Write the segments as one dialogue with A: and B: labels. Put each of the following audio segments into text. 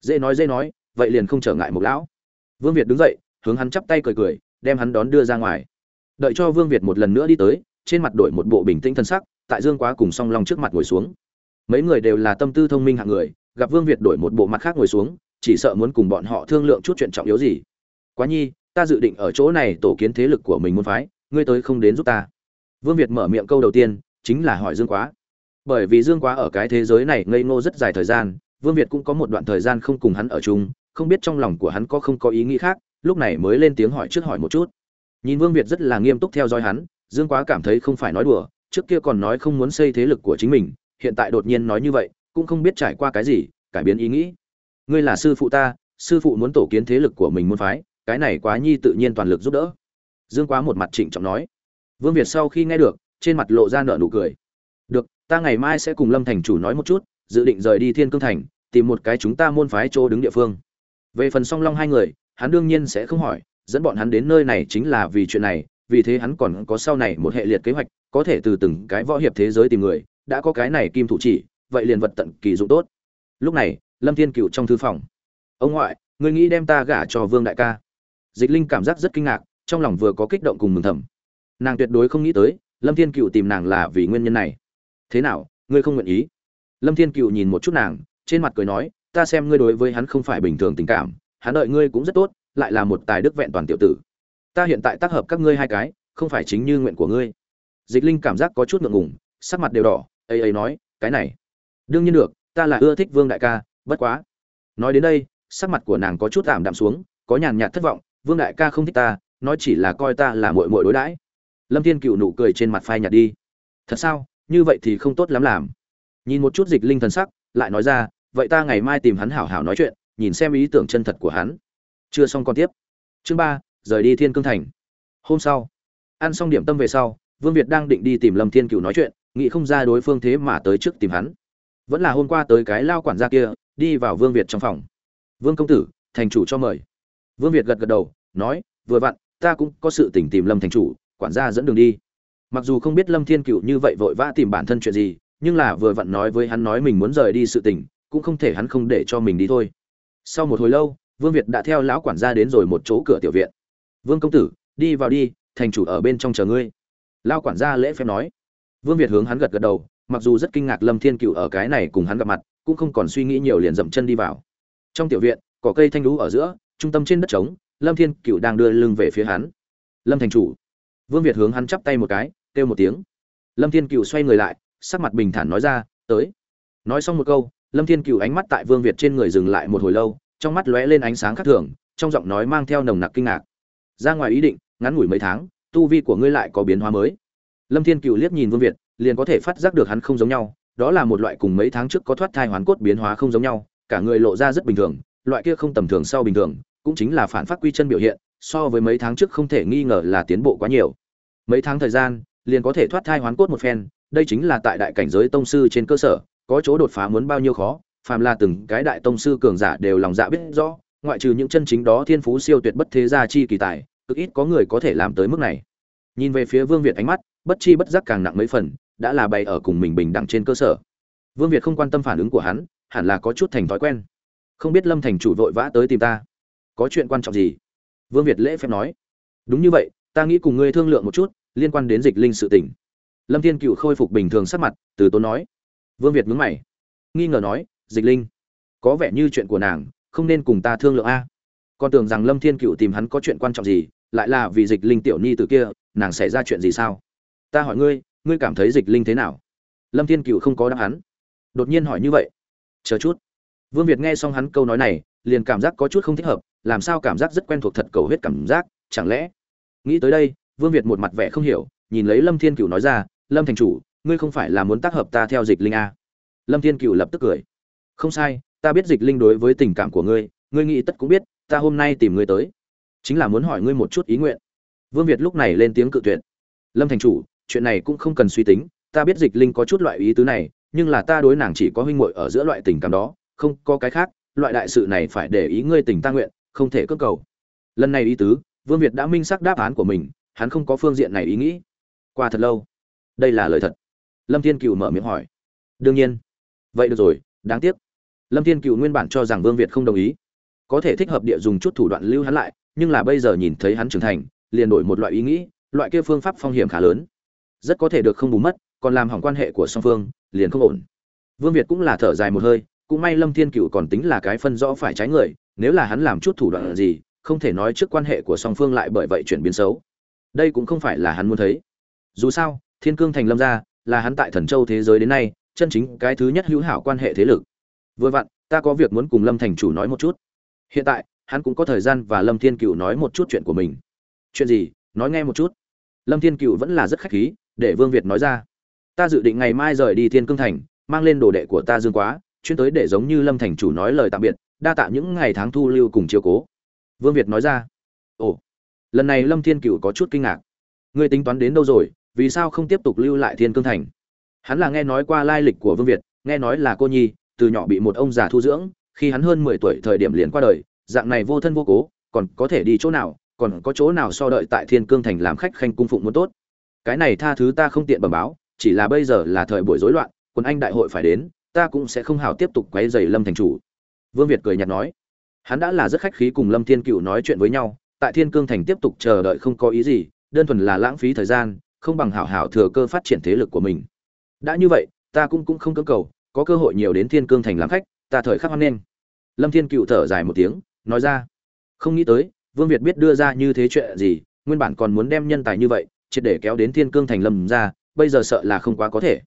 A: dễ nói dễ nói, vậy liền không trở ngại một lão. Vương việt đứng dậy, hướng hắn chắp tay cười cười, đem hắn đón đưa ra ngoài. Đợi cho vương việt một lần nữa đi tới, trên mặt đổi một bộ bình tĩnh thân sắc, tại dương quá cùng song long trước mặt ngồi xuống. Mấy người đều là tâm tư thông minh hạng người, gặp vương việt đổi một bộ mặt khác ngồi xuống, chỉ sợ muốn cùng bọn họ thương lượng chút chuyện trọng yếu gì. Quá nhi, ta dự định ở chỗ này tổ kiến thế lực của mình muốn phái, ngươi tới không đến giúp ta. Vương việt mở miệng câu đầu tiên, chính là hỏi dương quá. Bởi vì dương quá ở cái thế giới này ngây ngô rất dài thời gian vương việt cũng có một đoạn thời gian không cùng hắn ở chung, không biết trong lòng của hắn có không có ý nghĩ khác, lúc này mới lên tiếng hỏi trước hỏi một chút. Nhìn vương việt rất là nghiêm túc theo dõi hắn, dương quá cảm thấy không phải nói đùa, trước kia còn nói không muốn xây thế lực của chính mình, hiện tại đột nhiên nói như vậy, cũng không biết trải qua cái gì, cải biến ý nghĩ. Ngươi là sư phụ ta, sư phụ muốn tổ kiến thế lực của mình muốn phái, cái này quá nhi tự nhiên toàn lực giúp đỡ. Dương quá một mặt trịnh trọng nói. Vương việt sau khi nghe được, trên mặt lộ ra nụ cười. Được, ta ngày mai sẽ cùng lâm thành chủ nói một chút dự định rời đi thiên cương thành, tìm một cái chúng ta môn phái chỗ đứng địa phương. Về phần song long hai người, hắn đương nhiên sẽ không hỏi, dẫn bọn hắn đến nơi này chính là vì chuyện này, vì thế hắn còn có sau này một hệ liệt kế hoạch, có thể từ từng cái võ hiệp thế giới tìm người, đã có cái này kim thủ chỉ, vậy liền vật tận kỳ dụng tốt. Lúc này, lâm thiên cựu trong thư phòng. Ông ngoại người nghĩ đem ta gả cho vương đại ca? Dịch linh cảm giác rất kinh ngạc, trong lòng vừa có kích động cùng mừng thầm. Nàng tuyệt đối không nghĩ tới, lâm thiên cựu tìm nàng là vì nguyên nhân này. Thế nào, ngươi không nguyện ý? Lâm thiên cựu nhìn một chút nàng, trên mặt cười nói, ta xem ngươi đối với hắn không phải bình thường tình cảm, hắn đợi ngươi cũng rất tốt, lại là một tài đức vẹn toàn tiểu tử. Ta hiện tại tác hợp các ngươi hai cái, không phải chính như nguyện của ngươi. Dịch linh cảm giác có chút ngượng ngùng, sắc mặt đều đỏ, ấy ấy nói, cái này, đương nhiên được, ta là ưa thích vương đại ca, bất quá. Nói đến đây, sắc mặt của nàng có chút ảm đạm xuống, có nhàn nhạt thất vọng, vương đại ca không thích ta, nói chỉ là coi ta là muội muội đối đãi. Lâm thiên cựu nụ cười trên mặt phai nhạt đi. Thật sao? Như vậy thì không tốt lắm làm nhìn một chút dịch linh thần sắc, lại nói ra, vậy ta ngày mai tìm hắn hảo hảo nói chuyện, nhìn xem ý tưởng chân thật của hắn. Chưa xong còn tiếp. Chương ba, rời đi thiên cương thành. Hôm sau, ăn xong điểm tâm về sau, vương việt đang định đi tìm lâm thiên cựu nói chuyện, nghĩ không ra đối phương thế mà tới trước tìm hắn. Vẫn là hôm qua tới cái lao quản gia kia, đi vào vương việt trong phòng. Vương công tử, thành chủ cho mời. Vương việt gật gật đầu, nói, vừa vặn, ta cũng có sự tỉnh tìm lâm thành chủ, quản gia dẫn đường đi. Mặc dù không biết lâm thiên cựu như vậy vội vã tìm bản thân chuyện gì nhưng là vừa vặn nói với hắn nói mình muốn rời đi sự tình, cũng không thể hắn không để cho mình đi thôi. Sau một hồi lâu, vương việt đã theo lão quản gia đến rồi một chỗ cửa tiểu viện. Vương công tử, đi vào đi, thành chủ ở bên trong chờ ngươi. Lão quản gia lễ phép nói. Vương việt hướng hắn gật gật đầu, mặc dù rất kinh ngạc lâm thiên cựu ở cái này cùng hắn gặp mặt, cũng không còn suy nghĩ nhiều liền dậm chân đi vào. Trong tiểu viện, cỏ cây thanh lũ ở giữa, trung tâm trên đất trống, lâm thiên cựu đang đưa lưng về phía hắn. Lâm thành chủ. Vương việt hướng hắn chắp tay một cái, kêu một tiếng. Lâm thiên cựu xoay người lại sắc mặt bình thản nói ra, tới. Nói xong một câu, lâm thiên cựu ánh mắt tại vương việt trên người dừng lại một hồi lâu, trong mắt lóe lên ánh sáng khác thường, trong giọng nói mang theo nồng nặc kinh ngạc. Ra ngoài ý định, ngắn ngủi mấy tháng, tu vi của ngươi lại có biến hóa mới. Lâm thiên cựu liếc nhìn vương việt, liền có thể phát giác được hắn không giống nhau, đó là một loại cùng mấy tháng trước có thoát thai hoán cốt biến hóa không giống nhau, cả người lộ ra rất bình thường, loại kia không tầm thường sau bình thường, cũng chính là phản phát quy chân biểu hiện, so với mấy tháng trước không thể nghi ngờ là tiến bộ quá nhiều. Mấy tháng thời gian, liền có thể thoát thai hoán cốt một phen đây chính là tại đại cảnh giới tông sư trên cơ sở, có chỗ đột phá muốn bao nhiêu khó, phàm là từng cái đại tông sư cường giả đều lòng dạ biết rõ, ngoại trừ những chân chính đó thiên phú siêu tuyệt bất thế gia chi kỳ tài, cực ít có người có thể làm tới mức này. Nhìn về phía vương việt ánh mắt, bất chi bất giác càng nặng mấy phần, đã là bày ở cùng mình bình đẳng trên cơ sở. Vương việt không quan tâm phản ứng của hắn, hẳn là có chút thành thói quen. Không biết lâm thành chủ vội vã tới tìm ta. Có chuyện quan trọng gì? Vương việt lễ phép nói. Đúng như vậy, ta nghĩ cùng ngươi thương lượng một chút, liên quan đến dịch linh sự tình lâm thiên cựu khôi phục bình thường sắc mặt, từ tốn nói. Vương việt mướn mày. Nghi ngờ nói, dịch linh, có vẻ như chuyện của nàng, không nên cùng ta thương lượng a. Con tưởng rằng lâm thiên cựu tìm hắn có chuyện quan trọng gì, lại là vì dịch linh tiểu ni từ kia, nàng xảy ra chuyện gì sao? Ta hỏi ngươi ngươi cảm thấy dịch linh thế nào? Lâm thiên cựu không có đáp hắn. Đột nhiên hỏi như vậy. Chờ chút. Vương việt nghe xong hắn câu nói này, liền cảm giác có chút không thích hợp, làm sao cảm giác rất quen thuộc thật cầu huyết cảm giác, chẳng lẽ? Nghĩ tới đây, vương việt một mặt vẻ không hiểu, nhìn lấy lâm thiên cựu nói ra lâm thành chủ, ngươi không phải là muốn tác hợp ta theo dịch linh a lâm thiên cựu lập tức cười. Không sai, ta biết dịch linh đối với tình cảm của ngươi ngươi nghĩ tất cũng biết, ta hôm nay tìm ngươi tới. Chính là muốn hỏi ngươi một chút ý nguyện. Vương việt lúc này lên tiếng cự tuyệt. Lâm thành chủ, chuyện này cũng không cần suy tính, ta biết dịch linh có chút loại ý tứ này, nhưng là ta đối nàng chỉ có huynh muội ở giữa loại tình cảm đó, không có cái khác, loại đại sự này phải để ý ngươi tình ta nguyện, không thể cướp cầu. Lần này ý tứ, vương việt đã minh xác đáp án của mình, hắn không có phương diện này ý nghĩ. Qua thật lâu đây là lời thật. Lâm thiên cựu mở miệng hỏi. Đương nhiên. Vậy được rồi, đáng tiếc. Lâm thiên cựu nguyên bản cho rằng vương việt không đồng ý. Có thể thích hợp địa dùng chút thủ đoạn lưu hắn lại, nhưng là bây giờ nhìn thấy hắn trưởng thành, liền đổi một loại ý nghĩ, loại kia phương pháp phong hiểm khá lớn. Rất có thể được không bù mất, còn làm hỏng quan hệ của song phương, liền không ổn. Vương việt cũng là thở dài một hơi, cũng may lâm thiên cựu còn tính là cái phân rõ phải trái người, nếu là hắn làm chút thủ đoạn gì, không thể nói trước quan hệ của song phương lại bởi vậy chuyển biến xấu. Đây cũng không phải là hắn muốn thấy. Dù sao thiên cương thành lâm gia là hắn tại thần châu thế giới đến nay chân chính cái thứ nhất hữu hảo quan hệ thế lực. Vừa vặn, ta có việc muốn cùng lâm thành chủ nói một chút. Hiện tại, hắn cũng có thời gian và lâm thiên cựu nói một chút chuyện của mình. Chuyện gì? Nói nghe một chút. Lâm thiên cựu vẫn là rất khách khí, để vương việt nói ra. Ta dự định ngày mai rời đi thiên cương thành, mang lên đồ đệ của ta dương quá, chuyên tới để giống như lâm thành chủ nói lời tạm biệt, đa tạ những ngày tháng thu lưu cùng chiều cố. Vương việt nói ra. Ồ. Lần này lâm thiên cựu có chút kinh ngạc. Ngươi tính toán đến đâu rồi? Vì sao không tiếp tục lưu lại thiên cương thành? Hắn là nghe nói qua lai lịch của vương việt, nghe nói là cô nhi, từ nhỏ bị một ông già thu dưỡng, khi hắn hơn mười tuổi thời điểm liền qua đời, dạng này vô thân vô cố, còn có thể đi chỗ nào, còn có chỗ nào so đợi tại thiên cương thành làm khách khanh cung phụng muốn tốt? Cái này tha thứ ta không tiện bẩm báo, chỉ là bây giờ là thời buổi rối loạn quân anh đại hội phải đến, ta cũng sẽ không hào tiếp tục quấy rầy lâm thành chủ. Vương việt cười nhạt nói. Hắn đã là rất khách khí cùng lâm thiên cựu nói chuyện với nhau, tại thiên cương thành tiếp tục chờ đợi không có ý gì, đơn thuần là lãng phí thời gian không bằng hảo hảo thừa cơ phát triển thế lực của mình. Đã như vậy, ta cũng cũng không cưỡng cầu, có cơ hội nhiều đến thiên cương thành làm khách, ta thời khắc hoan nghênh. Lâm thiên cựu thở dài một tiếng, nói ra, không nghĩ tới, vương việt biết đưa ra như thế chuyện gì, nguyên bản còn muốn đem nhân tài như vậy, triệt để kéo đến thiên cương thành lâm ra, bây giờ sợ là không quá có thể.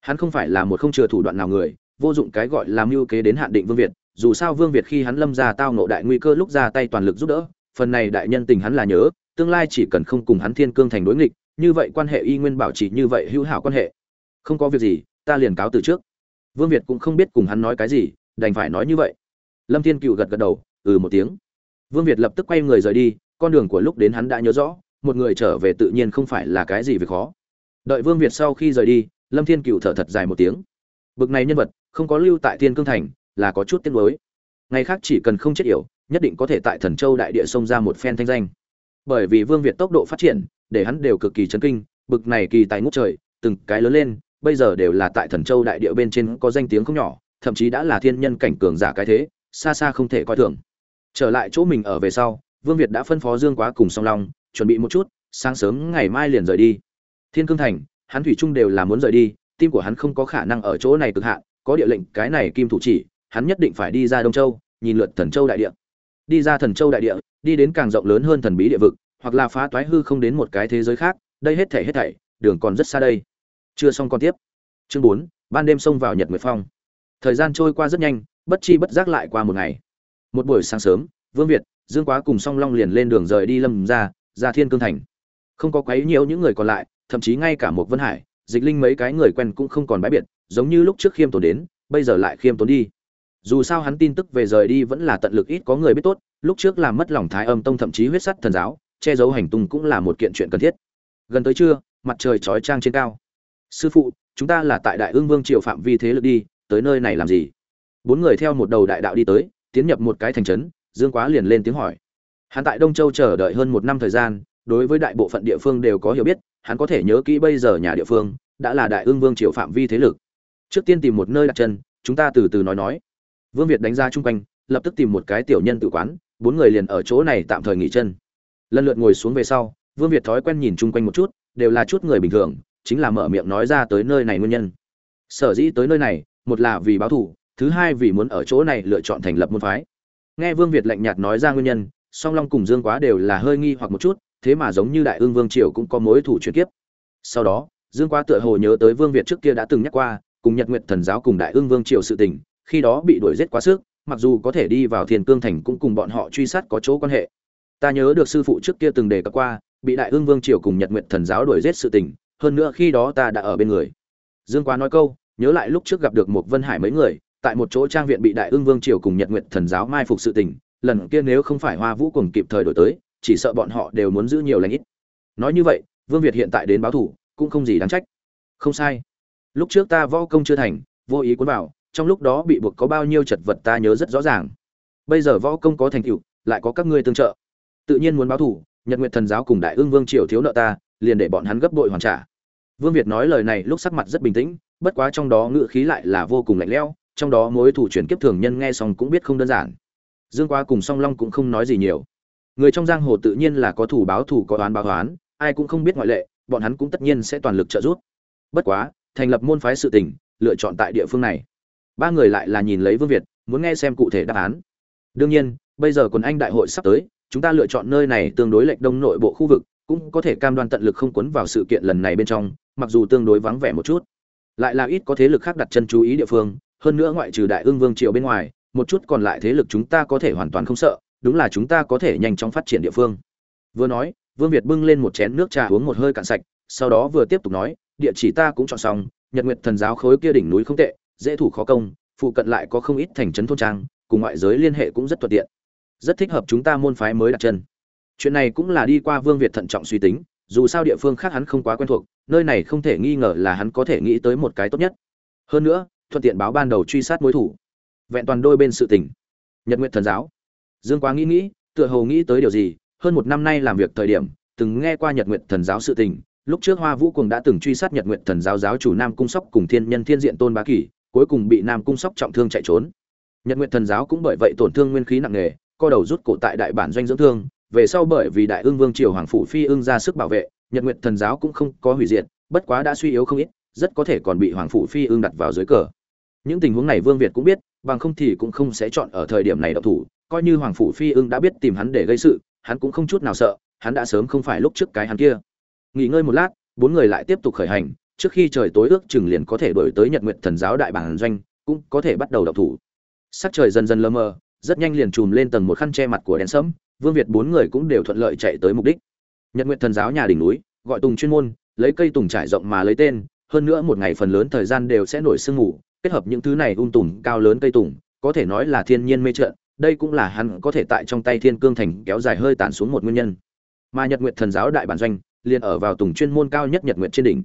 A: Hắn không phải là một không chừa thủ đoạn nào người, vô dụng cái gọi là mưu kế đến hạn định vương việt, dù sao vương việt khi hắn lâm ra tao nộ đại nguy cơ lúc ra tay toàn lực giúp đỡ, phần này đại nhân tình hắn là nhớ, tương lai chỉ cần không cùng hắn thiên cương thành đối nghịch như vậy quan hệ y nguyên bảo trì như vậy hữu hảo quan hệ. Không có việc gì, ta liền cáo từ trước. Vương việt cũng không biết cùng hắn nói cái gì, đành phải nói như vậy. Lâm thiên cựu gật gật đầu ừ một tiếng. Vương việt lập tức quay người rời đi, con đường của lúc đến hắn đã nhớ rõ, một người trở về tự nhiên không phải là cái gì việc khó. Đợi vương việt sau khi rời đi, lâm thiên cựu thở thật dài một tiếng. Bực này nhân vật, không có lưu tại thiên cương thành, là có chút tiếc nuối. Ngày khác chỉ cần không chết yểu, nhất định có thể tại thần châu đại địa xông ra một phen thanh danh. Bởi vì vương việt tốc độ phát triển để hắn đều cực kỳ chấn kinh, bực này kỳ tài ngút trời, từng cái lớn lên, bây giờ đều là tại thần châu đại địa bên trên có danh tiếng không nhỏ, thậm chí đã là thiên nhân cảnh cường giả cái thế, xa xa không thể coi thường. Trở lại chỗ mình ở về sau, vương việt đã phân phó dương quá cùng song long, chuẩn bị một chút, sáng sớm ngày mai liền rời đi. Thiên cương thành, hắn thủy chung đều là muốn rời đi, tim của hắn không có khả năng ở chỗ này cực hạn, có địa lệnh, cái này kim thủ chỉ, hắn nhất định phải đi ra đông châu, nhìn lượt thần châu đại địa. Đi ra thần châu đại địa, đi đến càng rộng lớn hơn thần bí địa vực hoặc là phá toái hư không đến một cái thế giới khác, đây hết thảy hết thảy, đường còn rất xa đây. Chưa xong còn tiếp. Chương bốn, ban đêm xông vào nhật nguyệt phong. Thời gian trôi qua rất nhanh, bất chi bất giác lại qua một ngày. Một buổi sáng sớm, vương việt, dương quá cùng song long liền lên đường rời đi lâm ra ra thiên cương thành. Không có quấy nhiễu những người còn lại, thậm chí ngay cả một vân hải, dịch linh mấy cái người quen cũng không còn bãi biệt, giống như lúc trước khiêm tốn đến, bây giờ lại khiêm tốn đi. Dù sao hắn tin tức về rời đi vẫn là tận lực ít có người biết tốt, lúc trước làm mất lòng thái âm tông thậm chí huyết sắt thần giáo che giấu hành tung cũng là một kiện chuyện cần thiết. Gần tới trưa, mặt trời chói trang trên cao. Sư phụ, chúng ta là tại đại ương vương triều phạm vi thế lực đi, tới nơi này làm gì? Bốn người theo một đầu đại đạo đi tới, tiến nhập một cái thành trấn, dương quá liền lên tiếng hỏi. Hắn tại đông châu chờ đợi hơn một năm thời gian, đối với đại bộ phận địa phương đều có hiểu biết, hắn có thể nhớ kỹ bây giờ nhà địa phương, đã là đại ương vương triều phạm vi thế lực. Trước tiên tìm một nơi đặt chân, chúng ta từ từ nói nói. Vương việt đánh ra chung quanh, lập tức tìm một cái tiểu nhân tự quán, bốn người liền ở chỗ này tạm thời nghỉ chân lần lượt ngồi xuống về sau, vương việt thói quen nhìn chung quanh một chút, đều là chút người bình thường, chính là mở miệng nói ra tới nơi này nguyên nhân. Sở dĩ tới nơi này, một là vì báo thù, thứ hai vì muốn ở chỗ này lựa chọn thành lập môn phái. Nghe vương việt lạnh nhạt nói ra nguyên nhân, song long cùng dương quá đều là hơi nghi hoặc một chút, thế mà giống như đại ương vương triều cũng có mối thủ chuyển kiếp. Sau đó, dương quá tựa hồ nhớ tới vương việt trước kia đã từng nhắc qua, cùng nhật nguyệt thần giáo cùng đại ương vương triều sự tình, khi đó bị đuổi giết quá sức, mặc dù có thể đi vào thiền cương thành cũng cùng bọn họ truy sát có chỗ quan hệ ta nhớ được sư phụ trước kia từng đề cập qua, bị đại ương vương triều cùng nhật nguyện thần giáo đuổi giết sự tình, hơn nữa khi đó ta đã ở bên người. Dương quá nói câu, nhớ lại lúc trước gặp được một vân hải mấy người, tại một chỗ trang viện bị đại ương vương triều cùng nhật nguyện thần giáo mai phục sự tình, lần kia nếu không phải hoa vũ cùng kịp thời đổi tới, chỉ sợ bọn họ đều muốn giữ nhiều lãnh ít. Nói như vậy, vương việt hiện tại đến báo thủ, cũng không gì đáng trách. Không sai. Lúc trước ta võ công chưa thành, vô ý cuốn vào, trong lúc đó bị buộc có bao nhiêu chật vật ta nhớ rất rõ ràng. Bây giờ võ công có thành tựu, lại có các ngươi tương trợ tự nhiên muốn báo thủ, nhật nguyện thần giáo cùng đại ương vương triều thiếu nợ ta, liền để bọn hắn gấp bội hoàn trả. Vương việt nói lời này lúc sắc mặt rất bình tĩnh, bất quá trong đó ngự khí lại là vô cùng lạnh lẽo, trong đó mối thủ chuyển kiếp thường nhân nghe xong cũng biết không đơn giản. Dương quá cùng song long cũng không nói gì nhiều. Người trong giang hồ tự nhiên là có thủ báo thủ có oán báo oán, ai cũng không biết ngoại lệ, bọn hắn cũng tất nhiên sẽ toàn lực trợ giúp. Bất quá, thành lập môn phái sự tình, lựa chọn tại địa phương này. Ba người lại là nhìn lấy vương việt, muốn nghe xem cụ thể đáp án. Đương nhiên, bây giờ còn anh đại hội sắp tới chúng ta lựa chọn nơi này tương đối lệch đông nội bộ khu vực, cũng có thể cam đoan tận lực không cuốn vào sự kiện lần này bên trong, mặc dù tương đối vắng vẻ một chút. Lại là ít có thế lực khác đặt chân chú ý địa phương, hơn nữa ngoại trừ đại ương vương triều bên ngoài, một chút còn lại thế lực chúng ta có thể hoàn toàn không sợ, đúng là chúng ta có thể nhanh chóng phát triển địa phương. Vừa nói, vương việt bưng lên một chén nước trà uống một hơi cạn sạch, sau đó vừa tiếp tục nói, địa chỉ ta cũng chọn xong, nhật nguyệt thần giáo khối kia đỉnh núi không tệ, dễ thủ khó công, phụ cận lại có không ít thành trấn thôn trang, cùng ngoại giới liên hệ cũng rất thuận tiện rất thích hợp chúng ta môn phái mới đặt chân. Chuyện này cũng là đi qua vương việt thận trọng suy tính, dù sao địa phương khác hắn không quá quen thuộc, nơi này không thể nghi ngờ là hắn có thể nghĩ tới một cái tốt nhất. Hơn nữa, thuận tiện báo ban đầu truy sát mối thủ. Vẹn toàn đôi bên sự tình. Nhật nguyện thần giáo. Dương quá nghĩ nghĩ, tựa hồ nghĩ tới điều gì, hơn một năm nay làm việc thời điểm, từng nghe qua nhật nguyện thần giáo sự tình. Lúc trước hoa vũ cùng đã từng truy sát nhật nguyện thần giáo giáo chủ nam cung sóc cùng thiên nhân thiên diện tôn bá kỳ, cuối cùng bị nam cung sóc trọng thương chạy trốn. Nhật nguyện thần giáo cũng bởi vậy tổn thương nguyên khí nặng nề co đầu rút cổ tại đại bản doanh dưỡng thương, về sau bởi vì đại ương vương triều hoàng phủ phi ương ra sức bảo vệ, nhật nguyện thần giáo cũng không có hủy diệt, bất quá đã suy yếu không ít, rất có thể còn bị hoàng phủ phi ương đặt vào dưới cờ. Những tình huống này vương việt cũng biết, bằng không thì cũng không sẽ chọn ở thời điểm này đậu thủ, coi như hoàng phủ phi ương đã biết tìm hắn để gây sự, hắn cũng không chút nào sợ, hắn đã sớm không phải lúc trước cái hắn kia. Nghỉ ngơi một lát, bốn người lại tiếp tục khởi hành, trước khi trời tối ước chừng liền có thể đổi tới nhật nguyện thần giáo đại bản doanh, cũng có thể bắt đầu đậu thủ. Sắc trời dần dần lơ mờ rất nhanh liền chùm lên tầng một khăn che mặt của đèn sẫm, vương việt bốn người cũng đều thuận lợi chạy tới mục đích. Nhật nguyện thần giáo nhà đỉnh núi, gọi tùng chuyên môn, lấy cây tùng trải rộng mà lấy tên, hơn nữa một ngày phần lớn thời gian đều sẽ nổi sương mù, kết hợp những thứ này um tùng cao lớn cây tùng, có thể nói là thiên nhiên mê trận đây cũng là hắn có thể tại trong tay thiên cương thành kéo dài hơi tàn xuống một nguyên nhân. Mà nhật nguyện thần giáo đại bản doanh, liền ở vào tùng chuyên môn cao nhất nhật nguyện trên đỉnh.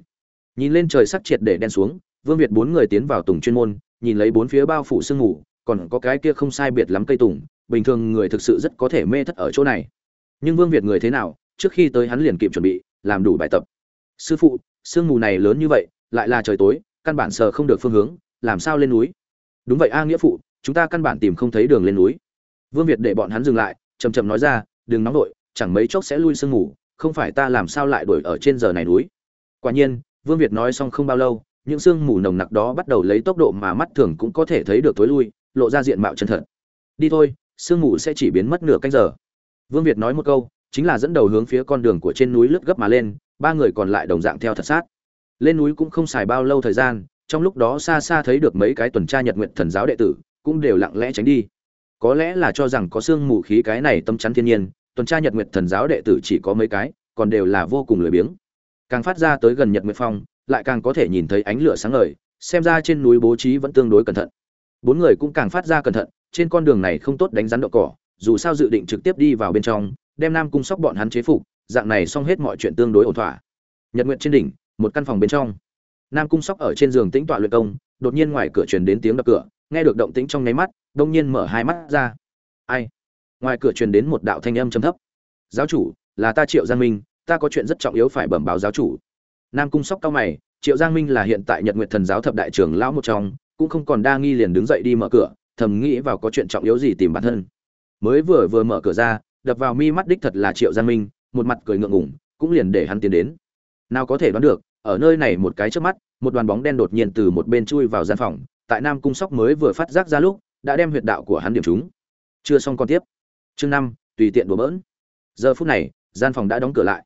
A: Nhìn lên trời sắc triệt để đen xuống, vương việt bốn người tiến vào tùng chuyên môn, nhìn lấy bốn phía bao phủ sương mù còn có cái kia không sai biệt lắm cây tùng, bình thường người thực sự rất có thể mê thất ở chỗ này. Nhưng vương việt người thế nào, trước khi tới hắn liền kịp chuẩn bị, làm đủ bài tập. Sư phụ, sương mù này lớn như vậy, lại là trời tối, căn bản sờ không được phương hướng, làm sao lên núi? Đúng vậy a nghĩa phụ, chúng ta căn bản tìm không thấy đường lên núi. Vương việt để bọn hắn dừng lại chầm chậm nói ra, đừng nóng vội, chẳng mấy chốc sẽ lui sương mù, không phải ta làm sao lại đuổi ở trên giờ này núi. Quả nhiên, vương việt nói xong không bao lâu, những sương mù nồng nặc đó bắt đầu lấy tốc độ mà mắt thường cũng có thể thấy được tối lui lộ ra diện mạo chân thật. Đi thôi, sương mù sẽ chỉ biến mất nửa canh giờ. Vương việt nói một câu, chính là dẫn đầu hướng phía con đường của trên núi lướt gấp mà lên, ba người còn lại đồng dạng theo thật sát. Lên núi cũng không xài bao lâu thời gian, trong lúc đó xa xa thấy được mấy cái tuần tra nhật nguyện thần giáo đệ tử, cũng đều lặng lẽ tránh đi. Có lẽ là cho rằng có sương mù khí cái này tâm chắn thiên nhiên, tuần tra nhật nguyện thần giáo đệ tử chỉ có mấy cái, còn đều là vô cùng lười biếng. Càng phát ra tới gần nhật nguyệt phong, lại càng có thể nhìn thấy ánh lửa sáng ngời, xem ra trên núi bố trí vẫn tương đối cẩn thận bốn người cũng càng phát ra cẩn thận, trên con đường này không tốt đánh rắn độ cỏ, dù sao dự định trực tiếp đi vào bên trong, đem nam cung sóc bọn hắn chế phục, dạng này xong hết mọi chuyện tương đối ổn thỏa. Nhật nguyện trên đỉnh, một căn phòng bên trong. Nam cung sóc ở trên giường tĩnh tọa luyện công, đột nhiên ngoài cửa truyền đến tiếng đập cửa, nghe được động tĩnh trong nháy mắt, đông nhiên mở hai mắt ra. Ai? Ngoài cửa truyền đến một đạo thanh âm trầm thấp. Giáo chủ, là ta triệu giang minh, ta có chuyện rất trọng yếu phải bẩm báo giáo chủ. Nam cung sóc cao mày, triệu giang minh là hiện tại nhật nguyện thần giáo thập đại trưởng lão một trong cũng không còn đa nghi liền đứng dậy đi mở cửa, thầm nghĩ vào có chuyện trọng yếu gì tìm bản thân. Mới vừa vừa mở cửa ra, đập vào mi mắt đích thật là triệu giang minh, một mặt cười ngượng ngủng cũng liền để hắn tiến đến. Nào có thể đoán được, ở nơi này một cái trước mắt, một đoàn bóng đen đột nhiên từ một bên chui vào gian phòng, tại nam cung sóc mới vừa phát giác ra lúc, đã đem huyệt đạo của hắn điểm trúng. Chưa xong con tiếp. Chương năm, tùy tiện đùa bỡn. Giờ phút này, gian phòng đã đóng cửa lại.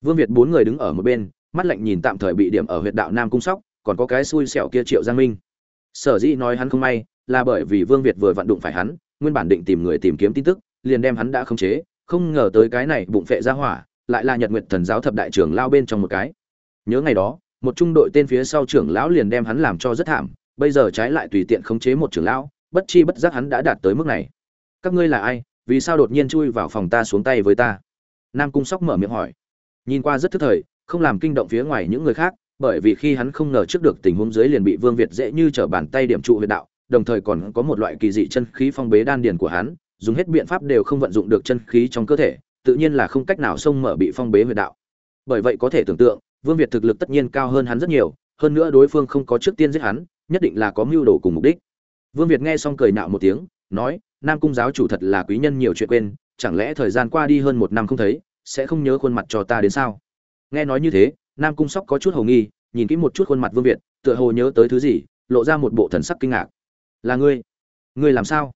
A: Vương việt bốn người đứng ở một bên, mắt lạnh nhìn tạm thời bị điểm ở huyệt đạo nam cung sóc, còn có cái xui xẻo kia triệu giang minh sở dĩ nói hắn không may là bởi vì vương việt vừa vận đụng phải hắn, nguyên bản định tìm người tìm kiếm tin tức, liền đem hắn đã khống chế, không ngờ tới cái này bụng phệ ra hỏa, lại là nhật nguyệt thần giáo thập đại trưởng lao bên trong một cái. Nhớ ngày đó, một trung đội tên phía sau trưởng lão liền đem hắn làm cho rất thảm, bây giờ trái lại tùy tiện khống chế một trưởng lão, bất chi bất giác hắn đã đạt tới mức này. Các ngươi là ai? Vì sao đột nhiên chui vào phòng ta xuống tay với ta? Nam cung sóc mở miệng hỏi. Nhìn qua rất thức thời, không làm kinh động phía ngoài những người khác bởi vì khi hắn không ngờ trước được tình huống dưới liền bị vương việt dễ như trở bàn tay điểm trụ huyệt đạo, đồng thời còn có một loại kỳ dị chân khí phong bế đan điền của hắn, dùng hết biện pháp đều không vận dụng được chân khí trong cơ thể, tự nhiên là không cách nào xông mở bị phong bế huyệt đạo. Bởi vậy có thể tưởng tượng, vương việt thực lực tất nhiên cao hơn hắn rất nhiều, hơn nữa đối phương không có trước tiên giết hắn, nhất định là có mưu đồ cùng mục đích. Vương việt nghe xong cười nạo một tiếng, nói, nam cung giáo chủ thật là quý nhân nhiều chuyện quên, chẳng lẽ thời gian qua đi hơn một năm không thấy, sẽ không nhớ khuôn mặt cho ta đến sao? Nghe nói như thế nam cung sóc có chút hầu nghi, nhìn kỹ một chút khuôn mặt vương việt, tựa hồ nhớ tới thứ gì, lộ ra một bộ thần sắc kinh ngạc. Là ngươi? Ngươi làm sao?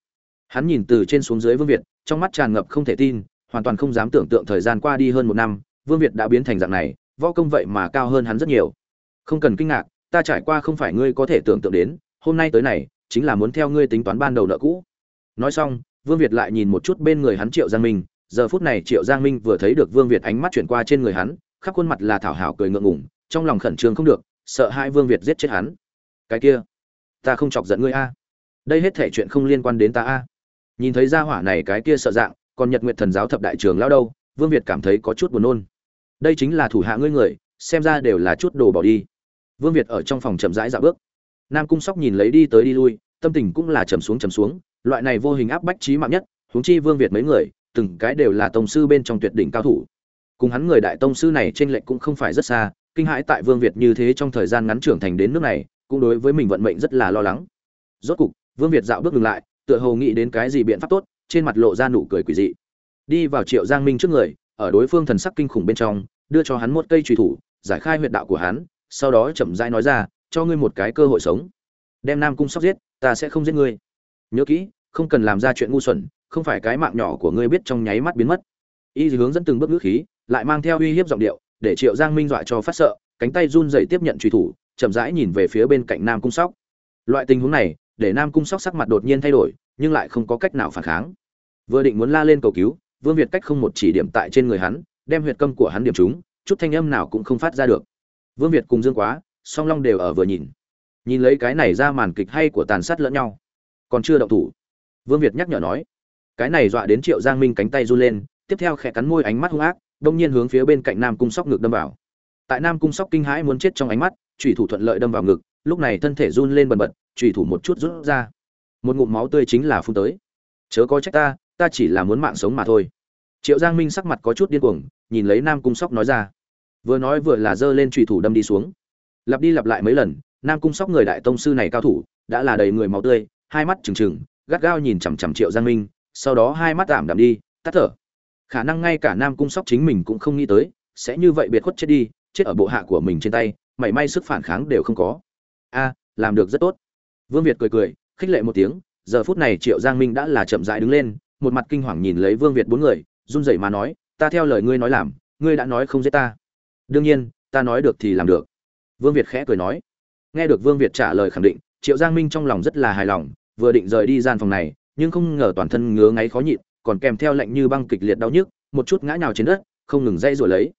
A: Hắn nhìn từ trên xuống dưới vương việt, trong mắt tràn ngập không thể tin, hoàn toàn không dám tưởng tượng thời gian qua đi hơn một năm, vương việt đã biến thành dạng này, võ công vậy mà cao hơn hắn rất nhiều. Không cần kinh ngạc, ta trải qua không phải ngươi có thể tưởng tượng đến, hôm nay tới này, chính là muốn theo ngươi tính toán ban đầu nợ cũ. Nói xong, vương việt lại nhìn một chút bên người hắn triệu giang minh, giờ phút này triệu giang minh vừa thấy được vương việt ánh mắt chuyển qua trên người hắn khắp khuôn mặt là thảo hảo cười ngượng ngùng, trong lòng khẩn trương không được sợ hai vương việt giết chết hắn. Cái kia ta không chọc giận ngươi a. Đây hết thể chuyện không liên quan đến ta a. Nhìn thấy gia hỏa này cái kia sợ dạng còn nhật nguyện thần giáo thập đại trường lao đâu vương việt cảm thấy có chút buồn nôn. Đây chính là thủ hạ ngươi người xem ra đều là chút đồ bỏ đi. Vương việt ở trong phòng chậm rãi dạo bước. Nam cung sóc nhìn lấy đi tới đi lui tâm tình cũng là trầm xuống trầm xuống loại này vô hình áp bách trí mạng nhất huống chi vương việt mấy người từng cái đều là tông sư bên trong tuyệt đỉnh cao thủ cùng hắn người đại tông sư này trên lệnh cũng không phải rất xa, kinh hãi tại vương việt như thế trong thời gian ngắn trưởng thành đến nước này, cũng đối với mình vận mệnh rất là lo lắng. Rốt cục, vương việt dạo bước ngừng lại, tựa hồ nghĩ đến cái gì biện pháp tốt, trên mặt lộ ra nụ cười quỷ dị. Đi vào triệu giang minh trước người, ở đối phương thần sắc kinh khủng bên trong, đưa cho hắn một cây trùy thủ, giải khai huyệt đạo của hắn, sau đó chậm rãi nói ra, cho ngươi một cái cơ hội sống. Đem nam cung sóc giết, ta sẽ không giết ngươi. Nhớ kỹ, không cần làm ra chuyện ngu xuẩn, không phải cái mạng nhỏ của ngươi biết trong nháy mắt biến mất. Y hướng dẫn từng bước ngữ khí lại mang theo uy hiếp giọng điệu, để triệu giang minh dọa cho phát sợ, cánh tay run rẩy tiếp nhận truy thủ, chậm rãi nhìn về phía bên cạnh nam cung sóc. Loại tình huống này, để nam cung sóc sắc mặt đột nhiên thay đổi, nhưng lại không có cách nào phản kháng. Vừa định muốn la lên cầu cứu, vương việt cách không một chỉ điểm tại trên người hắn, đem huyệt câm của hắn điểm trúng, chút thanh âm nào cũng không phát ra được. Vương việt cùng dương quá, song long đều ở vừa nhìn. Nhìn lấy cái này ra màn kịch hay của tàn sát lẫn nhau. Còn chưa động thủ. Vương việt nhắc nhở nói. Cái này dọa đến triệu giang minh cánh tay run lên, tiếp theo khẽ cắn môi ánh mắt hung ác đông nhiên hướng phía bên cạnh nam cung sóc ngực đâm vào. Tại nam cung sóc kinh hãi muốn chết trong ánh mắt trùy thủ thuận lợi đâm vào ngực, lúc này thân thể run lên bần bật trùy thủ một chút rút ra. Một ngụm máu tươi chính là phun tới. Chớ có trách ta ta chỉ là muốn mạng sống mà thôi. Triệu giang minh sắc mặt có chút điên cuồng, nhìn lấy nam cung sóc nói ra. Vừa nói vừa là giơ lên trùy thủ đâm đi xuống. Lặp đi lặp lại mấy lần, nam cung sóc người đại tông sư này cao thủ, đã là đầy người máu tươi, hai mắt trừng trừng, gắt gao nhìn chằm chằm triệu giang minh, sau đó hai mắt tạm đạm đi, tắt thở khả năng ngay cả nam cung sóc chính mình cũng không nghĩ tới, sẽ như vậy biệt khuất chết đi, chết ở bộ hạ của mình trên tay, mảy may sức phản kháng đều không có. A, làm được rất tốt. Vương việt cười cười, khích lệ một tiếng, giờ phút này triệu giang minh đã là chậm rãi đứng lên, một mặt kinh hoàng nhìn lấy vương việt bốn người, run rẩy mà nói, ta theo lời ngươi nói làm, ngươi đã nói không giết ta. Đương nhiên, ta nói được thì làm được. Vương việt khẽ cười nói. Nghe được vương việt trả lời khẳng định, triệu giang minh trong lòng rất là hài lòng, vừa định rời đi gian phòng này, nhưng không ngờ toàn thân ngứa ngáy khó nhịn còn kèm theo lạnh như băng kịch liệt đau nhức, một chút ngã nhào trên đất, không ngừng dây rồi lấy.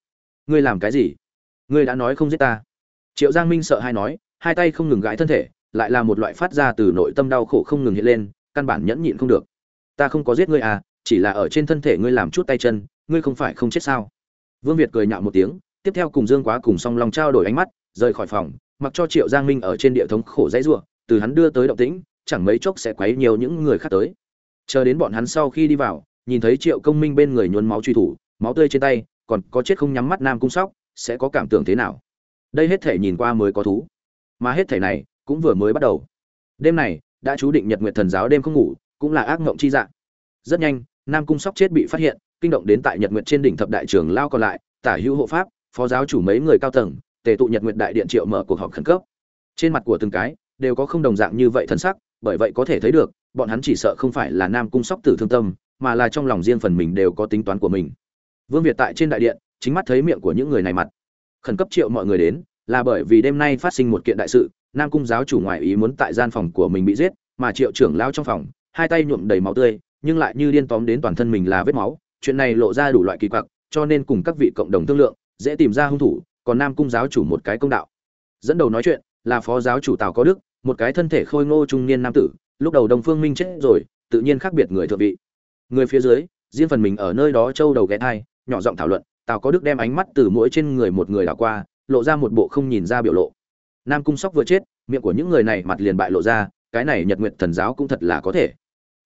A: Ngươi làm cái gì? Ngươi đã nói không giết ta. Triệu giang minh sợ hai nói, hai tay không ngừng gãi thân thể, lại là một loại phát ra từ nội tâm đau khổ không ngừng hiện lên, căn bản nhẫn nhịn không được. Ta không có giết ngươi à chỉ là ở trên thân thể ngươi làm chút tay chân, ngươi không phải không chết sao? Vương việt cười nhạo một tiếng, tiếp theo cùng dương quá cùng song long trao đổi ánh mắt, rời khỏi phòng, mặc cho triệu giang minh ở trên địa thống khổ dãy ruộng từ hắn đưa tới động tĩnh, chẳng mấy chốc sẽ quấy nhiều những người khác tới chờ đến bọn hắn sau khi đi vào, nhìn thấy triệu công minh bên người nhuốm máu truy thủ, máu tươi trên tay, còn có chết không nhắm mắt nam cung sóc, sẽ có cảm tưởng thế nào? Đây hết thể nhìn qua mới có thú. Mà hết thể này cũng vừa mới bắt đầu. Đêm này, đã chú định nhật nguyện thần giáo đêm không ngủ, cũng là ác mộng chi dạng. Rất nhanh, nam cung sóc chết bị phát hiện, kinh động đến tại nhật nguyện trên đỉnh thập đại trường lao còn lại, tả hữu hộ pháp, phó giáo chủ mấy người cao tầng, tề tụ nhật nguyện đại điện triệu mở cuộc họp khẩn cấp. Trên mặt của từng cái đều có không đồng dạng như vậy thần sắc, bởi vậy có thể thấy được bọn hắn chỉ sợ không phải là nam cung sóc tử thương tâm, mà là trong lòng riêng phần mình đều có tính toán của mình. Vương việt tại trên đại điện, chính mắt thấy miệng của những người này mặt. Khẩn cấp triệu mọi người đến, là bởi vì đêm nay phát sinh một kiện đại sự, nam cung giáo chủ ngoại ý muốn tại gian phòng của mình bị giết, mà triệu trưởng lao trong phòng, hai tay nhuộm đầy máu tươi, nhưng lại như điên tóm đến toàn thân mình là vết máu, chuyện này lộ ra đủ loại kỳ quặc, cho nên cùng các vị cộng đồng thương lượng, dễ tìm ra hung thủ, còn nam cung giáo chủ một cái công đạo. Dẫn đầu nói chuyện, là phó giáo chủ tào có đức, một cái thân thể khôi ngô trung niên nam tử lúc đầu đồng phương minh chết rồi, tự nhiên khác biệt người thượng vị. Người phía dưới, riêng phần mình ở nơi đó châu đầu ghé thai, nhỏ giọng thảo luận, tào có đức đem ánh mắt từ mỗi trên người một người đảo qua, lộ ra một bộ không nhìn ra biểu lộ. Nam cung sóc vừa chết, miệng của những người này mặt liền bại lộ ra, cái này nhật nguyện thần giáo cũng thật là có thể.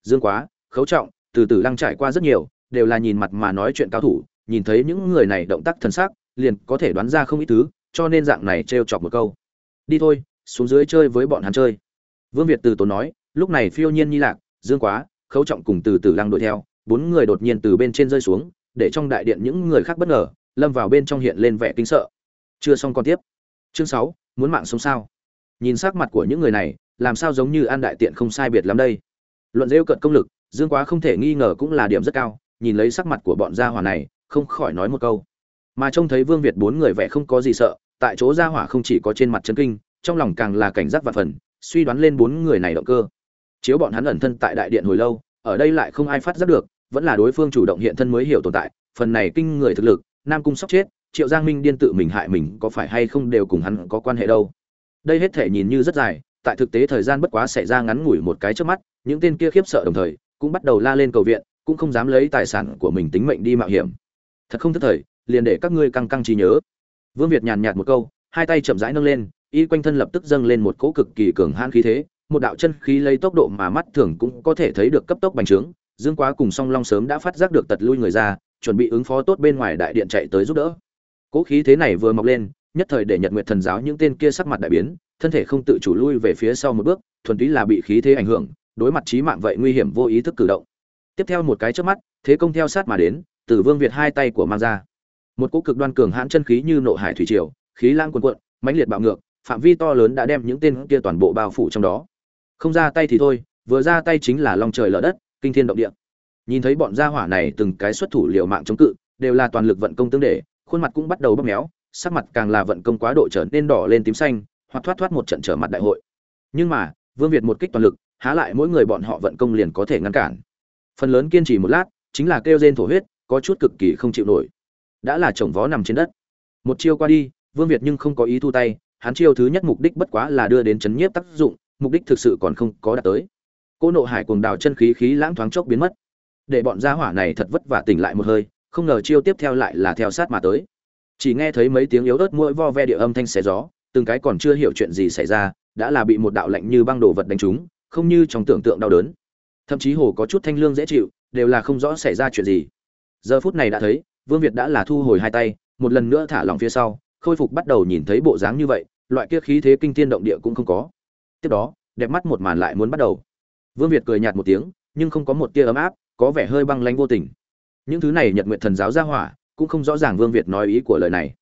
A: Dương quá, khấu trọng, từ từ lăng trải qua rất nhiều, đều là nhìn mặt mà nói chuyện cao thủ, nhìn thấy những người này động tác thần sắc, liền có thể đoán ra không ít thứ, cho nên dạng này trêu chọc một câu. Đi thôi, xuống dưới chơi với bọn hắn chơi. Vương việt từ tốn nói lúc này phiêu nhiên nhi lạc, dương quá, khấu trọng cùng từ từ lăng đuổi theo, bốn người đột nhiên từ bên trên rơi xuống, để trong đại điện những người khác bất ngờ, lâm vào bên trong hiện lên vẻ kinh sợ. Chưa xong còn tiếp. Chương sáu, muốn mạng sống sao? Nhìn sắc mặt của những người này, làm sao giống như an đại tiện không sai biệt lắm đây? Luận rêu cận công lực, dương quá không thể nghi ngờ cũng là điểm rất cao, nhìn lấy sắc mặt của bọn gia hỏa này, không khỏi nói một câu. Mà trông thấy vương việt bốn người vẻ không có gì sợ, tại chỗ gia hỏa không chỉ có trên mặt chân kinh, trong lòng càng là cảnh giác và phần, suy đoán lên bốn người này động cơ chiếu bọn hắn ẩn thân tại đại điện hồi lâu, ở đây lại không ai phát giác được, vẫn là đối phương chủ động hiện thân mới hiểu tồn tại, phần này kinh người thực lực, nam cung sóc chết, triệu giang minh điên tự mình hại mình có phải hay không đều cùng hắn có quan hệ đâu. Đây hết thể nhìn như rất dài, tại thực tế thời gian bất quá xảy ra ngắn ngủi một cái trước mắt, những tên kia khiếp sợ đồng thời, cũng bắt đầu la lên cầu viện, cũng không dám lấy tài sản của mình tính mệnh đi mạo hiểm. Thật không thất thời, liền để các ngươi căng căng trí nhớ. Vương việt nhàn nhạt một câu, hai tay chậm rãi nâng lên, y quanh thân lập tức dâng lên một cỗ cực kỳ cường hãn khí thế một đạo chân khí lấy tốc độ mà mắt thường cũng có thể thấy được cấp tốc bành trướng, dương quá cùng song long sớm đã phát giác được tật lui người ra, chuẩn bị ứng phó tốt bên ngoài đại điện chạy tới giúp đỡ. Cỗ khí thế này vừa mọc lên, nhất thời để nhật nguyệt thần giáo những tên kia sắc mặt đại biến, thân thể không tự chủ lui về phía sau một bước, thuần túy là bị khí thế ảnh hưởng, đối mặt trí mạng vậy nguy hiểm vô ý thức cử động. Tiếp theo một cái trước mắt, thế công theo sát mà đến tử vương việt hai tay của mang ra. Một cỗ cực đoan cường hãn chân khí như nộ hải thủy triều, khí lang cuồn cuộn, mãnh liệt bạo ngược, phạm vi to lớn đã đem những tên kia toàn bộ bao phủ trong đó không ra tay thì thôi, vừa ra tay chính là lòng trời lở đất, kinh thiên động địa. Nhìn thấy bọn gia hỏa này từng cái xuất thủ liều mạng chống cự, đều là toàn lực vận công tương để, khuôn mặt cũng bắt đầu bóp méo, sắc mặt càng là vận công quá độ trở nên đỏ lên tím xanh, hoặc thoát thoát một trận trở mặt đại hội. Nhưng mà, vương việt một kích toàn lực, há lại mỗi người bọn họ vận công liền có thể ngăn cản. Phần lớn kiên trì một lát, chính là kêu rên thổ huyết, có chút cực kỳ không chịu nổi. Đã là chồng vó nằm trên đất. Một chiêu qua đi, vương việt nhưng không có ý thu tay, hắn chiêu thứ nhất mục đích bất quá là đưa đến chấn nhiếp tác dụng mục đích thực sự còn không có đạt tới. Cô nộ hải cuồng đào chân khí khí lãng thoáng chốc biến mất. Để bọn gia hỏa này thật vất vả tỉnh lại một hơi, không ngờ chiêu tiếp theo lại là theo sát mà tới. Chỉ nghe thấy mấy tiếng yếu ớt mũi vo ve địa âm thanh xé gió, từng cái còn chưa hiểu chuyện gì xảy ra, đã là bị một đạo lạnh như băng đồ vật đánh trúng, không như trong tưởng tượng đau đớn. Thậm chí hồ có chút thanh lương dễ chịu, đều là không rõ xảy ra chuyện gì. Giờ phút này đã thấy, vương việt đã là thu hồi hai tay, một lần nữa thả lỏng phía sau, khôi phục bắt đầu nhìn thấy bộ dáng như vậy, loại kia khí thế kinh thiên động địa cũng không có tiếp đó, đẹp mắt một màn lại muốn bắt đầu. Vương việt cười nhạt một tiếng, nhưng không có một tia ấm áp, có vẻ hơi băng lanh vô tình. Những thứ này nhật nguyện thần giáo ra hỏa, cũng không rõ ràng vương việt nói ý của lời này.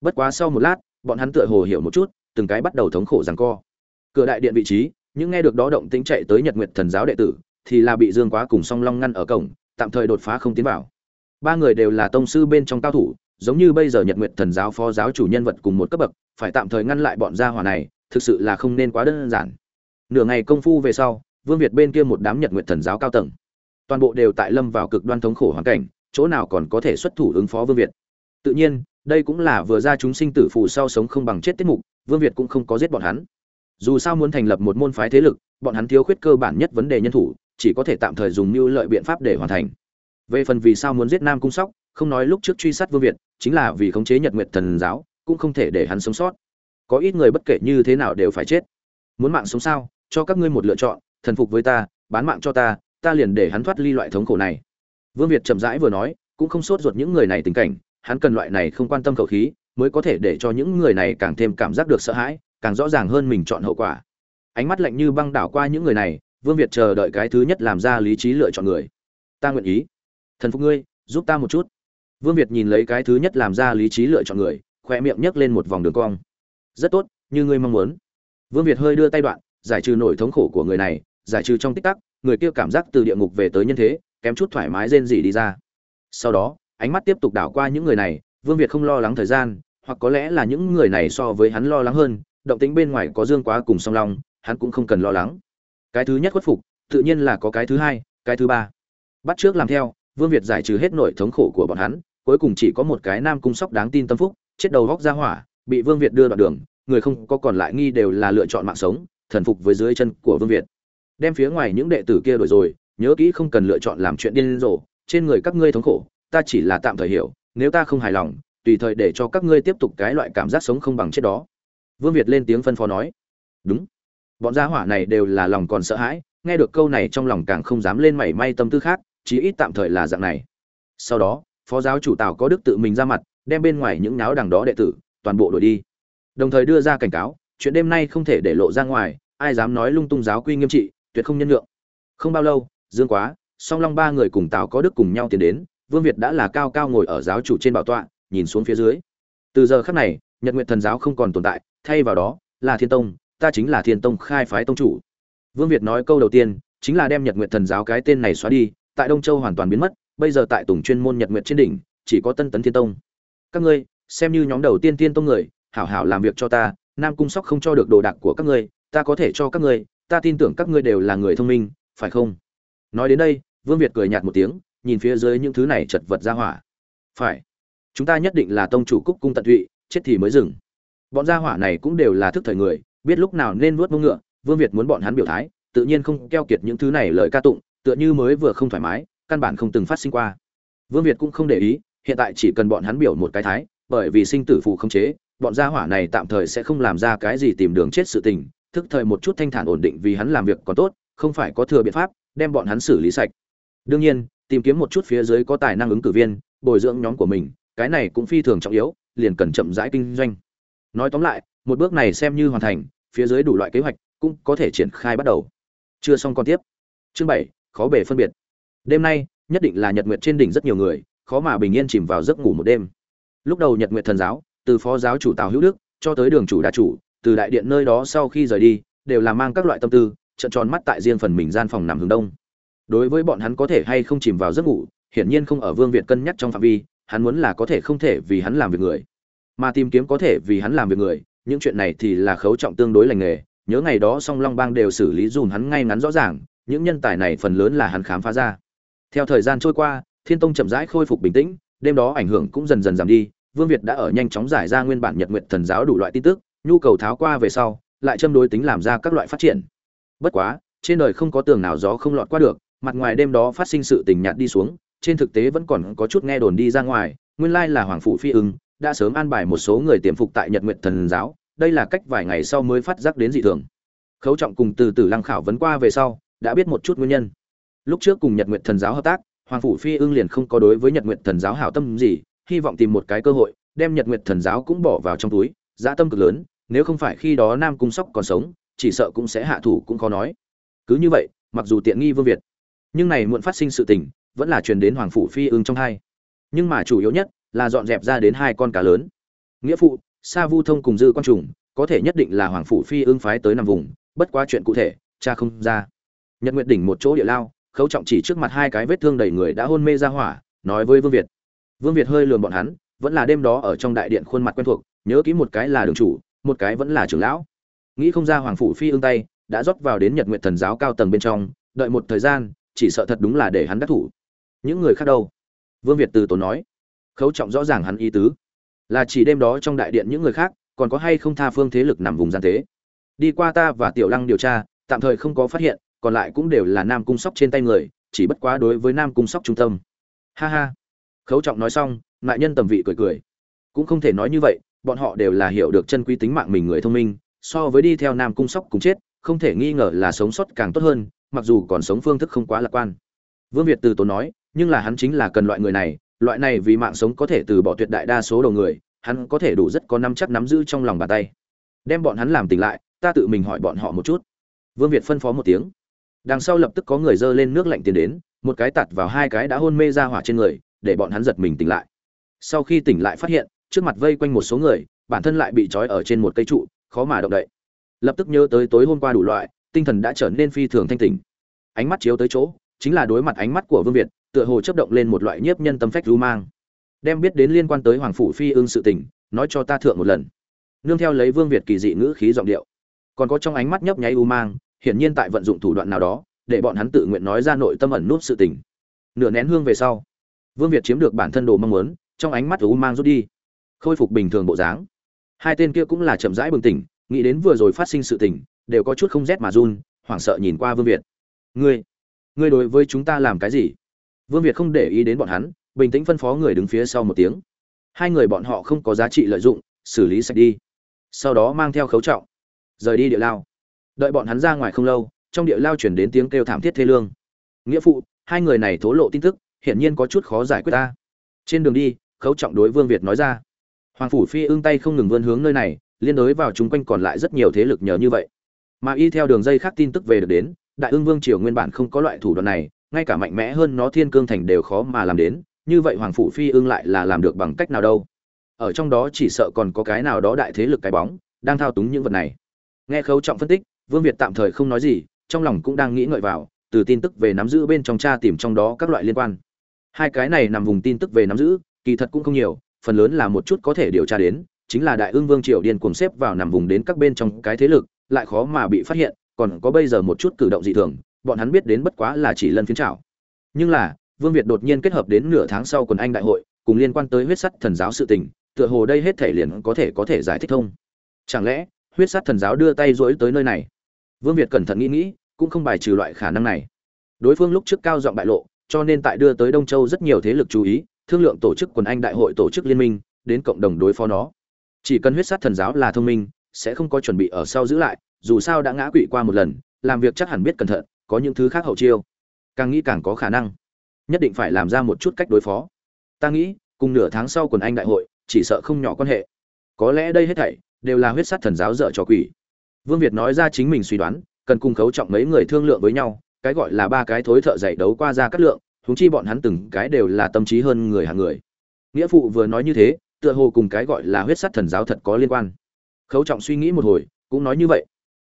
A: Bất quá sau một lát, bọn hắn tựa hồ hiểu một chút, từng cái bắt đầu thống khổ rằng co. Cửa đại điện vị trí, những nghe được đó động tính chạy tới nhật nguyện thần giáo đệ tử, thì là bị dương quá cùng song long ngăn ở cổng, tạm thời đột phá không tiến vào. Ba người đều là tông sư bên trong cao thủ, giống như bây giờ nhật nguyện thần giáo phó giáo chủ nhân vật cùng một cấp bậc, phải tạm thời ngăn lại bọn gia hỏa này thực sự là không nên quá đơn giản. Nửa ngày công phu về sau, vương việt bên kia một đám nhật nguyện thần giáo cao tầng. Toàn bộ đều tại lâm vào cực đoan thống khổ hoàn cảnh, chỗ nào còn có thể xuất thủ ứng phó vương việt. Tự nhiên, đây cũng là vừa ra chúng sinh tử phù sau sống không bằng chết tiết mục, vương việt cũng không có giết bọn hắn. Dù sao muốn thành lập một môn phái thế lực, bọn hắn thiếu khuyết cơ bản nhất vấn đề nhân thủ, chỉ có thể tạm thời dùng mưu lợi biện pháp để hoàn thành. Về phần vì sao muốn giết nam cung sóc, không nói lúc trước truy sát vương việt, chính là vì khống chế nhật nguyệt thần giáo, cũng không thể để hắn sống sót có ít người bất kể như thế nào đều phải chết. Muốn mạng sống sao? Cho các ngươi một lựa chọn, thần phục với ta, bán mạng cho ta ta liền để hắn thoát ly loại thống khổ này. Vương việt chậm rãi vừa nói, cũng không sốt ruột những người này tình cảnh, hắn cần loại này không quan tâm khẩu khí, mới có thể để cho những người này càng thêm cảm giác được sợ hãi, càng rõ ràng hơn mình chọn hậu quả. Ánh mắt lạnh như băng đảo qua những người này, vương việt chờ đợi cái thứ nhất làm ra lý trí lựa chọn người. Ta nguyện ý. Thần phục ngươi, giúp ta một chút. Vương việt nhìn lấy cái thứ nhất làm ra lý trí lựa chọn người khoe miệng nhấc lên một vòng đường cong rất tốt, như ngươi mong muốn. Vương việt hơi đưa tay đoạn, giải trừ nỗi thống khổ của người này, giải trừ trong tích tắc, người kia cảm giác từ địa ngục về tới nhân thế, kém chút thoải mái rên rỉ đi ra. Sau đó, ánh mắt tiếp tục đảo qua những người này, vương việt không lo lắng thời gian, hoặc có lẽ là những người này so với hắn lo lắng hơn, động tính bên ngoài có dương quá cùng song long, hắn cũng không cần lo lắng. Cái thứ nhất khuất phục, tự nhiên là có cái thứ hai, cái thứ ba. Bắt trước làm theo, vương việt giải trừ hết nỗi thống khổ của bọn hắn, cuối cùng chỉ có một cái nam cung sóc đáng tin tâm phúc, chết đầu góc ra hỏa bị vương việt đưa đoạn đường, người không có còn lại nghi đều là lựa chọn mạng sống, thần phục với dưới chân của vương việt. Đem phía ngoài những đệ tử kia đổi rồi, nhớ kỹ không cần lựa chọn làm chuyện điên rồ, trên người các ngươi thống khổ, ta chỉ là tạm thời hiểu, nếu ta không hài lòng, tùy thời để cho các ngươi tiếp tục cái loại cảm giác sống không bằng chết đó. Vương việt lên tiếng phân phó nói. Đúng. Bọn gia hỏa này đều là lòng còn sợ hãi, nghe được câu này trong lòng càng không dám lên mảy may tâm tư khác, chí ít tạm thời là dạng này. Sau đó, phó giáo chủ tào có đức tự mình ra mặt, đem bên ngoài những náo đằng đó đệ tử toàn bộ đuổi đi. Đồng thời đưa ra cảnh cáo, chuyện đêm nay không thể để lộ ra ngoài, ai dám nói lung tung giáo quy nghiêm trị, tuyệt không nhân nhượng. Không bao lâu, dương quá, song long ba người cùng tào có đức cùng nhau tiến đến, vương việt đã là cao cao ngồi ở giáo chủ trên bảo tọa, nhìn xuống phía dưới. Từ giờ khắc này, nhật nguyện thần giáo không còn tồn tại, thay vào đó, là thiên tông, ta chính là thiên tông khai phái tông chủ. Vương việt nói câu đầu tiên, chính là đem nhật nguyện thần giáo cái tên này xóa đi, tại đông châu hoàn toàn biến mất, bây giờ tại tùng chuyên môn nhật nguyện trên đỉnh, chỉ có tân tấn thiên tông. Các ngươi xem như nhóm đầu tiên tiên tông người, hảo hảo làm việc cho ta, nam cung sóc không cho được đồ đạc của các ngươi, ta có thể cho các ngươi, ta tin tưởng các ngươi đều là người thông minh, phải không? Nói đến đây, vương việt cười nhạt một tiếng, nhìn phía dưới những thứ này chật vật ra hỏa. Phải. Chúng ta nhất định là tông chủ cúc cung tận tụy, chết thì mới dừng. Bọn gia hỏa này cũng đều là thức thời người, biết lúc nào nên nuốt mông ngựa, vương việt muốn bọn hắn biểu thái, tự nhiên không keo kiệt những thứ này lời ca tụng, tựa như mới vừa không thoải mái, căn bản không từng phát sinh qua. Vương việt cũng không để ý, hiện tại chỉ cần bọn hắn biểu một cái thái bởi vì sinh tử phụ không chế, bọn gia hỏa này tạm thời sẽ không làm ra cái gì tìm đường chết sự tình, thức thời một chút thanh thản ổn định vì hắn làm việc còn tốt, không phải có thừa biện pháp, đem bọn hắn xử lý sạch. Đương nhiên, tìm kiếm một chút phía dưới có tài năng ứng cử viên, bồi dưỡng nhóm của mình, cái này cũng phi thường trọng yếu, liền cần chậm rãi kinh doanh. Nói tóm lại, một bước này xem như hoàn thành, phía dưới đủ loại kế hoạch cũng có thể triển khai bắt đầu. Chưa xong còn tiếp. Chương bảy, khó bề phân biệt. Đêm nay, nhất định là nhật nguyệt trên đỉnh rất nhiều người, khó mà bình yên chìm vào giấc ngủ một đêm lúc đầu nhật nguyện thần giáo, từ phó giáo chủ tào hữu đức cho tới đường chủ đa chủ, từ đại điện nơi đó sau khi rời đi, đều là mang các loại tâm tư, trận tròn mắt tại riêng phần mình gian phòng nằm hướng đông. Đối với bọn hắn có thể hay không chìm vào giấc ngủ, hiển nhiên không ở vương việt cân nhắc trong phạm vi, hắn muốn là có thể không thể vì hắn làm việc người. Mà tìm kiếm có thể vì hắn làm việc người, những chuyện này thì là khấu trọng tương đối lành nghề, nhớ ngày đó song long bang đều xử lý dùn hắn ngay ngắn rõ ràng, những nhân tài này phần lớn là hắn khám phá ra. Theo thời gian trôi qua, thiên tông chậm rãi khôi phục bình tĩnh đêm đó ảnh hưởng cũng dần dần giảm đi, vương việt đã ở nhanh chóng giải ra nguyên bản nhật nguyện thần giáo đủ loại tin tức, nhu cầu tháo qua về sau, lại châm đối tính làm ra các loại phát triển. Bất quá, trên đời không có tường nào gió không lọt qua được, mặt ngoài đêm đó phát sinh sự tình nhạt đi xuống, trên thực tế vẫn còn có chút nghe đồn đi ra ngoài, nguyên lai là hoàng phụ phi ưng, đã sớm an bài một số người tiềm phục tại nhật nguyện thần giáo, đây là cách vài ngày sau mới phát giác đến dị thường. Khấu trọng cùng từ từ lăng khảo vấn qua về sau, đã biết một chút nguyên nhân. Lúc trước cùng nhật nguyện thần giáo hợp tác hoàng phủ phi ưng liền không có đối với nhật nguyện thần giáo hảo tâm gì, hy vọng tìm một cái cơ hội, đem nhật nguyện thần giáo cũng bỏ vào trong túi, dã tâm cực lớn, nếu không phải khi đó nam cung sóc còn sống, chỉ sợ cũng sẽ hạ thủ cũng khó nói. Cứ như vậy, mặc dù tiện nghi vương việt, nhưng này muộn phát sinh sự tình, vẫn là truyền đến hoàng phủ phi ưng trong hai. Nhưng mà chủ yếu nhất là dọn dẹp ra đến hai con cá lớn. Nghĩa phụ, sa vu thông cùng dư quan trùng, có thể nhất định là hoàng phủ phi ưng phái tới nằm vùng, bất quá chuyện cụ thể, cha không ra. Nhật nguyệt đỉnh một chỗ địa lao khấu trọng chỉ trước mặt hai cái vết thương đầy người đã hôn mê ra hỏa, nói với vương việt. Vương việt hơi lườm bọn hắn, vẫn là đêm đó ở trong đại điện khuôn mặt quen thuộc, nhớ kỹ một cái là đường chủ, một cái vẫn là trưởng lão. Nghĩ không ra hoàng phủ phi ương tay, đã rót vào đến nhật nguyện thần giáo cao tầng bên trong, đợi một thời gian, chỉ sợ thật đúng là để hắn đắc thủ. Những người khác đâu? Vương việt từ tốn nói. Khấu trọng rõ ràng hắn ý tứ. Là chỉ đêm đó trong đại điện những người khác, còn có hay không tha phương thế lực nằm vùng gian tế. Đi qua ta và tiểu lăng điều tra, tạm thời không có phát hiện còn lại cũng đều là nam cung sóc trên tay người, chỉ bất quá đối với nam cung sóc trung tâm. Ha ha. Khấu trọng nói xong ngại nhân tầm vị cười cười. Cũng không thể nói như vậy, bọn họ đều là hiểu được chân quý tính mạng mình người thông minh, so với đi theo nam cung sóc cùng chết, không thể nghi ngờ là sống sót càng tốt hơn, mặc dù còn sống phương thức không quá lạc quan. Vương việt từ tốn nói, nhưng là hắn chính là cần loại người này, loại này vì mạng sống có thể từ bỏ tuyệt đại đa số đầu người, hắn có thể đủ rất có năm chắc nắm giữ trong lòng bàn tay. Đem bọn hắn làm tỉnh lại, ta tự mình hỏi bọn họ một chút. Vương việt phân phó một tiếng đằng sau lập tức có người dơ lên nước lạnh tiền đến, một cái tạt vào hai cái đã hôn mê ra hỏa trên người, để bọn hắn giật mình tỉnh lại. Sau khi tỉnh lại phát hiện, trước mặt vây quanh một số người, bản thân lại bị trói ở trên một cây trụ, khó mà động đậy. Lập tức nhớ tới tối hôm qua đủ loại, tinh thần đã trở nên phi thường thanh tỉnh. Ánh mắt chiếu tới chỗ, chính là đối mặt ánh mắt của vương việt, tựa hồ chấp động lên một loại nhiếp nhân tâm phách lưu mang. Đem biết đến liên quan tới hoàng phủ phi ương sự tình, nói cho ta thượng một lần. Nương theo lấy vương việt kỳ dị ngữ khí giọng điệu. Còn có trong ánh mắt nhấp nháy u mang hiển nhiên tại vận dụng thủ đoạn nào đó, để bọn hắn tự nguyện nói ra nội tâm ẩn nút sự tình. Nửa nén hương về sau, vương việt chiếm được bản thân đồ mong muốn, trong ánh mắt u mang rút đi, khôi phục bình thường bộ dáng. Hai tên kia cũng là chậm rãi bừng tỉnh, nghĩ đến vừa rồi phát sinh sự tình, đều có chút không rét mà run, hoảng sợ nhìn qua vương việt. Ngươi ngươi đối với chúng ta làm cái gì? Vương việt không để ý đến bọn hắn, bình tĩnh phân phó người đứng phía sau một tiếng. Hai người bọn họ không có giá trị lợi dụng, xử lý sạch đi. Sau đó mang theo khấu trọng, rời đi địa lao đợi bọn hắn ra ngoài không lâu, trong địa lao chuyển đến tiếng kêu thảm thiết thê lương. Nghĩa phụ, hai người này thố lộ tin tức, hiển nhiên có chút khó giải quyết ta. Trên đường đi, khấu trọng đối vương việt nói ra. Hoàng phủ phi ương tay không ngừng vươn hướng nơi này, liên đối vào chúng quanh còn lại rất nhiều thế lực nhờ như vậy. Mà y theo đường dây khác tin tức về được đến, đại ương vương triều nguyên bản không có loại thủ đoạn này, ngay cả mạnh mẽ hơn nó thiên cương thành đều khó mà làm đến, như vậy hoàng phủ phi ương lại là làm được bằng cách nào đâu? Ở trong đó chỉ sợ còn có cái nào đó đại thế lực cái bóng, đang thao túng những vật này. Nghe khấu trọng phân tích vương việt tạm thời không nói gì, trong lòng cũng đang nghĩ ngợi vào, từ tin tức về nắm giữ bên trong cha tìm trong đó các loại liên quan. Hai cái này nằm vùng tin tức về nắm giữ, kỳ thật cũng không nhiều, phần lớn là một chút có thể điều tra đến, chính là đại ương vương triều điên cuồng xếp vào nằm vùng đến các bên trong cái thế lực, lại khó mà bị phát hiện, còn có bây giờ một chút cử động dị thường, bọn hắn biết đến bất quá là chỉ lân phiến trảo nhưng là, vương việt đột nhiên kết hợp đến nửa tháng sau quần anh đại hội, cùng liên quan tới huyết sắt thần giáo sự tình, tựa hồ đây hết thể liền có thể có thể giải thích thông. Chẳng lẽ, huyết sắt thần giáo đưa tay duỗi tới nơi này? Vương việt cẩn thận nghĩ nghĩ, cũng không bài trừ loại khả năng này. Đối phương lúc trước cao giọng bại lộ, cho nên tại đưa tới đông châu rất nhiều thế lực chú ý, thương lượng tổ chức quần anh đại hội tổ chức liên minh, đến cộng đồng đối phó nó. Chỉ cần huyết sát thần giáo là thông minh, sẽ không có chuẩn bị ở sau giữ lại, dù sao đã ngã quỵ qua một lần, làm việc chắc hẳn biết cẩn thận, có những thứ khác hậu chiêu. Càng nghĩ càng có khả năng. Nhất định phải làm ra một chút cách đối phó. Ta nghĩ, cùng nửa tháng sau quần anh đại hội, chỉ sợ không nhỏ quan hệ. Có lẽ đây hết thảy, đều là huyết sát thần giáo dở trò quỷ vương việt nói ra chính mình suy đoán, cần cùng khấu trọng mấy người thương lượng với nhau, cái gọi là ba cái thối thợ dạy đấu qua ra cắt lượng, huống chi bọn hắn từng cái đều là tâm trí hơn người hàng người. Nghĩa phụ vừa nói như thế, tựa hồ cùng cái gọi là huyết sắt thần giáo thật có liên quan. Khấu trọng suy nghĩ một hồi, cũng nói như vậy.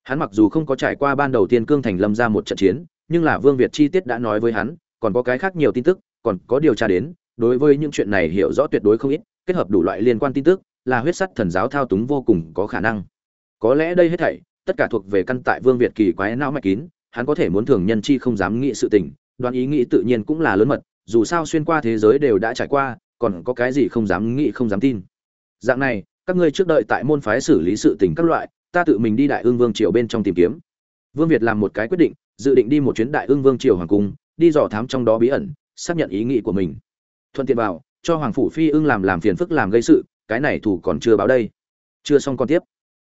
A: Hắn mặc dù không có trải qua ban đầu tiên cương thành lâm ra một trận chiến, nhưng là vương việt chi tiết đã nói với hắn, còn có cái khác nhiều tin tức, còn có điều tra đến, đối với những chuyện này hiểu rõ tuyệt đối không ít, kết hợp đủ loại liên quan tin tức, là huyết sắt thần giáo thao túng vô cùng có khả năng có lẽ đây hết thảy, tất cả thuộc về căn tại vương việt kỳ quái não mạch kín, hắn có thể muốn thường nhân chi không dám nghĩ sự tình, đoán ý nghĩ tự nhiên cũng là lớn mật, dù sao xuyên qua thế giới đều đã trải qua, còn có cái gì không dám nghĩ, không dám tin. Dạng này, các ngươi trước đợi tại môn phái xử lý sự tình các loại, ta tự mình đi đại ương vương triều bên trong tìm kiếm. Vương việt làm một cái quyết định, dự định đi một chuyến đại ương vương triều hoàng cung, đi dò thám trong đó bí ẩn, xác nhận ý nghĩ của mình. Thuận tiện vào, cho hoàng phủ phi ưng làm làm phiền phức làm gây sự, cái này thủ còn chưa báo đây. Chưa xong còn tiếp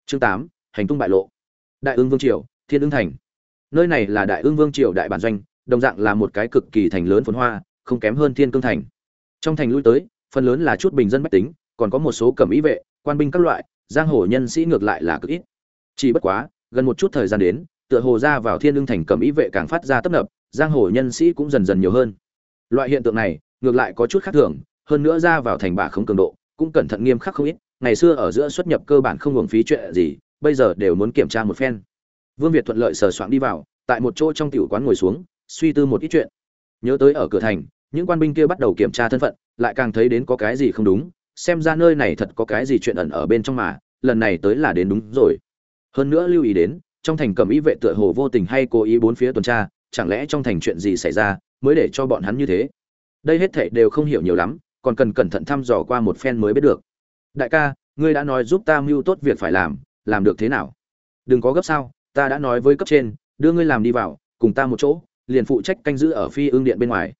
A: chương tám, hành tung bại lộ. Đại ương vương triều, thiên ương thành. Nơi này là đại ương vương triều đại bản doanh, đồng dạng là một cái cực kỳ thành lớn phồn hoa, không kém hơn thiên cương thành. Trong thành lui tới, phần lớn là chút bình dân bách tính, còn có một số cẩm ý vệ, quan binh các loại, giang hồ nhân sĩ ngược lại là cực ít. Chỉ bất quá, gần một chút thời gian đến, tựa hồ ra vào thiên lương thành cẩm ý vệ càng phát ra tấp nập, giang hồ nhân sĩ cũng dần dần nhiều hơn. Loại hiện tượng này, ngược lại có chút khác thường, hơn nữa ra vào thành bà không cường độ, cũng cẩn thận nghiêm khắc không ít ngày xưa ở giữa xuất nhập cơ bản không hưởng phí chuyện gì, bây giờ đều muốn kiểm tra một phen. Vương việt thuận lợi sờ soạn đi vào, tại một chỗ trong tiểu quán ngồi xuống, suy tư một ít chuyện. Nhớ tới ở cửa thành, những quan binh kia bắt đầu kiểm tra thân phận, lại càng thấy đến có cái gì không đúng, xem ra nơi này thật có cái gì chuyện ẩn ở bên trong mà, lần này tới là đến đúng rồi. Hơn nữa lưu ý đến, trong thành cầm ý vệ tựa hồ vô tình hay cố ý bốn phía tuần tra, chẳng lẽ trong thành chuyện gì xảy ra mới để cho bọn hắn như thế? Đây hết thảy đều không hiểu nhiều lắm, còn cần cẩn thận thăm dò qua một phen mới biết được đại ca, ngươi đã nói giúp ta mưu tốt việc phải làm làm được thế nào? Đừng có gấp sao, ta đã nói với cấp trên, đưa ngươi làm đi vào, cùng ta một chỗ, liền phụ trách canh giữ ở phi ương điện bên ngoài.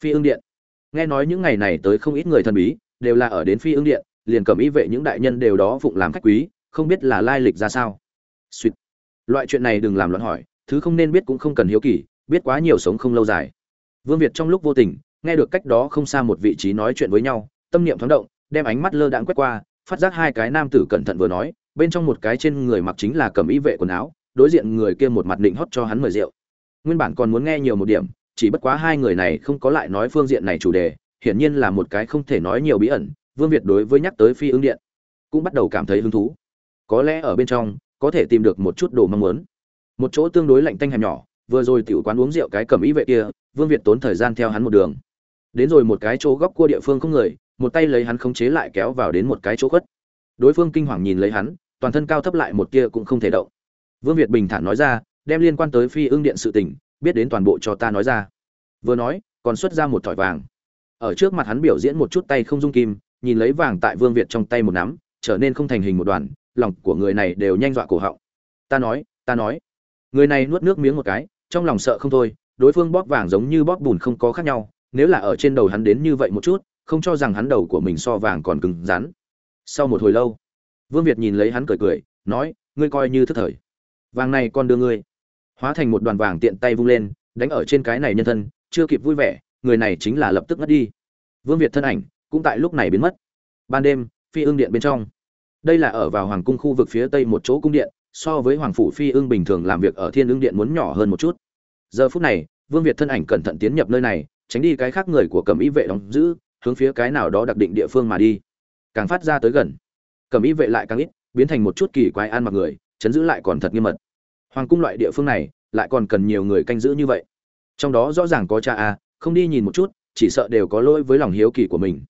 A: Phi ương điện? Nghe nói những ngày này tới không ít người thần bí, đều là ở đến phi ương điện, liền cầm ý vệ những đại nhân đều đó phụng làm khách quý, không biết là lai lịch ra sao. Suýt loại chuyện này đừng làm loạn hỏi, thứ không nên biết cũng không cần hiếu kỳ, biết quá nhiều sống không lâu dài. Vương việt trong lúc vô tình, nghe được cách đó không xa một vị trí nói chuyện với nhau, tâm niệm thoáng động đem ánh mắt lơ đãng quét qua, phát giác hai cái nam tử cẩn thận vừa nói, bên trong một cái trên người mặc chính là cầm y vệ quần áo, đối diện người kia một mặt định hót cho hắn mời rượu. Nguyên bản còn muốn nghe nhiều một điểm, chỉ bất quá hai người này không có lại nói phương diện này chủ đề, hiển nhiên là một cái không thể nói nhiều bí ẩn, vương việt đối với nhắc tới phi ứng điện cũng bắt đầu cảm thấy hứng thú. Có lẽ ở bên trong, có thể tìm được một chút đồ mong muốn. Một chỗ tương đối lạnh tanh hẻm nhỏ, vừa rồi tiểu quán uống rượu cái cầm ý vệ kia, vương việt tốn thời gian theo hắn một đường. Đến rồi một cái chỗ góc cua địa phương không người một tay lấy hắn khống chế lại kéo vào đến một cái chỗ khuất. Đối phương kinh hoàng nhìn lấy hắn, toàn thân cao thấp lại một kia cũng không thể động. Vương việt bình thản nói ra, đem liên quan tới phi ương điện sự tình, biết đến toàn bộ cho ta nói ra. Vừa nói, còn xuất ra một thỏi vàng. Ở trước mặt hắn biểu diễn một chút tay không dung kim, nhìn lấy vàng tại vương việt trong tay một nắm, trở nên không thành hình một đoàn, lòng của người này đều nhanh dọa cổ họng. Ta nói ta nói. Người này nuốt nước miếng một cái, trong lòng sợ không thôi, đối phương bóp vàng giống như bóp bùn không có khác nhau, nếu là ở trên đầu hắn đến như vậy một chút không cho rằng hắn đầu của mình so vàng còn cứng rắn. Sau một hồi lâu, vương việt nhìn lấy hắn cười cười, nói, ngươi coi như thức thời. Vàng này con đưa ngươi. Hóa thành một đoàn vàng tiện tay vung lên, đánh ở trên cái này nhân thân, chưa kịp vui vẻ, người này chính là lập tức ngất đi. Vương việt thân ảnh cũng tại lúc này biến mất. Ban đêm, phi ương điện bên trong. Đây là ở vào hoàng cung khu vực phía tây một chỗ cung điện, so với hoàng phủ phi ương bình thường làm việc ở thiên ương điện muốn nhỏ hơn một chút. Giờ phút này, vương việt thân ảnh cẩn thận tiến nhập nơi này, tránh đi cái khác người của cầm y vệ đóng giữ hướng phía cái nào đó đặc định địa phương mà đi. Càng phát ra tới gần. Cầm ý vệ lại càng ít, biến thành một chút kỳ quái ăn mặc người, chấn giữ lại còn thật nghiêm mật. Hoàng cung loại địa phương này, lại còn cần nhiều người canh giữ như vậy. Trong đó rõ ràng có cha a, không đi nhìn một chút, chỉ sợ đều có lỗi với lòng hiếu kỳ của mình.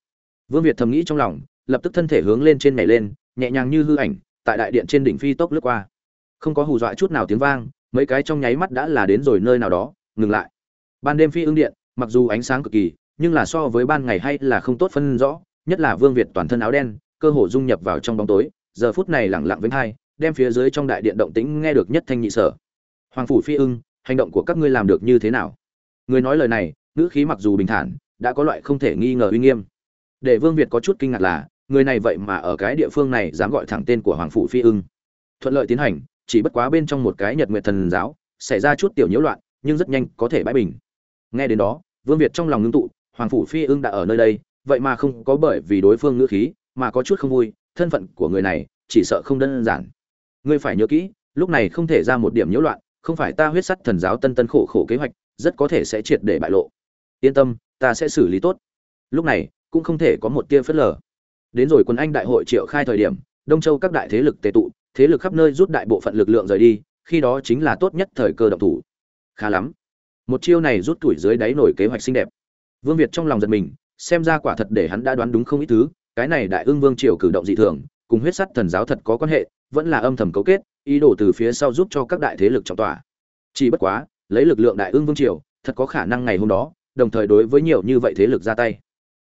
A: Vương việt thầm nghĩ trong lòng, lập tức thân thể hướng lên trên nhảy lên, nhẹ nhàng như hư ảnh, tại đại điện trên đỉnh phi tốc lướt qua. Không có hù dọa chút nào tiếng vang, mấy cái trong nháy mắt đã là đến rồi nơi nào đó, ngừng lại. Ban đêm phi ưng điện, mặc dù ánh sáng cực kỳ nhưng là so với ban ngày hay là không tốt phân rõ, nhất là vương việt toàn thân áo đen, cơ hồ dung nhập vào trong bóng tối, giờ phút này lẳng lặng vĩnh hai, đem phía dưới trong đại điện động tĩnh nghe được nhất thanh nhị sở. Hoàng phủ phi ưng, hành động của các ngươi làm được như thế nào? Người nói lời này, ngữ khí mặc dù bình thản, đã có loại không thể nghi ngờ uy nghiêm. Để vương việt có chút kinh ngạc là, người này vậy mà ở cái địa phương này dám gọi thẳng tên của hoàng phủ phi ưng. Thuận lợi tiến hành, chỉ bất quá bên trong một cái nhật nguyệt thần giáo, xảy ra chút tiểu nhiễu loạn, nhưng rất nhanh có thể bãi bình. Nghe đến đó, vương việt trong lòng ngưng tụ hoàng phủ phi ưng đã ở nơi đây, vậy mà không có bởi vì đối phương ngữ khí mà có chút không vui, thân phận của người này chỉ sợ không đơn giản. Ngươi phải nhớ kỹ, lúc này không thể ra một điểm nhiễu loạn, không phải ta huyết sắt thần giáo tân tân khổ khổ kế hoạch, rất có thể sẽ triệt để bại lộ. Yên tâm, ta sẽ xử lý tốt. Lúc này, cũng không thể có một tia phớt lờ. Đến rồi quân anh đại hội triệu khai thời điểm, đông châu các đại thế lực tề tụ, thế lực khắp nơi rút đại bộ phận lực lượng rời đi, khi đó chính là tốt nhất thời cơ động thủ. Khá lắm. Một chiêu này rút tuổi dưới đáy nổi kế hoạch xinh đẹp vương việt trong lòng giật mình, xem ra quả thật để hắn đã đoán đúng không ít thứ, cái này đại ương vương triều cử động dị thường, cùng huyết sắt thần giáo thật có quan hệ, vẫn là âm thầm cấu kết, ý đồ từ phía sau giúp cho các đại thế lực trọng tỏa. Chỉ bất quá, lấy lực lượng đại ương vương triều, thật có khả năng ngày hôm đó, đồng thời đối với nhiều như vậy thế lực ra tay.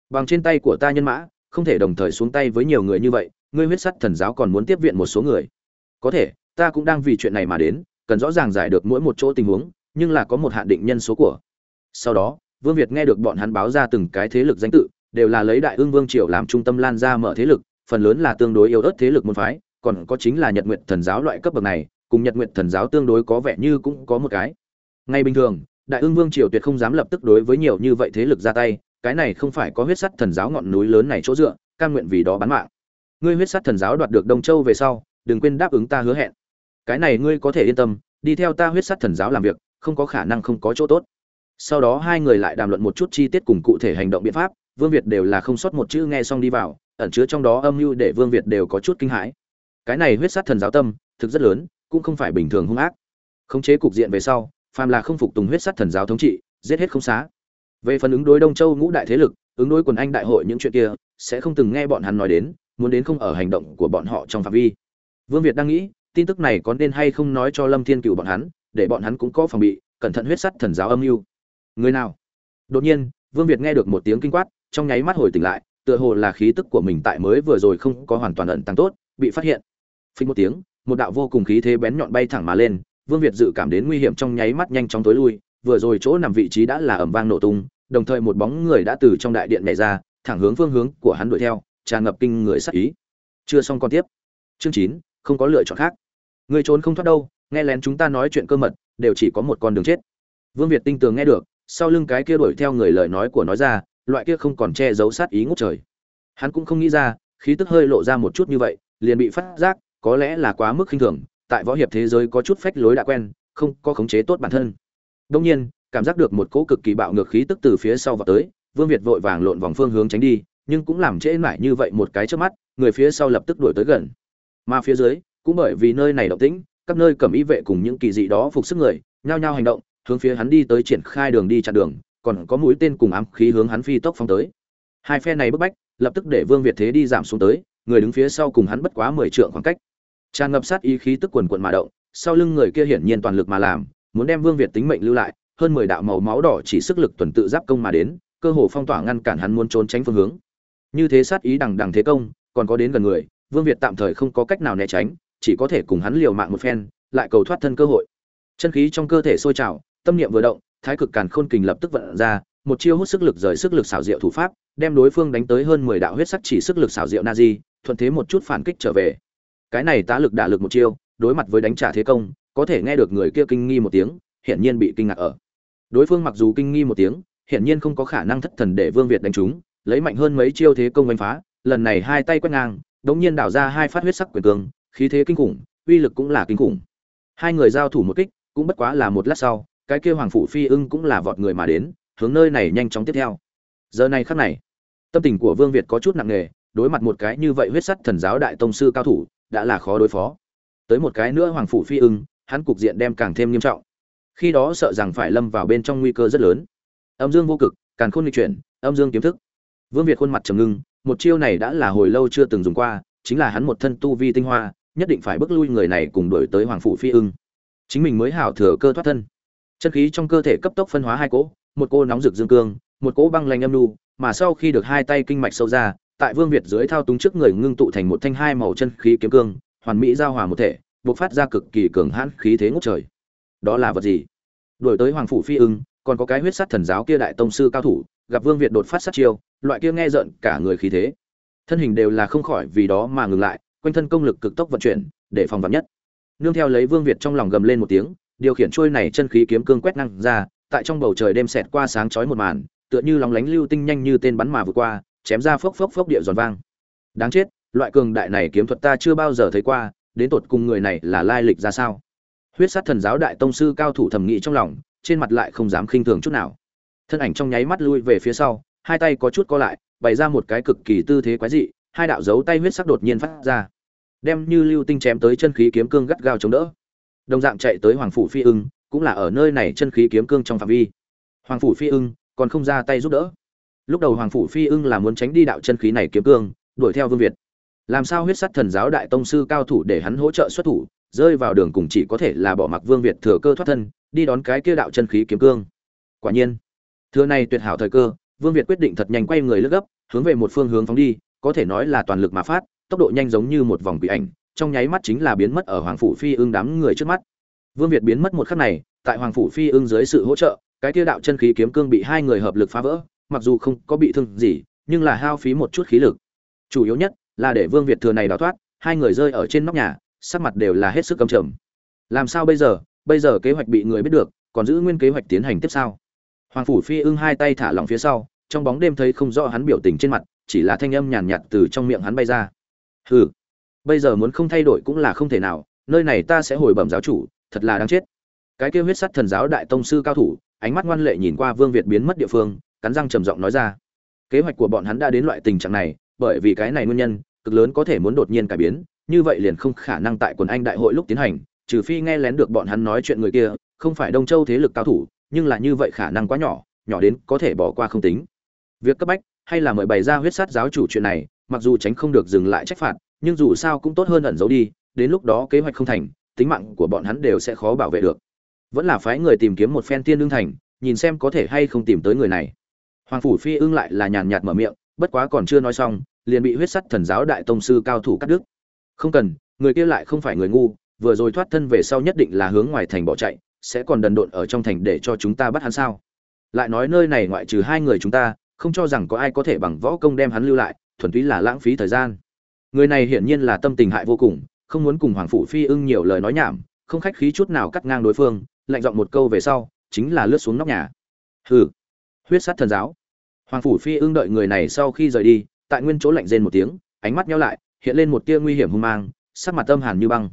A: Bằng trên tay của ta nhân mã, không thể đồng thời xuống tay với nhiều người như vậy, ngươi huyết sắt thần giáo còn muốn tiếp viện một số người. Có thể, ta cũng đang vì chuyện này mà đến, cần rõ ràng giải được mỗi một chỗ tình huống, nhưng là có một hạn định nhân số của. Sau đó vương việt nghe được bọn hắn báo ra từng cái thế lực danh tự, đều là lấy đại Ưng vương triều làm trung tâm lan ra mở thế lực, phần lớn là tương đối yếu ớt thế lực môn phái, còn có chính là nhật Nguyệt thần giáo loại cấp bậc này, cùng nhật Nguyệt thần giáo tương đối có vẻ như cũng có một cái. Ngay bình thường, đại Ưng vương triều tuyệt không dám lập tức đối với nhiều như vậy thế lực ra tay, cái này không phải có huyết sắt thần giáo ngọn núi lớn này chỗ dựa, cam nguyện vì đó bán mạng. Ngươi huyết sắt thần giáo đoạt được đông châu về sau, đừng quên đáp ứng ta hứa hẹn. Cái này ngươi có thể yên tâm, đi theo ta huyết sắt thần giáo làm việc, không có khả năng không có chỗ tốt sau đó hai người lại đàm luận một chút chi tiết cùng cụ thể hành động biện pháp, vương việt đều là không sót một chữ nghe xong đi vào, ẩn chứa trong đó âm mưu để vương việt đều có chút kinh hãi. Cái này huyết sát thần giáo tâm, thực rất lớn, cũng không phải bình thường hung ác. Khống chế cục diện về sau, phàm là không phục tùng huyết sát thần giáo thống trị, giết hết không xá. Về phần ứng đối đông châu ngũ đại thế lực, ứng đối quần anh đại hội những chuyện kia, sẽ không từng nghe bọn hắn nói đến, muốn đến không ở hành động của bọn họ trong phạm vi. Vương việt đang nghĩ, tin tức này có nên hay không nói cho lâm thiên cựu bọn hắn, để bọn hắn cũng có phòng bị, cẩn thận huyết sắt thần giáo âm mưu người nào? Đột nhiên, vương việt nghe được một tiếng kinh quát, trong nháy mắt hồi tỉnh lại, tựa hồ là khí tức của mình tại mới vừa rồi không có hoàn toàn ẩn tăng tốt, bị phát hiện. Phình một tiếng, một đạo vô cùng khí thế bén nhọn bay thẳng mà lên, vương việt dự cảm đến nguy hiểm trong nháy mắt nhanh chóng tối lui, vừa rồi chỗ nằm vị trí đã là ẩm vang nổ tung, đồng thời một bóng người đã từ trong đại điện nhảy ra, thẳng hướng phương hướng của hắn đuổi theo, tràn ngập kinh người sắc ý. Chưa xong con tiếp. Chương chín, không có lựa chọn khác. Người trốn không thoát đâu, nghe lén chúng ta nói chuyện cơ mật, đều chỉ có một con đường chết. Vương việt tinh tường nghe được sau lưng cái kia đuổi theo người lời nói của nói ra, loại kia không còn che giấu sát ý ngút trời. Hắn cũng không nghĩ ra, khí tức hơi lộ ra một chút như vậy, liền bị phát giác, có lẽ là quá mức khinh thường, tại võ hiệp thế giới có chút phách lối đã quen, không có khống chế tốt bản thân. Đông nhiên, cảm giác được một cỗ cực kỳ bạo ngược khí tức từ phía sau vào tới, vương việt vội vàng lộn vòng phương hướng tránh đi, nhưng cũng làm trễ mãi như vậy một cái trước mắt, người phía sau lập tức đuổi tới gần. Mà phía dưới, cũng bởi vì nơi này động tĩnh, các nơi cầm y vệ cùng những kỳ dị đó phục sức người, nhao nhao hành động hướng phía hắn đi tới triển khai đường đi chặn đường, còn có mũi tên cùng ám khí hướng hắn phi tốc phóng tới. Hai phe này bức bách, lập tức để vương việt thế đi giảm xuống tới, người đứng phía sau cùng hắn bất quá mười trượng khoảng cách. Tràn ngập sát ý khí tức quần quận mà động, sau lưng người kia hiển nhiên toàn lực mà làm, muốn đem vương việt tính mệnh lưu lại, hơn mười đạo màu máu đỏ chỉ sức lực tuần tự giáp công mà đến, cơ hồ phong tỏa ngăn cản hắn muốn trốn tránh phương hướng. Như thế sát ý đằng đằng thế công, còn có đến gần người, vương việt tạm thời không có cách nào né tránh, chỉ có thể cùng hắn liều mạng một phen, lại cầu thoát thân cơ hội. Chân khí trong cơ thể sôi trào tâm niệm vừa động thái cực càn khôn kình lập tức vận ra một chiêu hút sức lực rời sức lực xảo diệu thủ pháp đem đối phương đánh tới hơn mười đạo huyết sắc chỉ sức lực xảo diệu nazi, thuận thế một chút phản kích trở về. Cái này tá lực đả lực một chiêu đối mặt với đánh trả thế công có thể nghe được người kia kinh nghi một tiếng hiển nhiên bị kinh ngạc ở. Đối phương mặc dù kinh nghi một tiếng hiển nhiên không có khả năng thất thần để vương việt đánh trúng lấy mạnh hơn mấy chiêu thế công đánh phá lần này hai tay quét ngang đống nhiên đảo ra hai phát huyết sắc quyền cương khí thế kinh khủng uy lực cũng là kinh khủng. Hai người giao thủ một kích cũng bất quá là một lát sau cái kia hoàng phủ phi ưng cũng là vọt người mà đến, hướng nơi này nhanh chóng tiếp theo. Giờ này khắc này, tâm tình của vương việt có chút nặng nề, đối mặt một cái như vậy huyết sắt thần giáo đại tông sư cao thủ, đã là khó đối phó. Tới một cái nữa hoàng phủ phi ưng, hắn cục diện đem càng thêm nghiêm trọng. Khi đó sợ rằng phải lâm vào bên trong nguy cơ rất lớn. Âm dương vô cực, càn khôn nghịch chuyển, âm dương kiếm thức. Vương việt khuôn mặt trầm ngưng, một chiêu này đã là hồi lâu chưa từng dùng qua, chính là hắn một thân tu vi tinh hoa, nhất định phải bước lui người này cùng đổi tới hoàng phủ phi ưng. Chính mình mới hảo thừa cơ thoát thân chân khí trong cơ thể cấp tốc phân hóa hai cỗ, một cô nóng rực dương cương, một cỗ băng lanh âm lu. mà sau khi được hai tay kinh mạch sâu ra, tại vương việt dưới thao túng trước người ngưng tụ thành một thanh hai màu chân khí kiếm cương, hoàn mỹ giao hòa một thể, bộc phát ra cực kỳ cường hãn khí thế ngút trời. Đó là vật gì? Đổi tới hoàng phủ phi ưng, còn có cái huyết sát thần giáo kia đại tông sư cao thủ, gặp vương việt đột phát sát chiêu, loại kia nghe giận cả người khí thế. Thân hình đều là không khỏi vì đó mà ngừng lại, quanh thân công lực cực tốc vận chuyển, để phòng vắn nhất. Nương theo lấy vương việt trong lòng gầm lên một tiếng điều khiển trôi này chân khí kiếm cương quét năng ra, tại trong bầu trời đêm xẹt qua sáng chói một màn, tựa như lóng lánh lưu tinh nhanh như tên bắn mà vượt qua, chém ra phốc phốc phốc địa giòn vang. Đáng chết, loại cường đại này kiếm thuật ta chưa bao giờ thấy qua, đến tột cùng người này là lai lịch ra sao? Huyết sát thần giáo đại tông sư cao thủ thẩm nghị trong lòng, trên mặt lại không dám khinh thường chút nào. Thân ảnh trong nháy mắt lui về phía sau, hai tay có chút co lại, bày ra một cái cực kỳ tư thế quái dị, hai đạo dấu tay huyết sắc đột nhiên phát ra, đem như lưu tinh chém tới chân khí kiếm cương gắt gao chống đỡ đồng dạng chạy tới hoàng phủ phi ưng, cũng là ở nơi này chân khí kiếm cương trong phạm vi. Hoàng phủ phi ưng còn không ra tay giúp đỡ. Lúc đầu hoàng phủ phi ưng là muốn tránh đi đạo chân khí này kiếm cương, đuổi theo vương việt. Làm sao huyết sắt thần giáo đại tông sư cao thủ để hắn hỗ trợ xuất thủ, rơi vào đường cùng chỉ có thể là bỏ mặc vương việt thừa cơ thoát thân, đi đón cái kia đạo chân khí kiếm cương. Quả nhiên thưa này tuyệt hảo thời cơ, vương việt quyết định thật nhanh quay người lướt gấp, hướng về một phương hướng phóng đi, có thể nói là toàn lực mà phát, tốc độ nhanh giống như một vòng quỷ ảnh trong nháy mắt chính là biến mất ở hoàng phủ phi ưng đám người trước mắt. Vương việt biến mất một khắc này, tại hoàng phủ phi ưng dưới sự hỗ trợ, cái kia đạo chân khí kiếm cương bị hai người hợp lực phá vỡ, mặc dù không có bị thương gì, nhưng là hao phí một chút khí lực. Chủ yếu nhất là để vương việt thừa này đào thoát, hai người rơi ở trên nóc nhà, sắc mặt đều là hết sức cầm trầm. Làm sao bây giờ? Bây giờ kế hoạch bị người biết được, còn giữ nguyên kế hoạch tiến hành tiếp sau. Hoàng phủ phi ưng hai tay thả lỏng phía sau, trong bóng đêm thấy không rõ hắn biểu tình trên mặt, chỉ là thanh âm nhàn nhạt từ trong miệng hắn bay ra. Hừ bây giờ muốn không thay đổi cũng là không thể nào, nơi này ta sẽ hồi bẩm giáo chủ, thật là đáng chết. Cái kêu huyết sắt thần giáo đại tông sư cao thủ, ánh mắt ngoan lệ nhìn qua vương việt biến mất địa phương, cắn răng trầm giọng nói ra. Kế hoạch của bọn hắn đã đến loại tình trạng này, bởi vì cái này nguyên nhân, cực lớn có thể muốn đột nhiên cải biến, như vậy liền không khả năng tại quần anh đại hội lúc tiến hành, trừ phi nghe lén được bọn hắn nói chuyện người kia, không phải đông châu thế lực cao thủ, nhưng là như vậy khả năng quá nhỏ nhỏ đến có thể bỏ qua không tính. Việc cấp bách, hay là mời bày ra huyết sát giáo chủ chuyện này, mặc dù tránh không được dừng lại trách phạt nhưng dù sao cũng tốt hơn ẩn giấu đi, đến lúc đó kế hoạch không thành, tính mạng của bọn hắn đều sẽ khó bảo vệ được. Vẫn là phái người tìm kiếm một phen tiên đương thành, nhìn xem có thể hay không tìm tới người này. Hoàng phủ phi ưng lại là nhàn nhạt mở miệng, bất quá còn chưa nói xong, liền bị huyết sắt thần giáo đại tông sư cao thủ cắt đứt. Không cần, người kia lại không phải người ngu, vừa rồi thoát thân về sau nhất định là hướng ngoài thành bỏ chạy, sẽ còn đần độn ở trong thành để cho chúng ta bắt hắn sao? Lại nói nơi này ngoại trừ hai người chúng ta, không cho rằng có ai có thể bằng võ công đem hắn lưu lại, thuần túy là lãng phí thời gian người này hiển nhiên là tâm tình hại vô cùng, không muốn cùng hoàng phủ phi ưng nhiều lời nói nhảm, không khách khí chút nào cắt ngang đối phương, lạnh giọng một câu về sau, chính là lướt xuống nóc nhà. Hừ, huyết sát thần giáo. Hoàng phủ phi ưng đợi người này sau khi rời đi, tại nguyên chỗ lạnh rên một tiếng, ánh mắt nhau lại, hiện lên một tia nguy hiểm hung mang, sắc mặt âm hàn như băng.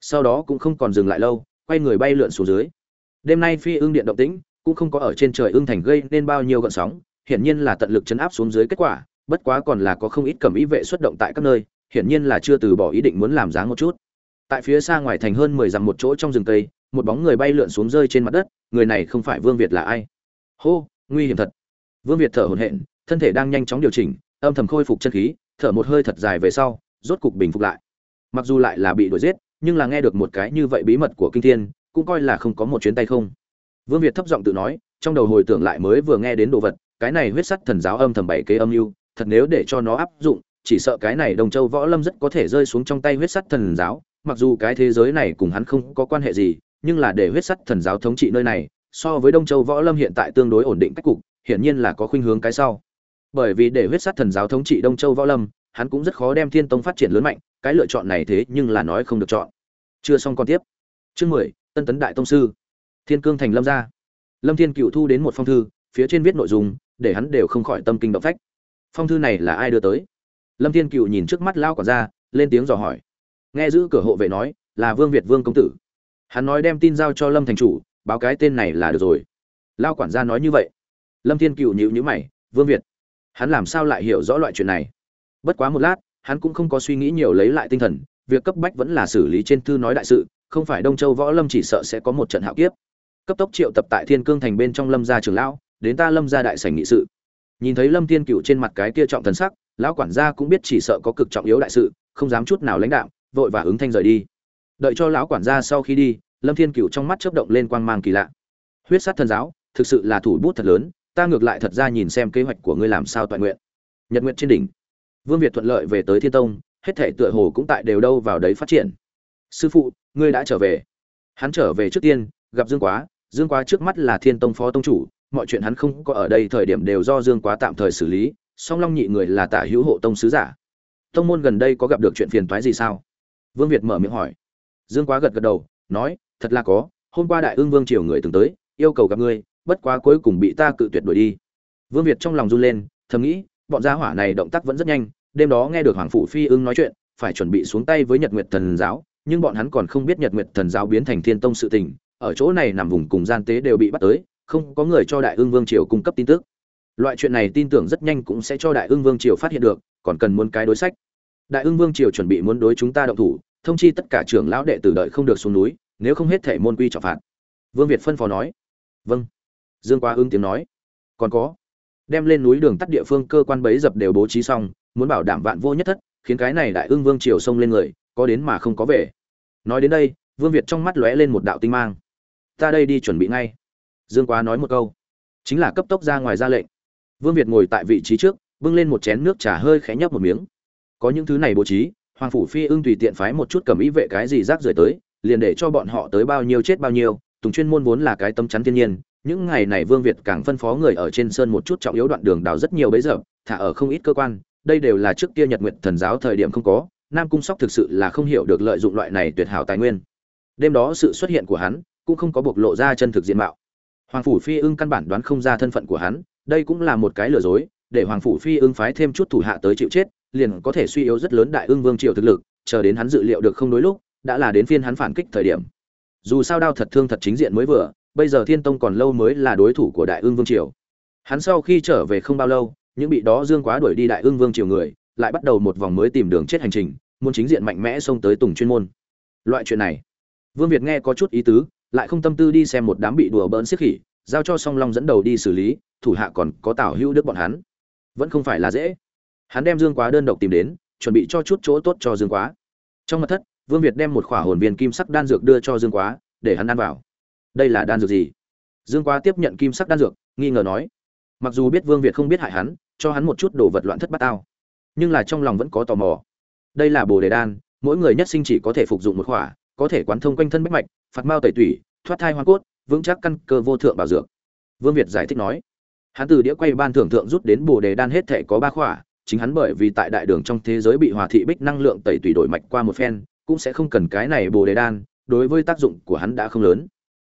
A: Sau đó cũng không còn dừng lại lâu, quay người bay lượn xuống dưới. Đêm nay phi ưng điện động tĩnh, cũng không có ở trên trời ưng thành gây nên bao nhiêu gợn sóng, hiển nhiên là tận lực chấn áp xuống dưới kết quả, bất quá còn là có không ít cầm ý vệ xuất động tại các nơi hiển nhiên là chưa từ bỏ ý định muốn làm dáng một chút. Tại phía xa ngoài thành hơn mười dặm một chỗ trong rừng tây một bóng người bay lượn xuống rơi trên mặt đất, người này không phải vương việt là ai? Hô, nguy hiểm thật. Vương việt thở hổn hển, thân thể đang nhanh chóng điều chỉnh, âm thầm khôi phục chân khí, thở một hơi thật dài về sau, rốt cục bình phục lại. Mặc dù lại là bị đuổi giết, nhưng là nghe được một cái như vậy bí mật của kinh thiên, cũng coi là không có một chuyến tay không. Vương việt thấp giọng tự nói, trong đầu hồi tưởng lại mới vừa nghe đến đồ vật, cái này huyết sắt thần giáo âm thầm bảy kế âm mưu, thật nếu để cho nó áp dụng chỉ sợ cái này đồng châu võ lâm rất có thể rơi xuống trong tay huyết sắt thần giáo, mặc dù cái thế giới này cùng hắn không có quan hệ gì, nhưng là để huyết sắt thần giáo thống trị nơi này, so với đông châu võ lâm hiện tại tương đối ổn định cách cục, hiển nhiên là có khuynh hướng cái sau. Bởi vì để huyết sắt thần giáo thống trị đông châu võ lâm, hắn cũng rất khó đem thiên tông phát triển lớn mạnh, cái lựa chọn này thế nhưng là nói không được chọn. Chưa xong còn tiếp. Chương mười, tân tấn đại tông sư. Thiên cương thành lâm gia. Lâm thiên cựu thu đến một phong thư, phía trên viết nội dung, để hắn đều không khỏi tâm kinh động phách. Phong thư này là ai đưa tới? Lâm thiên cựu nhìn trước mắt lao quản ra lên tiếng dò hỏi. Nghe giữ cửa hộ vệ nói, là vương việt vương công tử. Hắn nói đem tin giao cho lâm thành chủ, báo cái tên này là được rồi. Lao quản gia nói như vậy. Lâm thiên cựu nhịu nhữ mày, vương việt, hắn làm sao lại hiểu rõ loại chuyện này? Bất quá một lát, hắn cũng không có suy nghĩ nhiều lấy lại tinh thần, việc cấp bách vẫn là xử lý trên thư nói đại sự, không phải đông châu võ lâm chỉ sợ sẽ có một trận hạo kiếp. Cấp tốc triệu tập tại thiên cương thành bên trong lâm gia trường lão, đến ta lâm gia đại sảnh nghị sự. Nhìn thấy lâm thiên cựu trên mặt cái kia trọng thần sắc lão quản gia cũng biết chỉ sợ có cực trọng yếu đại sự, không dám chút nào lãnh đạo vội và ứng thanh rời đi. Đợi cho lão quản gia sau khi đi, lâm thiên cựu trong mắt chớp động lên quang mang kỳ lạ. Huyết sát thần giáo, thực sự là thủ bút thật lớn, ta ngược lại thật ra nhìn xem kế hoạch của ngươi làm sao toàn nguyện. Nhật nguyện trên đỉnh. Vương việt thuận lợi về tới thiên tông, hết thể tựa hồ cũng tại đều đâu vào đấy phát triển. Sư phụ, ngươi đã trở về. Hắn trở về trước tiên, gặp dương quá dương quá trước mắt là thiên tông phó tông chủ, mọi chuyện hắn không có ở đây thời điểm đều do dương quá tạm thời xử lý song long nhị người là tả hữu hộ tông sứ giả. Tông môn gần đây có gặp được chuyện phiền toái gì sao? Vương việt mở miệng hỏi. Dương quá gật gật đầu, nói, thật là có, hôm qua đại ương vương triều người từng tới, yêu cầu gặp ngươi, bất quá cuối cùng bị ta cự tuyệt đuổi đi. Vương việt trong lòng run lên, thầm nghĩ, bọn gia hỏa này động tác vẫn rất nhanh, đêm đó nghe được hoàng phủ phi ưng nói chuyện, phải chuẩn bị xuống tay với nhật nguyệt thần giáo, nhưng bọn hắn còn không biết nhật nguyệt thần giáo biến thành thiên tông sự tình, ở chỗ này nằm vùng cùng gian tế đều bị bắt tới, không có người cho đại ương vương triều cung cấp tin tức loại chuyện này tin tưởng rất nhanh cũng sẽ cho đại ương vương triều phát hiện được, còn cần muốn cái đối sách. Đại ương vương triều chuẩn bị muốn đối chúng ta động thủ, thông chi tất cả trưởng lão đệ tử đợi không được xuống núi, nếu không hết thể môn quy trọng phạt. Vương việt phân phó nói. Vâng. Dương quá ứng tiếng nói. Còn có. Đem lên núi đường tắt địa phương cơ quan bấy dập đều bố trí xong, muốn bảo đảm vạn vô nhất thất, khiến cái này đại ương vương triều sông lên người, có đến mà không có về. Nói đến đây, vương việt trong mắt lóe lên một đạo tinh mang. Ta đây đi chuẩn bị ngay. Dương quá nói một câu. Chính là cấp tốc ra ngoài ra lệnh vương việt ngồi tại vị trí trước, bưng lên một chén nước trà hơi khẽ nhấp một miếng. Có những thứ này bố trí, hoàng phủ phi ưng tùy tiện phái một chút cầm ý vệ cái gì rác rưởi tới, liền để cho bọn họ tới bao nhiêu chết bao nhiêu, tùng chuyên môn vốn là cái tâm chắn thiên nhiên, những ngày này vương việt càng phân phó người ở trên sơn một chút trọng yếu đoạn đường đào rất nhiều bấy giờ, thả ở không ít cơ quan, đây đều là trước kia nhật nguyện thần giáo thời điểm không có, nam cung sóc thực sự là không hiểu được lợi dụng loại này tuyệt hảo tài nguyên. Đêm đó sự xuất hiện của hắn, cũng không có bộc lộ ra chân thực diện mạo. Hoàng phủ phi ưng căn bản đoán không ra thân phận của hắn đây cũng là một cái lừa dối, để hoàng phủ phi ưng phái thêm chút thủ hạ tới chịu chết, liền có thể suy yếu rất lớn đại ưng vương triều thực lực, chờ đến hắn dự liệu được không đối lúc, đã là đến phiên hắn phản kích thời điểm. Dù sao đao thật thương thật chính diện mới vừa, bây giờ thiên tông còn lâu mới là đối thủ của đại ưng vương triều. Hắn sau khi trở về không bao lâu, những bị đó dương quá đuổi đi đại ưng vương triều người, lại bắt đầu một vòng mới tìm đường chết hành trình, muốn chính diện mạnh mẽ xông tới tùng chuyên môn. Loại chuyện này, vương việt nghe có chút ý tứ, lại không tâm tư đi xem một đám bị đùa bỡn xiết khỉ giao cho song long dẫn đầu đi xử lý, thủ hạ còn có tào hữu đức bọn hắn. Vẫn không phải là dễ. Hắn đem dương quá đơn độc tìm đến, chuẩn bị cho chút chỗ tốt cho dương quá. Trong mật thất, vương việt đem một khỏa hồn viên kim sắc đan dược đưa cho dương quá, để hắn ăn vào. Đây là đan dược gì? Dương quá tiếp nhận kim sắc đan dược, nghi ngờ nói. Mặc dù biết vương việt không biết hại hắn, cho hắn một chút đồ vật loạn thất bát tao nhưng là trong lòng vẫn có tò mò. Đây là bồ đề đan, mỗi người nhất sinh chỉ có thể phục dụng một khỏa, có thể quán thông quanh thân bách mạch, phạt mao tẩy tủy, thoát thai hoa cốt vững chắc căn cơ vô thượng bảo dược. Vương việt giải thích nói, hắn từ đĩa quay ban thưởng thượng rút đến bồ đề đan hết thể có ba khỏa, chính hắn bởi vì tại đại đường trong thế giới bị hòa thị bích năng lượng tẩy tùy đổi mạch qua một phen, cũng sẽ không cần cái này bồ đề đan, đối với tác dụng của hắn đã không lớn.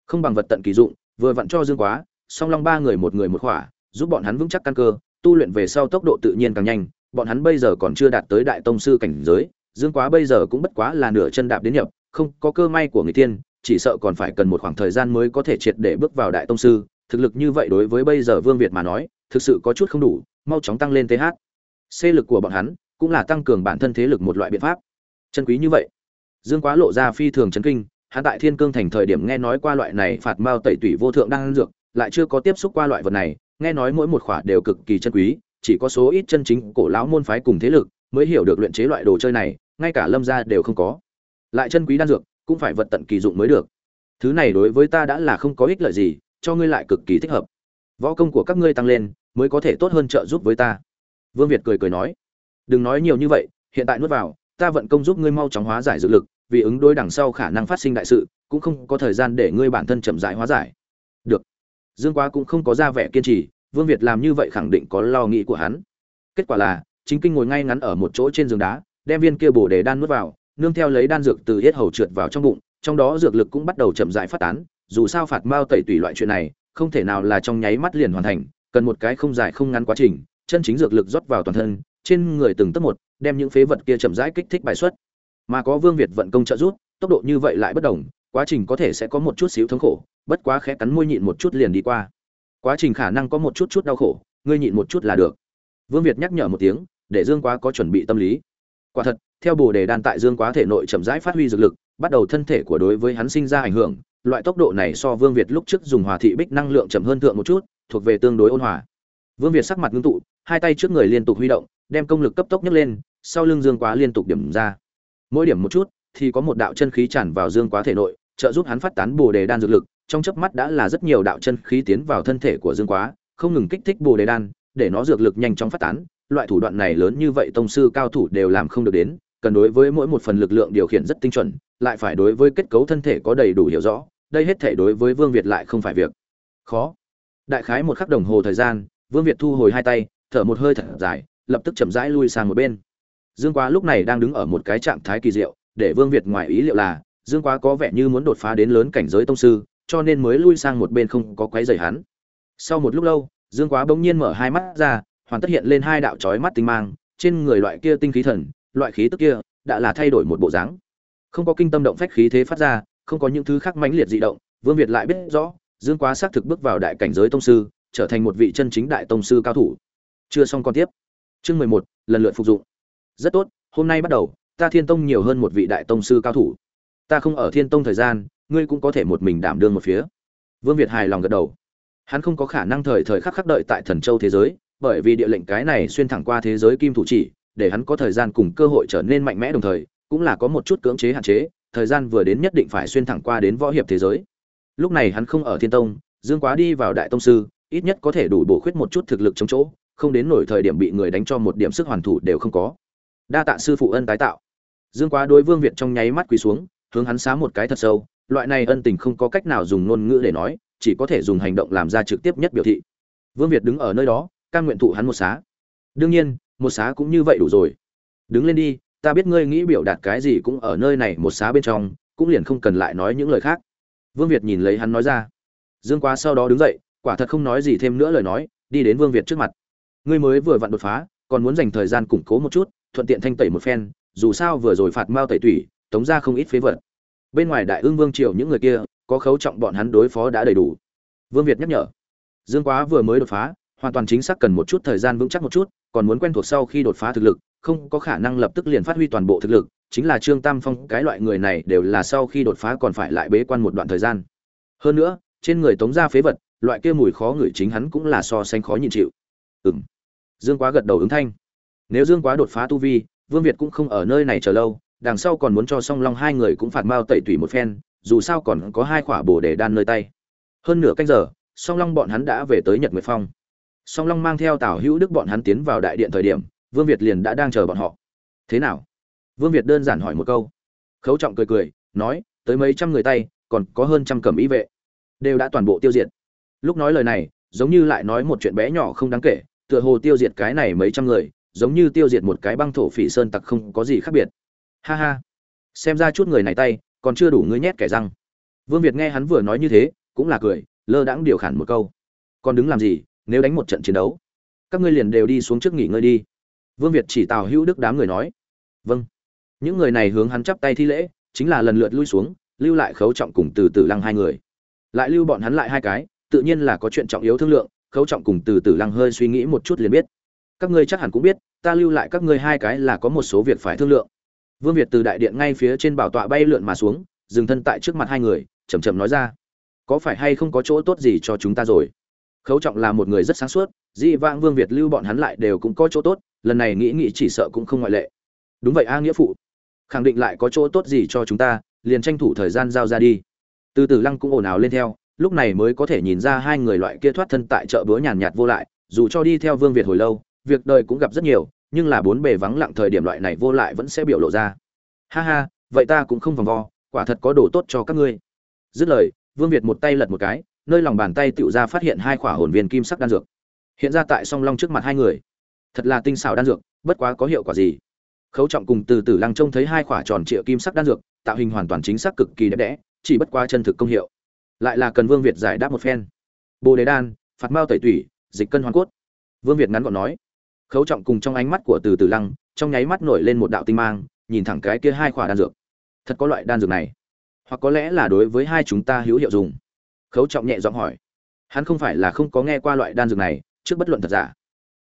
A: Không bằng vật tận kỳ dụng, vừa vặn cho dương quá, song long ba người một người một khỏa, giúp bọn hắn vững chắc căn cơ, tu luyện về sau tốc độ tự nhiên càng nhanh, bọn hắn bây giờ còn chưa đạt tới đại tông sư cảnh giới, dương quá bây giờ cũng bất quá là nửa chân đạp đến nhập, không có cơ may của người tiên chỉ sợ còn phải cần một khoảng thời gian mới có thể triệt để bước vào đại tông sư. Thực lực như vậy đối với bây giờ vương việt mà nói, thực sự có chút không đủ, mau chóng tăng lên th c lực của bọn hắn cũng là tăng cường bản thân thế lực một loại biện pháp. Chân quý như vậy. Dương quá lộ ra phi thường chấn kinh, hắn tại thiên cương thành thời điểm nghe nói qua loại này phạt mao tẩy tủy vô thượng đang dược, lại chưa có tiếp xúc qua loại vật này, nghe nói mỗi một khỏa đều cực kỳ chân quý, chỉ có số ít chân chính cổ lão môn phái cùng thế lực mới hiểu được luyện chế loại đồ chơi này, ngay cả lâm gia đều không có. Lại chân quý đan dược cũng phải vật tận kỳ dụng mới được. Thứ này đối với ta đã là không có ích lợi gì, cho ngươi lại cực kỳ thích hợp. Võ công của các ngươi tăng lên, mới có thể tốt hơn trợ giúp với ta. Vương việt cười cười nói. Đừng nói nhiều như vậy, hiện tại nuốt vào, ta vận công giúp ngươi mau chóng hóa giải dự lực, vì ứng đối đằng sau khả năng phát sinh đại sự, cũng không có thời gian để ngươi bản thân chậm rãi hóa giải. Được. Dương quá cũng không có ra vẻ kiên trì, vương việt làm như vậy khẳng định có lo nghĩ của hắn. Kết quả là, chính kinh ngồi ngay ngắn ở một chỗ trên giường đá, đem viên kia bổ đề đan nuốt vào nương theo lấy đan dược từ hết hầu trượt vào trong bụng, trong đó dược lực cũng bắt đầu chậm rãi phát tán, dù sao phạt mao tẩy tùy loại chuyện này, không thể nào là trong nháy mắt liền hoàn thành, cần một cái không dài không ngắn quá trình, chân chính dược lực rót vào toàn thân, trên người từng tấc một, đem những phế vật kia chậm rãi kích thích bài xuất. Mà có vương việt vận công trợ rút tốc độ như vậy lại bất đồng, quá trình có thể sẽ có một chút xíu thống khổ, bất quá khẽ cắn môi nhịn một chút liền đi qua. Quá trình khả năng có một chút chút đau khổ, ngươi nhịn một chút là được. Vương việt nhắc nhở một tiếng, để dương quá có chuẩn bị tâm lý quả thật, theo bồ đề đan tại dương quá thể nội chậm rãi phát huy dược lực, bắt đầu thân thể của đối với hắn sinh ra ảnh hưởng, loại tốc độ này so vương việt lúc trước dùng hòa thị bích năng lượng chậm hơn thượng một chút, thuộc về tương đối ôn hòa. Vương việt sắc mặt ngưng tụ, hai tay trước người liên tục huy động, đem công lực cấp tốc nhấc lên, sau lưng dương quá liên tục điểm ra. Mỗi điểm một chút, thì có một đạo chân khí tràn vào dương quá thể nội, trợ giúp hắn phát tán bồ đề đan dược lực, trong chớp mắt đã là rất nhiều đạo chân khí tiến vào thân thể của dương quá, không ngừng kích thích bồ đề đan, để nó dược lực nhanh chóng phát tán loại thủ đoạn này lớn như vậy tông sư cao thủ đều làm không được đến, cần đối với mỗi một phần lực lượng điều khiển rất tinh chuẩn, lại phải đối với kết cấu thân thể có đầy đủ hiểu rõ, đây hết thể đối với vương việt lại không phải việc khó. Đại khái một khắc đồng hồ thời gian, vương việt thu hồi hai tay, thở một hơi thật dài, lập tức chậm rãi lui sang một bên. Dương quá lúc này đang đứng ở một cái trạng thái kỳ diệu, để vương việt ngoài ý liệu là, dương quá có vẻ như muốn đột phá đến lớn cảnh giới tông sư, cho nên mới lui sang một bên không có quấy rầy hắn. Sau một lúc lâu, dương quá bỗng nhiên mở hai mắt ra hoàn tất hiện lên hai đạo chói mắt tinh mang, trên người loại kia tinh khí thần, loại khí tức kia đã là thay đổi một bộ dáng. Không có kinh tâm động phách khí thế phát ra, không có những thứ khác mãnh liệt dị động, vương việt lại biết rõ, dương quá xác thực bước vào đại cảnh giới tông sư, trở thành một vị chân chính đại tông sư cao thủ. Chưa xong con tiếp. Chương mười một, lần lượt phục dụng. Rất tốt, hôm nay bắt đầu, ta thiên tông nhiều hơn một vị đại tông sư cao thủ. Ta không ở thiên tông thời gian, ngươi cũng có thể một mình đảm đương một phía. Vương việt hài lòng gật đầu. Hắn không có khả năng thời thời khắc khắc đợi tại thần châu thế giới bởi vì địa lệnh cái này xuyên thẳng qua thế giới kim thủ chỉ, để hắn có thời gian cùng cơ hội trở nên mạnh mẽ đồng thời, cũng là có một chút cưỡng chế hạn chế, thời gian vừa đến nhất định phải xuyên thẳng qua đến võ hiệp thế giới. Lúc này hắn không ở thiên tông, dương quá đi vào đại tông sư, ít nhất có thể đủ bổ khuyết một chút thực lực chống chỗ, không đến nổi thời điểm bị người đánh cho một điểm sức hoàn thủ đều không có. Đa tạ sư phụ ân tái tạo. Dương quá đối vương việt trong nháy mắt quỳ xuống, hướng hắn xá một cái thật sâu, loại này ân tình không có cách nào dùng ngôn ngữ để nói, chỉ có thể dùng hành động làm ra trực tiếp nhất biểu thị. Vương việt đứng ở nơi đó cam nguyện thụ hắn một xá. Đương nhiên, một xá cũng như vậy đủ rồi. Đứng lên đi, ta biết ngươi nghĩ biểu đạt cái gì cũng ở nơi này một xá bên trong, cũng liền không cần lại nói những lời khác. Vương việt nhìn lấy hắn nói ra. Dương quá sau đó đứng dậy, quả thật không nói gì thêm nữa lời nói, đi đến vương việt trước mặt. Ngươi mới vừa vặn đột phá, còn muốn dành thời gian củng cố một chút, thuận tiện thanh tẩy một phen, dù sao vừa rồi phạt mao tẩy tủy, tống ra không ít phế vật. Bên ngoài đại ương vương triều những người kia, có khấu trọng bọn hắn đối phó đã đầy đủ. Vương việt nhắc nhở. Dương quá vừa mới đột phá hoàn toàn chính xác cần một chút thời gian vững chắc một chút, còn muốn quen thuộc sau khi đột phá thực lực, không có khả năng lập tức liền phát huy toàn bộ thực lực, chính là trương tam phong, cái loại người này đều là sau khi đột phá còn phải lại bế quan một đoạn thời gian. Hơn nữa, trên người tống ra phế vật, loại kia mùi khó ngửi chính hắn cũng là so sánh khó nhịn chịu. Ừng dương quá gật đầu ứng thanh. Nếu dương quá đột phá tu vi, vương việt cũng không ở nơi này chờ lâu, đằng sau còn muốn cho song long hai người cũng phạt mao tẩy tủy một phen, dù sao còn có hai khỏa bồ để đan nơi tay. Hơn nửa canh giờ, song long bọn hắn đã về tới nhật nguyệt phong song long mang theo tào hữu đức bọn hắn tiến vào đại điện thời điểm, vương việt liền đã đang chờ bọn họ. Thế nào? Vương việt đơn giản hỏi một câu. Khấu trọng cười cười, nói, tới mấy trăm người tay, còn có hơn trăm cẩm ý vệ. Đều đã toàn bộ tiêu diệt. Lúc nói lời này, giống như lại nói một chuyện bé nhỏ không đáng kể, tựa hồ tiêu diệt cái này mấy trăm người, giống như tiêu diệt một cái băng thổ phỉ sơn tặc không có gì khác biệt. Ha ha. Xem ra chút người này tay, còn chưa đủ ngươi nhét kẻ răng. Vương việt nghe hắn vừa nói như thế, cũng là cười, lơ đãng điều khản một câu. Còn đứng làm gì? Nếu đánh một trận chiến đấu, các ngươi liền đều đi xuống trước nghỉ ngơi đi. Vương việt chỉ tào hữu đức đám người nói. Vâng. Những người này hướng hắn chắp tay thi lễ, chính là lần lượt lui xuống, lưu lại khấu trọng cùng từ từ lăng hai người. Lại lưu bọn hắn lại hai cái, tự nhiên là có chuyện trọng yếu thương lượng, khấu trọng cùng từ từ lăng hơi suy nghĩ một chút liền biết. Các ngươi chắc hẳn cũng biết, ta lưu lại các ngươi hai cái là có một số việc phải thương lượng. Vương việt từ đại điện ngay phía trên bảo tọa bay lượn mà xuống, dừng thân tại trước mặt hai người chầm chầm nói ra. Có phải hay không có chỗ tốt gì cho chúng ta rồi? Khấu trọng là một người rất sáng suốt dĩ vãng vương việt lưu bọn hắn lại đều cũng có chỗ tốt, lần này nghĩ nghĩ chỉ sợ cũng không ngoại lệ. Đúng vậy a nghĩa phụ, khẳng định lại có chỗ tốt gì cho chúng ta, liền tranh thủ thời gian giao ra đi. Từ từ lăng cũng ồn ào lên theo, lúc này mới có thể nhìn ra hai người loại kia thoát thân tại chợ búa nhàn nhạt vô lại, dù cho đi theo vương việt hồi lâu, việc đời cũng gặp rất nhiều, nhưng là bốn bề vắng lặng thời điểm loại này vô lại vẫn sẽ biểu lộ ra. Ha ha, vậy ta cũng không vòng vo, quả thật có đồ tốt cho các ngươi. Dứt lời, vương việt một tay lật một cái nơi lòng bàn tay tựu ra phát hiện hai khỏa hồn viên kim sắc đan dược. Hiện ra tại song long trước mặt hai người. Thật là tinh xảo đan dược, bất quá có hiệu quả gì? Khấu trọng cùng từ từ lăng trông thấy hai khỏa tròn trịa kim sắc đan dược, tạo hình hoàn toàn chính xác cực kỳ đẹp đẽ, chỉ bất quá chân thực công hiệu. Lại là cần vương việt giải đáp một phen. Bồ đề đan, phạt mao tẩy tủy, dịch cân hoàn cốt. Vương việt ngắn gọn nói. Khấu trọng cùng trong ánh mắt của từ từ lăng, trong nháy mắt nổi lên một đạo tinh mang, nhìn thẳng cái kia hai khỏa đan dược. Thật có loại đan dược này. Hoặc có lẽ là đối với hai chúng ta hữu hiệu dùng khấu trọng nhẹ giọng hỏi. Hắn không phải là không có nghe qua loại đan dược này, trước bất luận thật giả.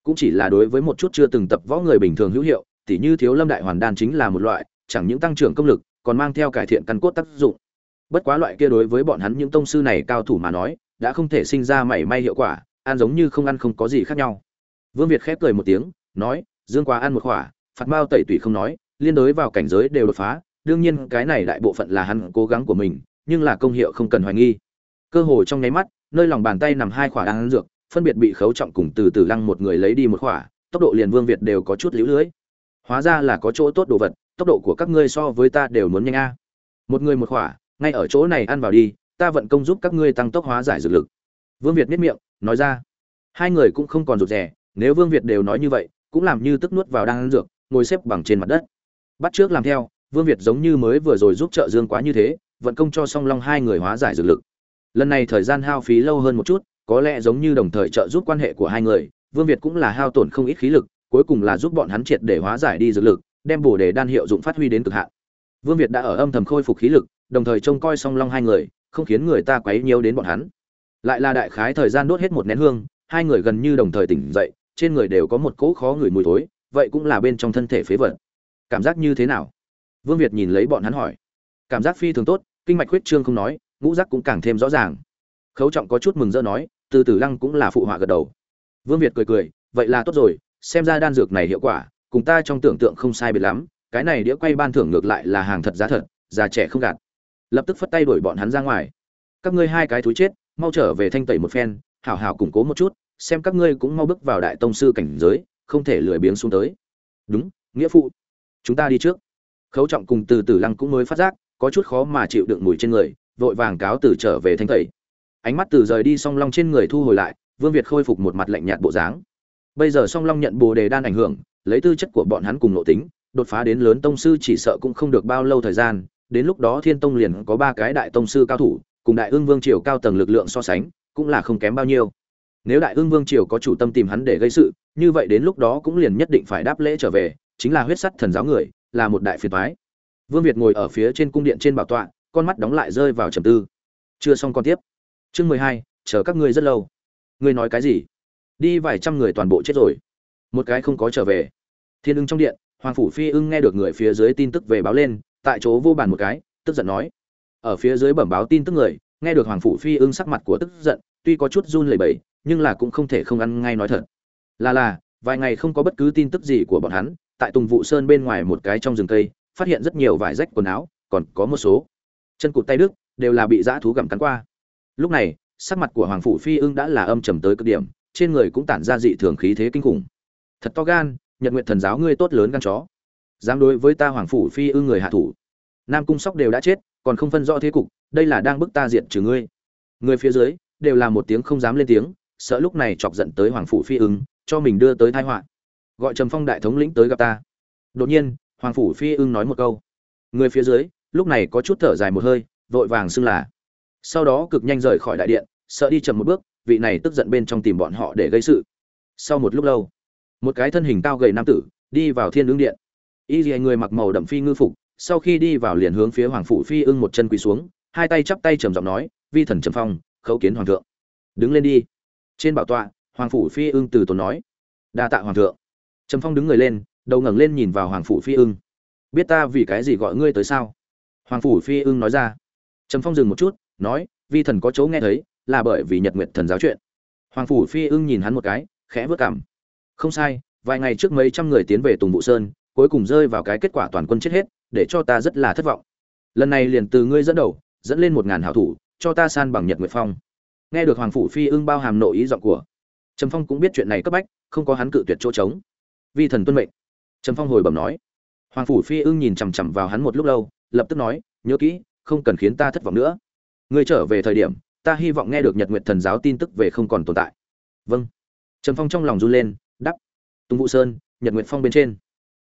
A: Cũng chỉ là đối với một chút chưa từng tập võ người bình thường hữu hiệu, tỉ như thiếu lâm đại hoàn đan chính là một loại, chẳng những tăng trưởng công lực, còn mang theo cải thiện căn cốt tác dụng. Bất quá loại kia đối với bọn hắn những tông sư này cao thủ mà nói, đã không thể sinh ra mảy may hiệu quả, ăn giống như không ăn không có gì khác nhau. Vương việt khép cười một tiếng, nói, dương quá ăn một khỏa. Phạt mao tẩy tủy không nói, liên đối vào cảnh giới đều đột phá, đương nhiên cái này đại bộ phận là hắn cố gắng của mình, nhưng là công hiệu không cần hoài nghi cơ hồ trong nháy mắt, nơi lòng bàn tay nằm hai khỏa đan dược, phân biệt bị khấu trọng cùng từ từ lăng một người lấy đi một khỏa, tốc độ liền vương việt đều có chút lũ lưới. Hóa ra là có chỗ tốt đồ vật, tốc độ của các ngươi so với ta đều muốn nhanh a. Một người một khỏa, ngay ở chỗ này ăn vào đi, ta vận công giúp các ngươi tăng tốc hóa giải dược lực. Vương việt miết miệng, nói ra. Hai người cũng không còn rụt rè, nếu vương việt đều nói như vậy, cũng làm như tức nuốt vào đang ăn dược, ngồi xếp bằng trên mặt đất. Bắt trước làm theo, vương việt giống như mới vừa rồi giúp trợ dương quá như thế, vận công cho song long hai người hóa giải dược lực lần này thời gian hao phí lâu hơn một chút, có lẽ giống như đồng thời trợ giúp quan hệ của hai người, vương việt cũng là hao tổn không ít khí lực, cuối cùng là giúp bọn hắn triệt để hóa giải đi dược lực, đem bổ đề đan hiệu dụng phát huy đến cực hạn. Vương việt đã ở âm thầm khôi phục khí lực, đồng thời trông coi song long hai người, không khiến người ta quấy nhiều đến bọn hắn. Lại là đại khái thời gian đốt hết một nén hương, hai người gần như đồng thời tỉnh dậy, trên người đều có một cỗ khó ngửi mùi thối, vậy cũng là bên trong thân thể phế vật. Cảm giác như thế nào? Vương việt nhìn lấy bọn hắn hỏi. Cảm giác phi thường tốt, kinh mạch huyết trương không nói ngũ giác cũng càng thêm rõ ràng. Khấu trọng có chút mừng rỡ nói, từ tử lăng cũng là phụ họa gật đầu. Vương việt cười cười, vậy là tốt rồi, xem ra đan dược này hiệu quả, cùng ta trong tưởng tượng không sai biệt lắm, cái này đĩa quay ban thưởng ngược lại là hàng thật giá thật, già trẻ không gạt. Lập tức phất tay đuổi bọn hắn ra ngoài. Các ngươi hai cái thúi chết, mau trở về thanh tẩy một phen, hảo hảo củng cố một chút, xem các ngươi cũng mau bước vào đại tông sư cảnh giới, không thể lười biếng xuống tới. Đúng, nghĩa phụ, chúng ta đi trước. Khấu trọng cùng từ từ lăng cũng mới phát giác, có chút khó mà chịu đựng mùi trên người vội vàng cáo từ trở về thanh tẩy. Ánh mắt từ rời đi song long trên người thu hồi lại, vương việt khôi phục một mặt lạnh nhạt bộ dáng. Bây giờ song long nhận bồ đề đan ảnh hưởng, lấy tư chất của bọn hắn cùng nội tính, đột phá đến lớn tông sư chỉ sợ cũng không được bao lâu thời gian, đến lúc đó thiên tông liền có ba cái đại tông sư cao thủ, cùng đại ương vương triều cao tầng lực lượng so sánh, cũng là không kém bao nhiêu. Nếu đại ương vương triều có chủ tâm tìm hắn để gây sự, như vậy đến lúc đó cũng liền nhất định phải đáp lễ trở về, chính là huyết sắt thần giáo người, là một đại phiền thoái vương việt ngồi ở phía trên cung điện trên bảo tọa con mắt đóng lại rơi vào trầm tư. Chưa xong con tiếp. Chương mười hai, chờ các ngươi rất lâu. Ngươi nói cái gì? Đi vài trăm người toàn bộ chết rồi. Một cái không có trở về. Thiên ưng trong điện, hoàng phủ phi ưng nghe được người phía dưới tin tức về báo lên, tại chỗ vô bàn một cái, tức giận nói. Ở phía dưới bẩm báo tin tức người, nghe được hoàng phủ phi ưng sắc mặt của tức giận, tuy có chút run lẩy bẩy, nhưng là cũng không thể không ăn ngay nói thật. Là là, vài ngày không có bất cứ tin tức gì của bọn hắn, tại tùng vụ sơn bên ngoài một cái trong rừng cây, phát hiện rất nhiều vải rách quần áo, còn có một số chân cụt tay đức đều là bị dã thú gặm cắn qua. Lúc này, sắc mặt của hoàng phủ phi ưng đã là âm trầm tới cực điểm, trên người cũng tản ra dị thường khí thế kinh khủng. Thật to gan, nhật nguyện thần giáo ngươi tốt lớn gan chó. Dám đối với ta hoàng phủ phi ưng người hạ thủ. Nam cung sóc đều đã chết, còn không phân rõ thế cục, đây là đang bức ta diện trừ ngươi. Người phía dưới đều là một tiếng không dám lên tiếng, sợ lúc này chọc giận tới hoàng phủ phi ưng, cho mình đưa tới tai họa. Gọi trầm phong đại thống lĩnh tới gặp ta. Đột nhiên, hoàng phủ phi ưng nói một câu. Người phía dưới lúc này có chút thở dài một hơi, vội vàng xưng là. Sau đó cực nhanh rời khỏi đại điện, sợ đi chậm một bước, vị này tức giận bên trong tìm bọn họ để gây sự. Sau một lúc lâu, một cái thân hình cao gầy nam tử đi vào thiên ứng điện. Y dì người mặc màu đậm phi ngư phục, sau khi đi vào liền hướng phía hoàng phủ phi ưng một chân quỳ xuống, hai tay chắp tay trầm giọng nói, vi thần trầm phong, khấu kiến hoàng thượng. Đứng lên đi. Trên bảo tọa, hoàng phủ phi ưng từ tốn nói, đa tạ hoàng thượng. Trầm phong đứng người lên, đầu ngẩng lên nhìn vào hoàng phủ phi ưng. Biết ta vì cái gì gọi ngươi tới sao? Hoàng phủ phi ưng nói ra. Trầm phong dừng một chút, nói, vi thần có chỗ nghe thấy, là bởi vì nhật nguyệt thần giáo chuyện. Hoàng phủ phi ưng nhìn hắn một cái, khẽ vớt cảm không sai, vài ngày trước mấy trăm người tiến về tùng vụ sơn, cuối cùng rơi vào cái kết quả toàn quân chết hết, để cho ta rất là thất vọng. Lần này liền từ ngươi dẫn đầu, dẫn lên một ngàn hảo thủ, cho ta san bằng nhật nguyệt phong. Nghe được hoàng phủ phi ưng bao hàm nội ý giọng của, trầm phong cũng biết chuyện này cấp bách, không có hắn cự tuyệt chỗ trống. Vi thần tuân mệnh. Trầm phong hồi bẩm nói. Hoàng phủ phi ưng nhìn chằm chằm vào hắn một lúc lâu lập tức nói, nhớ kỹ, không cần khiến ta thất vọng nữa. Ngươi trở về thời điểm, ta hy vọng nghe được nhật nguyệt thần giáo tin tức về không còn tồn tại. Vâng. Trầm phong trong lòng run lên đắp tùng vũ sơn, nhật nguyệt phong bên trên.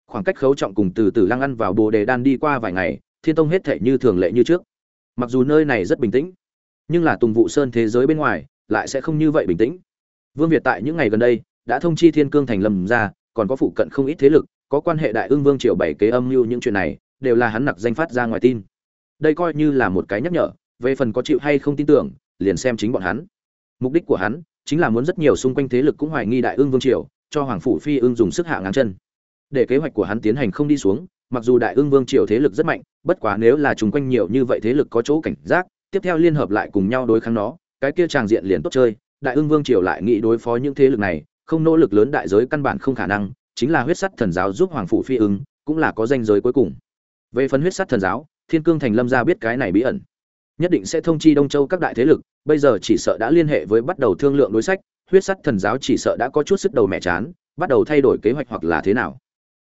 A: Khoảng cách khấu trọng cùng từ từ lăng ăn vào bồ đề đan đi qua vài ngày, thiên tông hết thể như thường lệ như trước. Mặc dù nơi này rất bình tĩnh, nhưng là tùng vụ sơn thế giới bên ngoài, lại sẽ không như vậy bình tĩnh. Vương việt tại những ngày gần đây, đã thông chi thiên cương thành lầm ra, còn có phụ cận không ít thế lực, có quan hệ đại ương vương triều bảy kế âm mưu những chuyện này đều là hắn nặc danh phát ra ngoài tin. Đây coi như là một cái nhắc nhở, về phần có chịu hay không tin tưởng, liền xem chính bọn hắn. Mục đích của hắn chính là muốn rất nhiều xung quanh thế lực cũng hoài nghi đại ương vương triều, cho hoàng phủ phi ương dùng sức hạ ngang chân. Để kế hoạch của hắn tiến hành không đi xuống, mặc dù đại ương vương triều thế lực rất mạnh, bất quá nếu là chung quanh nhiều như vậy thế lực có chỗ cảnh giác, tiếp theo liên hợp lại cùng nhau đối kháng nó, cái kia tràng diện liền tốt chơi, đại ương vương triều lại nghĩ đối phó những thế lực này, không nỗ lực lớn đại giới căn bản không khả năng, chính là huyết sắt thần giáo giúp hoàng phủ phi ưng cũng là có danh giới cuối cùng về phần huyết sắt thần giáo, thiên cương thành lâm gia biết cái này bí ẩn. Nhất định sẽ thông chi đông châu các đại thế lực, bây giờ chỉ sợ đã liên hệ với bắt đầu thương lượng đối sách, huyết sắt thần giáo chỉ sợ đã có chút sức đầu mẹ chán, bắt đầu thay đổi kế hoạch hoặc là thế nào.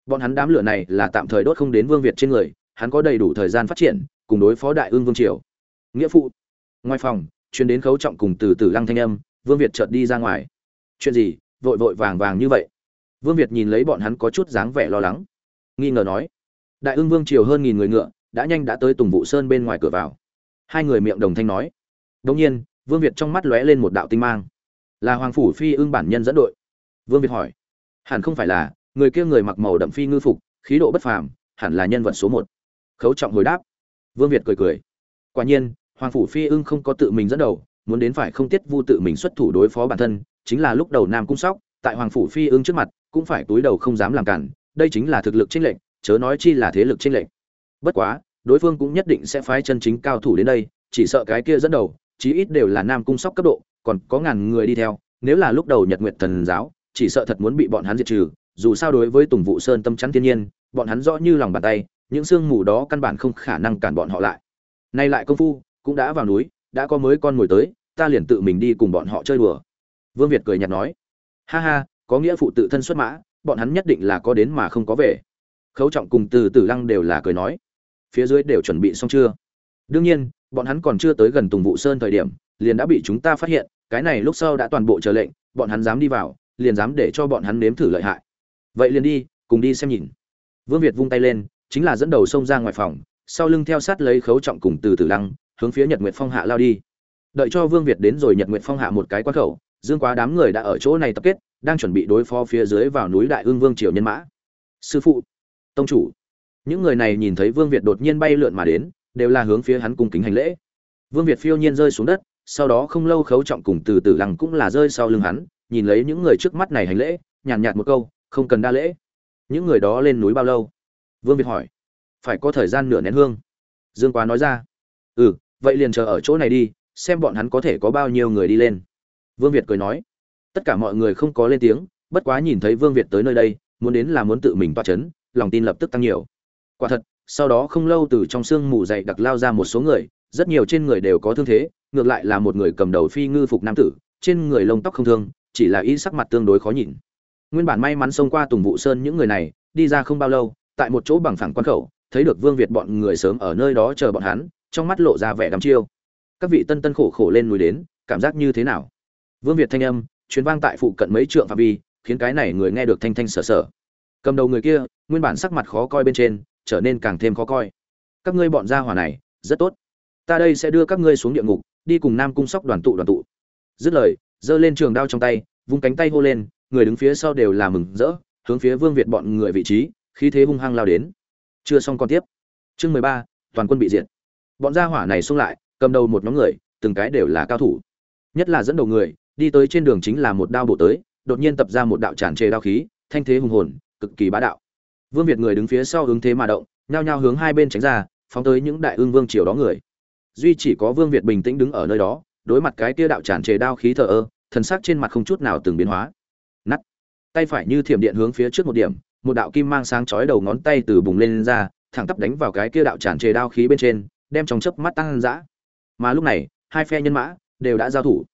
A: Bọn hắn đám lửa này là tạm thời đốt không đến vương việt trên người, hắn có đầy đủ thời gian phát triển, cùng đối phó đại ương vương triều. Nghĩa phụ. Ngoài phòng chuyến đến khấu trọng cùng từ từ lăng thanh âm, vương việt chợt đi ra ngoài. Chuyện gì? Vội vội vàng vàng như vậy. Vương việt nhìn lấy bọn hắn có chút dáng vẻ lo lắng. Nghi ngờ nói đại ương vương triều hơn nghìn người ngựa, đã nhanh đã tới tùng vụ sơn bên ngoài cửa vào. Hai người miệng đồng thanh nói. Đông nhiên, vương việt trong mắt lóe lên một đạo tinh mang. Là hoàng phủ phi ương bản nhân dẫn đội. Vương việt hỏi. Hẳn không phải là, người kia người mặc màu đậm phi ngư phục, khí độ bất phàm, hẳn là nhân vật số một. Khấu trọng hồi đáp. Vương việt cười cười. Quả nhiên, hoàng phủ phi ưng không có tự mình dẫn đầu, muốn đến phải không tiết vu tự mình xuất thủ đối phó bản thân, chính là lúc đầu nam cung sóc, tại hoàng phủ phi ưng trước mặt, cũng phải túi đầu không dám làm cản, đây chính là thực lực chênh lệnh chớ nói chi là thế lực chênh lệnh bất quá, đối phương cũng nhất định sẽ phái chân chính cao thủ đến đây, chỉ sợ cái kia dẫn đầu, chí ít đều là nam cung sóc cấp độ, còn có ngàn người đi theo, nếu là lúc đầu nhật nguyệt thần giáo, chỉ sợ thật muốn bị bọn hắn diệt trừ, dù sao đối với tùng vũ sơn tâm chắn thiên nhiên, bọn hắn rõ như lòng bàn tay, những xương mù đó căn bản không khả năng cản bọn họ lại. Nay lại công phu, cũng đã vào núi, đã có mới con ngồi tới, ta liền tự mình đi cùng bọn họ chơi đùa. Vương việt cười nhạt nói. Ha ha, có nghĩa phụ tự thân xuất mã, bọn hắn nhất định là có đến mà không có về khấu trọng cùng từ tử lăng đều là cười nói, phía dưới đều chuẩn bị xong chưa? Đương nhiên, bọn hắn còn chưa tới gần tùng vụ sơn thời điểm, liền đã bị chúng ta phát hiện, cái này lúc sau đã toàn bộ chờ lệnh, bọn hắn dám đi vào, liền dám để cho bọn hắn nếm thử lợi hại. Vậy liền đi, cùng đi xem nhìn. Vương việt vung tay lên, chính là dẫn đầu xông ra ngoài phòng, sau lưng theo sát lấy khấu trọng cùng từ tử lăng, hướng phía nhật nguyệt phong hạ lao đi. Đợi cho vương việt đến rồi nhật nguyệt phong hạ một cái quan khẩu, dương quá đám người đã ở chỗ này tập kết, đang chuẩn bị đối phó phía dưới vào núi đại ương vương triều nhân mã. Sư phụ tông chủ. Những người này nhìn thấy vương việt đột nhiên bay lượn mà đến, đều là hướng phía hắn cung kính hành lễ. Vương việt phiêu nhiên rơi xuống đất, sau đó không lâu khấu trọng cùng từ từ lăng cũng là rơi sau lưng hắn, nhìn lấy những người trước mắt này hành lễ, nhàn nhạt một câu, không cần đa lễ. Những người đó lên núi bao lâu? Vương việt hỏi. Phải có thời gian nửa nén hương. Dương quá nói ra. Ừ vậy liền chờ ở chỗ này đi, xem bọn hắn có thể có bao nhiêu người đi lên. Vương việt cười nói. Tất cả mọi người không có lên tiếng, bất quá nhìn thấy vương việt tới nơi đây, muốn đến là muốn tự mình toa c h ấ n lòng tin lập tức tăng nhiều. Quả thật, sau đó không lâu từ trong sương mù dậy đặc lao ra một số người, rất nhiều trên người đều có thương thế, ngược lại là một người cầm đầu phi ngư phục nam tử, trên người lông tóc không thương, chỉ là y sắc mặt tương đối khó nhìn. Nguyên bản may mắn xông qua tùng vụ sơn những người này, đi ra không bao lâu, tại một chỗ bằng phẳng quan khẩu, thấy được vương việt bọn người sớm ở nơi đó chờ bọn hắn, trong mắt lộ ra vẻ đắm chiêu. Các vị tân tân khổ khổ lên núi đến, cảm giác như thế nào? Vương việt thanh âm chuyến vang tại phụ cận mấy trượng phạm vi, khiến cái này người nghe được thanh thanh sở sở cầm đầu người kia, nguyên bản sắc mặt khó coi bên trên, trở nên càng thêm khó coi. Các ngươi bọn gia hỏa này, rất tốt. Ta đây sẽ đưa các ngươi xuống địa ngục, đi cùng nam cung sóc đoàn tụ đoàn tụ. Dứt lời, giơ lên trường đao trong tay, vung cánh tay hô lên, người đứng phía sau đều là mừng rỡ, hướng phía vương việt bọn người vị trí, khí thế hung hăng lao đến. Chưa xong còn tiếp. Chương mười ba, toàn quân bị diệt. Bọn gia hỏa này xung lại, cầm đầu một nhóm người, từng cái đều là cao thủ. Nhất là dẫn đầu người, đi tới trên đường chính là một đao bổ tới, đột nhiên tập ra một đạo tràn trề đao khí, thanh thế hùng hồn cực kỳ bá đạo. Vương việt người đứng phía sau hướng thế mà động nhao nhao hướng hai bên tránh ra phóng tới những đại ương vương triều đó người. Duy chỉ có vương việt bình tĩnh đứng ở nơi đó đối mặt cái kia đạo tràn trề đao khí thờ ơ thần sắc trên mặt không chút nào từng biến hóa. Nắt tay phải như thiểm điện hướng phía trước một điểm một đạo kim mang sáng chói đầu ngón tay từ bùng lên, lên ra thẳng tắp đánh vào cái kia đạo tràn trề đao khí bên trên đem trong chớp mắt tăng dã. Mà lúc này hai phe nhân mã đều đã giao thủ.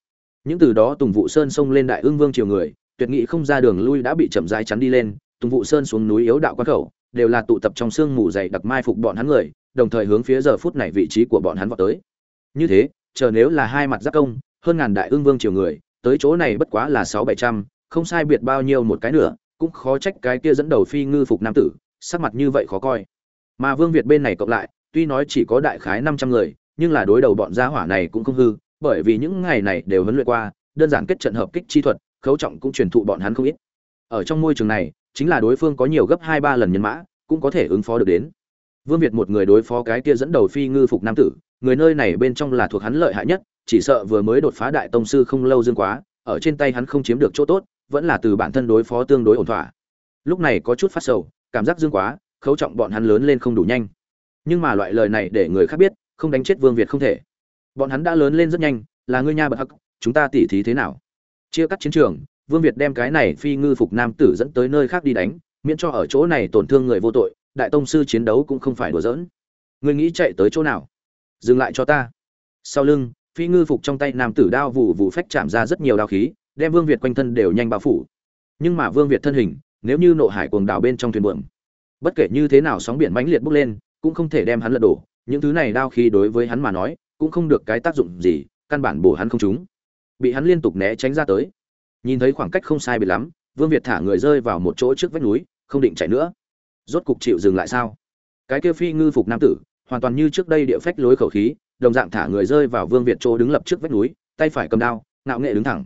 A: Những từ đó tùng vụ sơn xông lên đại ương vương triều người tuyệt nghị không ra đường lui đã bị chậm rãi chắn đi lên tùng vụ sơn xuống núi yếu đạo quan khẩu, đều là tụ tập trong sương mù dày đặc mai phục bọn hắn người, đồng thời hướng phía giờ phút này vị trí của bọn hắn vọt tới. Như thế, chờ nếu là hai mặt giác công, hơn ngàn đại ương vương triều người, tới chỗ này bất quá là sáu bảy trăm, không sai biệt bao nhiêu một cái nữa cũng khó trách cái kia dẫn đầu phi ngư phục nam tử, sắc mặt như vậy khó coi. Mà vương việt bên này cộng lại, tuy nói chỉ có đại khái năm trăm người, nhưng là đối đầu bọn gia hỏa này cũng không hư, bởi vì những ngày này đều huấn luyện qua, đơn giản kết trận hợp kích chi thuật, khấu trọng cũng truyền thụ bọn hắn không ít. Ở trong môi trường này chính là đối phương có nhiều gấp hai ba lần nhân mã, cũng có thể ứng phó được đến. Vương việt một người đối phó cái kia dẫn đầu phi ngư phục nam tử, người nơi này bên trong là thuộc hắn lợi hại nhất, chỉ sợ vừa mới đột phá đại tông sư không lâu dương quá, ở trên tay hắn không chiếm được chỗ tốt, vẫn là từ bản thân đối phó tương đối ổn thỏa. Lúc này có chút phát sầu, cảm giác dương quá, khấu trọng bọn hắn lớn lên không đủ nhanh. Nhưng mà loại lời này để người khác biết, không đánh chết vương việt không thể. Bọn hắn đã lớn lên rất nhanh, là ngươi nha bậc hắc, chúng ta tỉ thí thế nào? Chia cắt chiến trường vương việt đem cái này phi ngư phục nam tử dẫn tới nơi khác đi đánh, miễn cho ở chỗ này tổn thương người vô tội, đại tông sư chiến đấu cũng không phải đùa giỡn. Ngươi nghĩ chạy tới chỗ nào? Dừng lại cho ta. Sau lưng, phi ngư phục trong tay nam tử đao vụ vụ phách chạm ra rất nhiều đao khí, đem vương việt quanh thân đều nhanh bao phủ. Nhưng mà vương việt thân hình, nếu như nộ hải cuồng đảo bên trong thuyền buồm, bất kể như thế nào sóng biển mãnh liệt bốc lên, cũng không thể đem hắn lật đổ. Những thứ này đao khí đối với hắn mà nói, cũng không được cái tác dụng gì, căn bản bổ hắn không trúng. Bị hắn liên tục né tránh ra tới nhìn thấy khoảng cách không sai biệt lắm, vương việt thả người rơi vào một chỗ trước vách núi, không định chạy nữa. Rốt cục chịu dừng lại sao? Cái kia phi ngư phục nam tử, hoàn toàn như trước đây địa phách lối khẩu khí, đồng dạng thả người rơi vào vương việt chỗ đứng lập trước vách núi, tay phải cầm đao, ngạo nghệ đứng thẳng.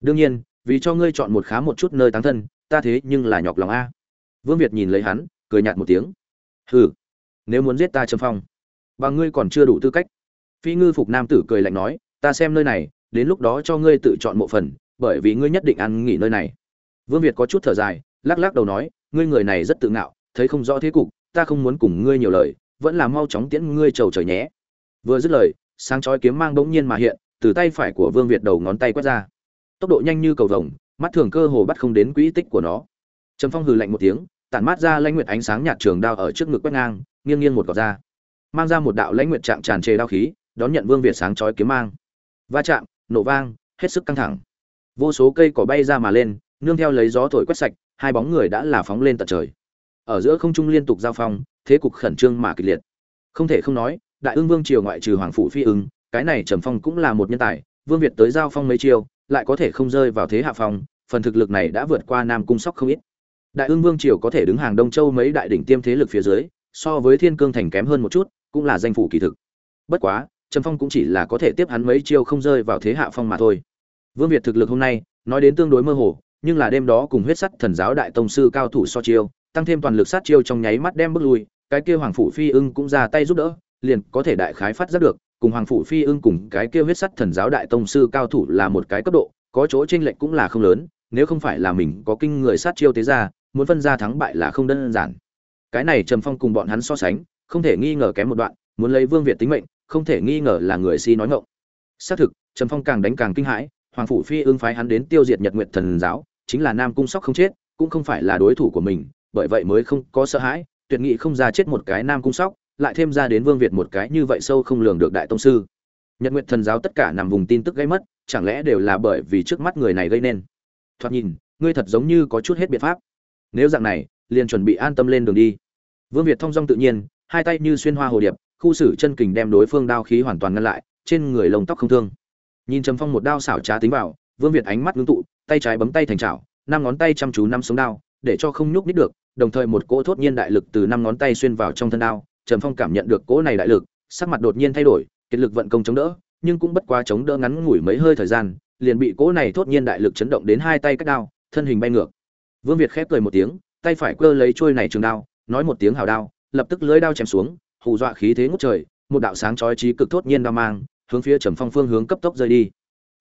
A: Đương nhiên, vì cho ngươi chọn một khá một chút nơi táng thân, ta thế nhưng là nhọc lòng a. Vương việt nhìn lấy hắn, cười nhạt một tiếng. Hừ, nếu muốn giết ta trầm phong và ngươi còn chưa đủ tư cách. Phi ngư phục nam tử cười lạnh nói, ta xem nơi này, đến lúc đó cho ngươi tự chọn mộ phần bởi vì ngươi nhất định ăn nghỉ nơi này. Vương việt có chút thở dài, lắc lắc đầu nói, ngươi người này rất tự ngạo, thấy không rõ thế cục, ta không muốn cùng ngươi nhiều lời, vẫn là mau chóng tiễn ngươi trầu trời nhé. Vừa dứt lời, sáng chói kiếm mang bỗng nhiên mà hiện, từ tay phải của vương việt đầu ngón tay quét ra. Tốc độ nhanh như cầu vồng, mắt thường cơ hồ bắt không đến quỹ tích của nó. Trầm phong hừ lạnh một tiếng, tản mát ra lãnh nguyệt ánh sáng nhạt trường đao ở trước ngực quét ngang, nghiêng nghiêng một gọt ra. Mang ra một đạo lãnh nguyệt trạng tràn trề đao khí, đón nhận vương việt sáng chói kiếm mang. Va chạm, nổ vang, hết sức căng thẳng vô số cây cỏ bay ra mà lên, nương theo lấy gió thổi quét sạch, hai bóng người đã là phóng lên tận trời. Ở giữa không trung liên tục giao phong, thế cục khẩn trương mà kịch liệt. Không thể không nói, đại ương vương triều ngoại trừ hoàng phụ phi ứng cái này trầm phong cũng là một nhân tài, vương việt tới giao phong mấy chiêu, lại có thể không rơi vào thế hạ phong, phần thực lực này đã vượt qua nam cung sóc không ít. Đại ương vương triều có thể đứng hàng đông châu mấy đại đỉnh tiêm thế lực phía dưới, so với thiên cương thành kém hơn một chút, cũng là danh phủ kỳ thực. Bất quá, trầm phong cũng chỉ là có thể tiếp hắn mấy chiêu không rơi vào thế hạ phong mà thôi vương việt thực lực hôm nay, nói đến tương đối mơ hồ, nhưng là đêm đó cùng huyết sắt thần giáo đại tông sư cao thủ so chiêu, tăng thêm toàn lực sát chiêu trong nháy mắt đem bước lui, cái kia hoàng phủ phi ưng cũng ra tay giúp đỡ, liền có thể đại khái phát giác được, cùng hoàng phủ phi ưng cùng cái kia huyết sắt thần giáo đại tông sư cao thủ là một cái cấp độ, có chỗ chênh lệch cũng là không lớn, nếu không phải là mình có kinh người sát chiêu tế ra, muốn phân ra thắng bại là không đơn giản. Cái này trầm phong cùng bọn hắn so sánh, không thể nghi ngờ kém một đoạn, muốn lấy vương việt tính mệnh, không thể nghi ngờ là người si nói ngọng. Xác thực, trầm phong càng đánh càng kinh hãi hoàng phủ phi ưng phái hắn đến tiêu diệt nhật nguyện thần giáo, chính là nam cung sóc không chết, cũng không phải là đối thủ của mình, bởi vậy mới không có sợ hãi, tuyệt nghị không ra chết một cái nam cung sóc, lại thêm ra đến vương việt một cái như vậy sâu không lường được đại tông sư. Nhật nguyện thần giáo tất cả nằm vùng tin tức gây mất, chẳng lẽ đều là bởi vì trước mắt người này gây nên? Thoạt nhìn, ngươi thật giống như có chút hết biện pháp. Nếu dạng này, liền chuẩn bị an tâm lên đường đi. Vương việt thong dong tự nhiên, hai tay như xuyên hoa hồ điệp, khu xử chân kình đem đối phương đao khí hoàn toàn ngăn lại, trên người lông tóc không thương nhìn trầm phong một đao xảo trá tính vào, vương việt ánh mắt ngưng tụ, tay trái bấm tay thành chảo, năm ngón tay chăm chú năm sống đao, để cho không nhúc nít được, đồng thời một cỗ thốt nhiên đại lực từ năm ngón tay xuyên vào trong thân đao. Trầm phong cảm nhận được cỗ này đại lực, sắc mặt đột nhiên thay đổi, kiệt lực vận công chống đỡ, nhưng cũng bất quá chống đỡ ngắn ngủi mấy hơi thời gian, liền bị cỗ này thốt nhiên đại lực chấn động đến hai tay cách đao, thân hình bay ngược. Vương việt khép cười một tiếng, tay phải cơ lấy trôi này trường đao, nói một tiếng hào đao, lập tức lưới đao chém xuống, hù dọa khí thế ngút trời, một đạo sáng chói trí cực thốt nhiên đao mang hướng phía trầm phong phương hướng cấp tốc rơi đi.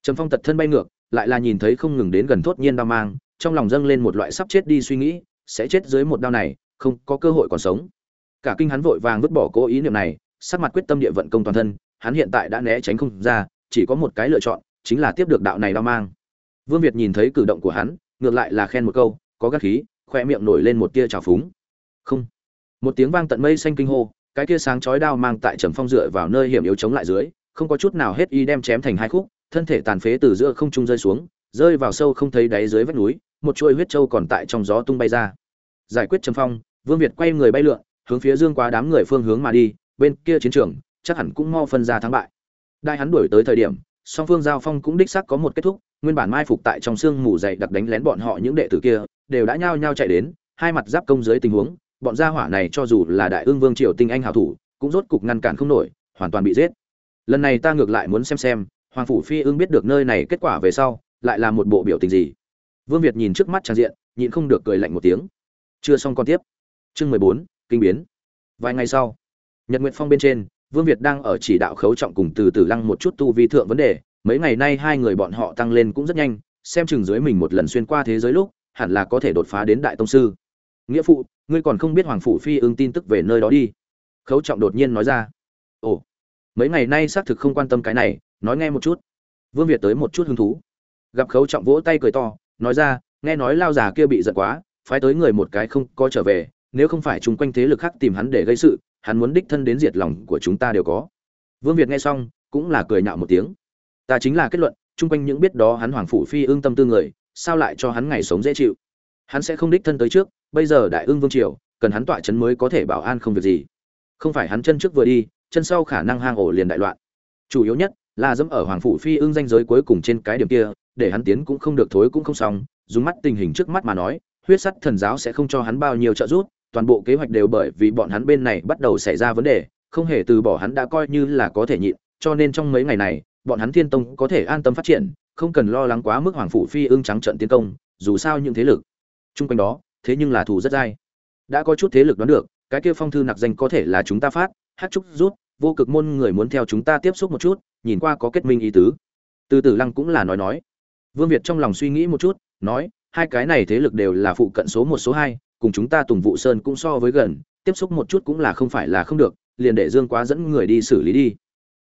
A: Trầm phong tật thân bay ngược, lại là nhìn thấy không ngừng đến gần thốt nhiên đao mang, trong lòng dâng lên một loại sắp chết đi suy nghĩ, sẽ chết dưới một đao này, không có cơ hội còn sống. Cả kinh hắn vội vàng vứt bỏ cố ý niệm này, sắc mặt quyết tâm địa vận công toàn thân, hắn hiện tại đã né tránh không ra, chỉ có một cái lựa chọn, chính là tiếp được đạo này đao mang. Vương việt nhìn thấy cử động của hắn, ngược lại là khen một câu, có gắt khí khoe miệng nổi lên một tia trào phúng. Không. Một tiếng vang tận mây xanh kinh hô, cái kia sáng chói đao mang tại trầm phong dựa vào nơi hiểm yếu chống lại dưới không có chút nào hết y đem chém thành hai khúc, thân thể tàn phế từ giữa không trung rơi xuống, rơi vào sâu không thấy đáy dưới vách núi, một chuôi huyết trâu còn tại trong gió tung bay ra. Giải quyết trầm phong, vương việt quay người bay lượn, hướng phía dương quá đám người phương hướng mà đi, bên kia chiến trường, chắc hẳn cũng mo phân ra thắng bại. Đại hắn đuổi tới thời điểm, song phương giao phong cũng đích xác có một kết thúc, nguyên bản mai phục tại trong sương mù dày đặc đánh lén bọn họ những đệ tử kia, đều đã nhao nhao chạy đến, hai mặt giáp công dưới tình huống, bọn gia hỏa này cho dù là đại ương vương triều tinh anh hào thủ, cũng rốt cục ngăn cản không nổi, hoàn toàn bị giết lần này ta ngược lại muốn xem xem, hoàng phủ phi ương biết được nơi này kết quả về sau, lại là một bộ biểu tình gì. Vương việt nhìn trước mắt trang diện, nhịn không được cười lạnh một tiếng. Chưa xong con tiếp. Chương mười bốn, kinh biến. Vài ngày sau, nhật nguyệt phong bên trên, vương việt đang ở chỉ đạo khấu trọng cùng từ từ lăng một chút tu vi thượng vấn đề. Mấy ngày nay hai người bọn họ tăng lên cũng rất nhanh, xem chừng dưới mình một lần xuyên qua thế giới lúc, hẳn là có thể đột phá đến đại tông sư. Nghĩa phụ, ngươi còn không biết hoàng phủ phi ưng tin tức về nơi đó đi. Khấu trọng đột nhiên nói ra. Ồ mấy ngày nay xác thực không quan tâm cái này, nói nghe một chút. Vương việt tới một chút hứng thú. Gặp khấu trọng vỗ tay cười to, nói ra, nghe nói lao già kia bị giận quá, phái tới người một cái không có trở về, nếu không phải chung quanh thế lực khác tìm hắn để gây sự, hắn muốn đích thân đến diệt lòng của chúng ta đều có. Vương việt nghe xong, cũng là cười nhạo một tiếng. Ta chính là kết luận, chung quanh những biết đó hắn hoàng phủ phi ương tâm tư người, sao lại cho hắn ngày sống dễ chịu? Hắn sẽ không đích thân tới trước, bây giờ đại ương vương triều, cần hắn tọa chấn mới có thể bảo an không việc gì. Không phải hắn chân trước vừa đi chân sau khả năng hang ổ liền đại loạn. Chủ yếu nhất là dẫm ở hoàng phủ phi ương danh giới cuối cùng trên cái điểm kia, để hắn tiến cũng không được, thối cũng không xong, dùng mắt tình hình trước mắt mà nói, huyết sắt thần giáo sẽ không cho hắn bao nhiêu trợ giúp, toàn bộ kế hoạch đều bởi vì bọn hắn bên này bắt đầu xảy ra vấn đề, không hề từ bỏ hắn đã coi như là có thể nhịn, cho nên trong mấy ngày này, bọn hắn thiên tông có thể an tâm phát triển, không cần lo lắng quá mức hoàng phủ phi ương trắng trận tiến công, dù sao những thế lực chung quanh đó, thế nhưng là thù rất dai. Đã có chút thế lực đoán được, cái kia phong thư nặc danh có thể là chúng ta phát hát trúc rút, vô cực môn người muốn theo chúng ta tiếp xúc một chút, nhìn qua có kết minh ý tứ. Từ tử lăng cũng là nói nói. Vương việt trong lòng suy nghĩ một chút, nói, hai cái này thế lực đều là phụ cận số một, số hai, cùng chúng ta tùng vụ sơn cũng so với gần, tiếp xúc một chút cũng là không phải là không được, liền để dương quá dẫn người đi xử lý đi.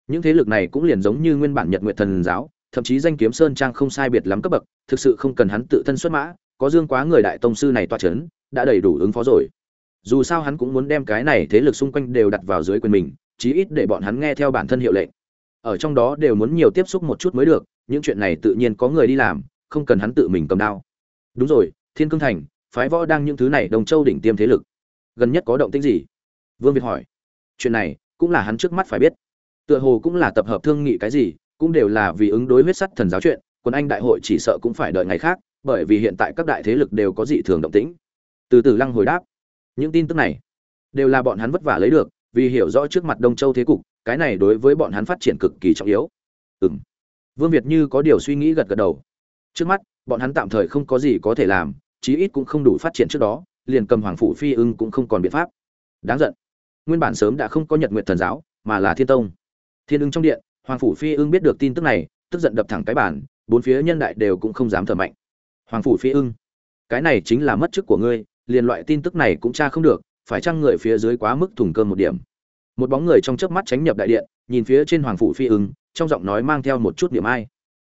A: Những thế lực này cũng liền giống như nguyên bản nhật nguyện thần giáo, thậm chí danh kiếm sơn trang không sai biệt lắm cấp bậc, thực sự không cần hắn tự thân xuất mã, có dương quá người đại tông sư này toa c h ấ n đã đầy đủ ứng phó rồi dù sao hắn cũng muốn đem cái này thế lực xung quanh đều đặt vào dưới quyền mình, chí ít để bọn hắn nghe theo bản thân hiệu lệnh. Ở trong đó đều muốn nhiều tiếp xúc một chút mới được, những chuyện này tự nhiên có người đi làm, không cần hắn tự mình cầm đao. Đúng rồi, thiên cương thành, phái võ đang những thứ này đồng châu đỉnh tiêm thế lực. Gần nhất có động tĩnh gì? Vương việt hỏi. Chuyện này, cũng là hắn trước mắt phải biết. Tựa hồ cũng là tập hợp thương nghị cái gì, cũng đều là vì ứng đối huyết sắt thần giáo chuyện, quân anh đại hội chỉ sợ cũng phải đợi ngày khác, bởi vì hiện tại các đại thế lực đều có dị thường động tĩnh. Từ từ lăng hồi đáp những tin tức này đều là bọn hắn vất vả lấy được, vì hiểu rõ trước mặt đông châu thế cục, cái này đối với bọn hắn phát triển cực kỳ trọng yếu. Ừ m vương việt như có điều suy nghĩ gật gật đầu. Trước mắt, bọn hắn tạm thời không có gì có thể làm, chí ít cũng không đủ phát triển trước đó, liền cầm hoàng phủ phi ưng cũng không còn biện pháp. Đáng giận. Nguyên bản sớm đã không có nhật nguyện thần giáo, mà là thiên tông. Thiên ưng trong điện, hoàng phủ phi ưng biết được tin tức này, tức giận đập thẳng cái bản bốn phía nhân đại đều cũng không dám thở mạnh. Hoàng phủ phi ưng, cái này chính là mất chức của ngươi liền loại tin tức này cũng tra không được, phải chăng người phía dưới quá mức thủng cơm một điểm? Một bóng người trong chớp mắt tránh nhập đại điện, nhìn phía trên hoàng phủ phi ưng, trong giọng nói mang theo một chút niệm ai.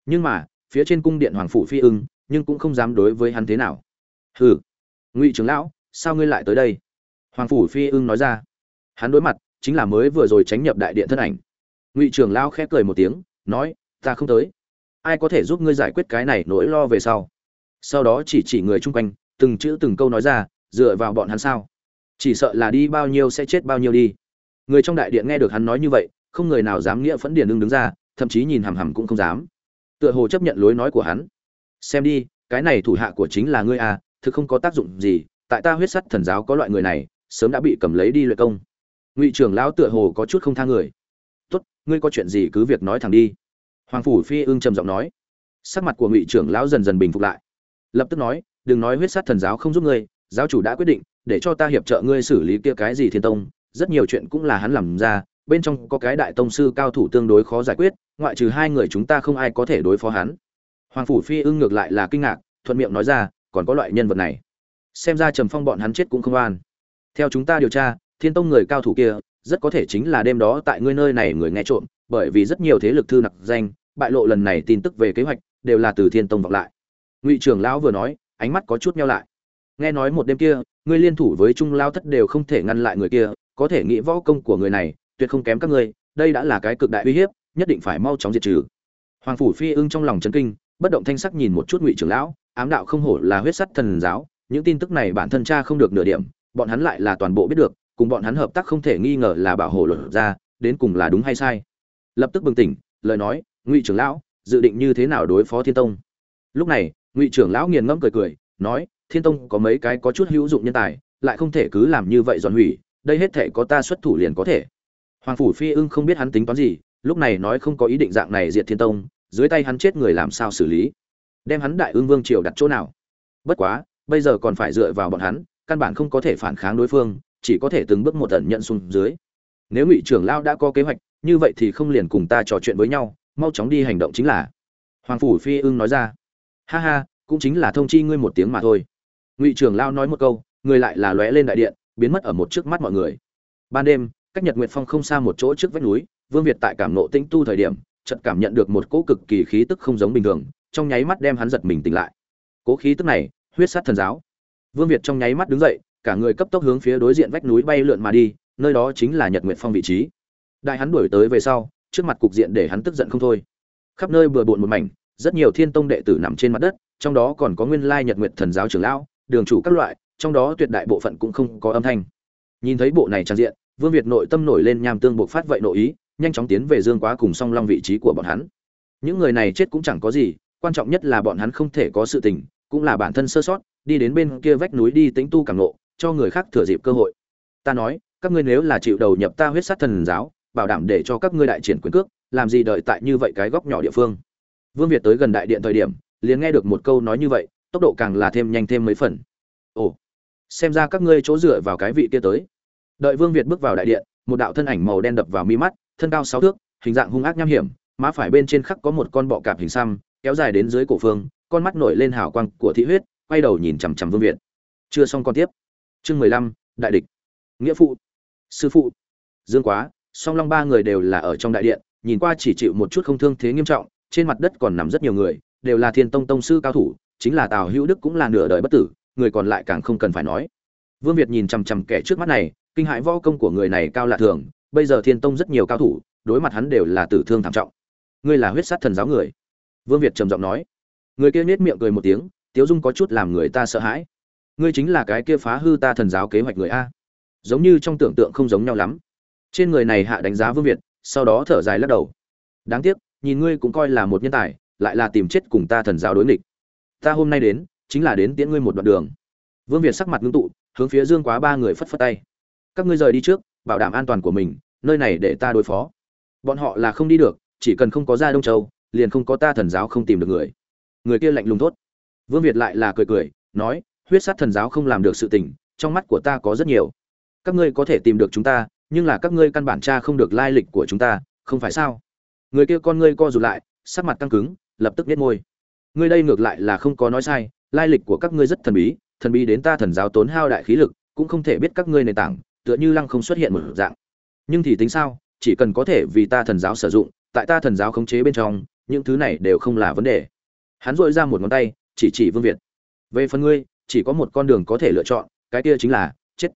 A: Nhưng mà, phía trên cung điện hoàng phủ phi ưng, nhưng cũng không dám đối với hắn thế nào. Hừ, ngụy trưởng lão, sao ngươi lại tới đây? Hoàng phủ phi ưng nói ra. Hắn đối mặt, chính là mới vừa rồi tránh nhập đại điện thân ảnh. Ngụy trưởng lão khẽ cười một tiếng, nói, ta không tới. Ai có thể giúp ngươi giải quyết cái này nỗi lo về sau? Sau đó chỉ chỉ người chung quanh từng chữ từng câu nói ra, dựa vào bọn hắn sao? Chỉ sợ là đi bao nhiêu sẽ chết bao nhiêu đi. Người trong đại điện nghe được hắn nói như vậy, không người nào dám nghĩa phẫn điền đương đứng ra, thậm chí nhìn hằm hằm cũng không dám. Tựa hồ chấp nhận lối nói của hắn. Xem đi, cái này thủ hạ của chính là ngươi à thực không có tác dụng gì, tại ta huyết sắt thần giáo có loại người này, sớm đã bị cầm lấy đi luyện công. Ngụy trưởng lão tựa hồ có chút không tha người. Tốt, ngươi có chuyện gì cứ việc nói thẳng đi. Hoàng phủ phi ương trầm giọng nói. Sắc mặt của ngụy trưởng lão dần dần bình phục lại. Lập tức nói đừng nói huyết sát thần giáo không giúp ngươi, giáo chủ đã quyết định, để cho ta hiệp trợ ngươi xử lý kia cái gì thiên tông. Rất nhiều chuyện cũng là hắn làm ra, bên trong có cái đại tông sư cao thủ tương đối khó giải quyết, ngoại trừ hai người chúng ta không ai có thể đối phó hắn. Hoàng phủ phi ưng ngược lại là kinh ngạc, thuận miệng nói ra, còn có loại nhân vật này. Xem ra trầm phong bọn hắn chết cũng không an theo chúng ta điều tra, thiên tông người cao thủ kia, rất có thể chính là đêm đó tại ngươi nơi này người nghe trộm, bởi vì rất nhiều thế lực thư nặc danh, bại lộ lần này tin tức về kế hoạch, đều là từ thiên tông vọng lại. Ngụy trưởng lão vừa nói ánh mắt có chút nhau lại. Nghe nói một đêm kia, ngươi liên thủ với trung lao thất đều không thể ngăn lại người kia, có thể nghĩ võ công của người này, tuyệt không kém các ngươi, đây đã là cái cực đại uy hiếp, nhất định phải mau chóng diệt trừ. Hoàng phủ phi ưng trong lòng chấn kinh, bất động thanh sắc nhìn một chút ngụy trưởng lão, ám đạo không hổ là huyết sắt thần giáo, những tin tức này bản thân cha không được nửa điểm, bọn hắn lại là toàn bộ biết được, cùng bọn hắn hợp tác không thể nghi ngờ là bảo hộ luật ra, đến cùng là đúng hay sai. Lập tức bừng tỉnh, lời nói, ngụy trưởng lão, dự định như thế nào đối phó thiên tông? Lúc này ngụy trưởng lão nghiền ngẫm cười cười, nói, thiên tông có mấy cái có chút hữu dụng nhân tài, lại không thể cứ làm như vậy dọn hủy, đây hết thể có ta xuất thủ liền có thể. Hoàng phủ phi ưng không biết hắn tính toán gì, lúc này nói không có ý định dạng này diệt thiên tông, dưới tay hắn chết người làm sao xử lý? Đem hắn đại ương vương triều đặt chỗ nào? Bất quá, bây giờ còn phải dựa vào bọn hắn, căn bản không có thể phản kháng đối phương, chỉ có thể từng bước một tận nhận xuống dưới. Nếu ngụy trưởng lao đã có kế hoạch, như vậy thì không liền cùng ta trò chuyện với nhau, mau chóng đi hành động chính là. Hoàng phủ phi ưng nói ra ha ha, cũng chính là thông chi ngươi một tiếng mà thôi. Ngụy trưởng lao nói một câu, người lại là lóe lên đại điện, biến mất ở một trước mắt mọi người. Ban đêm, cách nhật nguyệt phong không xa một chỗ trước vách núi, vương việt tại cảm nộ tĩnh tu thời điểm, chợt cảm nhận được một cỗ cực kỳ khí tức không giống bình thường, trong nháy mắt đem hắn giật mình tỉnh lại. Cỗ khí tức này, huyết sát thần giáo. Vương việt trong nháy mắt đứng dậy, cả người cấp tốc hướng phía đối diện vách núi bay lượn mà đi, nơi đó chính là nhật nguyệt phong vị trí. Đại hắn đuổi tới về sau, trước mặt cục diện để hắn tức giận không thôi. Khắp nơi bừa bộn một mảnh rất nhiều thiên tông đệ tử nằm trên mặt đất, trong đó còn có nguyên lai nhật nguyệt thần giáo trưởng lão, đường chủ các loại, trong đó tuyệt đại bộ phận cũng không có âm thanh. Nhìn thấy bộ này trang diện, vương việt nội tâm nổi lên nham tương buộc phát vậy nội ý, nhanh chóng tiến về dương quá cùng song long vị trí của bọn hắn. Những người này chết cũng chẳng có gì, quan trọng nhất là bọn hắn không thể có sự tình, cũng là bản thân sơ sót, đi đến bên kia vách núi đi tính tu cảm nộ cho người khác thừa dịp cơ hội. Ta nói, các ngươi nếu là chịu đầu nhập ta huyết sát thần giáo, bảo đảm để cho các ngươi đại triển quyền cước, làm gì đợi tại như vậy cái góc nhỏ địa phương? Vương việt tới gần đại điện thời điểm, liền nghe được một câu nói như vậy, tốc độ càng là thêm nhanh thêm mấy phần. Ồ, xem ra các ngươi chỗ dựa vào cái vị kia tới. Đợi vương việt bước vào đại điện, một đạo thân ảnh màu đen đập vào mi mắt, thân cao sáu thước, hình dạng hung ác nham hiểm, má phải bên trên khắc có một con bọ cạp hình xăm, kéo dài đến dưới cổ phương, con mắt nổi lên hào quang của thị huyết, quay đầu nhìn chằm chằm vương việt. Chưa xong con tiếp. Chương mười lăm, đại địch. Nghĩa phụ. Sư phụ. Dương quá, song long ba người đều là ở trong đại điện, nhìn qua chỉ chịu một chút không thương thế nghiêm trọng trên mặt đất còn nằm rất nhiều người, đều là thiên tông tông sư cao thủ, chính là tào hữu đức cũng là nửa đời bất tử, người còn lại càng không cần phải nói. Vương việt nhìn chằm chằm kẻ trước mắt này, kinh hãi võ công của người này cao lạ thường, bây giờ thiên tông rất nhiều cao thủ, đối mặt hắn đều là tử thương thảm trọng. Ngươi là huyết sát thần giáo người. Vương việt trầm giọng nói. Người kia nết miệng cười một tiếng, tiếu dung có chút làm người ta sợ hãi. Ngươi chính là cái kia phá hư ta thần giáo kế hoạch người a. Giống như trong tưởng tượng không giống nhau lắm. Trên người này hạ đánh giá vương việt, sau đó thở dài lắc đầu. Đáng tiếc nhìn ngươi cũng coi là một nhân tài, lại là tìm chết cùng ta thần giáo đối nghịch. Ta hôm nay đến, chính là đến tiễn ngươi một đoạn đường. Vương việt sắc mặt ngưng tụ, hướng phía dương quá ba người phất phất tay. Các ngươi rời đi trước, bảo đảm an toàn của mình, nơi này để ta đối phó. Bọn họ là không đi được, chỉ cần không có ra đông châu, liền không có ta thần giáo không tìm được người. Người kia lạnh lùng tốt vương việt lại là cười cười, nói, huyết sát thần giáo không làm được sự tình, trong mắt của ta có rất nhiều. Các ngươi có thể tìm được chúng ta, nhưng là các ngươi căn bản tra không được lai lịch của chúng ta, không phải sao? Người kia con ngươi co rụt lại, sắc mặt căng cứng, lập tức biết môi. Ngươi đây ngược lại là không có nói sai, lai lịch của các ngươi rất thần bí thần bí đến ta thần giáo tốn hao đại khí lực, cũng không thể biết các ngươi nền tảng, tựa như lăng không xuất hiện một dạng. Nhưng thì tính sao, chỉ cần có thể vì ta thần giáo sử dụng, tại ta thần giáo khống chế bên trong, những thứ này đều không là vấn đề. Hắn dội ra một ngón tay, chỉ chỉ vương việt. Về phần ngươi, chỉ có một con đường có thể lựa chọn, cái kia chính là, chết.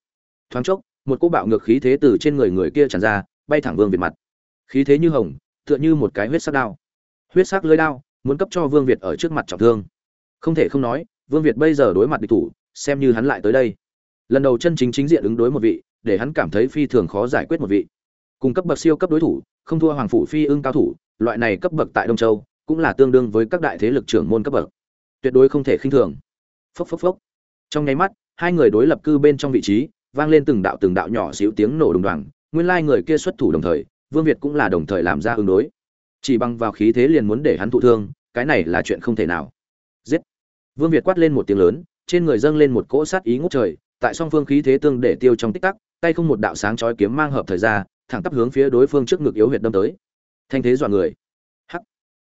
A: Thoáng chốc, một cô bạo ngược khí thế từ trên người người kia tràn ra, bay thẳng vương việt mặt. Khí thế như hồng tựa như một cái huyết sắc đao. Huyết sắc lưỡi đao, muốn cấp cho vương việt ở trước mặt trọng thương. Không thể không nói, vương việt bây giờ đối mặt địch thủ, xem như hắn lại tới đây. Lần đầu chân chính chính diện ứng đối một vị, để hắn cảm thấy phi thường khó giải quyết một vị. Cùng cấp bậc siêu cấp đối thủ, không thua hoàng phủ phi ưng cao thủ, loại này cấp bậc tại đông châu, cũng là tương đương với các đại thế lực trưởng môn cấp bậc. Tuyệt đối không thể khinh thường. Phốc phốc phốc. Trong nháy mắt, hai người đối lập cư bên trong vị trí, vang lên từng đạo từng đạo nhỏ xíu tiếng nổ đùng đoàng, nguyên lai người kia xuất thủ đồng thời vương việt cũng là đồng thời làm ra ứng đối. Chỉ bằng vào khí thế liền muốn để hắn thụ thương, cái này là chuyện không thể nào. Giết! Vương việt quát lên một tiếng lớn, trên người dâng lên một cỗ sát ý ngút trời, tại song phương khí thế tương để tiêu trong tích tắc, tay không một đạo sáng chói kiếm mang hợp thời ra, thẳng tắp hướng phía đối phương trước ngực yếu huyệt đâm tới. Thanh thế dọa người. Hắc!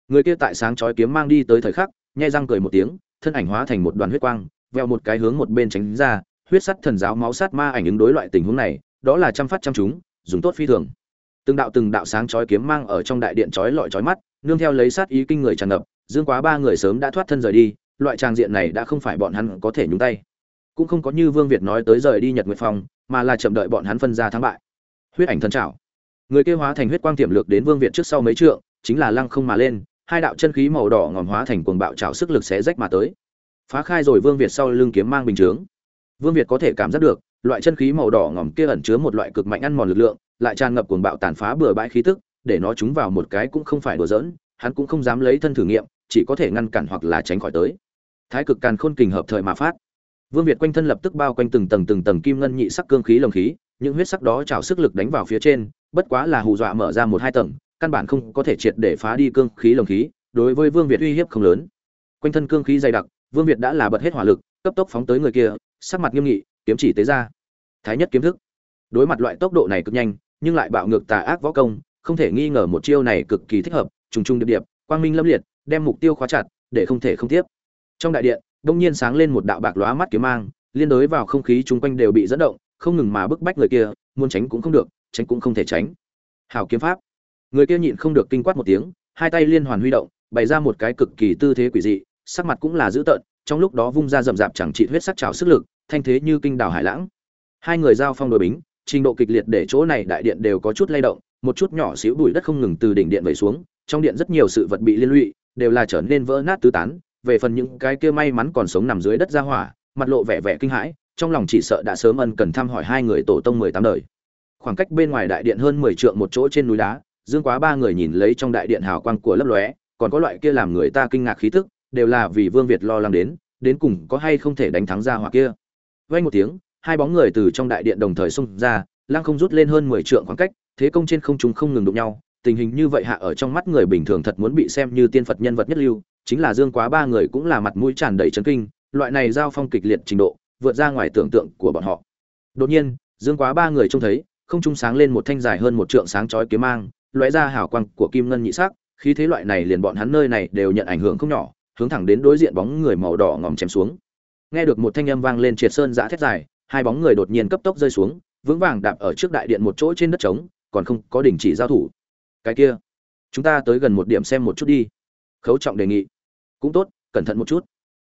A: Người kia tại sáng chói kiếm mang đi tới thời khắc, nhai răng cười một tiếng, thân ảnh hóa thành một đoàn huyết quang, veo một cái hướng một bên tránh ra, huyết sắt thần giáo máu sát ma ảnh ứng đối loại tình huống này, đó là trăm phát trăm chúng, dùng tốt phi thường từng đạo từng đạo sáng chói kiếm mang ở trong đại điện chói lọi chói mắt, nương theo lấy sát ý kinh người tràn ngập, dương quá ba người sớm đã thoát thân rời đi, loại tràng diện này đã không phải bọn hắn có thể nhúng tay. Cũng không có như vương việt nói tới rời đi nhật nguyệt phong, mà là chậm đợi bọn hắn phân ra thắng bại. Huyết ảnh thân trảo. Người kêu hóa thành huyết quang tiềm lược đến vương việt trước sau mấy trượng, chính là lăng không mà lên, hai đạo chân khí màu đỏ ngòm hóa thành cuồng bạo trào sức lực xé rách mà tới. Phá khai rồi vương việt sau lưng kiếm mang bình chướng. Vương việt có thể cảm giác được, loại chân khí màu đỏ ngòm kia ẩn chứa một loại cực mạnh ăn mòn lực lượng lại tràn ngập cuồng bạo tàn phá bừa bãi khí tức, để nó chúng vào một cái cũng không phải đùa giỡn, hắn cũng không dám lấy thân thử nghiệm, chỉ có thể ngăn cản hoặc là tránh khỏi tới. Thái cực càn khôn kình hợp thời mà phát. Vương việt quanh thân lập tức bao quanh từng tầng từng tầng kim ngân nhị sắc cương khí lồng khí, những huyết sắc đó trào sức lực đánh vào phía trên, bất quá là hù dọa mở ra một hai tầng, căn bản không có thể triệt để phá đi cương khí lồng khí, đối với vương việt uy hiếp không lớn. Quanh thân cương khí dày đặc, vương việt đã là bật hết hỏa lực, cấp tốc phóng tới người kia, sắc mặt nghiêm nghị, kiếm chỉ tế ra. Thái nhất kiếm thức. Đối mặt loại tốc độ này cực nhanh nhưng lại bạo ngược tà ác võ công, không thể nghi ngờ một chiêu này cực kỳ thích hợp, trùng trùng điệp điệp, quang minh lâm liệt, đem mục tiêu khóa chặt, để không thể không tiếp. Trong đại điện, đông nhiên sáng lên một đạo bạc lóa mắt kiếm mang, liên đối vào không khí chung quanh đều bị dẫn động, không ngừng mà bức bách người kia, muốn tránh cũng không được, tránh cũng không thể tránh. Hảo kiếm pháp. Người kia nhịn không được kinh quát một tiếng, hai tay liên hoàn huy động, bày ra một cái cực kỳ tư thế quỷ dị, sắc mặt cũng là dữ tợn, trong lúc đó vung ra rậm rạp chẳng trị huyết sắc trào sức lực, thanh thế như kinh đảo hải lãng. Hai người giao phong đối bính trình độ kịch liệt để chỗ này đại điện đều có chút lay động, một chút nhỏ xíu bụi đất không ngừng từ đỉnh điện vẩy xuống, trong điện rất nhiều sự vật bị liên lụy, đều là trở nên vỡ nát tứ tán. Về phần những cái kia may mắn còn sống nằm dưới đất ra hỏa, mặt lộ vẻ vẻ kinh hãi, trong lòng chỉ sợ đã sớm ân cần thăm hỏi hai người tổ tông mười tám đời. Khoảng cách bên ngoài đại điện hơn mười trượng một chỗ trên núi đá, dương quá ba người nhìn lấy trong đại điện hào quang của lấp lóe, còn có loại kia làm người ta kinh ngạc khí tức, đều là vì vương việt lo lắng đến đến cùng có hay không thể đánh thắng ra hỏa kia. Vay một tiếng hai bóng người từ trong đại điện đồng thời xông ra, lăng không rút lên hơn mười trượng khoảng cách, thế công trên không trung không ngừng đụng nhau, tình hình như vậy hạ ở trong mắt người bình thường thật muốn bị xem như tiên phật nhân vật nhất lưu, chính là dương quá ba người cũng là mặt mũi tràn đầy chấn kinh, loại này giao phong kịch liệt trình độ, vượt ra ngoài tưởng tượng của bọn họ. Đột nhiên, dương quá ba người trông thấy, không trung sáng lên một thanh dài hơn một trượng sáng chói kiếm mang, lóe ra hào quang của kim ngân nhị sắc, khí thế loại này liền bọn hắn nơi này đều nhận ảnh hưởng không nhỏ, hướng thẳng đến đối diện bóng người màu đỏ ngòm chém xuống. Nghe được một thanh âm vang lên triệt sơn giã thét dài hai bóng người đột nhiên cấp tốc rơi xuống, vững vàng đạp ở trước đại điện một chỗ trên đất trống, còn không có đình chỉ giao thủ. Cái kia, chúng ta tới gần một điểm xem một chút đi. Khấu trọng đề nghị. Cũng tốt, cẩn thận một chút.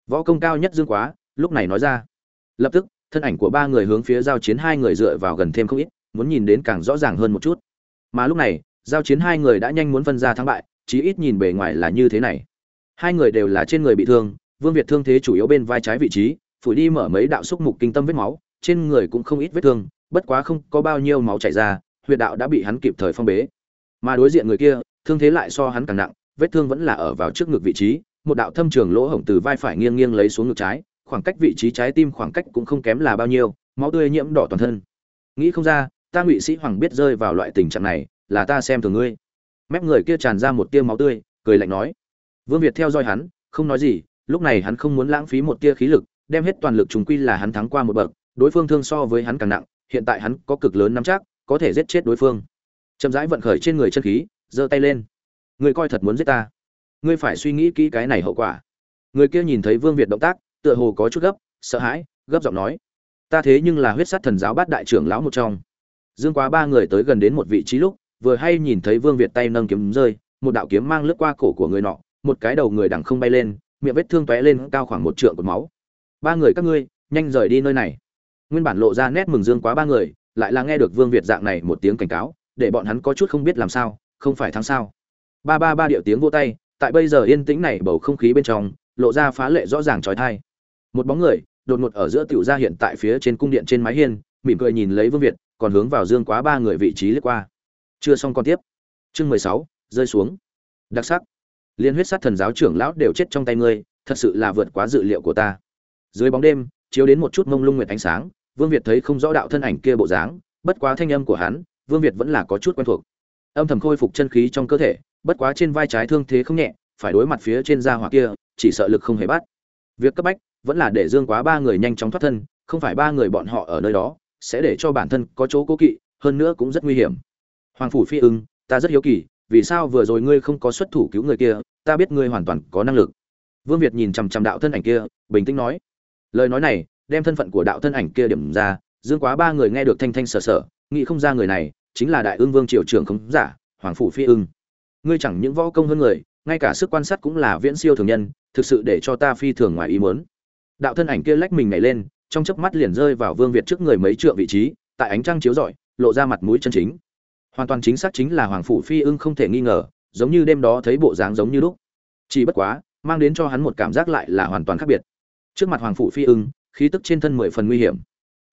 A: Võ công cao nhất dương quá, lúc này nói ra. Lập tức, thân ảnh của ba người hướng phía giao chiến hai người dựa vào gần thêm không ít, muốn nhìn đến càng rõ ràng hơn một chút. Mà lúc này, giao chiến hai người đã nhanh muốn phân ra thắng bại, chí ít nhìn bề ngoài là như thế này. Hai người đều là trên người bị thương, vương việt thương thế chủ yếu bên vai trái vị trí, phủi đi mở mấy đạo xúc mục kinh tâm vết máu trên người cũng không ít vết thương, bất quá không có bao nhiêu máu chảy ra, huyệt đạo đã bị hắn kịp thời phong bế. Mà đối diện người kia, thương thế lại so hắn càng nặng, vết thương vẫn là ở vào trước ngực vị trí, một đạo thâm trường lỗ hổng từ vai phải nghiêng nghiêng lấy xuống ngực trái, khoảng cách vị trí trái tim khoảng cách cũng không kém là bao nhiêu, máu tươi nhiễm đỏ toàn thân. Nghĩ không ra, ta ngụy sĩ hoàng biết rơi vào loại tình trạng này, là ta xem thường ngươi. Mép người kia tràn ra một tia máu tươi, cười lạnh nói. Vương việt theo dõi hắn, không nói gì, lúc này hắn không muốn lãng phí một tia khí lực, đem hết toàn lực trùng quy là hắn thắng qua một bậc đối phương thương so với hắn càng nặng, hiện tại hắn có cực lớn nắm chắc, có thể giết chết đối phương. Chậm rãi vận khởi trên người chân khí, giơ tay lên. Ngươi coi thật muốn giết ta. Ngươi phải suy nghĩ kỹ cái này hậu quả. Người kia nhìn thấy vương việt động tác, tựa hồ có chút gấp, sợ hãi, gấp giọng nói. Ta thế nhưng là huyết sát thần giáo bát đại trưởng lão một trong. Dương quá ba người tới gần đến một vị trí lúc, vừa hay nhìn thấy vương việt tay nâng kiếm rơi, một đạo kiếm mang lướt qua cổ của người nọ, một cái đầu người đằng không bay lên, miệng vết thương tóe lên cao khoảng một trượng cột máu. Ba người các ngươi, nhanh rời đi nơi này nguyên bản lộ ra nét mừng dương quá ba người, lại là nghe được vương việt dạng này một tiếng cảnh cáo, để bọn hắn có chút không biết làm sao, không phải thắng sao. Ba ba ba điệu tiếng vô tay, tại bây giờ yên tĩnh này bầu không khí bên trong, lộ ra phá lệ rõ ràng trói thai. Một bóng người, đột ngột ở giữa tiểu gia hiện tại phía trên cung điện trên mái hiên, mỉm cười nhìn lấy vương việt, còn hướng vào dương quá ba người vị trí lướt qua. Chưa xong còn tiếp. Chương mười sáu, rơi xuống. Đặc sắc. Liên huyết sát thần giáo trưởng lão đều chết trong tay ngươi, thật sự là vượt quá dự liệu của ta. Dưới bóng đêm, chiếu đến một chút mông lung nguyệt ánh sáng vương việt thấy không rõ đạo thân ảnh kia bộ dáng, bất quá thanh âm của hắn, vương việt vẫn là có chút quen thuộc. Âm thầm khôi phục chân khí trong cơ thể, bất quá trên vai trái thương thế không nhẹ, phải đối mặt phía trên da hỏa kia, chỉ sợ lực không hề bắt. Việc cấp bách vẫn là để dương quá ba người nhanh chóng thoát thân, không phải ba người bọn họ ở nơi đó, sẽ để cho bản thân có chỗ cố kỵ, hơn nữa cũng rất nguy hiểm. Hoàng phủ phi ưng, ta rất hiếu kỳ, vì sao vừa rồi ngươi không có xuất thủ cứu người kia, ta biết ngươi hoàn toàn có năng lực. Vương việt nhìn chằm chằm đạo thân ảnh kia, bình tĩnh nói. Lời nói này đem thân phận của đạo thân ảnh kia điểm ra, dương quá ba người nghe được thanh thanh sở sở, nghĩ không ra người này chính là đại ương vương triều trưởng không giả, hoàng phủ phi ưng. Ngươi chẳng những võ công hơn người, ngay cả sức quan sát cũng là viễn siêu thường nhân, thực sự để cho ta phi thường ngoài ý muốn. Đạo thân ảnh kia lách mình nhảy lên, trong chớp mắt liền rơi vào vương việt trước người mấy trượng vị trí, tại ánh trăng chiếu rọi, lộ ra mặt mũi chân chính. Hoàn toàn chính xác chính là hoàng phủ phi ưng không thể nghi ngờ, giống như đêm đó thấy bộ dáng giống như lúc. Chỉ bất quá, mang đến cho hắn một cảm giác lại là hoàn toàn khác biệt. Trước mặt hoàng phủ phi ưng khí tức trên thân mười phần nguy hiểm.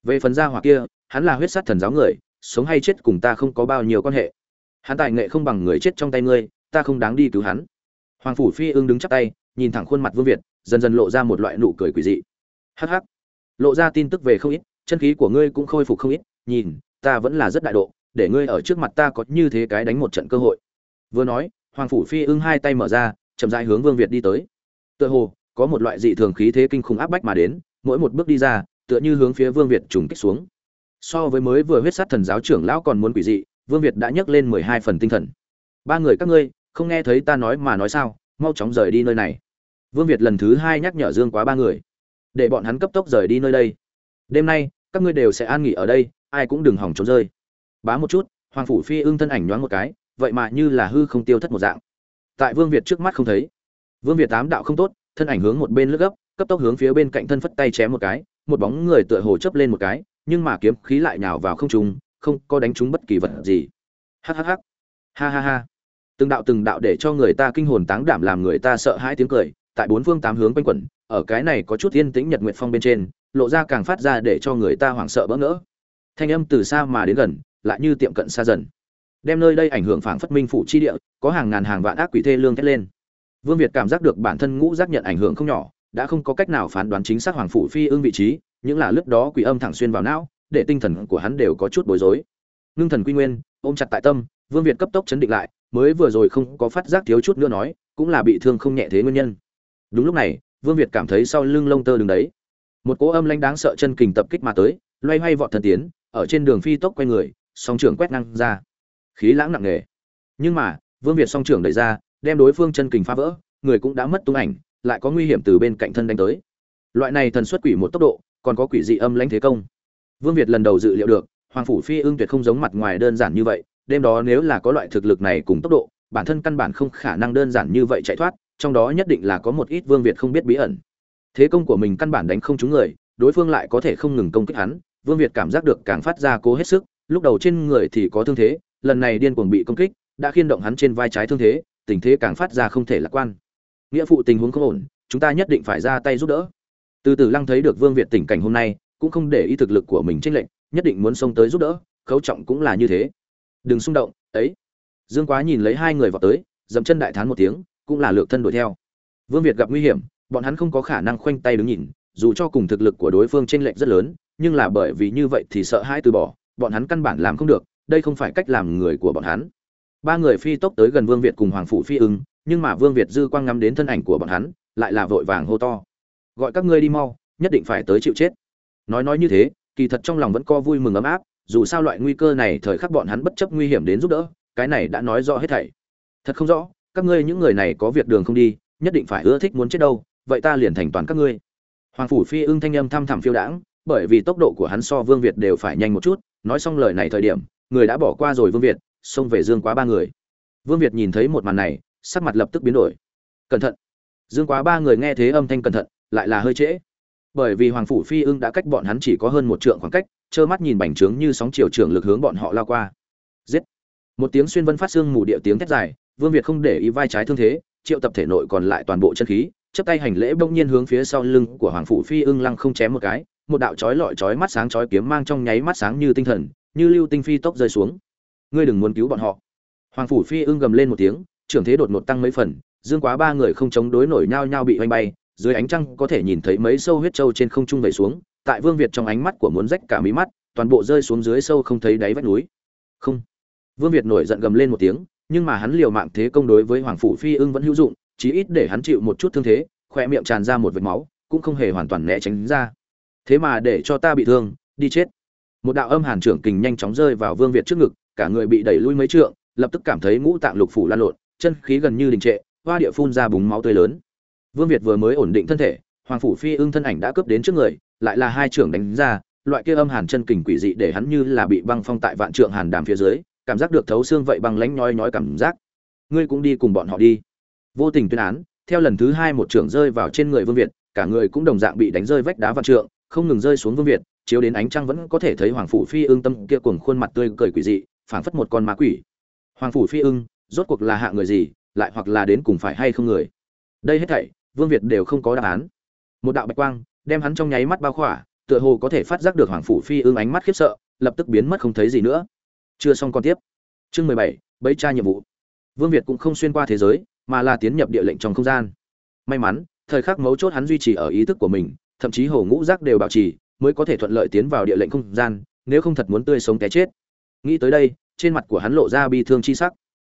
A: Về phần gia hỏa kia, hắn là huyết sát thần giáo người, sống hay chết cùng ta không có bao nhiêu quan hệ. Hắn tài nghệ không bằng người chết trong tay ngươi, ta không đáng đi cứu hắn. Hoàng phủ phi ưng đứng chắp tay, nhìn thẳng khuôn mặt vương việt, dần dần lộ ra một loại nụ cười quỷ dị. Hắc hắc. Lộ ra tin tức về không ít, chân khí của ngươi cũng khôi phục không ít, nhìn, ta vẫn là rất đại độ, để ngươi ở trước mặt ta có như thế cái đánh một trận cơ hội. Vừa nói, hoàng phủ phi ưng hai tay mở ra, chậm rãi hướng vương việt đi tới. Tựa hồ, có một loại dị thường khí thế kinh khủng áp bách mà đến mỗi một bước đi ra, tựa như hướng phía vương việt trùng kích xuống. So với mới vừa huyết sát thần giáo trưởng lão còn muốn quỷ dị, vương việt đã nhấc lên mười hai phần tinh thần. Ba người các ngươi, không nghe thấy ta nói mà nói sao, mau chóng rời đi nơi này. Vương việt lần thứ hai nhắc nhở dương quá ba người. Để bọn hắn cấp tốc rời đi nơi đây. Đêm nay, các ngươi đều sẽ an nghỉ ở đây, ai cũng đừng hỏng trốn rơi. Bá một chút, hoàng phủ phi ưng thân ảnh nhoáng một cái, vậy mà như là hư không tiêu thất một dạng. Tại vương việt trước mắt không thấy. Vương việt tám đạo không tốt, thân ảnh hướng một bên lướt gấp cấp tốc hướng phía bên cạnh thân phất tay chém một cái, một bóng người tựa hồ chấp lên một cái, nhưng mà kiếm khí lại nhào vào không trung, không có đánh trúng bất kỳ vật gì. Hhh ha ha ha. Từng đạo từng đạo để cho người ta kinh hồn táng đảm làm người ta sợ hãi tiếng cười, tại bốn phương tám hướng quanh quẩn, ở cái này có chút yên tĩnh nhật nguyệt phong bên trên, lộ ra càng phát ra để cho người ta hoảng sợ bỡ ngỡ. Thanh âm từ xa mà đến gần, lại như tiệm cận xa dần. Đem nơi đây ảnh hưởng phảng phất minh phủ chi địa, có hàng ngàn hàng vạn ác quỷ thê lương thét lên. Vương việt cảm giác được bản thân ngũ giác nhận ảnh hưởng không nhỏ đã không có cách nào phán đoán chính xác hoàng phủ phi ương vị trí, những là lướt đó quỷ âm thẳng xuyên vào não, để tinh thần của hắn đều có chút bối rối. Ngưng thần quy nguyên, ôm chặt tại tâm, vương việt cấp tốc chấn định lại, mới vừa rồi không có phát giác thiếu chút nữa nói, cũng là bị thương không nhẹ thế nguyên nhân. Đúng lúc này, vương việt cảm thấy sau lưng lông tơ đứng đấy. Một cỗ âm lãnh đáng sợ chân kình tập kích mà tới, loay hoay vọt thần tiến, ở trên đường phi tốc quay người, song trưởng quét năng ra. Khí lãng nặng nề. Nhưng mà, vương việt song trưởng đẩy ra, đem đối phương chân kình phá vỡ, người cũng đã mất tung ảnh lại có nguy hiểm từ bên cạnh thân đánh tới. Loại này thần xuất quỷ một tốc độ, còn có quỷ dị âm lãnh thế công. Vương việt lần đầu dự liệu được, hoàng phủ phi ưng tuyệt không giống mặt ngoài đơn giản như vậy, đêm đó nếu là có loại thực lực này cùng tốc độ, bản thân căn bản không khả năng đơn giản như vậy chạy thoát, trong đó nhất định là có một ít vương việt không biết bí ẩn. Thế công của mình căn bản đánh không trúng người, đối phương lại có thể không ngừng công kích hắn, vương việt cảm giác được càng phát ra cố hết sức, lúc đầu trên người thì có thương thế, lần này điên cuồng bị công kích, đã khiên động hắn trên vai trái thương thế, tình thế càng phát ra không thể lạc quan nghĩa phụ tình huống không ổn, chúng ta nhất định phải ra tay giúp đỡ. Từ từ lăng thấy được vương việt tình cảnh hôm nay, cũng không để ý thực lực của mình tranh lệnh nhất định muốn xông tới giúp đỡ, khấu trọng cũng là như thế. Đừng xung động, ấy. Dương quá nhìn lấy hai người vào tới, dậm chân đại thán một tiếng, cũng là lược thân đuổi theo. Vương việt gặp nguy hiểm, bọn hắn không có khả năng khoanh tay đứng nhìn, dù cho cùng thực lực của đối phương tranh lệch rất lớn, nhưng là bởi vì như vậy thì sợ hãi từ bỏ, bọn hắn căn bản làm không được, đây không phải cách làm người của bọn hắn. Ba người phi tốc tới gần vương việt cùng hoàng phủ phi ưng nhưng mà vương việt dư quang ngắm đến thân ảnh của bọn hắn, lại là vội vàng hô to. Gọi các ngươi đi mau, nhất định phải tới chịu chết. Nói nói như thế, kỳ thật trong lòng vẫn co vui mừng ấm áp, dù sao loại nguy cơ này thời khắc bọn hắn bất chấp nguy hiểm đến giúp đỡ, cái này đã nói rõ hết thảy. Thật không rõ, các ngươi những người này có việc đường không đi, nhất định phải ưa thích muốn chết đâu, vậy ta liền thành toàn các ngươi. Hoàng phủ phi ưng thanh âm thâm thẳm phiêu đãng, bởi vì tốc độ của hắn so vương việt đều phải nhanh một chút, nói xong lời này thời điểm, người đã bỏ qua rồi vương việt, xông về dương quá ba người. Vương việt nhìn thấy một màn này sắc mặt lập tức biến đổi. Cẩn thận. Dương quá ba người nghe thế âm thanh cẩn thận, lại là hơi trễ. Bởi vì hoàng phủ phi ưng đã cách bọn hắn chỉ có hơn một trượng khoảng cách, trơ mắt nhìn bành trướng như sóng chiều trưởng lực hướng bọn họ lao qua. Giết. Một tiếng xuyên vân phát xương mù địa tiếng thét dài, vương việt không để ý vai trái thương thế, triệu tập thể nội còn lại toàn bộ chân khí chấp tay hành lễ bỗng nhiên hướng phía sau lưng của hoàng phủ phi ưng lăng không chém một cái, một đạo chói lọi chói mắt sáng chói kiếm mang trong nháy mắt sáng như tinh thần, như lưu tinh phi tốc rơi xuống. Ngươi đừng muốn cứu bọn họ. Hoàng phủ phi ưng gầm lên một tiếng trưởng thế đột ngột tăng mấy phần, dương quá ba người không chống đối nổi nhau nhau bị hoành bay, dưới ánh trăng có thể nhìn thấy mấy sâu huyết trâu trên không trung vẩy xuống, tại vương việt trong ánh mắt của muốn rách cả mí mắt, toàn bộ rơi xuống dưới sâu không thấy đáy vách núi. Không. Vương việt nổi giận gầm lên một tiếng, nhưng mà hắn liều mạng thế công đối với hoàng phủ phi ưng vẫn hữu dụng, chí ít để hắn chịu một chút thương thế khoe miệng tràn ra một vệt máu, cũng không hề hoàn toàn né tránh ra. Thế mà để cho ta bị thương, đi chết. Một đạo âm hàn trưởng kình nhanh chóng rơi vào vương việt trước ngực, cả người bị đẩy lui mấy trượng, lập tức cảm thấy ngũ tạng lục phủ lan lộn chân khí gần như đình trệ, hoa địa phun ra búng máu tươi lớn. Vương việt vừa mới ổn định thân thể, hoàng phủ phi ưng thân ảnh đã cướp đến trước người, lại là hai trưởng đánh ra, loại kia âm hàn chân kình quỷ dị để hắn như là bị băng phong tại vạn trượng hàn đàm phía dưới, cảm giác được thấu xương vậy băng lánh nhói nhói cảm giác. Ngươi cũng đi cùng bọn họ đi. Vô tình tuyên án, theo lần thứ hai một trưởng rơi vào trên người vương việt, cả người cũng đồng dạng bị đánh rơi vách đá vạn trượng, không ngừng rơi xuống vương việt, chiếu đến ánh trăng vẫn có thể thấy hoàng phủ phi ưng tâm kia cuồng khuôn mặt tươi cười quỷ dị, phảng phất một con ma quỷ. Hoàng phủ phi ưng rốt cuộc là hạ người gì, lại hoặc là đến cùng phải hay không người. Đây hết thảy, vương việt đều không có đáp án. Một đạo bạch quang, đem hắn trong nháy mắt bao khỏa, tựa hồ có thể phát giác được hoàng phủ phi ương ánh mắt khiếp sợ, lập tức biến mất không thấy gì nữa. Chưa xong còn tiếp. Chương mười bảy, bấy tra nhiệm vụ. Vương việt cũng không xuyên qua thế giới, mà là tiến nhập địa lệnh trong không gian. May mắn, thời khắc mấu chốt hắn duy trì ở ý thức của mình, thậm chí hồ ngũ giác đều bảo trì, mới có thể thuận lợi tiến vào địa lệnh không gian, nếu không thật muốn tươi sống té chết. Nghĩ tới đây, trên mặt của hắn lộ ra bi thương chi sắc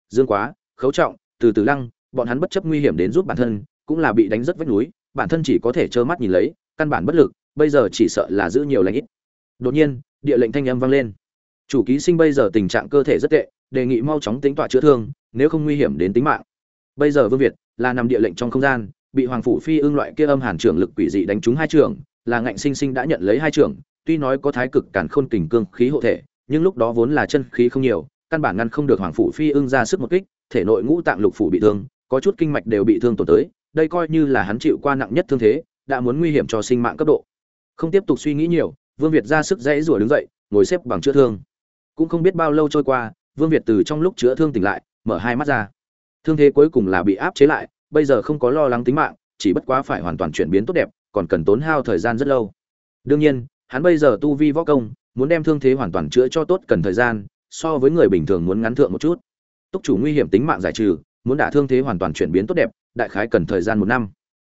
A: dương quá, khấu trọng, từ từ lăng, bọn hắn bất chấp nguy hiểm đến giúp bản thân, cũng là bị đánh rất vách núi, bản thân chỉ có thể trơ mắt nhìn lấy, căn bản bất lực, bây giờ chỉ sợ là giữ nhiều lãnh ít. Đột nhiên, địa lệnh thanh âm vang lên. Chủ ký sinh bây giờ tình trạng cơ thể rất tệ, đề nghị mau chóng tính tọa chữa thương, nếu không nguy hiểm đến tính mạng. Bây giờ vương việt là nằm địa lệnh trong không gian, bị hoàng phủ phi ưng loại kia âm hàn trưởng lực quỷ dị đánh trúng hai trường, là ngạnh sinh sinh đã nhận lấy hai trường, tuy nói có thái cực cản khôn kình cương khí hộ thể, nhưng lúc đó vốn là chân khí không nhiều căn bản ngăn không được hoàng phủ phi ưng ra sức một kích, thể nội ngũ tạng lục phủ bị thương, có chút kinh mạch đều bị thương tổn tới, đây coi như là hắn chịu qua nặng nhất thương thế, đã muốn nguy hiểm cho sinh mạng cấp độ. Không tiếp tục suy nghĩ nhiều, vương việt ra sức dãy rủa đứng dậy, ngồi xếp bằng chữa thương. Cũng không biết bao lâu trôi qua, vương việt từ trong lúc chữa thương tỉnh lại, mở hai mắt ra. Thương thế cuối cùng là bị áp chế lại, bây giờ không có lo lắng tính mạng, chỉ bất quá phải hoàn toàn chuyển biến tốt đẹp, còn cần tốn hao thời gian rất lâu. Đương nhiên, hắn bây giờ tu vi võ công, muốn đem thương thế hoàn toàn chữa cho tốt cần thời gian so với người bình thường muốn ngắn thượng một chút. Túc chủ nguy hiểm tính mạng giải trừ, muốn đả thương thế hoàn toàn chuyển biến tốt đẹp, đại khái cần thời gian một năm.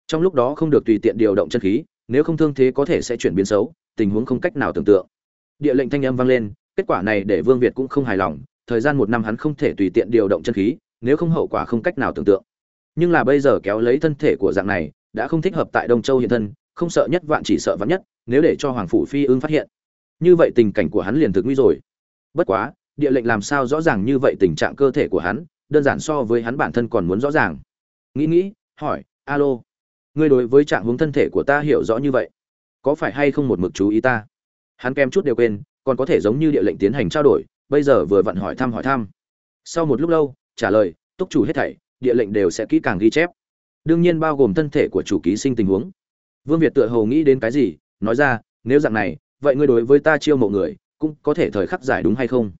A: Trong lúc đó không được tùy tiện điều động chân khí, nếu không thương thế có thể sẽ chuyển biến xấu, tình huống không cách nào tưởng tượng. Địa lệnh thanh âm vang lên, kết quả này để vương việt cũng không hài lòng, thời gian một năm hắn không thể tùy tiện điều động chân khí, nếu không hậu quả không cách nào tưởng tượng. Nhưng là bây giờ kéo lấy thân thể của dạng này, đã không thích hợp tại đông châu hiện thân, không sợ nhất vạn chỉ sợ vạn nhất, nếu để cho hoàng phủ phi ưng phát hiện. Như vậy tình cảnh của hắn liền thực nguy rồi. Bất quá địa lệnh làm sao rõ ràng như vậy tình trạng cơ thể của hắn, đơn giản so với hắn bản thân còn muốn rõ ràng. Nghĩ nghĩ, hỏi, alo, ngươi đối với trạng hướng thân thể của ta hiểu rõ như vậy, có phải hay không một mực chú ý ta? Hắn kèm chút đều quên, còn có thể giống như địa lệnh tiến hành trao đổi, bây giờ vừa vặn hỏi thăm hỏi thăm. Sau một lúc lâu, trả lời, túc chủ hết thảy, địa lệnh đều sẽ kỹ càng ghi chép. Đương nhiên bao gồm thân thể của chủ ký sinh tình huống. Vương việt tựa hồ nghĩ đến cái gì, nói ra, nếu dạng này, vậy ngươi đối với ta chiêu mộ người, cũng có thể thời khắc giải đúng hay không?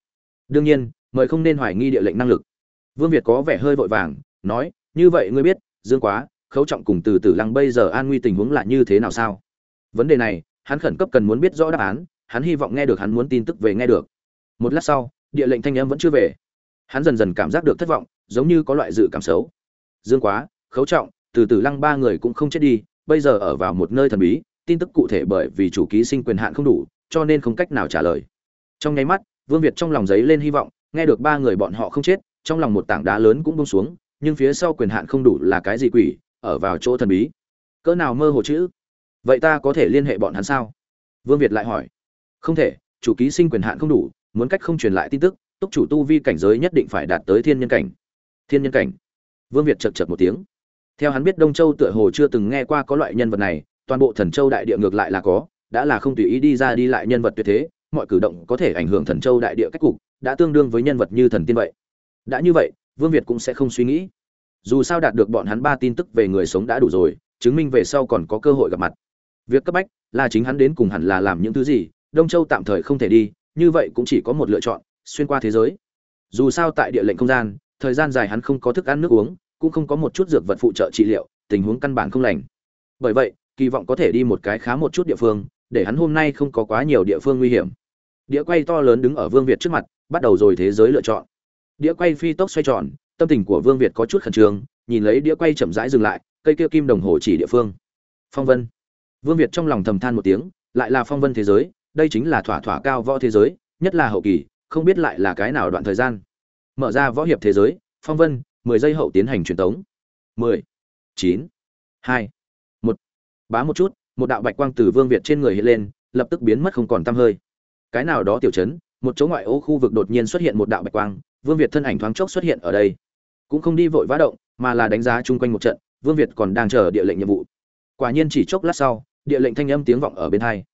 A: Đương nhiên, mời không nên hoài nghi địa lệnh năng lực. Vương việt có vẻ hơi vội vàng, nói, như vậy ngươi biết, dương quá, khấu trọng cùng từ tử lăng bây giờ an nguy tình huống là như thế nào sao? Vấn đề này, hắn khẩn cấp cần muốn biết rõ đáp án, hắn hy vọng nghe được hắn muốn tin tức về nghe được. Một lát sau, địa lệnh thanh em vẫn chưa về. Hắn dần dần cảm giác được thất vọng, giống như có loại dự cảm xấu. Dương quá, khấu trọng, từ tử lăng ba người cũng không chết đi, bây giờ ở vào một nơi thần bí, tin tức cụ thể bởi vì chủ ký sinh quyền hạn không đủ, cho nên không cách nào trả lời. Trong nháy mắt vương việt trong lòng giấy lên hy vọng, nghe được ba người bọn họ không chết, trong lòng một tảng đá lớn cũng buông xuống, nhưng phía sau quyền hạn không đủ là cái gì quỷ, ở vào chỗ thần bí. Cỡ nào mơ hồ chữ vậy ta có thể liên hệ bọn hắn sao? Vương việt lại hỏi. Không thể, chủ ký sinh quyền hạn không đủ, muốn cách không truyền lại tin tức, túc chủ tu vi cảnh giới nhất định phải đạt tới thiên nhân cảnh. Thiên nhân cảnh. Vương việt chật chật một tiếng. Theo hắn biết đông châu tựa hồ chưa từng nghe qua có loại nhân vật này, toàn bộ thần châu đại địa ngược lại là có, đã là không tùy ý đi ra đi lại nhân vật tuyệt thế mọi cử động có thể ảnh hưởng thần châu đại địa cách cục, đã tương đương với nhân vật như thần tiên vậy. Đã như vậy, vương việt cũng sẽ không suy nghĩ. Dù sao đạt được bọn hắn ba tin tức về người sống đã đủ rồi, chứng minh về sau còn có cơ hội gặp mặt. Việc cấp bách là chính hắn đến cùng hẳn là làm những thứ gì, đông châu tạm thời không thể đi, như vậy cũng chỉ có một lựa chọn, xuyên qua thế giới. Dù sao tại địa lệnh không gian, thời gian dài hắn không có thức ăn nước uống, cũng không có một chút dược vật phụ trợ trị liệu, tình huống căn bản không lành. Bởi vậy, kỳ vọng có thể đi một cái khá một chút địa phương để hắn hôm nay không có quá nhiều địa phương nguy hiểm. Đĩa quay to lớn đứng ở vương việt trước mặt, bắt đầu rồi thế giới lựa chọn. Đĩa quay phi tốc xoay tròn, tâm tình của vương việt có chút khẩn trương, nhìn lấy đĩa quay chậm rãi dừng lại, cây kia kim đồng hồ chỉ địa phương. Phong vân. Vương việt trong lòng thầm than một tiếng, lại là phong vân thế giới, đây chính là thỏa thỏa cao võ thế giới, nhất là hậu kỳ, không biết lại là cái nào đoạn thời gian. Mở ra võ hiệp thế giới, phong vân, mười giây hậu tiến hành truyền tống. Mười, chín, hai, một. Bá một chút một đạo bạch quang từ vương việt trên người hiện lên, lập tức biến mất không còn tăm hơi. Cái nào đó tiểu chấn, một chỗ ngoại ô khu vực đột nhiên xuất hiện một đạo bạch quang, vương việt thân ảnh thoáng chốc xuất hiện ở đây. Cũng không đi vội vã động, mà là đánh giá chung quanh một trận, vương việt còn đang chờ địa lệnh nhiệm vụ. Quả nhiên chỉ chốc lát sau, địa lệnh thanh âm tiếng vọng ở bên hai.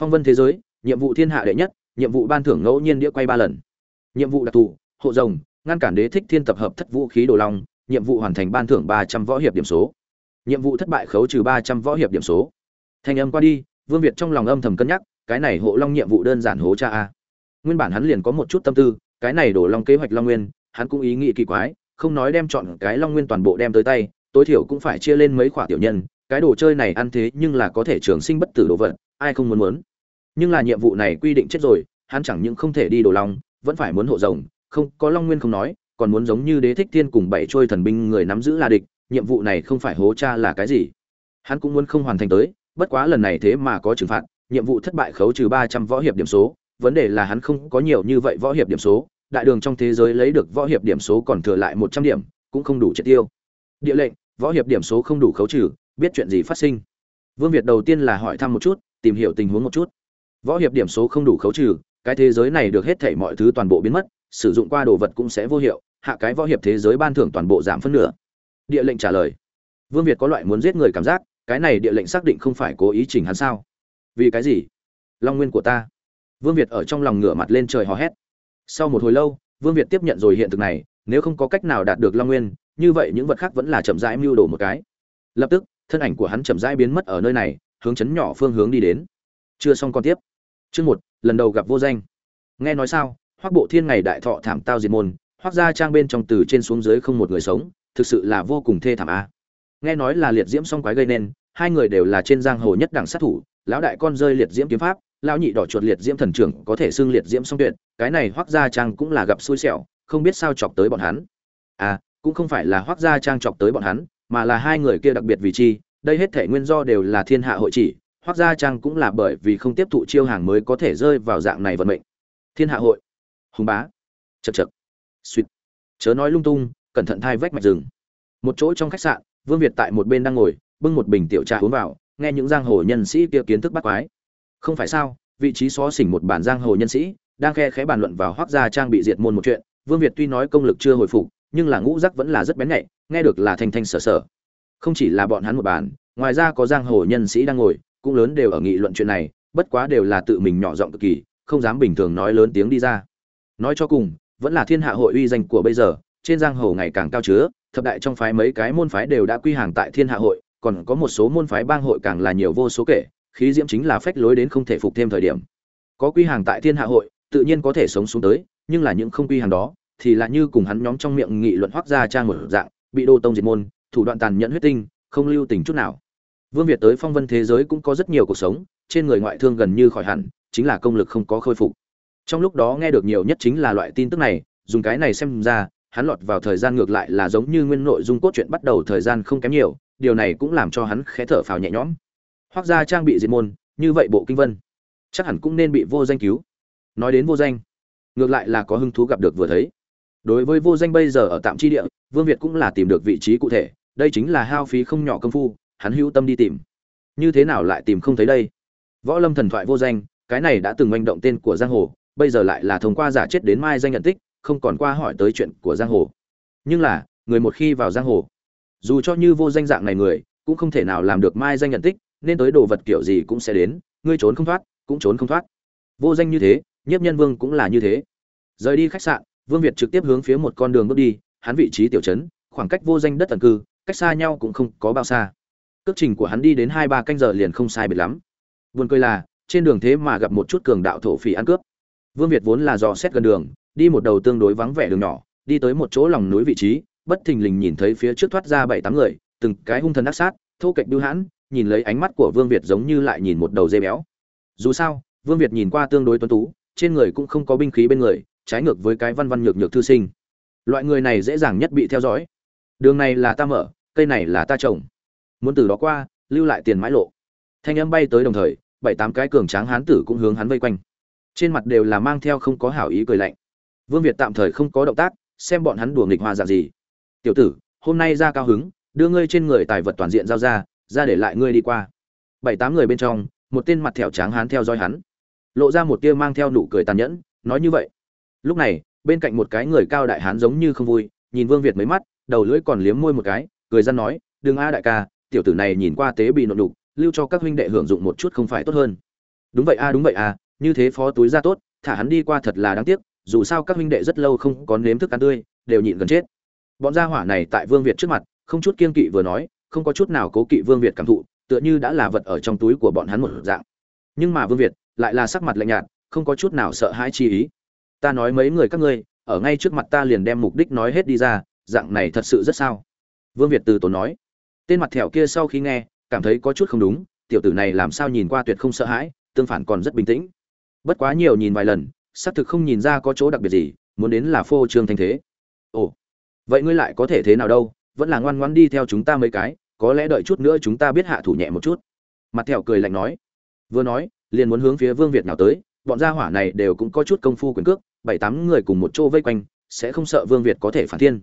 A: Phong vân thế giới, nhiệm vụ thiên hạ đệ nhất, nhiệm vụ ban thưởng ngẫu nhiên đĩa quay ba lần. Nhiệm vụ đặc thù, hộ rồng, ngăn cản đế thích thiên tập hợp thất vũ khí đồ long, nhiệm vụ hoàn thành ban thưởng ba trăm võ hiệp điểm số. Nhiệm vụ thất bại khấu trừ ba trăm võ hiệp điểm số thanh âm qua đi, vương việt trong lòng âm thầm cân nhắc, cái này hộ long nhiệm vụ đơn giản hố cha a. Nguyên bản hắn liền có một chút tâm tư, cái này đổ long kế hoạch long nguyên, hắn cũng ý nghĩ kỳ quái, không nói đem chọn cái long nguyên toàn bộ đem tới tay, tối thiểu cũng phải chia lên mấy khoả tiểu nhân, cái đồ chơi này ăn thế nhưng là có thể trường sinh bất tử đồ vật, ai không muốn muốn. Nhưng là nhiệm vụ này quy định chết rồi, hắn chẳng những không thể đi đồ long, vẫn phải muốn hộ rồng, không, có long nguyên không nói, còn muốn giống như đế thích thiên cùng bảy trôi thần binh người nắm giữ là địch, nhiệm vụ này không phải hố cha là cái gì. Hắn cũng muốn không hoàn thành tới bất quá lần này thế mà có trừng phạt, nhiệm vụ thất bại khấu trừ ba trăm võ hiệp điểm số, vấn đề là hắn không có nhiều như vậy võ hiệp điểm số, đại đường trong thế giới lấy được võ hiệp điểm số còn thừa lại một trăm điểm, cũng không đủ triệt tiêu. Địa lệnh, võ hiệp điểm số không đủ khấu trừ, biết chuyện gì phát sinh. Vương việt đầu tiên là hỏi thăm một chút, tìm hiểu tình huống một chút. Võ hiệp điểm số không đủ khấu trừ, cái thế giới này được hết thảy mọi thứ toàn bộ biến mất, sử dụng qua đồ vật cũng sẽ vô hiệu, hạ cái võ hiệp thế giới ban thưởng toàn bộ giảm phân nửa. Địa lệnh trả lời. Vương việt có loại muốn giết người cảm giác cái này địa lệnh xác định không phải cố ý chỉnh hắn sao? Vì cái gì? Long nguyên của ta. Vương việt ở trong lòng ngửa mặt lên trời hò hét. Sau một hồi lâu, vương việt tiếp nhận rồi hiện thực này, nếu không có cách nào đạt được long nguyên, như vậy những vật khác vẫn là chậm rãi mưu đồ một cái. Lập tức, thân ảnh của hắn chậm rãi biến mất ở nơi này, hướng chấn nhỏ phương hướng đi đến. Chưa xong con tiếp. Chương một, lần đầu gặp vô danh. Nghe nói sao hoác bộ thiên ngày đại thọ thảm tao diệt môn hoác gia trang bên trong từ trên xuống dưới không một người sống, thực sự là vô cùng thê thảm a nghe nói là liệt diễm song quái gây nên, hai người đều là trên giang hồ nhất đẳng sát thủ, lão đại con rơi liệt diễm kiếm pháp, lão nhị đỏ chuột liệt diễm thần trưởng có thể xưng liệt diễm song tuyệt, cái này hoác gia trang cũng là gặp xui xẻo, không biết sao chọc tới bọn hắn. À cũng không phải là hoác gia trang chọc tới bọn hắn, mà là hai người kia đặc biệt vì chi, đây hết thể nguyên do đều là thiên hạ hội chỉ, hoác gia trang cũng là bởi vì không tiếp thụ chiêu hàng mới có thể rơi vào dạng này vận mệnh. Thiên hạ hội. Hùng bá. Chật chật suýt. Chớ nói lung tung, cẩn thận thai vách mạch rừng. Một chỗ trong khách sạn vương việt tại một bên đang ngồi, bưng một bình tiểu trà uống vào, nghe những giang hồ nhân sĩ kia kiến thức bắt quái. Không phải sao, vị trí xó xỉnh một bản giang hồ nhân sĩ, đang khe khẽ bàn luận vào hoác gia trang bị diệt môn một chuyện, vương việt tuy nói công lực chưa hồi phục, nhưng là ngũ giác vẫn là rất bén nhạy, nghe được là thanh thanh sở sở. Không chỉ là bọn hắn một bàn, ngoài ra có giang hồ nhân sĩ đang ngồi, cũng lớn đều ở nghị luận chuyện này, bất quá đều là tự mình nhỏ giọng cực kỳ, không dám bình thường nói lớn tiếng đi ra. Nói cho cùng, vẫn là thiên hạ hội uy danh của bây giờ, trên giang hồ ngày càng cao chứa thập đại trong phái mấy cái môn phái đều đã quy hàng tại thiên hạ hội, còn có một số môn phái bang hội càng là nhiều vô số kể, khí diễm chính là phách lối đến không thể phục thêm thời điểm. Có quy hàng tại thiên hạ hội, tự nhiên có thể sống xuống tới, nhưng là những không quy hàng đó, thì là như cùng hắn nhóm trong miệng nghị luận hoác ra trang một dạng, bị đô tông diệt môn, thủ đoạn tàn nhẫn huyết tinh, không lưu tình chút nào. Vương việt tới phong vân thế giới cũng có rất nhiều cuộc sống, trên người ngoại thương gần như khỏi hẳn, chính là công lực không có khôi phục. Trong lúc đó nghe được nhiều nhất chính là loại tin tức này, dùng cái này xem ra hắn lọt vào thời gian ngược lại là giống như nguyên nội dung cốt truyện bắt đầu thời gian không kém nhiều, điều này cũng làm cho hắn khẽ thở phào nhẹ nhõm. Hoặc ra trang bị diệt môn, như vậy bộ kinh vân, chắc hẳn cũng nên bị vô danh cứu. Nói đến vô danh, ngược lại là có hứng thú gặp được vừa thấy. Đối với vô danh bây giờ ở tạm chi địa, vương việt cũng là tìm được vị trí cụ thể, đây chính là hao phí không nhỏ công phu, hắn hữu tâm đi tìm. Như thế nào lại tìm không thấy đây? Võ lâm thần thoại vô danh, cái này đã từng manh động tên của giang hồ, bây giờ lại là thông qua giả chết đến mai danh nhận tích không còn qua hỏi tới chuyện của giang hồ. Nhưng là, người một khi vào giang hồ, dù cho như vô danh dạng này người, cũng không thể nào làm được mai danh nhận tích, nên tới đồ vật kiểu gì cũng sẽ đến, ngươi trốn không thoát, cũng trốn không thoát. Vô danh như thế, nhiếp nhân vương cũng là như thế. Rời đi khách sạn, vương việt trực tiếp hướng phía một con đường bước đi, hắn vị trí tiểu trấn, khoảng cách vô danh đất tần cư, cách xa nhau cũng không có bao xa. Cước trình của hắn đi đến hai ba canh giờ liền không sai biệt lắm. Buồn cười là, trên đường thế mà gặp một chút cường đạo thổ phỉ ăn cướp. Vương việt vốn là dò xét gần đường đi một đầu tương đối vắng vẻ đường nhỏ, đi tới một chỗ lòng núi vị trí, bất thình lình nhìn thấy phía trước thoát ra bảy tám người, từng cái hung thần ác sát, thô kệch bưu hãn, nhìn lấy ánh mắt của vương việt giống như lại nhìn một đầu dê béo. Dù sao, vương việt nhìn qua tương đối tuấn tú, trên người cũng không có binh khí bên người, trái ngược với cái văn văn nhược nhược thư sinh. Loại người này dễ dàng nhất bị theo dõi. Đường này là ta mở, cây này là ta trồng. Muốn từ đó qua, lưu lại tiền mãi lộ. Thanh âm bay tới đồng thời, bảy tám cái cường tráng hán tử cũng hướng hắn vây quanh. Trên mặt đều là mang theo không có hảo ý cười lạnh vương việt tạm thời không có động tác, xem bọn hắn đùa nghịch hoa dạng gì. Tiểu tử, hôm nay ra cao hứng, đưa ngươi trên người tài vật toàn diện giao ra ra để lại ngươi đi qua. Bảy tám người bên trong, một tên mặt thẻo tráng hán theo dõi hắn. Lộ ra một tia mang theo nụ cười tàn nhẫn, nói như vậy. Lúc này, bên cạnh một cái người cao đại hán giống như không vui, nhìn vương việt mấy mắt, đầu lưỡi còn liếm môi một cái, cười gian nói, đừng a đại ca, tiểu tử này nhìn qua tế bị nộn đục, lưu cho các huynh đệ hưởng dụng một chút không phải tốt hơn. Đúng vậy a, đúng vậy a, như thế phó túi ra tốt, thả hắn đi qua thật là đáng tiếc dù sao các huynh đệ rất lâu không có nếm thức ăn tươi, đều nhịn gần chết. Bọn gia hỏa này tại vương việt trước mặt, không chút kiên kỵ vừa nói, không có chút nào cố kỵ vương việt cảm thụ, tựa như đã là vật ở trong túi của bọn hắn một dạng. Nhưng mà vương việt lại là sắc mặt lạnh nhạt, không có chút nào sợ hãi chi ý. Ta nói mấy người các ngươi, ở ngay trước mặt ta liền đem mục đích nói hết đi ra, dạng này thật sự rất sao? Vương việt từ tốn nói. Tên mặt thẹo kia sau khi nghe, cảm thấy có chút không đúng, tiểu tử này làm sao nhìn qua tuyệt không sợ hãi, tương phản còn rất bình tĩnh. Bất quá nhiều nhìn vài lần xác thực không nhìn ra có chỗ đặc biệt gì, muốn đến là phô trương thanh thế. Ồ, vậy ngươi lại có thể thế nào đâu? Vẫn là ngoan ngoãn đi theo chúng ta mấy cái, có lẽ đợi chút nữa chúng ta biết hạ thủ nhẹ một chút. Mặt thẹo cười lạnh nói. Vừa nói, liền muốn hướng phía vương việt nào tới, bọn gia hỏa này đều cũng có chút công phu quyền cước, bảy tám người cùng một chỗ vây quanh, sẽ không sợ vương việt có thể phản thiên.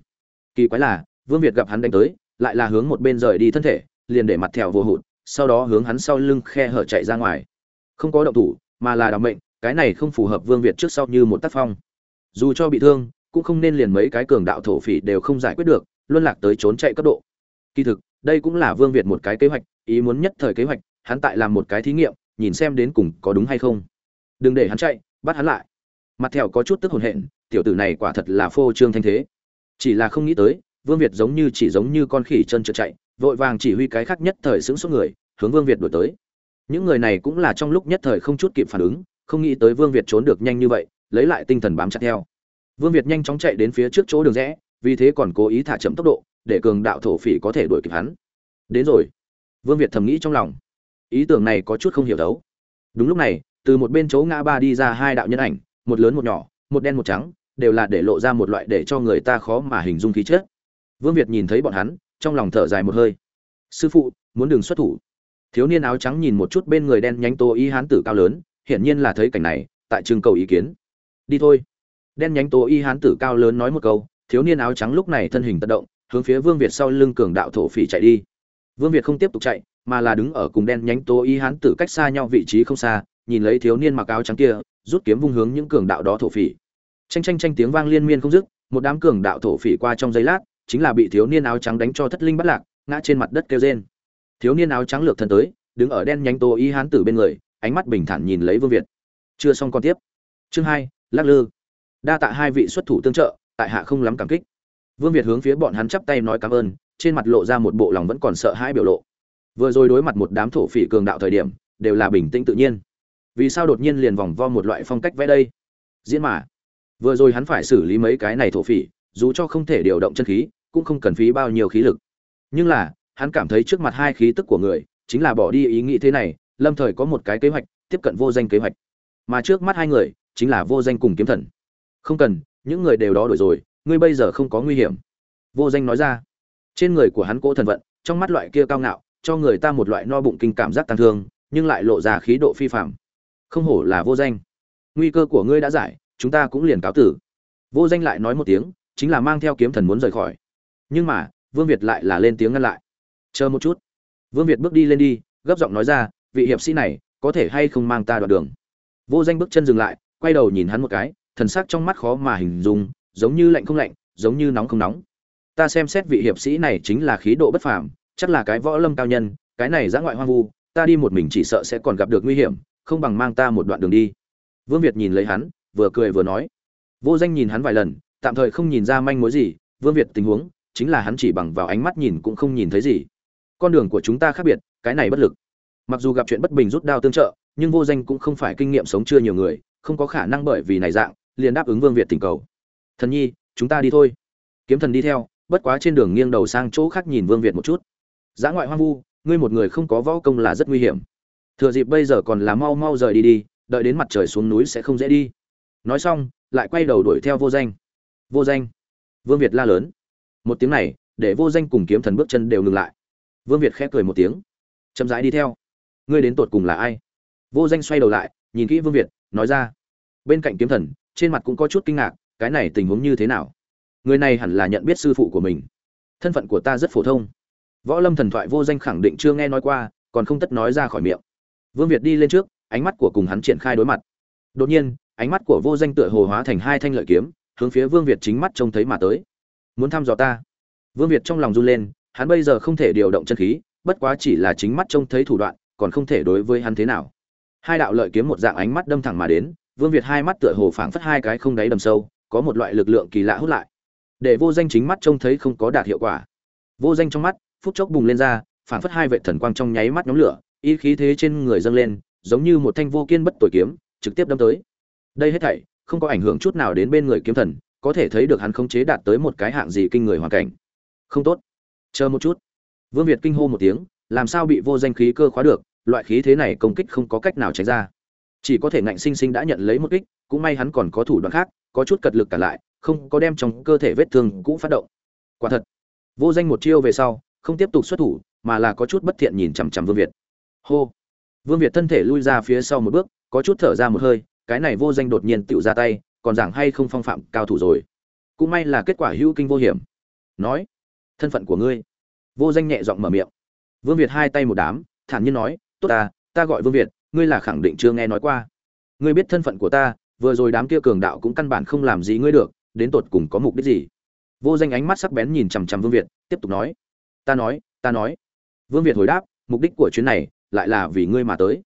A: Kỳ quái là, vương việt gặp hắn đánh tới, lại là hướng một bên rời đi thân thể, liền để mặt thẹo vô hụt, sau đó hướng hắn sau lưng khe hở chạy ra ngoài. Không có động thủ, mà là đ mệnh cái này không phù hợp vương việt trước sau như một tác phong. Dù cho bị thương, cũng không nên liền mấy cái cường đạo thổ phỉ đều không giải quyết được, luân lạc tới trốn chạy cấp độ. Kỳ thực, đây cũng là vương việt một cái kế hoạch, ý muốn nhất thời kế hoạch, hắn tại làm một cái thí nghiệm, nhìn xem đến cùng có đúng hay không. Đừng để hắn chạy, bắt hắn lại. Mặt thẹo có chút tức hồn hện, tiểu tử này quả thật là phô trương thanh thế. Chỉ là không nghĩ tới, vương việt giống như chỉ giống như con khỉ chân trượt chạy, vội vàng chỉ huy cái khác nhất thời xứng số người, hướng vương việt đuổi tới. Những người này cũng là trong lúc nhất thời không chút kịp phản ứng không nghĩ tới vương việt trốn được nhanh như vậy, lấy lại tinh thần bám chặt theo. Vương việt nhanh chóng chạy đến phía trước chỗ đường rẽ, vì thế còn cố ý thả chậm tốc độ, để cường đạo thổ phỉ có thể đuổi kịp hắn. Đến rồi. Vương việt thầm nghĩ trong lòng. Ý tưởng này có chút không hiểu đấu đúng lúc này, từ một bên chỗ ngã ba đi ra hai đạo nhân ảnh, một lớn một nhỏ, một đen một trắng, đều là để lộ ra một loại để cho người ta khó mà hình dung khí chất. Vương việt nhìn thấy bọn hắn, trong lòng thở dài một hơi. Sư phụ, muốn đường xuất thủ. Thiếu niên áo trắng nhìn một chút bên người đen nhánh tô y hán tử cao lớn hiển nhiên là thấy cảnh này, tại trường cầu ý kiến. Đi thôi. Đen nhánh tô y hán tử cao lớn nói một câu, thiếu niên áo trắng lúc này thân hình tự động, hướng phía vương việt sau lưng cường đạo thổ phỉ chạy đi. Vương việt không tiếp tục chạy, mà là đứng ở cùng đen nhánh tô y hán tử cách xa nhau vị trí không xa, nhìn lấy thiếu niên mặc áo trắng kia, rút kiếm vung hướng những cường đạo đó thổ phỉ. Tranh tranh tranh tiếng vang liên miên không dứt, một đám cường đạo thổ phỉ qua trong giây lát, chính là bị thiếu niên áo trắng đánh cho thất linh bắt lạc, ngã trên mặt đất kêu rên. Thiếu niên áo trắng lược thân tới, đứng ở đen nhánh tô y hán tử bên người ánh mắt bình thản nhìn lấy vương việt. Chưa xong con tiếp. Chương hai, lắc lư. Đa tạ hai vị xuất thủ tương trợ, tại hạ không lắm cảm kích. Vương việt hướng phía bọn hắn chắp tay nói cảm ơn, trên mặt lộ ra một bộ lòng vẫn còn sợ hãi biểu lộ. Vừa rồi đối mặt một đám thổ phỉ cường đạo thời điểm, đều là bình tĩnh tự nhiên. Vì sao đột nhiên liền vòng vo một loại phong cách vẽ đây? Diễn mà. Vừa rồi hắn phải xử lý mấy cái này thổ phỉ, dù cho không thể điều động chân khí, cũng không cần phí bao nhiêu khí lực. Nhưng là, hắn cảm thấy trước mặt hai khí tức của người, chính là bỏ đi ý nghĩ thế này lâm thời có một cái kế hoạch, tiếp cận vô danh kế hoạch. Mà trước mắt hai người, chính là vô danh cùng kiếm thần. Không cần, những người đều đó đổi rồi, ngươi bây giờ không có nguy hiểm. Vô danh nói ra. Trên người của hắn cỗ thần vận, trong mắt loại kia cao ngạo, cho người ta một loại no bụng kinh cảm giác tăng thương, nhưng lại lộ ra khí độ phi phạm không hổ là vô danh. Nguy cơ của ngươi đã giải, chúng ta cũng liền cáo tử. Vô danh lại nói một tiếng, chính là mang theo kiếm thần muốn rời khỏi. Nhưng mà, vương việt lại là lên tiếng ngăn lại. Chờ một chút. Vương việt bước đi lên đi, gấp giọng nói ra vị hiệp sĩ này có thể hay không mang ta đoạn đường. Vô danh bước chân dừng lại, quay đầu nhìn hắn một cái, thần sắc trong mắt khó mà hình dung, giống như lạnh không lạnh, giống như nóng không nóng. Ta xem xét vị hiệp sĩ này chính là khí độ bất phàm, chắc là cái võ lâm cao nhân, cái này giã ngoại hoang vu, ta đi một mình chỉ sợ sẽ còn gặp được nguy hiểm, không bằng mang ta một đoạn đường đi. Vương việt nhìn lấy hắn, vừa cười vừa nói. Vô danh nhìn hắn vài lần, tạm thời không nhìn ra manh mối gì, vương việt tình huống, chính là hắn chỉ bằng vào ánh mắt nhìn cũng không nhìn thấy gì. Con đường của chúng ta khác biệt, cái này bất lực mặc dù gặp chuyện bất bình rút đao tương trợ, nhưng vô danh cũng không phải kinh nghiệm sống chưa nhiều người, không có khả năng bởi vì này dạng, liền đáp ứng vương việt tình cầu. Thần nhi, chúng ta đi thôi. Kiếm thần đi theo, bất quá trên đường nghiêng đầu sang chỗ khác nhìn vương việt một chút. Giã ngoại hoang vu, ngươi một người không có võ công là rất nguy hiểm. Thừa dịp bây giờ còn là mau mau rời đi đi, đợi đến mặt trời xuống núi sẽ không dễ đi. Nói xong, lại quay đầu đuổi theo vô danh. Vô danh. Vương việt la lớn. Một tiếng này, để vô danh cùng kiếm thần bước chân đều ngừng lại. Vương việt khẽ cười một tiếng. Chậm rãi đi theo ngươi đến tột cùng là ai? Vô danh xoay đầu lại, nhìn kỹ vương việt, nói ra. Bên cạnh kiếm thần, trên mặt cũng có chút kinh ngạc, cái này tình huống như thế nào? Người này hẳn là nhận biết sư phụ của mình. Thân phận của ta rất phổ thông. Võ lâm thần thoại vô danh khẳng định chưa nghe nói qua, còn không tất nói ra khỏi miệng. Vương việt đi lên trước, ánh mắt của cùng hắn triển khai đối mặt. Đột nhiên, ánh mắt của vô danh tựa hồ hóa thành hai thanh lợi kiếm, hướng phía vương việt chính mắt trông thấy mà tới. Muốn thăm dò ta? Vương việt trong lòng run lên, hắn bây giờ không thể điều động chân khí, bất quá chỉ là chính mắt trông thấy thủ đoạn còn không thể đối với hắn thế nào. Hai đạo lợi kiếm một dạng ánh mắt đâm thẳng mà đến, vương việt hai mắt tựa hồ phảng phất hai cái không đáy đầm sâu, có một loại lực lượng kỳ lạ hút lại. Để vô danh chính mắt trông thấy không có đạt hiệu quả. Vô danh trong mắt, phút chốc bùng lên ra, phảng phất hai vệ thần quang trong nháy mắt nhóm lửa y khí thế trên người dâng lên, giống như một thanh vô kiên bất tội kiếm, trực tiếp đâm tới. Đây hết thảy, không có ảnh hưởng chút nào đến bên người kiếm thần, có thể thấy được hắn không chế đạt tới một cái hạng gì kinh người hoàn cảnh. Không tốt. Chờ một chút. Vương việt kinh hô một tiếng, làm sao bị vô danh khí cơ khóa được loại khí thế này công kích không có cách nào tránh ra. Chỉ có thể ngạnh sinh sinh đã nhận lấy một kích, cũng may hắn còn có thủ đoạn khác, có chút cật lực cả lại, không có đem trong cơ thể vết thương cũ phát động. Quả thật, vô danh một chiêu về sau, không tiếp tục xuất thủ, mà là có chút bất thiện nhìn chằm chằm vương việt. Hô! Vương việt thân thể lui ra phía sau một bước, có chút thở ra một hơi, cái này vô danh đột nhiên tựu ra tay, còn giảng hay không phong phạm cao thủ rồi. Cũng may là kết quả hữu kinh vô hiểm. Nói, thân phận của ngươi. Vô danh nhẹ giọng mở miệng. Vương việt hai tay một đám, thản nhiên nói tốt ta ta gọi vương việt, ngươi là khẳng định chưa nghe nói qua. Ngươi biết thân phận của ta, vừa rồi đám kia cường đạo cũng căn bản không làm gì ngươi được, đến tột cùng có mục đích gì? Vô danh ánh mắt sắc bén nhìn chằm chằm vương việt, tiếp tục nói. Ta nói ta nói. Vương việt hồi đáp, mục đích của chuyến này lại là vì ngươi mà tới.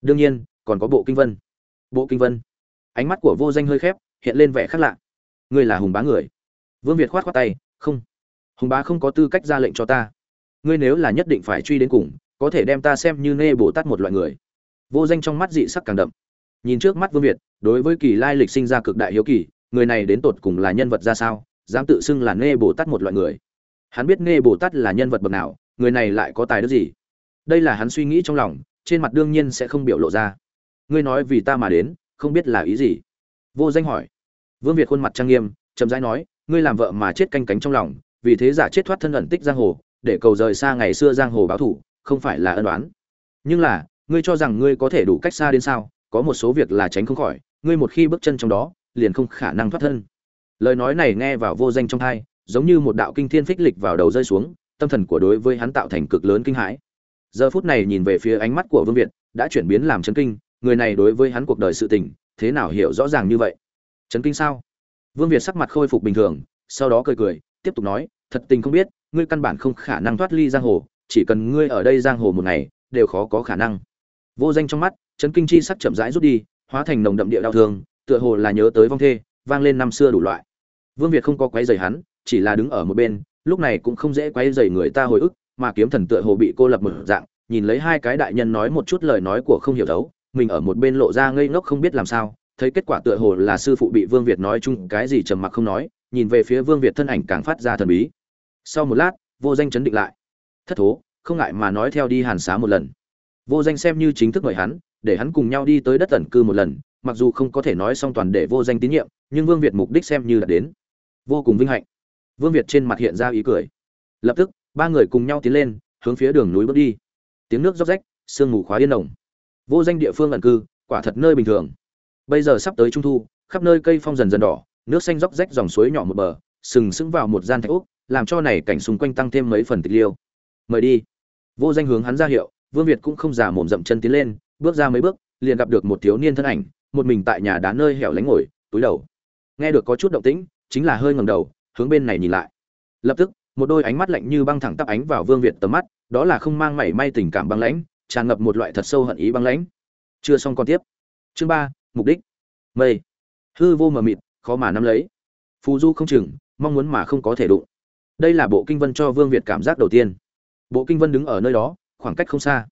A: Đương nhiên, còn có bộ kinh vân. Bộ kinh vân. Ánh mắt của vô danh hơi khép, hiện lên vẻ khác lạ. Ngươi là hùng bá người. Vương việt khoát khoát tay, không. Hùng bá không có tư cách ra lệnh cho ta. Ngươi nếu là nhất định phải truy đến cùng có thể đem ta xem như nê bồ tát một loại người. Vô danh trong mắt dị sắc càng đậm. Nhìn trước mắt vương việt, đối với kỳ lai lịch sinh ra cực đại hiếu kỳ, người này đến tột cùng là nhân vật ra sao, dám tự xưng là nê bồ tát một loại người. Hắn biết nê bồ tát là nhân vật bậc nào, người này lại có tài đức gì? Đây là hắn suy nghĩ trong lòng, trên mặt đương nhiên sẽ không biểu lộ ra. Ngươi nói vì ta mà đến, không biết là ý gì? Vô danh hỏi. Vương việt khuôn mặt trang nghiêm, chậm rãi nói, ngươi làm vợ mà chết canh cánh trong lòng, vì thế giả chết thoát thân ẩn tích giang hồ, để cầu rời xa ngày xưa giang hồ báo thủ không phải là ân đoán nhưng là, ngươi cho rằng ngươi có thể đủ cách xa đến sao? Có một số việc là tránh không khỏi, ngươi một khi bước chân trong đó, liền không khả năng thoát thân. Lời nói này nghe vào vô danh trong thai, giống như một đạo kinh thiên phích lịch vào đầu rơi xuống, tâm thần của đối với hắn tạo thành cực lớn kinh hãi. Giờ phút này nhìn về phía ánh mắt của vương việt, đã chuyển biến làm chấn kinh, người này đối với hắn cuộc đời sự tình, thế nào hiểu rõ ràng như vậy? Chấn kinh sao? Vương việt sắc mặt khôi phục bình thường, sau đó cười cười, tiếp tục nói, thật tình không biết, ngươi căn bản không khả năng thoát ly giang hồ chỉ cần ngươi ở đây giang hồ một ngày, đều khó có khả năng. Vô danh trong mắt, chấn kinh chi sắc chậm rãi rút đi, hóa thành nồng đậm địa đau thương, tựa hồ là nhớ tới vong thê, vang lên năm xưa đủ loại. Vương việt không có quấy rầy hắn, chỉ là đứng ở một bên, lúc này cũng không dễ quấy rầy người ta hồi ức, mà kiếm thần tựa hồ bị cô lập một dạng, nhìn lấy hai cái đại nhân nói một chút lời nói của không hiểu đấu, mình ở một bên lộ ra ngây ngốc không biết làm sao, thấy kết quả tựa hồ là sư phụ bị vương việt nói chung cái gì trầm mặc không nói, nhìn về phía vương việt thân ảnh càng phát ra thần bí. Sau một lát, vô danh chấn định lại thất thố, không ngại mà nói theo đi hàn xá một lần. Vô danh xem như chính thức mời hắn, để hắn cùng nhau đi tới đất tẩn cư một lần, mặc dù không có thể nói xong toàn để vô danh tín nhiệm, nhưng vương việt mục đích xem như đã đến. Vô cùng vinh hạnh. Vương việt trên mặt hiện ra ý cười. Lập tức, ba người cùng nhau tiến lên, hướng phía đường núi bước đi. Tiếng nước róc rách, sương mù khóa yên đồng vô danh địa phương ẩn cư, quả thật nơi bình thường. Bây giờ sắp tới trung thu, khắp nơi cây phong dần dần đỏ, nước xanh róc rách dòng suối nhỏ một bờ, sừng sững vào một gian thạch úc, làm cho này cảnh xung quanh tăng thêm mấy phần tịch liêu mời đi. Vô danh hướng hắn ra hiệu, vương việt cũng không giả mồm dậm chân tiến lên, bước ra mấy bước, liền gặp được một thiếu niên thân ảnh, một mình tại nhà đá nơi hẻo lánh ngồi, túi đầu. Nghe được có chút động tĩnh, chính là hơi ngầm đầu, hướng bên này nhìn lại. Lập tức, một đôi ánh mắt lạnh như băng thẳng tắp ánh vào vương việt tầm mắt, đó là không mang mảy may tình cảm băng lãnh, tràn ngập một loại thật sâu hận ý băng lãnh. Chưa xong còn tiếp. Chương ba, mục đích. Mây. Hư vô mờ mịt, khó mà nắm lấy. Phù du không chừng, mong muốn mà không có thể đụng. Đây là bộ kinh vân cho vương việt cảm giác đầu tiên bộ kinh vân đứng ở nơi đó, khoảng cách không xa.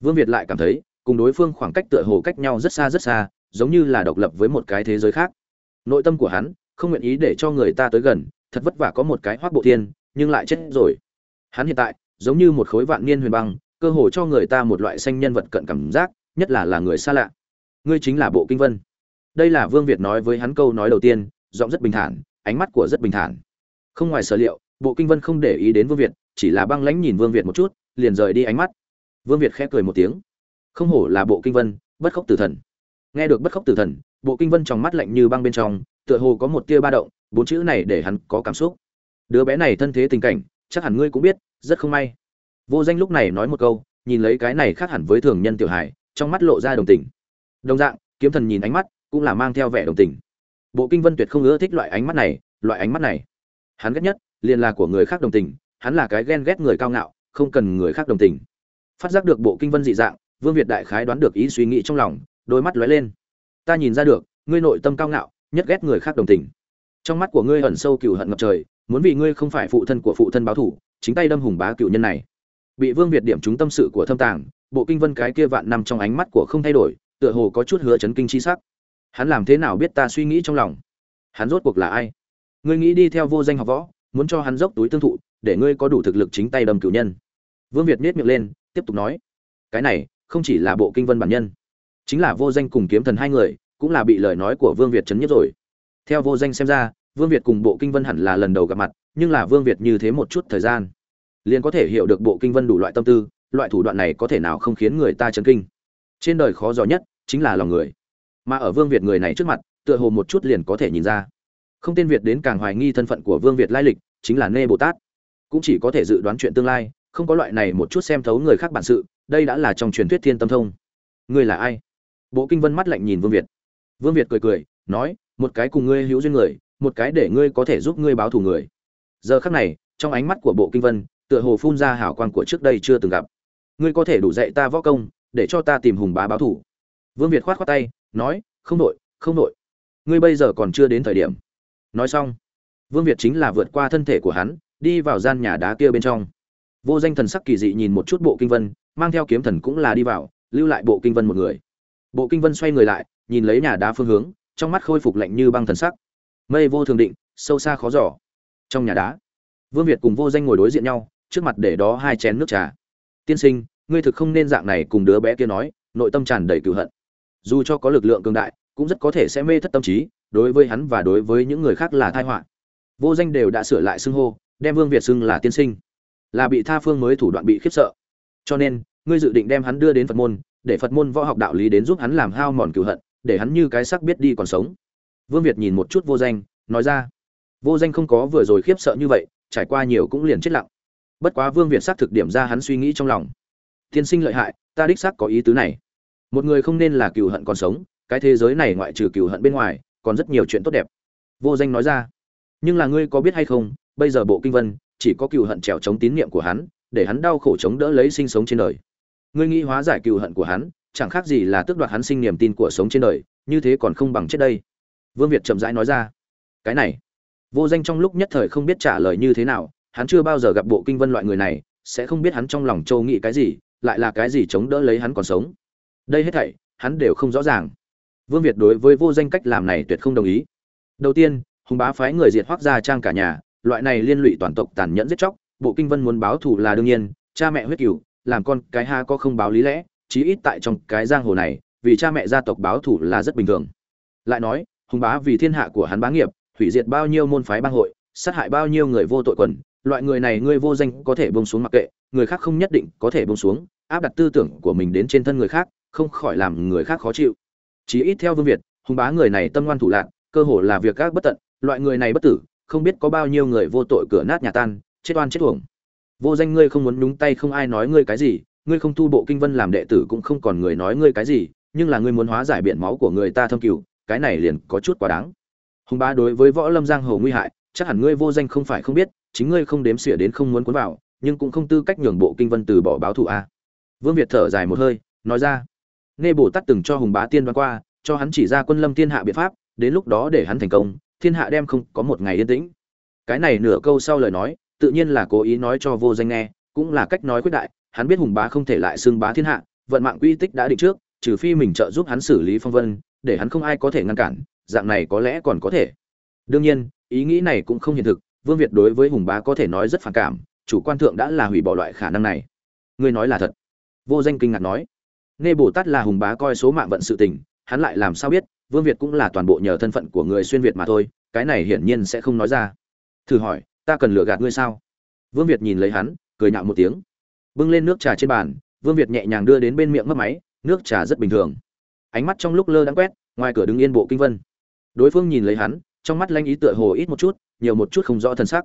A: Vương việt lại cảm thấy, cùng đối phương khoảng cách tựa hồ cách nhau rất xa rất xa, giống như là độc lập với một cái thế giới khác. Nội tâm của hắn, không nguyện ý để cho người ta tới gần, thật vất vả có một cái hoác bộ thiên, nhưng lại chết rồi. Hắn hiện tại, giống như một khối vạn niên huyền băng, cơ hồ cho người ta một loại xanh nhân vật cận cảm giác, nhất là là người xa lạ. Ngươi chính là bộ kinh vân. Đây là vương việt nói với hắn câu nói đầu tiên, giọng rất bình thản, ánh mắt của rất bình thản. Không ngoài sở liệu, bộ kinh vân không để ý đến vương việt chỉ là băng lãnh nhìn vương việt một chút, liền rời đi ánh mắt. Vương việt khẽ cười một tiếng. Không hổ là bộ kinh vân, bất khốc tử thần. Nghe được bất khốc tử thần, bộ kinh vân trong mắt lạnh như băng bên trong, tựa hồ có một tia ba động, bốn chữ này để hắn có cảm xúc. Đứa bé này thân thế tình cảnh, chắc hẳn ngươi cũng biết, rất không may. Vô danh lúc này nói một câu, nhìn lấy cái này khác hẳn với thường nhân tiểu hải trong mắt lộ ra đồng tình. Đồng dạng, kiếm thần nhìn ánh mắt, cũng là mang theo vẻ đồng tình. Bộ kinh vân tuyệt không ưa thích loại ánh mắt này, loại ánh mắt này. Hắn ghét nhất, liền là của người khác đồng tình hắn là cái ghen ghét người cao ngạo, không cần người khác đồng tình. Phát giác được bộ kinh vân dị dạng, vương việt đại khái đoán được ý suy nghĩ trong lòng, đôi mắt lóe lên. Ta nhìn ra được, ngươi nội tâm cao ngạo, nhất ghét người khác đồng tình. Trong mắt của ngươi ẩn sâu cừu hận ngập trời, muốn vì ngươi không phải phụ thân của phụ thân báo thủ, chính tay đâm hùng bá cựu nhân này. Bị vương việt điểm trúng tâm sự của thâm tàng, bộ kinh vân cái kia vạn năm trong ánh mắt của không thay đổi, tựa hồ có chút hứa chấn kinh chi sắc. Hắn làm thế nào biết ta suy nghĩ trong lòng? Hắn rốt cuộc là ai? Ngươi nghĩ đi theo vô danh học võ, muốn cho hắn dốc túi tương thụ để ngươi có đủ thực lực chính tay đâm cửu nhân. Vương việt nết miệng lên, tiếp tục nói, cái này không chỉ là bộ kinh vân bản nhân, chính là vô danh cùng kiếm thần hai người, cũng là bị lời nói của vương việt chấn nhất rồi. Theo vô danh xem ra, vương việt cùng bộ kinh vân hẳn là lần đầu gặp mặt, nhưng là vương việt như thế một chút thời gian, liền có thể hiểu được bộ kinh vân đủ loại tâm tư, loại thủ đoạn này có thể nào không khiến người ta chấn kinh. Trên đời khó giỏi nhất chính là lòng người. Mà ở vương việt người này trước mặt, tựa hồ một chút liền có thể nhìn ra. Không tên việt đến càng hoài nghi thân phận của vương việt lai lịch, chính là nê bồ tát cũng chỉ có thể dự đoán chuyện tương lai, không có loại này một chút xem thấu người khác bản sự, đây đã là trong truyền thuyết thiên tâm thông. Ngươi là ai? Bộ kinh vân mắt lạnh nhìn vương việt. Vương việt cười cười, nói, một cái cùng ngươi hữu duyên người, một cái để ngươi có thể giúp ngươi báo thù người. Giờ khắc này, trong ánh mắt của bộ kinh vân, tựa hồ phun ra hảo quan của trước đây chưa từng gặp. Ngươi có thể đủ dạy ta võ công, để cho ta tìm hùng bá báo thù. Vương việt khoát khoát tay, nói, không đội không đội ngươi bây giờ còn chưa đến thời điểm. Nói xong, vương việt chính là vượt qua thân thể của hắn đi vào gian nhà đá kia bên trong. Vô danh thần sắc kỳ dị nhìn một chút bộ kinh vân, mang theo kiếm thần cũng là đi vào, lưu lại bộ kinh vân một người. Bộ kinh vân xoay người lại, nhìn lấy nhà đá phương hướng, trong mắt khôi phục lạnh như băng thần sắc. Mây vô thường định, sâu xa khó giỏ trong nhà đá, vương việt cùng vô danh ngồi đối diện nhau, trước mặt để đó hai chén nước trà. Tiên sinh, ngươi thực không nên dạng này, cùng đứa bé kia nói, nội tâm tràn đầy cựu hận. Dù cho có lực lượng cường đại, cũng rất có thể sẽ mê thất tâm trí, đối với hắn và đối với những người khác là tai họa. Vô danh đều đã sửa lại xưng hô đem vương việt xưng là tiên sinh là bị tha phương mới thủ đoạn bị khiếp sợ cho nên ngươi dự định đem hắn đưa đến phật môn để phật môn võ học đạo lý đến giúp hắn làm hao mòn cừu hận để hắn như cái xác biết đi còn sống vương việt nhìn một chút vô danh nói ra vô danh không có vừa rồi khiếp sợ như vậy trải qua nhiều cũng liền chết lặng bất quá vương việt xác thực điểm ra hắn suy nghĩ trong lòng tiên sinh lợi hại ta đích xác có ý tứ này một người không nên là cừu hận còn sống cái thế giới này ngoại trừ cừu hận bên ngoài còn rất nhiều chuyện tốt đẹp vô danh nói ra nhưng là ngươi có biết hay không bây giờ bộ kinh vân chỉ có cựu hận trèo chống tín nhiệm của hắn, để hắn đau khổ chống đỡ lấy sinh sống trên đời. Ngươi nghĩ hóa giải cựu hận của hắn, chẳng khác gì là tước đoạt hắn sinh niềm tin của sống trên đời, như thế còn không bằng chết đây. Vương việt chậm rãi nói ra. Cái này. Vô danh trong lúc nhất thời không biết trả lời như thế nào, hắn chưa bao giờ gặp bộ kinh vân loại người này, sẽ không biết hắn trong lòng châu nghĩ cái gì, lại là cái gì chống đỡ lấy hắn còn sống. Đây hết thảy, hắn đều không rõ ràng. Vương việt đối với vô danh cách làm này tuyệt không đồng ý. Đầu tiên, hùng bá phái người diệt hoác gia trang cả nhà loại này liên lụy toàn tộc tàn nhẫn giết chóc, bộ kinh vân muốn báo thù là đương nhiên, cha mẹ huyết cửu làm con cái ha có không báo lý lẽ, chí ít tại trong cái giang hồ này, vì cha mẹ gia tộc báo thù là rất bình thường. Lại nói, hùng bá vì thiên hạ của hắn bá nghiệp, hủy diệt bao nhiêu môn phái bang hội, sát hại bao nhiêu người vô tội quần, loại người này ngươi vô danh có thể bông xuống mặc kệ, người khác không nhất định có thể bông xuống, áp đặt tư tưởng của mình đến trên thân người khác, không khỏi làm người khác khó chịu. Chí ít theo vương việt, hùng bá người này tâm ngoan thủ lạc, cơ hồ là việc các bất tận, loại người này bất tử không biết có bao nhiêu người vô tội cửa nát nhà tan, chết oan chết uổng. Vô danh ngươi không muốn nhúng tay không ai nói ngươi cái gì, ngươi không thu bộ kinh vân làm đệ tử cũng không còn người nói ngươi cái gì, nhưng là ngươi muốn hóa giải biển máu của người ta thâm cửu cái này liền có chút quá đáng. Hùng bá đối với võ lâm giang hồ nguy hại, chắc hẳn ngươi vô danh không phải không biết, chính ngươi không đếm xỉa đến không muốn cuốn vào, nhưng cũng không tư cách nhường bộ kinh vân từ bỏ báo thù a. Vương việt thở dài một hơi, nói ra. Nghe bồ tát từng cho hùng bá tiên đoán qua, cho hắn chỉ ra quân lâm thiên hạ biện pháp, đến lúc đó để hắn thành công thiên hạ đem không có một ngày yên tĩnh. Cái này nửa câu sau lời nói, tự nhiên là cố ý nói cho vô danh nghe, cũng là cách nói quyết đại, hắn biết hùng bá không thể lại xưng bá thiên hạ, vận mạng quy tích đã định trước, trừ phi mình trợ giúp hắn xử lý phong vân, để hắn không ai có thể ngăn cản, dạng này có lẽ còn có thể. Đương nhiên, ý nghĩ này cũng không hiện thực, vương việt đối với hùng bá có thể nói rất phản cảm, chủ quan thượng đã là hủy bỏ loại khả năng này. Ngươi nói là thật. Vô danh kinh ngạc nói. Nghe bồ tát là hùng bá coi số mạng vận sự tình hắn lại làm sao biết, vương việt cũng là toàn bộ nhờ thân phận của người xuyên việt mà thôi, cái này hiển nhiên sẽ không nói ra. Thử hỏi, ta cần lừa gạt ngươi sao? Vương việt nhìn lấy hắn, cười nhạo một tiếng. Bưng lên nước trà trên bàn, vương việt nhẹ nhàng đưa đến bên miệng mất máy, nước trà rất bình thường. Ánh mắt trong lúc lơ đãng quét, ngoài cửa đứng yên bộ kinh vân. Đối phương nhìn lấy hắn, trong mắt lanh ý tựa hồ ít một chút, nhiều một chút không rõ thân sắc.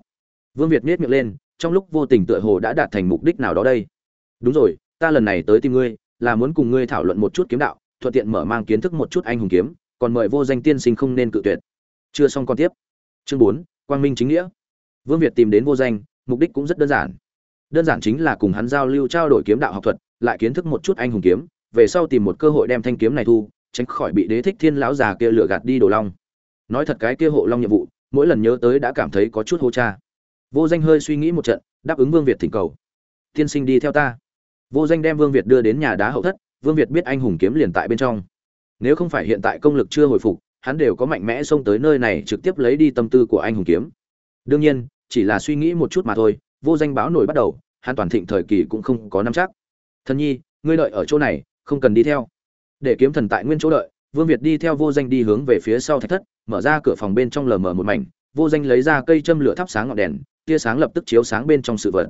A: Vương việt miết miệng lên, trong lúc vô tình tựa hồ đã đạt thành mục đích nào đó đây. Đúng rồi, ta lần này tới tìm ngươi, là muốn cùng ngươi thảo luận một chút kiếm đạo thuận tiện mở mang kiến thức một chút anh hùng kiếm, còn mời vô danh tiên sinh không nên cự tuyệt. Chưa xong còn tiếp. Chương bốn, quang minh chính nghĩa. Vương việt tìm đến vô danh, mục đích cũng rất đơn giản. Đơn giản chính là cùng hắn giao lưu trao đổi kiếm đạo học thuật, lại kiến thức một chút anh hùng kiếm, về sau tìm một cơ hội đem thanh kiếm này thu, tránh khỏi bị đế thích thiên lão già kia lừa gạt đi đồ long. Nói thật cái kia hộ long nhiệm vụ, mỗi lần nhớ tới đã cảm thấy có chút hô cha. Vô danh hơi suy nghĩ một trận, đáp ứng vương việt thỉnh cầu. Tiên sinh đi theo ta. Vô danh đem vương việt đưa đến nhà đá hậu thất vương việt biết anh hùng kiếm liền tại bên trong. Nếu không phải hiện tại công lực chưa hồi phục, hắn đều có mạnh mẽ xông tới nơi này trực tiếp lấy đi tâm tư của anh hùng kiếm. Đương nhiên, chỉ là suy nghĩ một chút mà thôi, vô danh báo nổi bắt đầu, hắn toàn thịnh thời kỳ cũng không có nắm chắc. Thần nhi, ngươi đợi ở chỗ này, không cần đi theo. Để kiếm thần tại nguyên chỗ đợi, vương việt đi theo vô danh đi hướng về phía sau thạch thất, mở ra cửa phòng bên trong lờ mờ một mảnh, vô danh lấy ra cây châm lửa thắp sáng ngọn đèn, tia sáng lập tức chiếu sáng bên trong sự vật.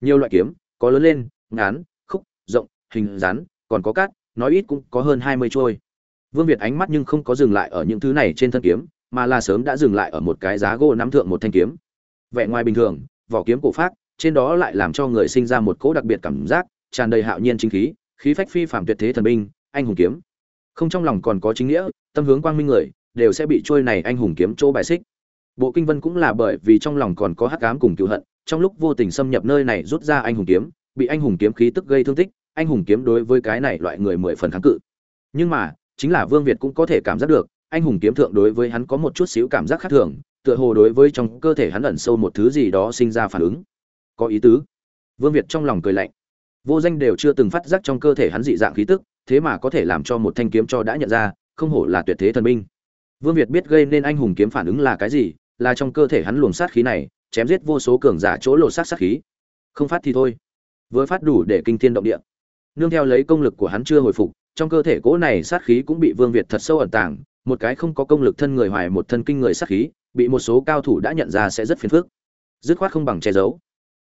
A: Nhiều loại kiếm, có lớn lên, ngắn, khúc, rộng, hình rắn còn có cát, nói ít cũng có hơn hai mươi trôi. Vương việt ánh mắt nhưng không có dừng lại ở những thứ này trên thân kiếm, mà là sớm đã dừng lại ở một cái giá gỗ nắm thượng một thanh kiếm. Vẻ ngoài bình thường, vỏ kiếm cổ phát trên đó lại làm cho người sinh ra một cỗ đặc biệt cảm giác, tràn đầy hạo nhiên chính khí khí phách phi phàm tuyệt thế thần binh, anh hùng kiếm. Không trong lòng còn có chính nghĩa, tâm hướng quang minh người, đều sẽ bị trôi này anh hùng kiếm chỗ bài xích. Bộ kinh vân cũng là bởi vì trong lòng còn có hắc ám cùng cựu hận, trong lúc vô tình xâm nhập nơi này rút ra anh hùng kiếm, bị anh hùng kiếm khí tức gây thương tích anh hùng kiếm đối với cái này loại người mười phần kháng cự. Nhưng mà, chính là vương việt cũng có thể cảm giác được, anh hùng kiếm thượng đối với hắn có một chút xíu cảm giác khác thường, tựa hồ đối với trong cơ thể hắn ẩn sâu một thứ gì đó sinh ra phản ứng. Có ý tứ. Vương việt trong lòng cười lạnh. Vô danh đều chưa từng phát giác trong cơ thể hắn dị dạng khí tức, thế mà có thể làm cho một thanh kiếm cho đã nhận ra, không hổ là tuyệt thế thần binh. Vương việt biết gây nên anh hùng kiếm phản ứng là cái gì, là trong cơ thể hắn luồng sát khí này, chém giết vô số cường giả chỗ lộ sát sát khí. Không phát thì thôi. Vừa phát đủ để kinh thiên động địa nương theo lấy công lực của hắn chưa hồi phục, trong cơ thể cỗ này sát khí cũng bị vương việt thật sâu ẩn tàng, một cái không có công lực thân người hoài một thân kinh người sát khí, bị một số cao thủ đã nhận ra sẽ rất phiền phức. Dứt khoát không bằng che giấu.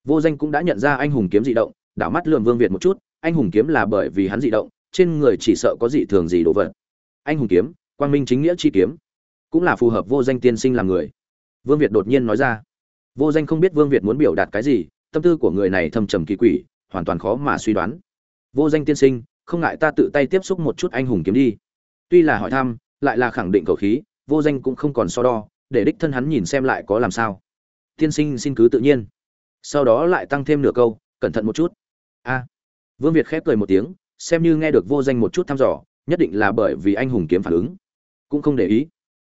A: Vô danh cũng đã nhận ra anh hùng kiếm dị động, đảo mắt lườm vương việt một chút, anh hùng kiếm là bởi vì hắn dị động, trên người chỉ sợ có dị thường gì đồ vật. Anh hùng kiếm, quang minh chính nghĩa chi kiếm, cũng là phù hợp vô danh tiên sinh làm người. Vương việt đột nhiên nói ra. Vô danh không biết vương việt muốn biểu đạt cái gì, tâm tư của người này thâm trầm kỳ quỷ, hoàn toàn khó mà suy đoán vô danh tiên sinh, không ngại ta tự tay tiếp xúc một chút anh hùng kiếm đi. Tuy là hỏi thăm, lại là khẳng định cầu khí, vô danh cũng không còn so đo, để đích thân hắn nhìn xem lại có làm sao. Tiên sinh xin cứ tự nhiên. Sau đó lại tăng thêm nửa câu, cẩn thận một chút. A. Vương việt khép cười một tiếng, xem như nghe được vô danh một chút thăm dò, nhất định là bởi vì anh hùng kiếm phản ứng. Cũng không để ý.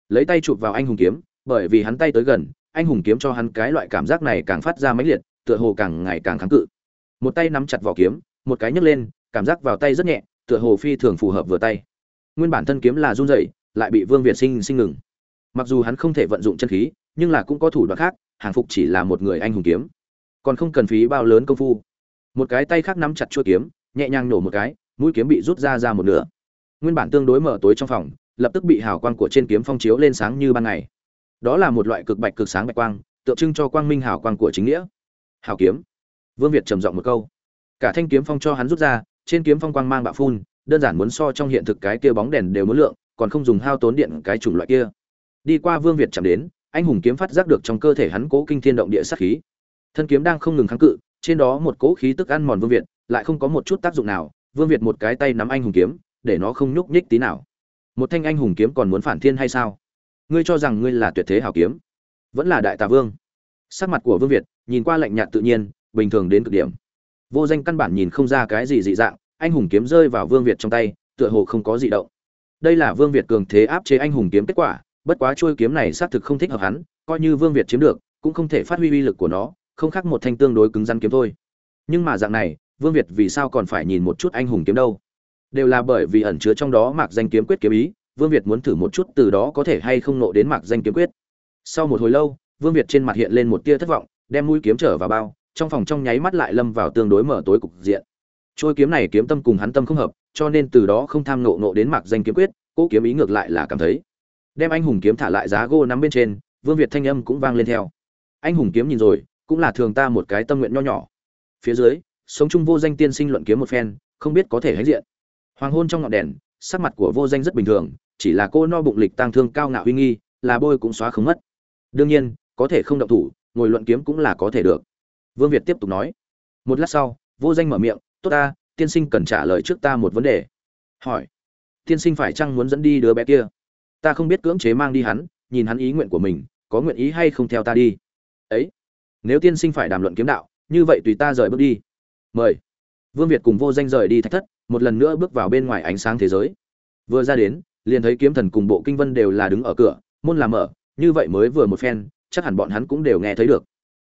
A: Lấy tay chụp vào anh hùng kiếm, bởi vì hắn tay tới gần, anh hùng kiếm cho hắn cái loại cảm giác này càng phát ra mãnh liệt, tựa hồ càng ngày càng kháng cự. Một tay nắm chặt vỏ kiếm một cái nhấc lên, cảm giác vào tay rất nhẹ, tựa hồ phi thường phù hợp vừa tay. Nguyên bản thân kiếm là run rẩy, lại bị vương việt sinh sinh ngừng. Mặc dù hắn không thể vận dụng chân khí, nhưng là cũng có thủ đoạn khác, hàng phục chỉ là một người anh hùng kiếm. Còn không cần phí bao lớn công phu. Một cái tay khác nắm chặt chuôi kiếm, nhẹ nhàng nổ một cái, mũi kiếm bị rút ra ra một nửa. Nguyên bản tương đối mở tối trong phòng, lập tức bị hào quang của trên kiếm phong chiếu lên sáng như ban ngày. Đó là một loại cực bạch cực sáng bạch quang, tượng trưng cho quang minh hào quang của chính nghĩa. Hào kiếm. Vương việt trầm giọng một câu cả thanh kiếm phong cho hắn rút ra, trên kiếm phong quang mang bạo phun, đơn giản muốn so trong hiện thực cái kia bóng đèn đều muốn lượng, còn không dùng hao tốn điện cái chủng loại kia. Đi qua vương việt chạm đến, anh hùng kiếm phát giác được trong cơ thể hắn cố kinh thiên động địa sát khí. Thân kiếm đang không ngừng kháng cự, trên đó một cố khí tức ăn mòn vương việt, lại không có một chút tác dụng nào, vương việt một cái tay nắm anh hùng kiếm, để nó không nhúc nhích tí nào. Một thanh anh hùng kiếm còn muốn phản thiên hay sao? Ngươi cho rằng ngươi là tuyệt thế hảo kiếm? Vẫn là đại tà vương. Sắc mặt của vương việt, nhìn qua lạnh nhạt tự nhiên, bình thường đến cực điểm vô danh căn bản nhìn không ra cái gì dị dạng, anh hùng kiếm rơi vào vương việt trong tay, tựa hồ không có gì động. Đây là vương việt cường thế áp chế anh hùng kiếm kết quả, bất quá chuôi kiếm này xác thực không thích hợp hắn, coi như vương việt chiếm được, cũng không thể phát huy uy lực của nó, không khác một thanh tương đối cứng rắn kiếm thôi. Nhưng mà dạng này, vương việt vì sao còn phải nhìn một chút anh hùng kiếm đâu? Đều là bởi vì ẩn chứa trong đó mạc danh kiếm quyết kiếm ý, vương việt muốn thử một chút từ đó có thể hay không nộ đến mạc danh kiếm quyết. Sau một hồi lâu, vương việt trên mặt hiện lên một tia thất vọng, đem mũi kiếm trở vào bao trong phòng trong nháy mắt lại lâm vào tương đối mở tối cục diện. Trôi kiếm này kiếm tâm cùng hắn tâm không hợp, cho nên từ đó không tham nộ nộ đến mạc danh kiếm quyết, cỗ kiếm ý ngược lại là cảm thấy. Đem anh hùng kiếm thả lại giá gô nắm bên trên, vương việt thanh âm cũng vang lên theo. Anh hùng kiếm nhìn rồi, cũng là thường ta một cái tâm nguyện nho nhỏ. Phía dưới, sống chung vô danh tiên sinh luận kiếm một phen, không biết có thể hãnh diện. Hoàng hôn trong ngọn đèn, sắc mặt của vô danh rất bình thường, chỉ là cô no bụng lịch tăng thương cao ngạo uy nghi, là bôi cũng xóa không mất. Đương nhiên, có thể không động thủ, ngồi luận kiếm cũng là có thể được vương việt tiếp tục nói. Một lát sau, vô danh mở miệng, tốt ta, tiên sinh cần trả lời trước ta một vấn đề. Hỏi. Tiên sinh phải chăng muốn dẫn đi đứa bé kia? Ta không biết cưỡng chế mang đi hắn, nhìn hắn ý nguyện của mình, có nguyện ý hay không theo ta đi. Ấy, nếu tiên sinh phải đàm luận kiếm đạo, như vậy tùy ta rời bước đi. Mời. Vương việt cùng vô danh rời đi thách thất, một lần nữa bước vào bên ngoài ánh sáng thế giới. Vừa ra đến, liền thấy kiếm thần cùng bộ kinh vân đều là đứng ở cửa, môn làm mở, như vậy mới vừa một phen, chắc hẳn bọn hắn cũng đều nghe thấy được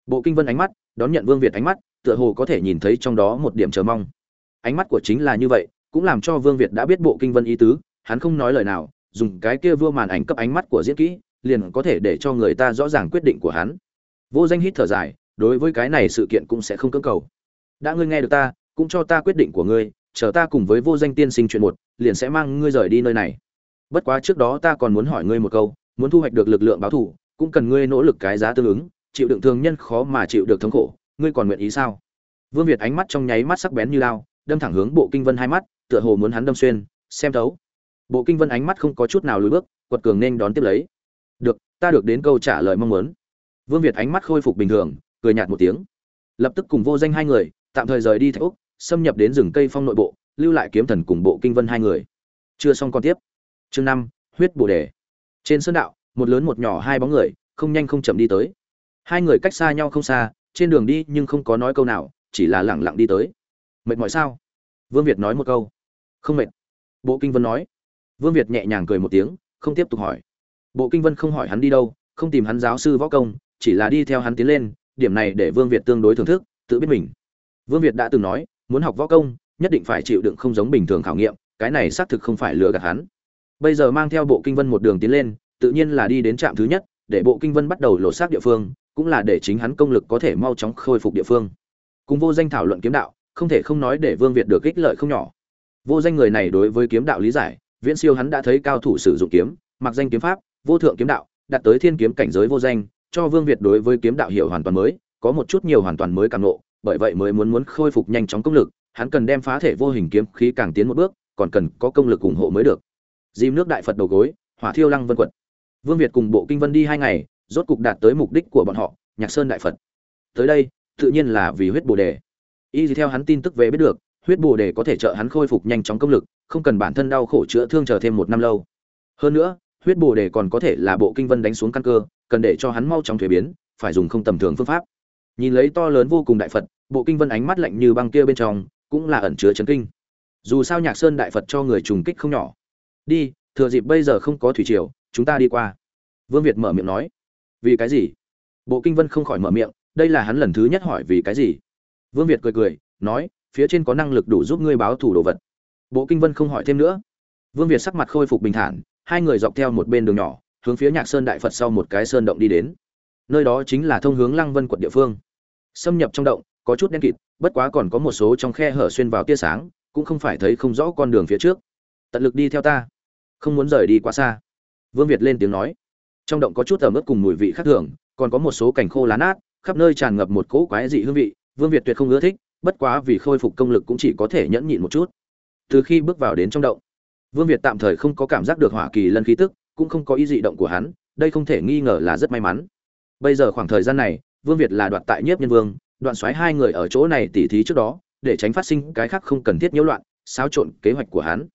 A: bộ kinh vân ánh mắt, đón nhận vương việt ánh mắt, tựa hồ có thể nhìn thấy trong đó một điểm chờ mong. Ánh mắt của chính là như vậy, cũng làm cho vương việt đã biết bộ kinh vân ý tứ, hắn không nói lời nào, dùng cái kia vua màn ảnh cấp ánh mắt của diễn kỹ, liền có thể để cho người ta rõ ràng quyết định của hắn. Vô danh hít thở dài, đối với cái này sự kiện cũng sẽ không cưỡng cầu. Đã ngươi nghe được ta, cũng cho ta quyết định của ngươi, chờ ta cùng với vô danh tiên sinh chuyện một, liền sẽ mang ngươi rời đi nơi này. Bất quá trước đó ta còn muốn hỏi ngươi một câu, muốn thu hoạch được lực lượng báo thù cũng cần ngươi nỗ lực cái giá tương ứng chịu đựng thường nhân khó mà chịu được thống khổ, ngươi còn nguyện ý sao? Vương việt ánh mắt trong nháy mắt sắc bén như lao, đâm thẳng hướng bộ kinh vân hai mắt, tựa hồ muốn hắn đâm xuyên, xem thấu. Bộ kinh vân ánh mắt không có chút nào lùi bước, quật cường nên đón tiếp lấy. Được, ta được đến câu trả lời mong muốn. Vương việt ánh mắt khôi phục bình thường, cười nhạt một tiếng. Lập tức cùng vô danh hai người, tạm thời rời đi thạch úc xâm nhập đến rừng cây phong nội bộ, lưu lại kiếm thần cùng bộ kinh vân hai người. Chưa xong còn tiếp. Chương năm, huyết bồ đề. Trên sơn đạo, một lớn một nhỏ hai bóng người, không nhanh không chậm đi tới hai người cách xa nhau không xa, trên đường đi nhưng không có nói câu nào, chỉ là lẳng lặng đi tới. Mệt mỏi sao? Vương việt nói một câu. Không mệt. Bộ kinh vân nói. Vương việt nhẹ nhàng cười một tiếng, không tiếp tục hỏi. Bộ kinh vân không hỏi hắn đi đâu, không tìm hắn giáo sư võ công, chỉ là đi theo hắn tiến lên, điểm này để vương việt tương đối thưởng thức, tự biết mình. Vương việt đã từng nói, muốn học võ công, nhất định phải chịu đựng không giống bình thường khảo nghiệm, cái này xác thực không phải lừa gạt hắn. Bây giờ mang theo bộ kinh vân một đường tiến lên, tự nhiên là đi đến trạm thứ nhất, để bộ kinh vân bắt đầu lột xác địa phương cũng là để chính hắn công lực có thể mau chóng khôi phục địa phương. Cùng vô danh thảo luận kiếm đạo không thể không nói để vương việt được ích lợi không nhỏ. Vô danh người này đối với kiếm đạo lý giải viễn siêu hắn đã thấy cao thủ sử dụng kiếm mặc danh kiếm pháp vô thượng kiếm đạo đạt tới thiên kiếm cảnh giới vô danh cho vương việt đối với kiếm đạo hiểu hoàn toàn mới có một chút nhiều hoàn toàn mới cảm ngộ, bởi vậy mới muốn muốn khôi phục nhanh chóng công lực hắn cần đem phá thể vô hình kiếm khí càng tiến một bước còn cần có công lực ủng hộ mới được. Dìm nước đại phật đầu gối hỏa thiêu lăng vân quật. Vương việt cùng bộ kinh vân đi hai ngày rốt cục đạt tới mục đích của bọn họ, nhạc sơn đại phật. Tới đây, tự nhiên là vì huyết bồ đề. Y theo hắn tin tức về biết được, huyết bồ đề có thể trợ hắn khôi phục nhanh chóng công lực, không cần bản thân đau khổ chữa thương chờ thêm một năm lâu. Hơn nữa, huyết bồ đề còn có thể là bộ kinh vân đánh xuống căn cơ, cần để cho hắn mau chóng thuế biến, phải dùng không tầm thường phương pháp. Nhìn lấy to lớn vô cùng đại phật, bộ kinh vân ánh mắt lạnh như băng kia bên trong, cũng là ẩn chứa chấn kinh. Dù sao nhạc sơn đại phật cho người trùng kích không nhỏ. Đi, thừa dịp bây giờ không có thủy triều, chúng ta đi qua. Vương việt mở miệng nói vì cái gì? Bộ kinh vân không khỏi mở miệng, đây là hắn lần thứ nhất hỏi vì cái gì? Vương việt cười cười, nói, phía trên có năng lực đủ giúp ngươi báo thủ đồ vật. Bộ kinh vân không hỏi thêm nữa. Vương việt sắc mặt khôi phục bình thản, hai người dọc theo một bên đường nhỏ, hướng phía nhạc sơn đại phật sau một cái sơn động đi đến. Nơi đó chính là thông hướng lăng vân quận địa phương. Xâm nhập trong động, có chút đen kịt, bất quá còn có một số trong khe hở xuyên vào tia sáng, cũng không phải thấy không rõ con đường phía trước. Tận lực đi theo ta. Không muốn rời đi quá xa. Vương việt lên tiếng nói trong động có chút ẩm ướt cùng mùi vị khác thường, còn có một số cành khô lá nát, khắp nơi tràn ngập một cỗ quái dị hương vị, vương việt tuyệt không ưa thích, bất quá vì khôi phục công lực cũng chỉ có thể nhẫn nhịn một chút. Từ khi bước vào đến trong động, vương việt tạm thời không có cảm giác được hỏa kỳ lân khí tức, cũng không có ý dị động của hắn, đây không thể nghi ngờ là rất may mắn. Bây giờ khoảng thời gian này, vương việt là đoạt tại nhiếp nhân vương, đoạn xoáy hai người ở chỗ này tỉ thí trước đó, để tránh phát sinh cái khác không cần thiết nhiễu loạn, xáo trộn kế hoạch của hắn.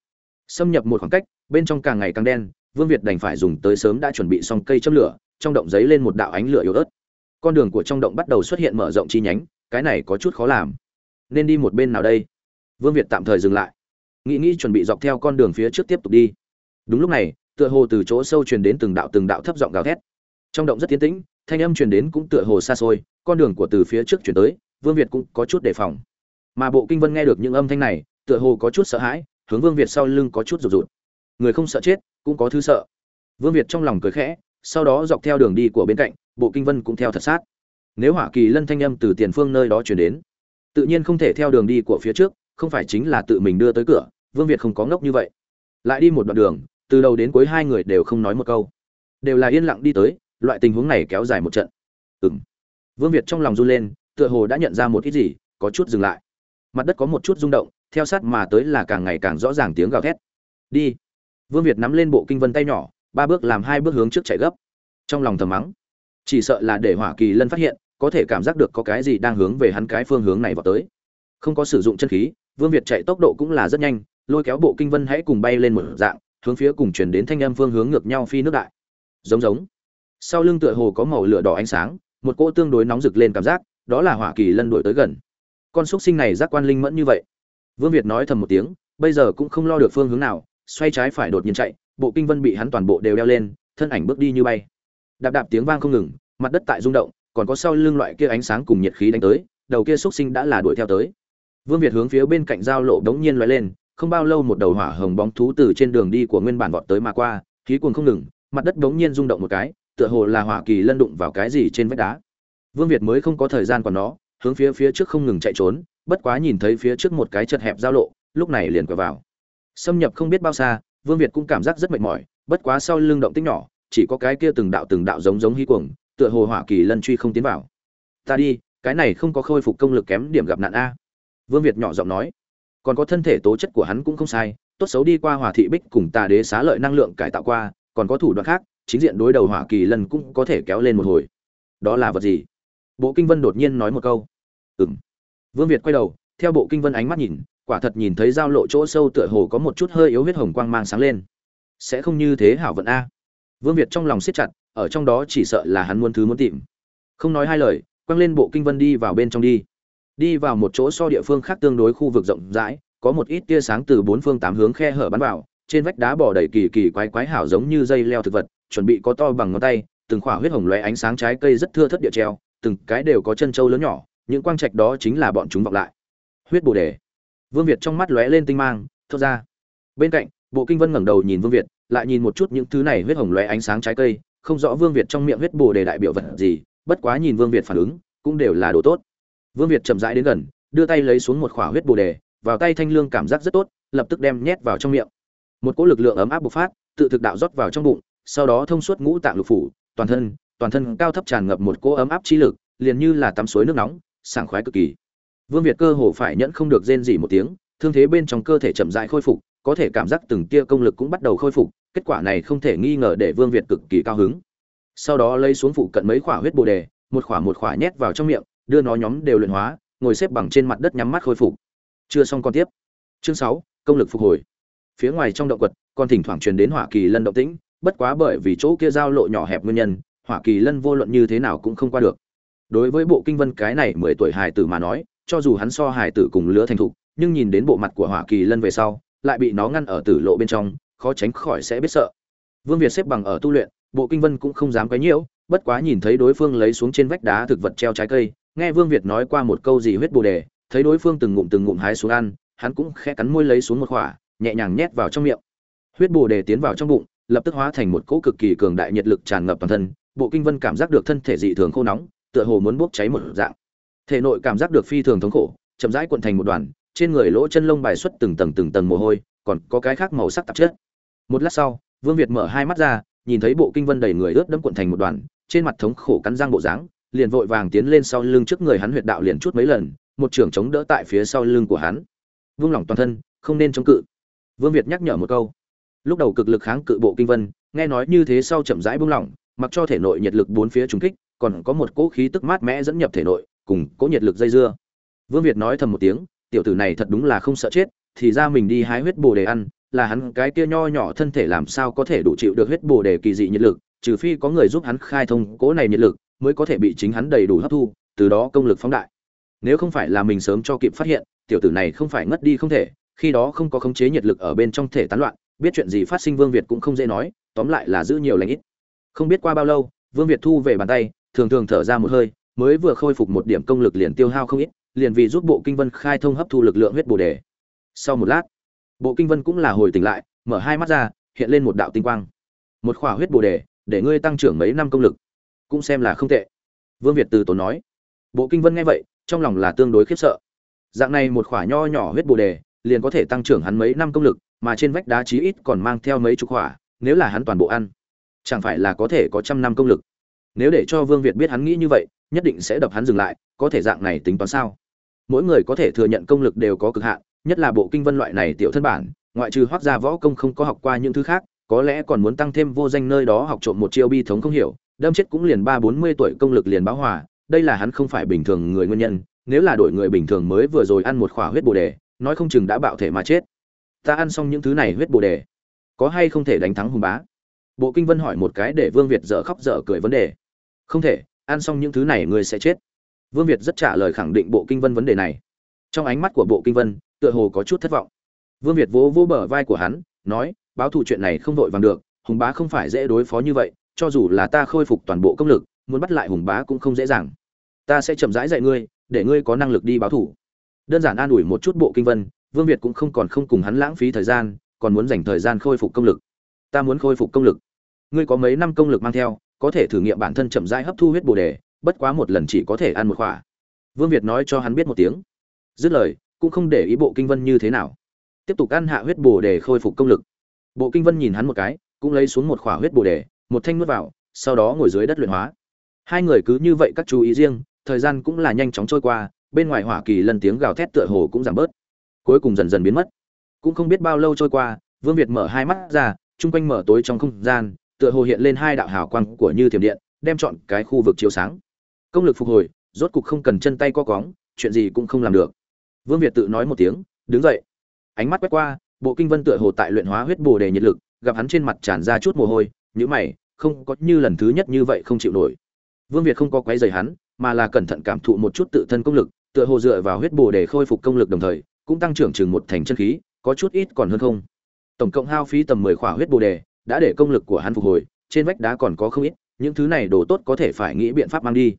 A: Xâm nhập một khoảng cách, bên trong càng ngày càng đen vương việt đành phải dùng tới sớm đã chuẩn bị xong cây châm lửa, trong động giấy lên một đạo ánh lửa yếu ớt. Con đường của trong động bắt đầu xuất hiện mở rộng chi nhánh, cái này có chút khó làm. Nên đi một bên nào đây? Vương việt tạm thời dừng lại. Nghĩ nghĩ chuẩn bị dọc theo con đường phía trước tiếp tục đi. Đúng lúc này, tựa hồ từ chỗ sâu truyền đến từng đạo từng đạo thấp giọng gào thét. Trong động rất tiến tĩnh, thanh âm truyền đến cũng tựa hồ xa xôi, con đường của từ phía trước truyền tới, vương việt cũng có chút đề phòng. Mà bộ kinh vân nghe được những âm thanh này, tựa hồ có chút sợ hãi, hướng vương việt sau lưng có chút rụt rụt người không sợ chết, cũng có thứ sợ. Vương việt trong lòng cười khẽ, sau đó dọc theo đường đi của bên cạnh, bộ kinh vân cũng theo thật sát. Nếu hỏa kỳ lân thanh âm từ tiền phương nơi đó chuyển đến, tự nhiên không thể theo đường đi của phía trước, không phải chính là tự mình đưa tới cửa, vương việt không có ngốc như vậy. Lại đi một đoạn đường, từ đầu đến cuối hai người đều không nói một câu. Đều là yên lặng đi tới, loại tình huống này kéo dài một trận. Ừ m vương việt trong lòng run lên, tựa hồ đã nhận ra một ít gì, có chút dừng lại. Mặt đất có một chút rung động, theo sát mà tới là càng ngày càng rõ ràng tiếng gào thét. Đi! Vương việt nắm lên bộ kinh vân tay nhỏ, ba bước làm hai bước hướng trước chạy gấp. Trong lòng thầm mắng, chỉ sợ là để hỏa kỳ lân phát hiện, có thể cảm giác được có cái gì đang hướng về hắn cái phương hướng này vào tới. Không có sử dụng chân khí, vương việt chạy tốc độ cũng là rất nhanh, lôi kéo bộ kinh vân hãy cùng bay lên một dạng, hướng phía cùng chuyển đến thanh âm phương hướng ngược nhau phi nước đại. Giống giống. Sau lưng tựa hồ có màu lửa đỏ ánh sáng, một cỗ tương đối nóng rực lên cảm giác, đó là hỏa kỳ lân đuổi tới gần. Con xúc sinh này giác quan linh mẫn như vậy. Vương việt nói thầm một tiếng, bây giờ cũng không lo được phương hướng nào xoay trái phải đột nhiên chạy, bộ kinh vân bị hắn toàn bộ đều đeo lên, thân ảnh bước đi như bay. Đạp đạp tiếng vang không ngừng, mặt đất tại rung động, còn có sau lưng loại kia ánh sáng cùng nhiệt khí đánh tới, đầu kia xúc sinh đã là đuổi theo tới. Vương việt hướng phía bên cạnh giao lộ đống nhiên lóe lên, không bao lâu một đầu hỏa hồng bóng thú từ trên đường đi của nguyên bản vọt tới mà qua, khí cuồng không ngừng, mặt đất đống nhiên rung động một cái, tựa hồ là hỏa kỳ lân đụng vào cái gì trên vách đá. Vương việt mới không có thời gian còn nó, hướng phía phía trước không ngừng chạy trốn, bất quá nhìn thấy phía trước một cái chật hẹp giao lộ, lúc này liền quẹo vào xâm nhập không biết bao xa, vương việt cũng cảm giác rất mệt mỏi, bất quá sau lưng động tích nhỏ, chỉ có cái kia từng đạo từng đạo giống giống hy cuồng, tựa hồ hỏa kỳ lân truy không tiến vào. Ta đi, cái này không có khôi phục công lực kém điểm gặp nạn a. Vương việt nhỏ giọng nói. Còn có thân thể tố chất của hắn cũng không sai, tốt xấu đi qua hỏa thị bích cùng tà đế xá lợi năng lượng cải tạo qua, còn có thủ đoạn khác, chính diện đối đầu hỏa kỳ lân cũng có thể kéo lên một hồi. Đó là vật gì? Bộ kinh vân đột nhiên nói một câu. Ừng vương việt quay đầu, theo bộ kinh vân ánh mắt nhìn quả thật nhìn thấy giao lộ chỗ sâu tựa hồ có một chút hơi yếu huyết hồng quang mang sáng lên. Sẽ không như thế hảo vận a. Vương việt trong lòng siết chặt, ở trong đó chỉ sợ là hắn muốn thứ muốn tìm. Không nói hai lời, quăng lên bộ kinh vân đi vào bên trong đi. Đi vào một chỗ so địa phương khác tương đối khu vực rộng rãi, có một ít tia sáng từ bốn phương tám hướng khe hở bắn vào, trên vách đá bỏ đầy kỳ kỳ quái quái hảo giống như dây leo thực vật, chuẩn bị có to bằng ngón tay, từng khỏa huyết hồng lóe ánh sáng trái cây rất thưa thất địa treo, từng cái đều có chân trâu lớn nhỏ, những quang trạch đó chính là bọn chúng vọng lại. Huyết bồ đề vương việt trong mắt lóe lên tinh mang, thốt ra. Bên cạnh, bộ kinh vân ngẩng đầu nhìn vương việt, lại nhìn một chút những thứ này huyết hồng lóe ánh sáng trái cây, không rõ vương việt trong miệng huyết bổ đề đại biểu vật gì, bất quá nhìn vương việt phản ứng, cũng đều là đồ tốt. Vương việt chậm rãi đến gần, đưa tay lấy xuống một khỏa huyết bổ đề, vào tay thanh lương cảm giác rất tốt, lập tức đem nhét vào trong miệng. Một cỗ lực lượng ấm áp bộc phát, tự thực đạo rót vào trong bụng, sau đó thông suốt ngũ tạng lục phủ, toàn thân toàn thân cao thấp tràn ngập một cỗ ấm áp chi lực, liền như là tắm suối nước nóng, sảng khoái cực kỳ vương việt cơ hồ phải nhẫn không được rên rỉ một tiếng, thương thế bên trong cơ thể chậm rãi khôi phục, có thể cảm giác từng tia công lực cũng bắt đầu khôi phục, kết quả này không thể nghi ngờ để vương việt cực kỳ cao hứng. Sau đó lấy xuống phụ cận mấy khỏa huyết bồ đề, một khỏa một khỏa nhét vào trong miệng, đưa nó nhóm đều luyện hóa, ngồi xếp bằng trên mặt đất nhắm mắt khôi phục. Chưa xong con tiếp. Chương sáu, công lực phục hồi. Phía ngoài trong động quật, còn thỉnh thoảng truyền đến hỏa kỳ lân động tĩnh, bất quá bởi vì chỗ kia giao lộ nhỏ hẹp nguyên nhân, hỏa kỳ lân vô luận như thế nào cũng không qua được. Đối với bộ kinh vân cái này mười tuổi hài tử mà nói cho dù hắn so Hải tử cùng lứa thành thục, nhưng nhìn đến bộ mặt của hỏa kỳ lân về sau, lại bị nó ngăn ở tử lộ bên trong, khó tránh khỏi sẽ biết sợ. Vương việt xếp bằng ở tu luyện, bộ kinh vân cũng không dám quấy nhiễu, bất quá nhìn thấy đối phương lấy xuống trên vách đá thực vật treo trái cây, nghe vương việt nói qua một câu gì huyết bồ đề, thấy đối phương từng ngụm từng ngụm hái xuống ăn, hắn cũng khẽ cắn môi lấy xuống một khỏa nhẹ nhàng nhét vào trong miệng. Huyết bồ đề tiến vào trong bụng, lập tức hóa thành một cỗ cực kỳ cường đại nhiệt lực tràn ngập toàn thân, bộ kinh vân cảm giác được thân thể dị thường khô nóng, tựa hồ muốn bốc cháy một dạng thể nội cảm giác được phi thường thống khổ, chậm rãi cuộn thành một đoàn, trên người lỗ chân lông bài xuất từng tầng từng tầng mồ hôi, còn có cái khác màu sắc tạp chất. Một lát sau, vương việt mở hai mắt ra, nhìn thấy bộ kinh vân đầy người ướt đẫm cuộn thành một đoàn, trên mặt thống khổ cắn răng bộ dáng, liền vội vàng tiến lên sau lưng trước người hắn huyệt đạo liền chút mấy lần, một trưởng chống đỡ tại phía sau lưng của hắn. Vương lỏng toàn thân, không nên chống cự. Vương việt nhắc nhở một câu. Lúc đầu cực lực kháng cự bộ kinh vân, nghe nói như thế sau chậm rãi buông lỏng, mặc cho thể nội nhiệt lực bốn phía trúng kích, còn có một cỗ khí tức mát mẽ dẫn nhập thể nội cùng cỗ nhiệt lực dây dưa. Vương việt nói thầm một tiếng, tiểu tử này thật đúng là không sợ chết, thì ra mình đi hái huyết bồ đề ăn, là hắn cái kia nho nhỏ thân thể làm sao có thể đủ chịu được huyết bồ đề kỳ dị nhiệt lực, trừ phi có người giúp hắn khai thông cỗ này nhiệt lực, mới có thể bị chính hắn đầy đủ hấp thu, từ đó công lực phóng đại. Nếu không phải là mình sớm cho kịp phát hiện, tiểu tử này không phải ngất đi không thể, khi đó không có khống chế nhiệt lực ở bên trong thể tán loạn, biết chuyện gì phát sinh vương việt cũng không dễ nói, tóm lại là giữ nhiều lãnh ít. Không biết qua bao lâu, vương việt thu về bàn tay, thường thường thở ra một hơi mới vừa khôi phục một điểm công lực liền tiêu hao không ít, liền vì giúp bộ kinh vân khai thông hấp thu lực lượng huyết bổ đề. Sau một lát, bộ kinh vân cũng là hồi tỉnh lại, mở hai mắt ra, hiện lên một đạo tinh quang. Một khỏa huyết bổ đề, để ngươi tăng trưởng mấy năm công lực. Cũng xem là không tệ. Vương việt từ tốn nói. Bộ kinh vân nghe vậy, trong lòng là tương đối khiếp sợ. Dạng này một khỏa nho nhỏ huyết bổ đề, liền có thể tăng trưởng hắn mấy năm công lực, mà trên vách đá chí ít còn mang theo mấy chục khỏa, nếu là hắn toàn bộ ăn, chẳng phải là có thể có trăm năm công lực. Nếu để cho vương việt biết hắn nghĩ như vậy nhất định sẽ đập hắn dừng lại, có thể dạng này tính toán sao? Mỗi người có thể thừa nhận công lực đều có cực hạn, nhất là bộ kinh vân loại này tiểu thân bản, ngoại trừ hoác gia võ công không có học qua những thứ khác, có lẽ còn muốn tăng thêm vô danh nơi đó học trộm một chiêu bi thống không hiểu, đâm chết cũng liền ba bốn mươi tuổi công lực liền báo hòa, đây là hắn không phải bình thường người nguyên nhân, nếu là đổi người bình thường mới vừa rồi ăn một khỏa huyết bồ đề, nói không chừng đã bạo thể mà chết. Ta ăn xong những thứ này huyết bồ đề, có hay không thể đánh thắng hùng bá? Bộ kinh vân hỏi một cái để vương việt dở khóc dở cười vấn đề. Không thể ăn xong những thứ này ngươi sẽ chết. Vương việt rất trả lời khẳng định bộ kinh vân vấn đề này. Trong ánh mắt của bộ kinh vân, tựa hồ có chút thất vọng. Vương việt vỗ vỗ bờ vai của hắn, nói, báo thù chuyện này không vội vàng được, hùng bá không phải dễ đối phó như vậy, cho dù là ta khôi phục toàn bộ công lực, muốn bắt lại hùng bá cũng không dễ dàng. Ta sẽ chậm rãi dạy ngươi, để ngươi có năng lực đi báo thù. Đơn giản an ủi một chút bộ kinh vân, vương việt cũng không còn không cùng hắn lãng phí thời gian, còn muốn dành thời gian khôi phục công lực. Ta muốn khôi phục công lực. Ngươi có mấy năm công lực mang theo có thể thử nghiệm bản thân chậm rãi hấp thu huyết bồ đề, bất quá một lần chỉ có thể ăn một khỏa. Vương việt nói cho hắn biết một tiếng. Dứt lời, cũng không để ý bộ kinh vân như thế nào. Tiếp tục ăn hạ huyết bồ đề khôi phục công lực. Bộ kinh vân nhìn hắn một cái, cũng lấy xuống một khỏa huyết bồ đề, một thanh nuốt vào, sau đó ngồi dưới đất luyện hóa. Hai người cứ như vậy các chú ý riêng, thời gian cũng là nhanh chóng trôi qua, bên ngoài hỏa kỳ lần tiếng gào thét tựa hồ cũng giảm bớt. Cuối cùng dần dần biến mất. Cũng không biết bao lâu trôi qua, vương việt mở hai mắt ra, chung quanh mở tối trong không gian tựa hồ hiện lên hai đạo hào quang của như thiểm điện, đem chọn cái khu vực chiếu sáng. Công lực phục hồi, rốt cục không cần chân tay co cóng, chuyện gì cũng không làm được. Vương việt tự nói một tiếng, đứng dậy. Ánh mắt quét qua, bộ kinh vân tựa hồ tại luyện hóa huyết bổ đề nhiệt lực, gặp hắn trên mặt tràn ra chút mồ hôi như mày, không có như lần thứ nhất như vậy không chịu nổi. Vương việt không có quấy rầy hắn, mà là cẩn thận cảm thụ một chút tự thân công lực, tựa hồ dựa vào huyết bổ để khôi phục công lực đồng thời, cũng tăng trưởng chừng một thành chân khí, có chút ít còn hơn không. Tổng cộng hao phí tầm mười khỏa huyết bổ đề đã để công lực của hắn phục hồi, trên vách đá còn có không ít, những thứ này đồ tốt có thể phải nghĩ biện pháp mang đi.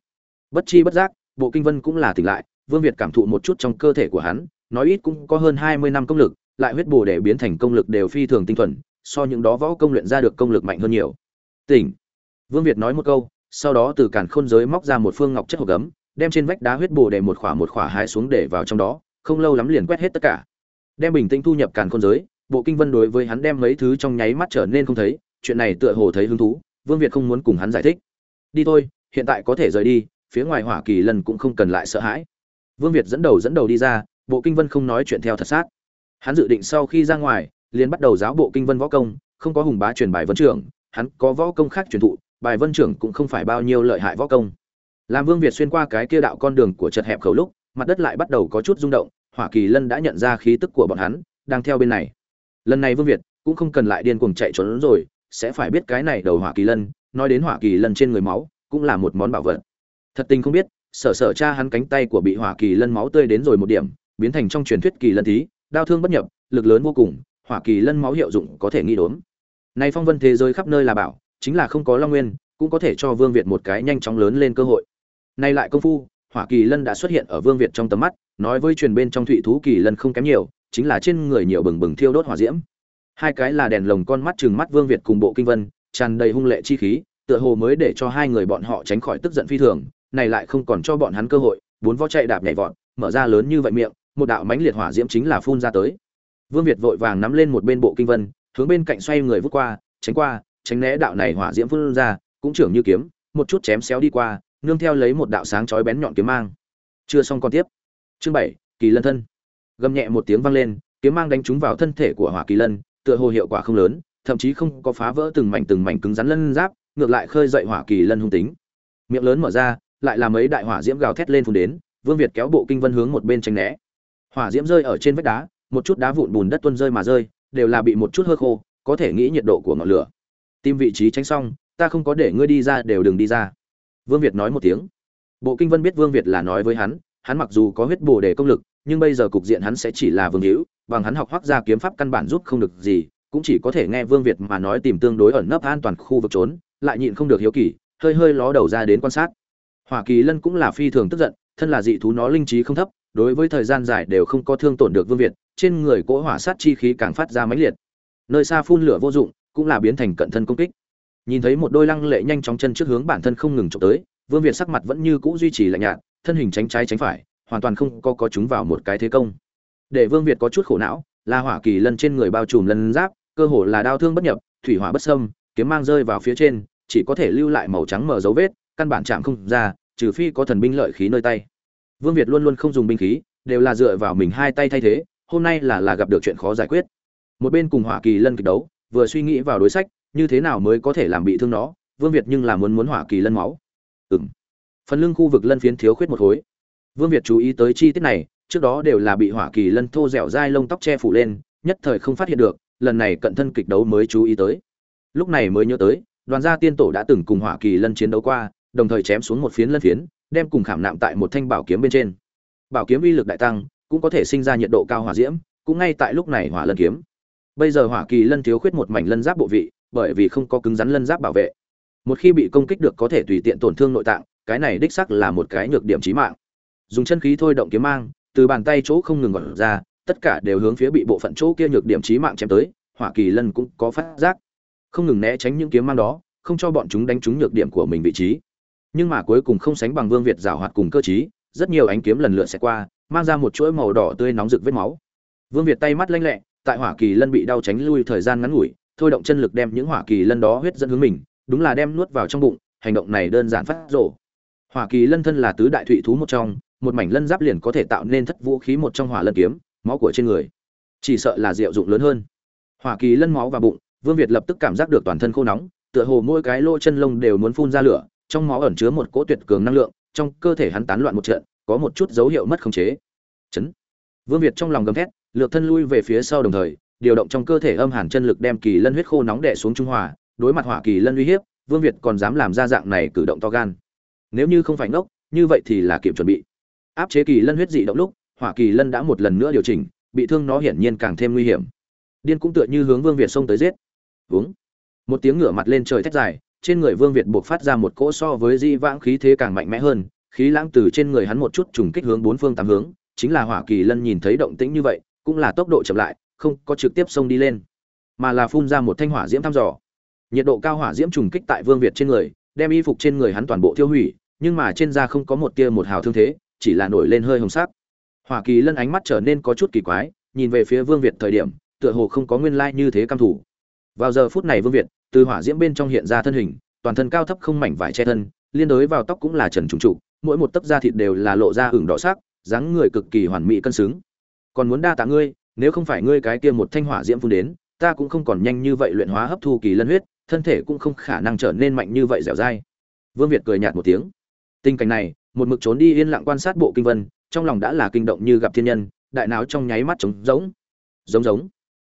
A: Bất chi bất giác, bộ kinh vân cũng là tỉnh lại, vương việt cảm thụ một chút trong cơ thể của hắn, nói ít cũng có hơn hai mươi năm công lực, lại huyết bồ để biến thành công lực đều phi thường tinh thuần, so những đó võ công luyện ra được công lực mạnh hơn nhiều. Tỉnh. Vương việt nói một câu, sau đó từ càn khôn giới móc ra một phương ngọc chất hộp gấm, đem trên vách đá huyết bồ để một khỏa một khỏa hái xuống để vào trong đó, không lâu lắm liền quét hết tất cả. Đem bình tĩnh thu nhập càn khôn giới bộ kinh vân đối với hắn đem mấy thứ trong nháy mắt trở nên không thấy, chuyện này tựa hồ thấy hứng thú, vương việt không muốn cùng hắn giải thích. Đi thôi, hiện tại có thể rời đi, phía ngoài hỏa kỳ lần cũng không cần lại sợ hãi. Vương việt dẫn đầu dẫn đầu đi ra, bộ kinh vân không nói chuyện theo thật sát. Hắn dự định sau khi ra ngoài, liền bắt đầu giáo bộ kinh vân võ công, không có hùng bá truyền bài vân trưởng, hắn có võ công khác truyền thụ, bài vân trưởng cũng không phải bao nhiêu lợi hại võ công. Làm vương việt xuyên qua cái kia đạo con đường của chật hẹp khẩu lúc, mặt đất lại bắt đầu có chút rung động, hỏa kỳ lân đã nhận ra khí tức của bọn hắn, đang theo bên này lần này vương việt cũng không cần lại điên cuồng chạy trốn rồi, sẽ phải biết cái này đầu hỏa kỳ lân, nói đến hỏa kỳ lân trên người máu, cũng là một món bảo vật. Thật tình không biết, sở sở cha hắn cánh tay của bị hỏa kỳ lân máu tươi đến rồi một điểm, biến thành trong truyền thuyết kỳ lân thí đau thương bất nhập, lực lớn vô cùng, hỏa kỳ lân máu hiệu dụng có thể nghi đốn. Nay phong vân thế giới khắp nơi là bảo, chính là không có long nguyên, cũng có thể cho vương việt một cái nhanh chóng lớn lên cơ hội. Nay lại công phu, hỏa kỳ lân đã xuất hiện ở vương việt trong tầm mắt, nói với truyền bên trong thụy thú kỳ lân không kém nhiều chính là trên người nhiều bừng bừng thiêu đốt hỏa diễm. Hai cái là đèn lồng con mắt chừng mắt vương việt cùng bộ kinh vân, tràn đầy hung lệ chi khí, tựa hồ mới để cho hai người bọn họ tránh khỏi tức giận phi thường, này lại không còn cho bọn hắn cơ hội, bốn vó chạy đạp nhảy vọt, mở ra lớn như vậy miệng, một đạo mãnh liệt hỏa diễm chính là phun ra tới. Vương việt vội vàng nắm lên một bên bộ kinh vân, hướng bên cạnh xoay người vút qua, tránh qua, tránh né đạo này hỏa diễm phun ra, cũng trưởng như kiếm, một chút chém xéo đi qua, nương theo lấy một đạo sáng chói bén nhọn kiếm mang. Chưa xong con tiếp. Chương bảy, kỳ lân thân gầm nhẹ một tiếng vang lên, kiếm mang đánh trúng vào thân thể của hỏa kỳ lân, tựa hồ hiệu quả không lớn, thậm chí không có phá vỡ từng mảnh từng mảnh cứng rắn lân giáp, ngược lại khơi dậy hỏa kỳ lân hung tính. Miệng lớn mở ra, lại là mấy đại hỏa diễm gào thét lên phun đến, vương việt kéo bộ kinh vân hướng một bên tránh né. Hỏa diễm rơi ở trên vách đá, một chút đá vụn bùn đất tuôn rơi mà rơi, đều là bị một chút hơi khô, có thể nghĩ nhiệt độ của ngọn lửa. Tìm vị trí tránh xong, ta không có để ngươi đi ra, đều đừng đi ra. Vương việt nói một tiếng. Bộ kinh vân biết vương việt là nói với hắn hắn mặc dù có huyết bổ để công lực nhưng bây giờ cục diện hắn sẽ chỉ là vương hữu, bằng hắn học hoác ra kiếm pháp căn bản giúp không được gì, cũng chỉ có thể nghe vương việt mà nói tìm tương đối ẩn nấp an toàn khu vực trốn, lại nhịn không được hiếu kỳ, hơi hơi ló đầu ra đến quan sát. Hỏa kỳ lân cũng là phi thường tức giận, thân là dị thú nó linh trí không thấp, đối với thời gian dài đều không có thương tổn được vương việt, trên người cỗ hỏa sát chi khí càng phát ra mãnh liệt. Nơi xa phun lửa vô dụng, cũng là biến thành cận thân công kích. Nhìn thấy một đôi lăng lệ nhanh chóng chân trước hướng bản thân không ngừng trộm tới, vương việt sắc mặt vẫn như cũ duy trì lạnh nhạt, thân hình tránh trái tránh phải hoàn toàn không có có chúng vào một cái thế công. Để vương việt có chút khổ não là hỏa kỳ lân trên người bao trùm lân giáp, cơ hồ là đau thương bất nhập, thủy hỏa bất sâm kiếm mang rơi vào phía trên, chỉ có thể lưu lại màu trắng mờ dấu vết, căn bản chạm không ra, trừ phi có thần binh lợi khí nơi tay. Vương việt luôn luôn không dùng binh khí, đều là dựa vào mình hai tay thay thế, hôm nay là là gặp được chuyện khó giải quyết. Một bên cùng hỏa kỳ lân kịch đấu, vừa suy nghĩ vào đối sách, như thế nào mới có thể làm bị thương nó, vương việt nhưng là muốn muốn hỏa kỳ lân máu. Ừng phần lưng khu vực lân phiến thiếu khuyết một khối vương việt chú ý tới chi tiết này, trước đó đều là bị hỏa kỳ lân thô dẻo dai lông tóc che phủ lên, nhất thời không phát hiện được, lần này cận thân kịch đấu mới chú ý tới. Lúc này mới nhớ tới, đoàn gia tiên tổ đã từng cùng hỏa kỳ lân chiến đấu qua, đồng thời chém xuống một phiến lân phiến, đem cùng khảm nạm tại một thanh bảo kiếm bên trên. Bảo kiếm uy lực đại tăng, cũng có thể sinh ra nhiệt độ cao hỏa diễm, cũng ngay tại lúc này hỏa lân kiếm. Bây giờ hỏa kỳ lân thiếu khuyết một mảnh lân giáp bộ vị, bởi vì không có cứng rắn lân giáp bảo vệ. Một khi bị công kích được có thể tùy tiện tổn thương nội tạng, cái này đích xác là một cái nhược điểm chí mạng dùng chân khí thôi động kiếm mang, từ bàn tay chỗ không ngừng gọn ra, tất cả đều hướng phía bị bộ phận chỗ kia nhược điểm trí mạng chém tới, hỏa kỳ lân cũng có phát giác. Không ngừng né tránh những kiếm mang đó, không cho bọn chúng đánh trúng nhược điểm của mình vị trí. Nhưng mà cuối cùng không sánh bằng vương việt giảo hoạt cùng cơ chí rất nhiều ánh kiếm lần lượt sẽ qua, mang ra một chuỗi màu đỏ tươi nóng rực vết máu. Vương việt tay mắt lanh lẹ, tại hỏa kỳ lân bị đau tránh lui thời gian ngắn ngủi, thôi động chân lực đem những hỏa kỳ lân đó huyết dẫn hướng mình, đúng là đem nuốt vào trong bụng, hành động này đơn giản phát rổ hỏa kỳ lân thân là tứ đại thụy thú một trong một mảnh lân giáp liền có thể tạo nên thất vũ khí một trong hỏa lân kiếm, máu của trên người. Chỉ sợ là diệu dụng lớn hơn. Hỏa kỳ lân máu và bụng, vương việt lập tức cảm giác được toàn thân khô nóng, tựa hồ mỗi cái lỗ chân lông đều muốn phun ra lửa, trong máu ẩn chứa một cỗ tuyệt cường năng lượng, trong cơ thể hắn tán loạn một trận, có một chút dấu hiệu mất khống chế. Chấn. Vương việt trong lòng gầm thét, lược thân lui về phía sau đồng thời, điều động trong cơ thể âm hàn chân lực đem kỳ lân huyết khô nóng đè xuống trung hòa đối mặt hỏa kỳ lân uy hiếp, vương việt còn dám làm ra dạng này cử động to gan. Nếu như không phải ngốc, như vậy thì là kịp chuẩn bị áp chế kỳ lân huyết dị động lúc, hỏa kỳ lân đã một lần nữa điều chỉnh, bị thương nó hiển nhiên càng thêm nguy hiểm. Điên cũng tựa như hướng vương việt xông tới giết. Vướng một tiếng ngửa mặt lên trời thét dài, trên người vương việt buộc phát ra một cỗ so với di vãng khí thế càng mạnh mẽ hơn, khí lãng từ trên người hắn một chút trùng kích hướng bốn phương tám hướng, chính là hỏa kỳ lân nhìn thấy động tĩnh như vậy, cũng là tốc độ chậm lại, không có trực tiếp xông đi lên, mà là phun ra một thanh hỏa diễm thăm dò. Nhiệt độ cao hỏa diễm trùng kích tại vương việt trên người, đem y phục trên người hắn toàn bộ tiêu hủy, nhưng mà trên da không có một tia một hào thương thế chỉ là nổi lên hơi hồng sắc. Hỏa kỳ lân ánh mắt trở nên có chút kỳ quái, nhìn về phía vương việt thời điểm, tựa hồ không có nguyên lai như thế cam thủ vào giờ phút này vương việt, từ hỏa diễm bên trong hiện ra thân hình, toàn thân cao thấp không mảnh vải che thân, liên đối vào tóc cũng là trần trùng trụ, mỗi một tấc da thịt đều là lộ ra ửng đỏ sắc, dáng người cực kỳ hoàn mỹ cân xứng. Còn muốn đa tạ ngươi, nếu không phải ngươi cái kia một thanh hỏa diễm phun đến, ta cũng không còn nhanh như vậy luyện hóa hấp thu kỳ lân huyết, thân thể cũng không khả năng trở nên mạnh như vậy dẻo dai. Vương việt cười nhạt một tiếng. Tình cảnh này một mực trốn đi yên lặng quan sát bộ kinh vân, trong lòng đã là kinh động như gặp thiên nhân, đại não trong nháy mắt trống giống giống giống.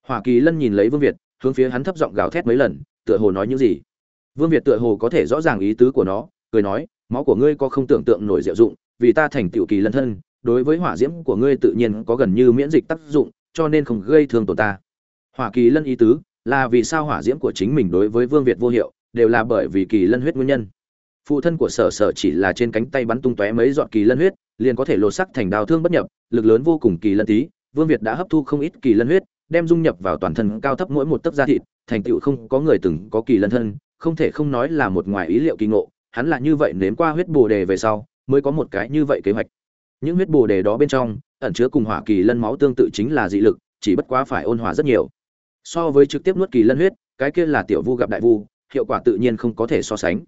A: Hỏa kỳ lân nhìn lấy vương việt, hướng phía hắn thấp giọng gào thét mấy lần, tựa hồ nói những gì? Vương việt tựa hồ có thể rõ ràng ý tứ của nó, cười nói, máu của ngươi có không tưởng tượng nổi diệu dụng, vì ta thành tiểu kỳ lân thân, đối với hỏa diễm của ngươi tự nhiên có gần như miễn dịch tác dụng, cho nên không gây thương tổn ta. Hỏa kỳ lân ý tứ, là vì sao hỏa diễm của chính mình đối với vương việt vô hiệu, đều là bởi vì kỳ lân huyết nguyên nhân phụ thân của sở sở chỉ là trên cánh tay bắn tung tóe mấy giọt kỳ lân huyết, liền có thể lột sắc thành đào thương bất nhập, lực lớn vô cùng kỳ lân tí. Vương việt đã hấp thu không ít kỳ lân huyết, đem dung nhập vào toàn thân cao thấp mỗi một tấc da thịt, thành tựu không có người từng có kỳ lân thân, không thể không nói là một ngoài ý liệu kỳ ngộ. Hắn là như vậy nếm qua huyết bồ đề về sau, mới có một cái như vậy kế hoạch. Những huyết bồ đề đó bên trong, ẩn chứa cùng hỏa kỳ lân máu tương tự chính là dị lực, chỉ bất quá phải ôn hòa rất nhiều. So với trực tiếp nuốt kỳ lân huyết, cái kia là tiểu vu gặp đại vu, hiệu quả tự nhiên không có thể so sánh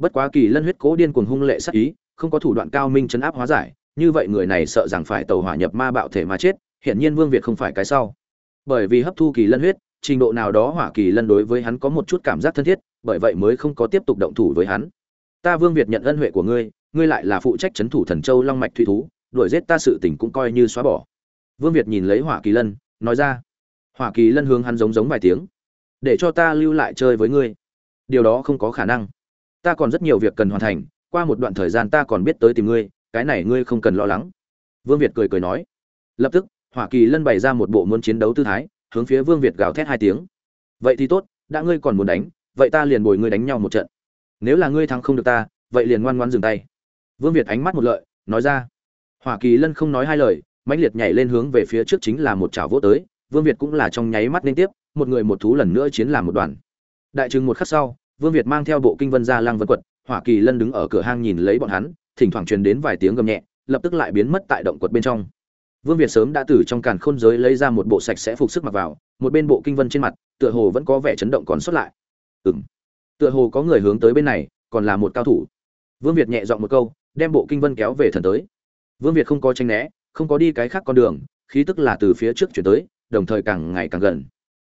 A: bất quá kỳ lân huyết cố điên cuồng hung lệ sát ý, không có thủ đoạn cao minh chấn áp hóa giải, như vậy người này sợ rằng phải tàu hỏa nhập ma bạo thể mà chết, hiển nhiên vương việt không phải cái sau. Bởi vì hấp thu kỳ lân huyết, trình độ nào đó hỏa kỳ lân đối với hắn có một chút cảm giác thân thiết, bởi vậy mới không có tiếp tục động thủ với hắn. Ta vương việt nhận ân huệ của ngươi ngươi lại là phụ trách c h ấ n thủ thần châu long mạch thủy thú, đuổi giết ta sự tình cũng coi như xóa bỏ. Vương việt nhìn lấy hỏa kỳ lân, nói ra. Hỏa kỳ lân hướng hắn giống giống vài tiếng. Để cho ta lưu lại chơi với ngươi. Điều đó không có khả năng ta còn rất nhiều việc cần hoàn thành, qua một đoạn thời gian ta còn biết tới tìm ngươi, cái này ngươi không cần lo lắng. Vương việt cười cười nói. Lập tức, hỏa kỳ lân bày ra một bộ muốn chiến đấu tư thái, hướng phía vương việt gào thét hai tiếng. Vậy thì tốt, đã ngươi còn muốn đánh, vậy ta liền bồi ngươi đánh nhau một trận. Nếu là ngươi thắng không được ta, vậy liền ngoan ngoan dừng tay. Vương việt ánh mắt một lợi, nói ra. Hỏa kỳ lân không nói hai lời, mãnh liệt nhảy lên hướng về phía trước chính là một chảo vỗ tới, vương việt cũng là trong nháy mắt liên tiếp, một người một thú lần nữa chiến làm một đoàn. Đại trừng một khắc sau vương việt mang theo bộ kinh vân ra lăng vân quật hỏa kỳ lân đứng ở cửa hang nhìn lấy bọn hắn thỉnh thoảng truyền đến vài tiếng gầm nhẹ lập tức lại biến mất tại động quật bên trong. Vương việt sớm đã từ trong càn khôn giới lấy ra một bộ sạch sẽ phục sức mặc vào một bên bộ kinh vân trên mặt tựa hồ vẫn có vẻ chấn động còn sót lại. Ừm, tựa hồ có người hướng tới bên này còn là một cao thủ. Vương việt nhẹ giọng một câu đem bộ kinh vân kéo về thần tới. Vương việt không có tranh né không có đi cái khác con đường khí tức là từ phía trước chuyển tới đồng thời càng ngày càng gần.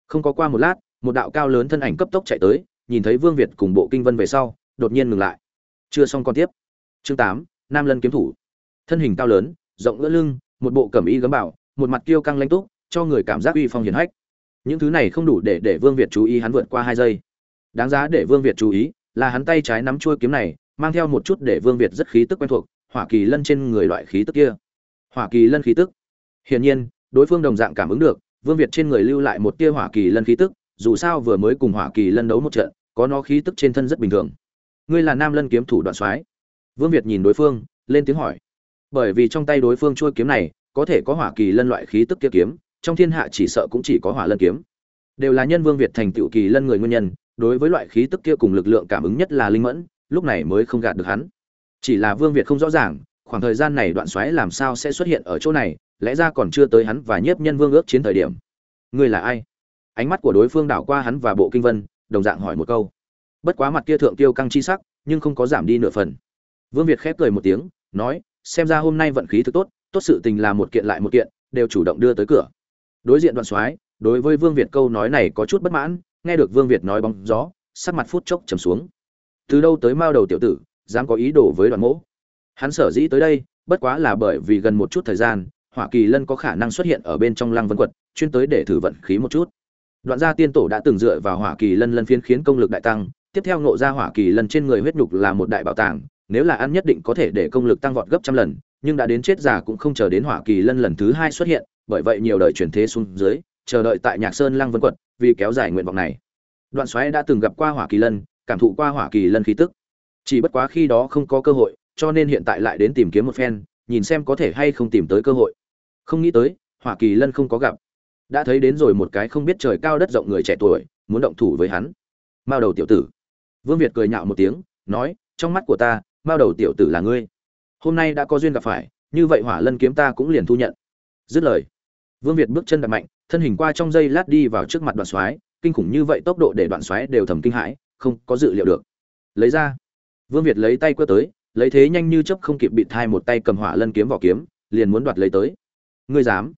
A: Không có qua một lát một đạo cao lớn thân ảnh cấp tốc chạy tới nhìn thấy vương việt cùng bộ kinh vân về sau, đột nhiên ngừng lại. Chưa xong con tiếp. Chương tám, nam lân kiếm thủ. Thân hình cao lớn, rộng ngỡ lưng, một bộ cẩm y gấm bảo, một mặt kiêu căng lãnh túc, cho người cảm giác uy phong hiển hách. Những thứ này không đủ để để vương việt chú ý hắn vượt qua hai giây. Đáng giá để vương việt chú ý là hắn tay trái nắm chuôi kiếm này, mang theo một chút để vương việt rất khí tức quen thuộc, hỏa kỳ lân trên người loại khí tức kia. Hỏa kỳ lân khí tức. Hiển nhiên, đối phương đồng dạng cảm ứng được, vương việt trên người lưu lại một tia hỏa kỳ lân khí tức dù sao vừa mới cùng hỏa kỳ lân đấu một trận, có nó khí tức trên thân rất bình thường. Ngươi là nam lân kiếm thủ đoạn soái. Vương việt nhìn đối phương, lên tiếng hỏi. Bởi vì trong tay đối phương trôi kiếm này, có thể có hỏa kỳ lân loại khí tức kia kiếm, trong thiên hạ chỉ sợ cũng chỉ có hỏa lân kiếm. Đều là nhân vương việt thành tựu kỳ lân người nguyên nhân, đối với loại khí tức kia cùng lực lượng cảm ứng nhất là linh mẫn, lúc này mới không gạt được hắn. Chỉ là vương việt không rõ ràng, khoảng thời gian này đoạn xoáy làm sao sẽ xuất hiện ở chỗ này, lẽ ra còn chưa tới hắn và nhiếp nhân vương ước chiến thời điểm. Ngươi là ai? Ánh mắt của đối phương đảo qua hắn và bộ kinh vân, đồng dạng hỏi một câu. Bất quá mặt kia thượng tiêu căng chi sắc, nhưng không có giảm đi nửa phần. Vương việt khép cười một tiếng, nói, xem ra hôm nay vận khí thực tốt tốt sự tình là một kiện lại một kiện, đều chủ động đưa tới cửa. Đối diện đoạn soái, đối với vương việt câu nói này có chút bất mãn, nghe được vương việt nói bóng gió, sắc mặt phút chốc trầm xuống. Từ đâu tới mao đầu tiểu tử, dám có ý đồ với đoàn mỗ? Hắn sở dĩ tới đây, bất quá là bởi vì gần một chút thời gian, hỏa kỳ lân có khả năng xuất hiện ở bên trong lăng vân quật, chuyên tới để thử vận khí một chút đoạn gia tiên tổ đã từng dựa vào hỏa kỳ lân lân phiến khiến công lực đại tăng, tiếp theo nộ ra hỏa kỳ lân trên người huyết nhục là một đại bảo tàng, nếu là ăn nhất định có thể để công lực tăng vọt gấp trăm lần, nhưng đã đến chết già cũng không chờ đến hỏa kỳ lân lần thứ hai xuất hiện, bởi vậy nhiều đời chuyển thế xuống dưới, chờ đợi tại nhạc sơn lăng vân quật vì kéo dài nguyện vọng này. Đoạn xoáy đã từng gặp qua hỏa kỳ lân, cảm thụ qua hỏa kỳ lân khí tức. Chỉ bất quá khi đó không có cơ hội, cho nên hiện tại lại đến tìm kiếm một phen, nhìn xem có thể hay không tìm tới cơ hội. Không nghĩ tới, hỏa kỳ lân không có gặp đã thấy đến rồi một cái không biết trời cao đất rộng người trẻ tuổi, muốn động thủ với hắn. Mao đầu tiểu tử. Vương việt cười nhạo một tiếng, nói, trong mắt của ta, mao đầu tiểu tử là ngươi. Hôm nay đã có duyên gặp phải, như vậy hỏa lân kiếm ta cũng liền thu nhận. Dứt lời, vương việt bước chân đập mạnh, thân hình qua trong giây lát đi vào trước mặt đoạn xoáy, kinh khủng như vậy tốc độ để đoạn xoáy đều thầm kinh hãi, không có dự liệu được. Lấy ra. Vương việt lấy tay quất tới, lấy thế nhanh như chớp không kịp bị thai một tay cầm hỏa lân kiếm vỏ kiếm, liền muốn đoạt lấy tới. Ngươi dám?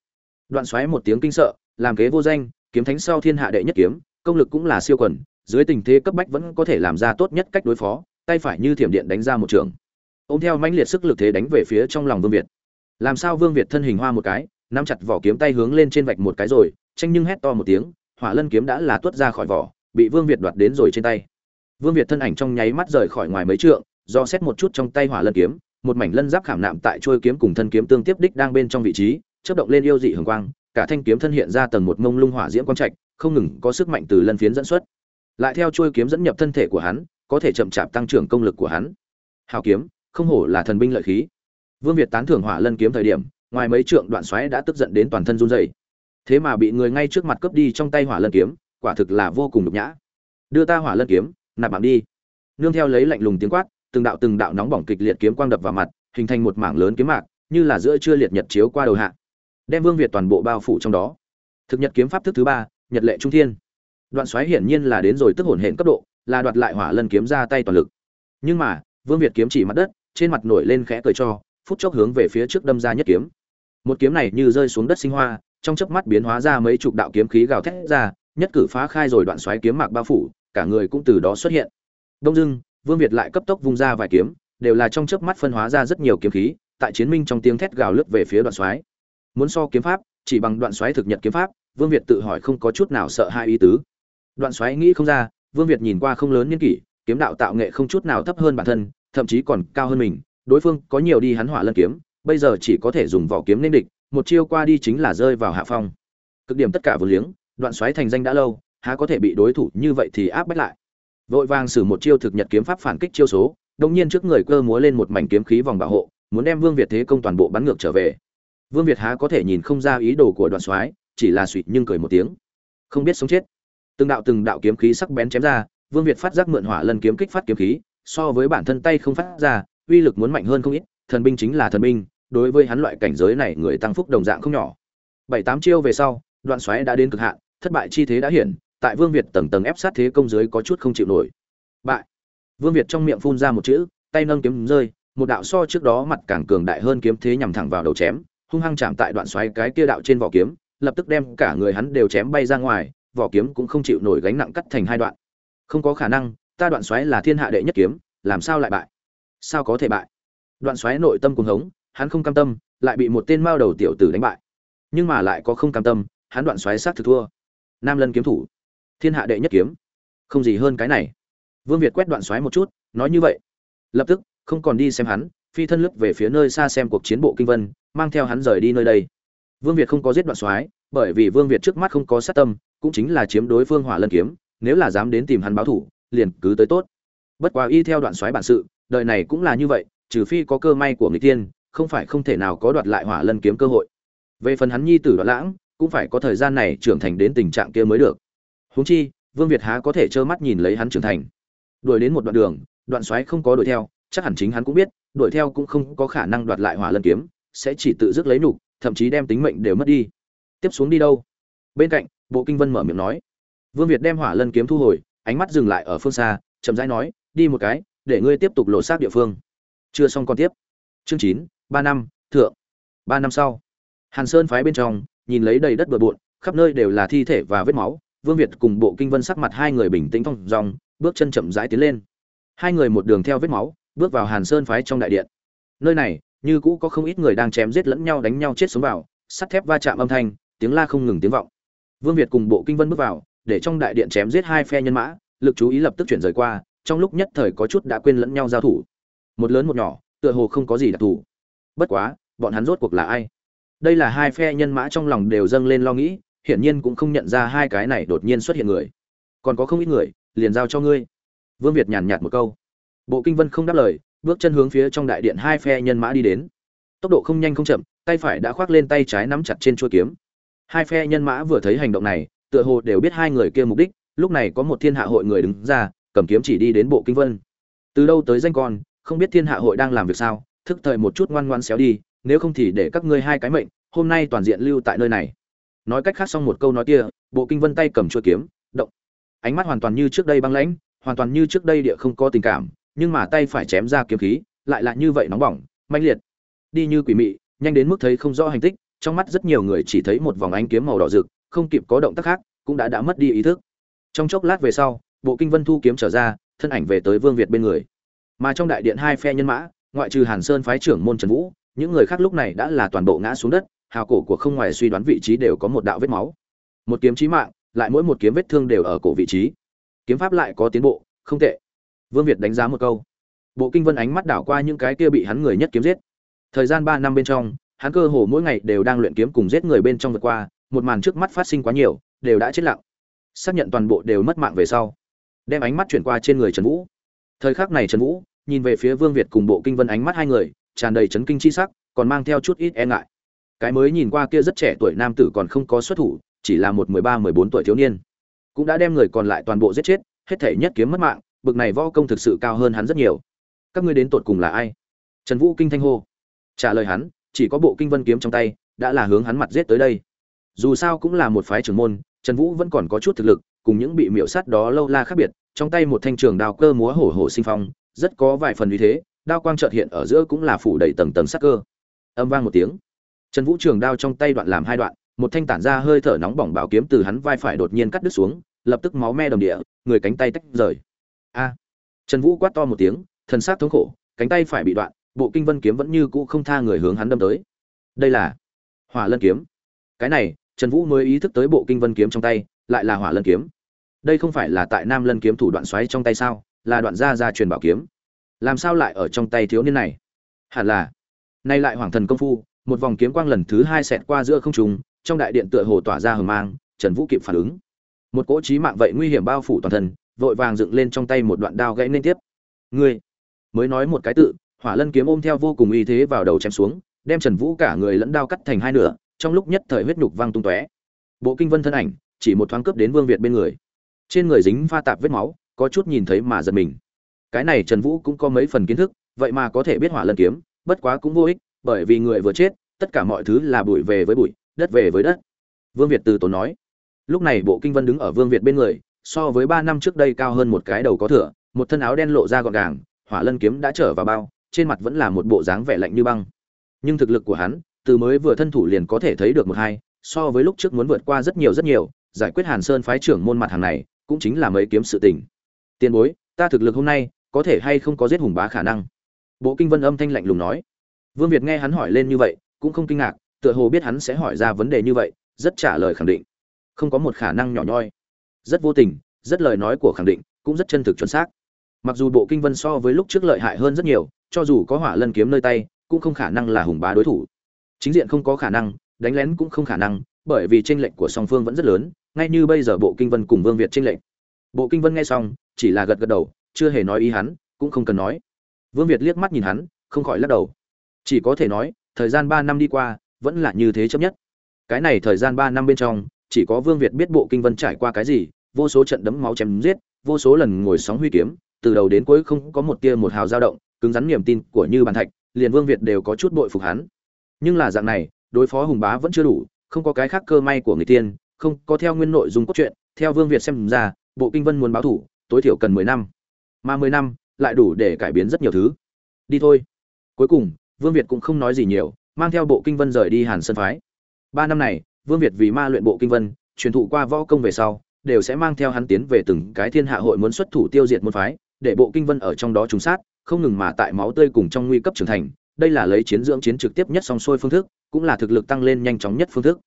A: Đoạn xoáy một tiếng kinh sợ, làm kế vô danh, kiếm thánh sau thiên hạ đệ nhất kiếm, công lực cũng là siêu quần, dưới tình thế cấp bách vẫn có thể làm ra tốt nhất cách đối phó, tay phải như thiểm điện đánh ra một trường. Ôm theo mãnh liệt sức lực thế đánh về phía trong lòng vương việt. Làm sao vương việt thân hình hoa một cái, nắm chặt vỏ kiếm tay hướng lên trên vạch một cái rồi, tranh nhưng hét to một tiếng, hỏa lân kiếm đã là tuốt ra khỏi vỏ, bị vương việt đoạt đến rồi trên tay. Vương việt thân ảnh trong nháy mắt rời khỏi ngoài mấy trượng, do xét một chút trong tay hỏa lân kiếm, một mảnh lân giáp khảm nạm tại trôi kiếm cùng thân kiếm tương tiếp đích đang bên trong vị trí chớp động lên yêu dị hường quang, cả thanh kiếm thân hiện ra tầng một mông lung hỏa diễm quang trạch, không ngừng có sức mạnh từ lân phiến dẫn xuất. Lại theo chuôi kiếm dẫn nhập thân thể của hắn, có thể chậm chạp tăng trưởng công lực của hắn. Hào kiếm, không hổ là thần binh lợi khí. Vương việt tán thưởng hỏa lân kiếm thời điểm, ngoài mấy trượng đoạn xoáy đã tức giận đến toàn thân run rẩy. Thế mà bị người ngay trước mặt cướp đi trong tay hỏa lân kiếm, quả thực là vô cùng nhục nhã. Đưa ta hỏa lân kiếm, nạp mạng đi. Nương theo lấy lạnh lùng tiếng quát, từng đạo từng đạo nóng bỏng kịch liệt kiếm quang đập vào mặt, hình thành một mảng lớn kiếm mạc, như là giữa trưa liệt nhật chiếu qua đầu hạ đem vương việt toàn bộ bao phủ trong đó. Thực nhật kiếm pháp thức thứ ba, nhật lệ trung thiên. Đoạn xoáy hiển nhiên là đến rồi tức hồn hển cấp độ, là đoạt lại hỏa lân kiếm ra tay toàn lực. Nhưng mà, vương việt kiếm chỉ mặt đất, trên mặt nổi lên khẽ cười cho, phút chốc hướng về phía trước đâm ra nhất kiếm. Một kiếm này như rơi xuống đất sinh hoa, trong chớp mắt biến hóa ra mấy chục đạo kiếm khí gào thét ra, nhất cử phá khai rồi đoạn xoáy kiếm mạc bao phủ, cả người cũng từ đó xuất hiện. Đông dưng vương việt lại cấp tốc vung ra vài kiếm, đều là trong chớp mắt phân hóa ra rất nhiều kiếm khí, tại chiến minh trong tiếng thét gào lướt về phía đoạn xoáy muốn so kiếm pháp, chỉ bằng đoạn xoáy thực nhật kiếm pháp, vương việt tự hỏi không có chút nào sợ hai ý tứ. Đoạn xoáy nghĩ không ra, vương việt nhìn qua không lớn niên kỷ, kiếm đạo tạo nghệ không chút nào thấp hơn bản thân, thậm chí còn cao hơn mình, đối phương có nhiều đi hắn hỏa lân kiếm, bây giờ chỉ có thể dùng vỏ kiếm nên địch, một chiêu qua đi chính là rơi vào hạ phong. Cực điểm tất cả vừa liếng, đoạn xoáy thành danh đã lâu, há có thể bị đối thủ như vậy thì áp bách lại. Vội vàng sử một chiêu thực nhật kiếm pháp phản kích chiêu số đông nhiên trước người cơ múa lên một mảnh kiếm khí vòng bảo hộ, muốn đem vương việt thế công toàn bộ bắn ngược trở về vương việt há có thể nhìn không ra ý đồ của đoạn soái, chỉ là suýt nhưng cười một tiếng. Không biết sống chết. Từng đạo từng đạo kiếm khí sắc bén chém ra, vương việt phát giác mượn hỏa lần kiếm kích phát kiếm khí, so với bản thân tay không phát ra, uy lực muốn mạnh hơn không ít, thần binh chính là thần binh, đối với hắn loại cảnh giới này người tăng phúc đồng dạng không nhỏ. Bảy tám chiêu về sau đoạn Soái đã đến cực hạn, thất bại chi thế đã hiển, tại vương việt tầng tầng ép sát thế công dưới có chút không chịu nổi. Bại. Vương việt trong miệng phun ra một chữ, tay nâng kiếm rơi, một đạo so trước đó mặt càng cường đại hơn kiếm thế nhằm thẳng vào đầu chém hung hăng chạm tại đoạn xoáy cái kia đạo trên vỏ kiếm, lập tức đem cả người hắn đều chém bay ra ngoài, vỏ kiếm cũng không chịu nổi gánh nặng cắt thành hai đoạn. Không có khả năng, ta đoạn xoáy là thiên hạ đệ nhất kiếm, làm sao lại bại? Sao có thể bại? Đoạn xoáy nội tâm cuồng hống, hắn không cam tâm, lại bị một tên mao đầu tiểu tử đánh bại. Nhưng mà lại có không cam tâm, hắn đoạn xoáy sát thực thua. Nam lân kiếm thủ, thiên hạ đệ nhất kiếm. Không gì hơn cái này. Vương việt quét đoạn xoáy một chút, nói như vậy. Lập tức, không còn đi xem hắn phi thân lướt về phía nơi xa xem cuộc chiến bộ kinh vân mang theo hắn rời đi nơi đây. Vương việt không có giết đoạn soái, bởi vì vương việt trước mắt không có sát tâm cũng chính là chiếm đối phương hỏa lân kiếm nếu là dám đến tìm hắn báo thủ liền cứ tới tốt. Bất quá y theo đoạn soái bản sự đời này cũng là như vậy trừ phi có cơ may của người tiên không phải không thể nào có đoạt lại hỏa lân kiếm cơ hội. Về phần hắn nhi tử đoạn lãng cũng phải có thời gian này trưởng thành đến tình trạng kia mới được. Huống chi vương việt há có thể trơ mắt nhìn lấy hắn trưởng thành. Đuổi đến một đoạn đường đoạn soái không có đuổi theo chắc hẳn chính hắn cũng biết đuổi theo cũng không có khả năng đoạt lại hỏa lân kiếm sẽ chỉ tự dứt lấy nhục, thậm chí đem tính mệnh đều mất đi. Tiếp xuống đi đâu? Bên cạnh bộ kinh vân mở miệng nói. Vương việt đem hỏa lân kiếm thu hồi ánh mắt dừng lại ở phương xa chậm rãi nói đi một cái để ngươi tiếp tục lộ xác địa phương. Chưa xong còn tiếp. Chương chín ba năm thượng. Ba năm sau hàn sơn phái bên trong nhìn lấy đầy đất bừa bộn khắp nơi đều là thi thể và vết máu vương việt cùng bộ kinh vân sắc mặt hai người bình tĩnh thong dong bước chân chậm rãi tiến lên. Hai người một đường theo vết máu bước vào hàn sơn phái trong đại điện. Nơi này, như cũ có không ít người đang chém giết lẫn nhau đánh nhau chết sống vào, sắt thép va chạm âm thanh, tiếng la không ngừng tiếng vọng. Vương việt cùng bộ kinh vân bước vào, để trong đại điện chém giết hai phe nhân mã, lực chú ý lập tức chuyển rời qua, trong lúc nhất thời có chút đã quên lẫn nhau giao thủ. Một lớn một nhỏ, tựa hồ không có gì đặc thù. Bất quá, bọn hắn rốt cuộc là ai? Đây là hai phe nhân mã trong lòng đều dâng lên lo nghĩ, hiển nhiên cũng không nhận ra hai cái này đột nhiên xuất hiện người. Còn có không ít người, liền giao cho ngươi. Vương việt nhàn nhạt một câu bộ kinh vân không đáp lời, bước chân hướng phía trong đại điện hai phe nhân mã đi đến. Tốc độ không nhanh không chậm, tay phải đã khoác lên tay trái nắm chặt trên chuôi kiếm. Hai phe nhân mã vừa thấy hành động này, tựa hồ đều biết hai người kia mục đích, lúc này có một thiên hạ hội người đứng ra, cầm kiếm chỉ đi đến bộ kinh vân. Từ đâu tới danh con, không biết thiên hạ hội đang làm việc sao, thức thời một chút ngoan ngoan xéo đi, nếu không thì để các ngươi hai cái mệnh, hôm nay toàn diện lưu tại nơi này. Nói cách khác xong một câu nói kia, bộ kinh vân tay cầm chuôi kiếm, động. Ánh mắt hoàn toàn như trước đây băng lãnh, hoàn toàn như trước đây địa không có tình cảm nhưng mà tay phải chém ra kiếm khí, lại là như vậy nóng bỏng manh liệt. Đi như quỷ mị, nhanh đến mức thấy không rõ hành tích, trong mắt rất nhiều người chỉ thấy một vòng ánh kiếm màu đỏ rực, không kịp có động tác khác, cũng đã đã mất đi ý thức. Trong chốc lát về sau, bộ kinh vân thu kiếm trở ra, thân ảnh về tới vương việt bên người. Mà trong đại điện hai phe nhân mã, ngoại trừ hàn sơn phái trưởng môn trần vũ, những người khác lúc này đã là toàn bộ ngã xuống đất, hào cổ của không ngoài suy đoán vị trí đều có một đạo vết máu. Một kiếm chí mạng, lại mỗi một kiếm vết thương đều ở cổ vị trí. Kiếm pháp lại có tiến bộ, không tệ vương việt đánh giá một câu. Bộ kinh vân ánh mắt đảo qua những cái kia bị hắn người nhất kiếm giết. Thời gian ba năm bên trong, hắn cơ hồ mỗi ngày đều đang luyện kiếm cùng giết người bên trong vượt qua, một màn trước mắt phát sinh quá nhiều, đều đã chết lặng. Xác nhận toàn bộ đều mất mạng về sau, đem ánh mắt chuyển qua trên người trần vũ. Thời khắc này trần vũ, nhìn về phía vương việt cùng bộ kinh vân ánh mắt hai người, tràn đầy chấn kinh chi sắc, còn mang theo chút ít e ngại. Cái mới nhìn qua kia rất trẻ tuổi nam tử còn không có xuất thủ, chỉ là một mười ba, mười bốn tuổi thiếu niên, cũng đã đem người còn lại toàn bộ giết chết, hết thể nhất kiếm mất mạng bực này võ công thực sự cao hơn hắn rất nhiều. Các ngươi đến tột cùng là ai? Trần vũ kinh thanh hô. Trả lời hắn, chỉ có bộ kinh vân kiếm trong tay, đã là hướng hắn mặt giết tới đây. Dù sao cũng là một phái trưởng môn, trần vũ vẫn còn có chút thực lực, cùng những bị miễu sát đó lâu la khác biệt, trong tay một thanh trường đao cơ múa hổ hổ sinh phong, rất có vài phần uy thế, đao quang trợt hiện ở giữa cũng là phủ đầy tầng tầng sắc cơ. Âm vang một tiếng. Trần vũ trường đao trong tay đoạn làm hai đoạn, một thanh tản ra hơi thở nóng bỏng bảo kiếm từ hắn vai phải đột nhiên cắt đứt xuống, lập tức máu me đồng địa, người cánh tay tách rời a. Trần vũ quát to một tiếng, thần sát thống khổ, cánh tay phải bị đoạn, bộ kinh vân kiếm vẫn như cũ không tha người hướng hắn đâm tới. Đây là hỏa lân kiếm. Cái này, trần vũ mới ý thức tới bộ kinh vân kiếm trong tay, lại là hỏa lân kiếm. Đây không phải là tại nam lân kiếm thủ đoạn xoáy trong tay sao? Là đoạn gia gia truyền bảo kiếm. Làm sao lại ở trong tay thiếu niên này? Hẳn là, nay lại hoàng thần công phu, một vòng kiếm quang lần thứ hai xẹt qua giữa không trung, trong đại điện tựa hồ tỏa ra hờ mang, trần vũ kịp phản ứng. Một cỗ trí mạng vậy nguy hiểm bao phủ toàn thân vội vàng dựng lên trong tay một đoạn đao gãy nên tiếp. Ngươi, mới nói một cái tự, hỏa lân kiếm ôm theo vô cùng uy thế vào đầu chém xuống, đem trần vũ cả người lẫn đao cắt thành hai nửa, trong lúc nhất thời huyết nhục văng tung tóe. Bộ kinh vân thân ảnh, chỉ một thoáng cướp đến vương việt bên người. Trên người dính pha tạp vết máu, có chút nhìn thấy mà giật mình. Cái này trần vũ cũng có mấy phần kiến thức, vậy mà có thể biết hỏa lân kiếm, bất quá cũng vô ích, bởi vì người vừa chết, tất cả mọi thứ là bụi về với bụi, đất về với đất. Vương việt từ tốn nói. Lúc này bộ kinh vân đứng ở vương việt bên người so với ba năm trước đây cao hơn một cái đầu có thửa, một thân áo đen lộ ra gọn gàng, hỏa lân kiếm đã trở vào bao, trên mặt vẫn là một bộ dáng vẻ lạnh như băng. Nhưng thực lực của hắn, từ mới vừa thân thủ liền có thể thấy được một hai, so với lúc trước muốn vượt qua rất nhiều rất nhiều, giải quyết hàn sơn phái trưởng môn mặt hàng này, cũng chính là mấy kiếm sự tình. Tiền bối, ta thực lực hôm nay, có thể hay không có giết hùng bá khả năng? Bộ kinh vân âm thanh lạnh lùng nói. Vương việt nghe hắn hỏi lên như vậy, cũng không kinh ngạc, tựa hồ biết hắn sẽ hỏi ra vấn đề như vậy, rất trả lời khẳng định. Không có một khả năng nhỏ nhoi rất vô tình, rất lời nói của khẳng định, cũng rất chân thực chuẩn xác. Mặc dù bộ kinh vân so với lúc trước lợi hại hơn rất nhiều, cho dù có hỏa lân kiếm nơi tay, cũng không khả năng là hùng bá đối thủ. Chính diện không có khả năng, đánh lén cũng không khả năng, bởi vì tranh lệnh của song phương vẫn rất lớn, ngay như bây giờ bộ kinh vân cùng vương việt tranh lệnh bộ kinh vân nghe xong, chỉ là gật gật đầu, chưa hề nói ý hắn, cũng không cần nói. Vương việt liếc mắt nhìn hắn, không khỏi lắc đầu. Chỉ có thể nói, thời gian ba năm đi qua, vẫn là như thế chấp nhất. Cái này thời gian ba năm bên trong chỉ có vương việt biết bộ kinh vân trải qua cái gì, vô số trận đấm máu chém giết, vô số lần ngồi sóng huy kiếm, từ đầu đến cuối không có một tia một hào dao động, cứng rắn niềm tin của như bàn thạch, liền vương việt đều có chút bội phục hắn. Nhưng là dạng này, đối phó hùng bá vẫn chưa đủ, không có cái khác cơ may của người tiên, không có theo nguyên nội dung cốt truyện, theo vương việt xem ra, bộ kinh vân muốn báo thủ, tối thiểu cần mười năm. Mà mười năm lại đủ để cải biến rất nhiều thứ. Đi thôi. Cuối cùng, vương việt cũng không nói gì nhiều, mang theo bộ kinh vân rời đi hàn sơn phái. Ba năm này vương việt vì ma luyện bộ kinh vân, truyền thụ qua võ công về sau, đều sẽ mang theo hắn tiến về từng cái thiên hạ hội muốn xuất thủ tiêu diệt môn phái, để bộ kinh vân ở trong đó trùng sát, không ngừng mà tại máu tươi cùng trong nguy cấp trưởng thành. Đây là lấy chiến dưỡng chiến trực tiếp nhất song xuôi phương thức, cũng là thực lực tăng lên nhanh chóng nhất phương thức.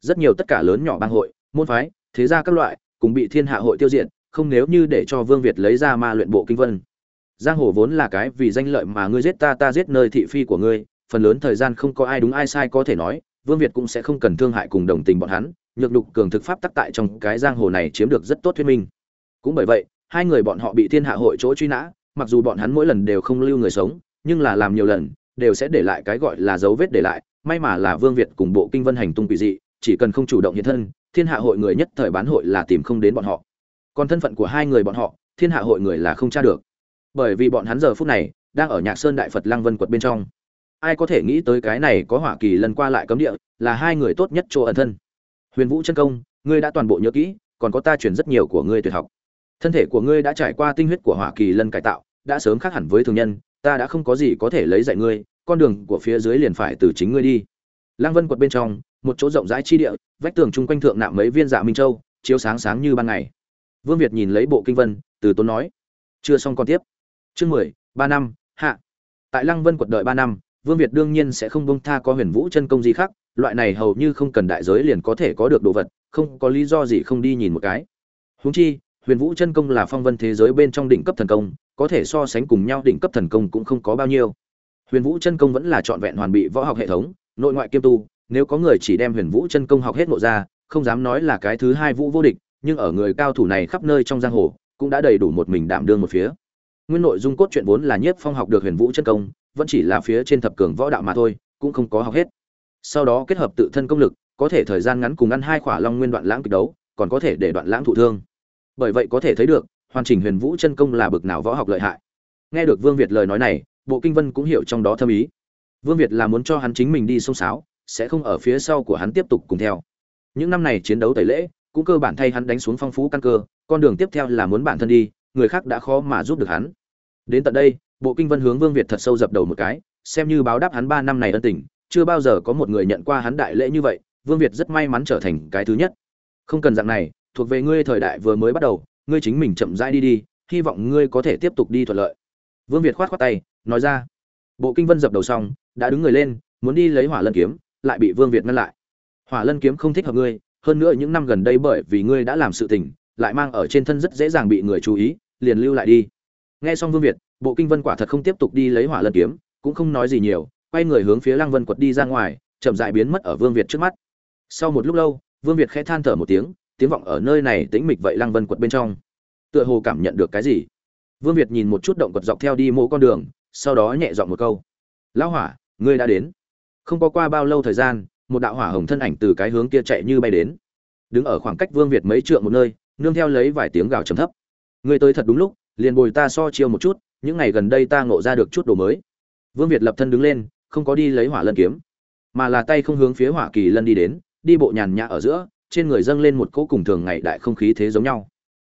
A: Rất nhiều tất cả lớn nhỏ bang hội, môn phái, thế gia các loại, cùng bị thiên hạ hội tiêu diệt, không nếu như để cho vương việt lấy ra ma luyện bộ kinh vân. Giang hồ vốn là cái vì danh lợi mà ngươi giết ta ta giết nơi thị phi của ngươi, phần lớn thời gian không có ai đúng ai sai có thể nói vương việt cũng sẽ không cần thương hại cùng đồng tình bọn hắn, nhược đục cường thực pháp tắc tại trong cái giang hồ này chiếm được rất tốt thuyết minh. Cũng bởi vậy, hai người bọn họ bị thiên hạ hội chỗ truy nã, mặc dù bọn hắn mỗi lần đều không lưu người sống, nhưng là làm nhiều lần, đều sẽ để lại cái gọi là dấu vết để lại, may mà là vương việt cùng bộ kinh vân hành tung quỷ dị, chỉ cần không chủ động hiện thân, thiên hạ hội người nhất thời bán hội là tìm không đến bọn họ. Còn thân phận của hai người bọn họ, thiên hạ hội người là không tra được. Bởi vì bọn hắn giờ phút này đang ở nhạc sơn đại phật lăng vân quật bên trong ai có thể nghĩ tới cái này có hỏa kỳ lần qua lại cấm địa, là hai người tốt nhất chỗ ẩn thân. Huyền vũ chân công, ngươi đã toàn bộ nhớ kỹ, còn có ta chuyển rất nhiều của ngươi tuyệt học. Thân thể của ngươi đã trải qua tinh huyết của hỏa kỳ lân cải tạo, đã sớm khác hẳn với thường nhân, ta đã không có gì có thể lấy dạy ngươi, con đường của phía dưới liền phải từ chính ngươi đi. Lăng vân quật bên trong, một chỗ rộng rãi chi địa, vách tường chung quanh thượng nạm mấy viên dạ minh châu, chiếu sáng sáng như ban ngày. Vương việt nhìn lấy bộ kinh vân, từ tốn nói, chưa xong còn tiếp. Chương mười, ba năm, hạ. Tại lăng vân quật đợi ba năm vương việt đương nhiên sẽ không buông tha có huyền vũ chân công gì khác, loại này hầu như không cần đại giới liền có thể có được đồ vật, không có lý do gì không đi nhìn một cái. Huống chi, huyền vũ chân công là phong vân thế giới bên trong đỉnh cấp thần công, có thể so sánh cùng nhau đỉnh cấp thần công cũng không có bao nhiêu. Huyền vũ chân công vẫn là trọn vẹn hoàn bị võ học hệ thống, nội ngoại kiêm tu, nếu có người chỉ đem huyền vũ chân công học hết nội ra, không dám nói là cái thứ hai vũ vô địch, nhưng ở người cao thủ này khắp nơi trong giang hồ, cũng đã đầy đủ một mình đảm đương một phía. Nguyên nội dung cốt truyện vốn là nhiếp phong học được huyền vũ chân công vẫn chỉ là phía trên thập cường võ đạo mà thôi, cũng không có học hết. Sau đó kết hợp tự thân công lực, có thể thời gian ngắn cùng ăn hai khỏa long nguyên đoạn lãng kịch đấu, còn có thể để đoạn lãng thụ thương. Bởi vậy có thể thấy được, hoàn chỉnh huyền vũ chân công là bực nào võ học lợi hại. Nghe được vương việt lời nói này, bộ kinh vân cũng hiểu trong đó thâm ý. Vương việt là muốn cho hắn chính mình đi sông sáo, sẽ không ở phía sau của hắn tiếp tục cùng theo. Những năm này chiến đấu tẩy lễ, cũng cơ bản thay hắn đánh xuống phong phú căn cơ, con đường tiếp theo là muốn bản thân đi, người khác đã khó mà giúp được hắn. Đến tận đây bộ kinh vân hướng vương việt thật sâu dập đầu một cái, xem như báo đáp hắn ba năm này ân tình, chưa bao giờ có một người nhận qua hắn đại lễ như vậy, vương việt rất may mắn trở thành cái thứ nhất. Không cần dạng này, thuộc về ngươi thời đại vừa mới bắt đầu, ngươi chính mình chậm rãi đi đi, hy vọng ngươi có thể tiếp tục đi thuận lợi. Vương việt khoát khoát tay, nói ra. Bộ kinh vân dập đầu xong, đã đứng người lên, muốn đi lấy hỏa lân kiếm, lại bị vương việt ngăn lại. Hỏa lân kiếm không thích hợp ngươi, hơn nữa những năm gần đây bởi vì ngươi đã làm sự tình, lại mang ở trên thân rất dễ dàng bị người chú ý, liền lưu lại đi. Nghe xong vương việt bộ kinh vân quả thật không tiếp tục đi lấy hỏa lân kiếm, cũng không nói gì nhiều, quay người hướng phía lăng vân quật đi ra ngoài, chậm dại biến mất ở vương việt trước mắt. Sau một lúc lâu, vương việt khẽ than thở một tiếng tiếng vọng ở nơi này tĩnh mịch vậy lăng vân quật bên trong. Tựa hồ cảm nhận được cái gì? Vương việt nhìn một chút động quật dọc theo đi mỗi con đường, sau đó nhẹ dọn một câu. Lão hỏa, ngươi đã đến. Không có qua bao lâu thời gian, một đạo hỏa hồng thân ảnh từ cái hướng kia chạy như bay đến. Đứng ở khoảng cách vương việt mấy trượng một nơi, nương theo lấy vài tiếng gào trầm thấp. Ngươi tới thật đúng lúc, liền bồi ta so chiêu một chút những ngày gần đây ta ngộ ra được chút đồ mới. Vương việt lập thân đứng lên, không có đi lấy hỏa lân kiếm, mà là tay không hướng phía hỏa kỳ lân đi đến, đi bộ nhàn nhã ở giữa, trên người dâng lên một cỗ cùng thường ngày đại không khí thế giống nhau.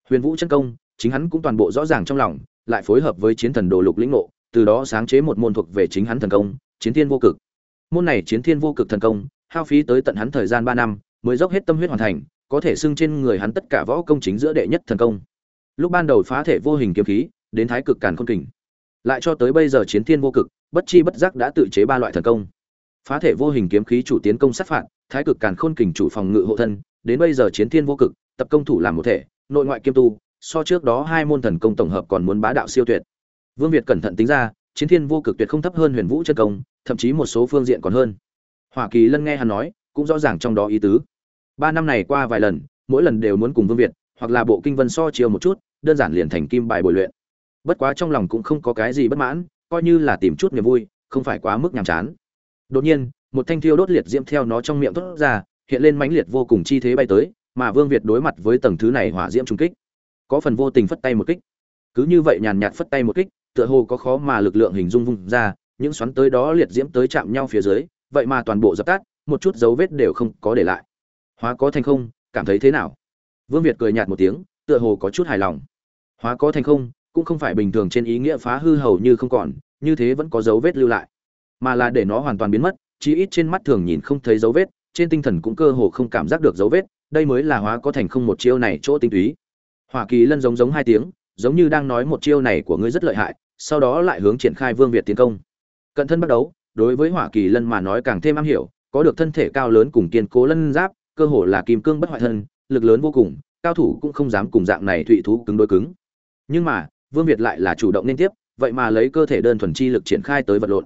A: Huyền vũ chân công, chính hắn cũng toàn bộ rõ ràng trong lòng, lại phối hợp với chiến thần đồ lục lĩnh ngộ, từ đó sáng chế một môn thuộc về chính hắn thần công, chiến thiên vô cực. Môn này chiến thiên vô cực thần công, hao phí tới tận hắn thời gian ba năm, mới dốc hết tâm huyết hoàn thành, có thể xưng trên người hắn tất cả võ công chính giữa đệ nhất thần công. Lúc ban đầu phá thể vô hình kiếm khí đến thái cực càn khôn kình. Lại cho tới bây giờ chiến thiên vô cực, bất chi bất giác đã tự chế ba loại thần công. Phá thể vô hình kiếm khí chủ tiến công sát phạt, thái cực càn khôn kình chủ phòng ngự hộ thân, đến bây giờ chiến thiên vô cực, tập công thủ làm một thể, nội ngoại kiêm tu, so trước đó hai môn thần công tổng hợp còn muốn bá đạo siêu tuyệt. Vương việt cẩn thận tính ra, chiến thiên vô cực tuyệt không thấp hơn huyền vũ chân công, thậm chí một số phương diện còn hơn. Hoa kỳ lân nghe hắn nói, cũng rõ ràng trong đó ý tứ. Ba năm này qua vài lần, mỗi lần đều muốn cùng vương việt, hoặc là bộ kinh vân so chiều một chút, đơn giản liền thành kim bài bồi luyện bất quá trong lòng cũng không có cái gì bất mãn, coi như là tìm chút niềm vui, không phải quá mức nhàm chán. Đột nhiên, một thanh thiêu đốt liệt diễm theo nó trong miệng thốt ra, hiện lên mãnh liệt vô cùng chi thế bay tới, mà vương việt đối mặt với tầng thứ này hỏa diễm trung kích. Có phần vô tình phất tay một kích. Cứ như vậy nhàn nhạt phất tay một kích, tựa hồ có khó mà lực lượng hình dung vung ra, những xoắn tới đó liệt diễm tới chạm nhau phía dưới, vậy mà toàn bộ dập tắt, một chút dấu vết đều không có để lại. Hóa có thành không, cảm thấy thế nào? Vương việt cười nhạt một tiếng, tựa hồ có chút hài lòng. Hóa có thành không cũng không phải bình thường trên ý nghĩa phá hư hầu như không còn, như thế vẫn có dấu vết lưu lại. Mà là để nó hoàn toàn biến mất, chí ít trên mắt thường nhìn không thấy dấu vết, trên tinh thần cũng cơ hồ không cảm giác được dấu vết, đây mới là hóa có thành không một chiêu này chỗ tinh túy. Hoa kỳ lân giống giống hai tiếng, giống như đang nói một chiêu này của ngươi rất lợi hại, sau đó lại hướng triển khai vương việt tiến công. Cận thân bắt đấu đối với hỏa kỳ lân mà nói càng thêm am hiểu, có được thân thể cao lớn cùng kiên cố lân giáp, cơ hồ là kim cương bất hoại thân, lực lớn vô cùng, cao thủ cũng không dám cùng dạng này thụy thú cứng đối cứng. Nhưng mà vương việt lại là chủ động liên tiếp, vậy mà lấy cơ thể đơn thuần chi lực triển khai tới vật lộn.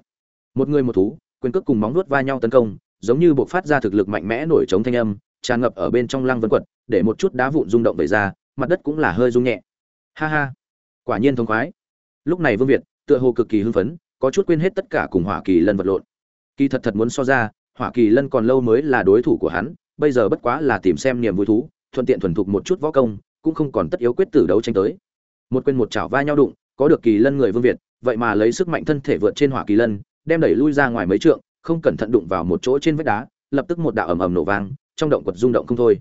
A: Một người một thú, quyền cước cùng móng vuốt va nhau tấn công, giống như buộc phát ra thực lực mạnh mẽ nổi chống thanh âm, tràn ngập ở bên trong lăng vân quật, để một chút đá vụn rung động về ra, mặt đất cũng là hơi rung nhẹ. Ha ha, quả nhiên thông khoái. Lúc này vương việt, tựa hồ cực kỳ hưng phấn, có chút quên hết tất cả cùng hỏa kỳ lân vật lộn. Kỳ thật thật muốn so ra, hỏa kỳ lân còn lâu mới là đối thủ của hắn, bây giờ bất quá là tìm xem niềm vui thú, thuận tiện thuần thục một chút võ công, cũng không còn tất yếu quyết tử đấu tranh tới một quên một chảo va nhau đụng, có được kỳ lân người vương việt, vậy mà lấy sức mạnh thân thể vượt trên hỏa kỳ lân, đem đẩy lui ra ngoài mấy trượng, không cẩn thận đụng vào một chỗ trên vách đá, lập tức một đạo ầm ầm nổ vang, trong động quật rung động không thôi.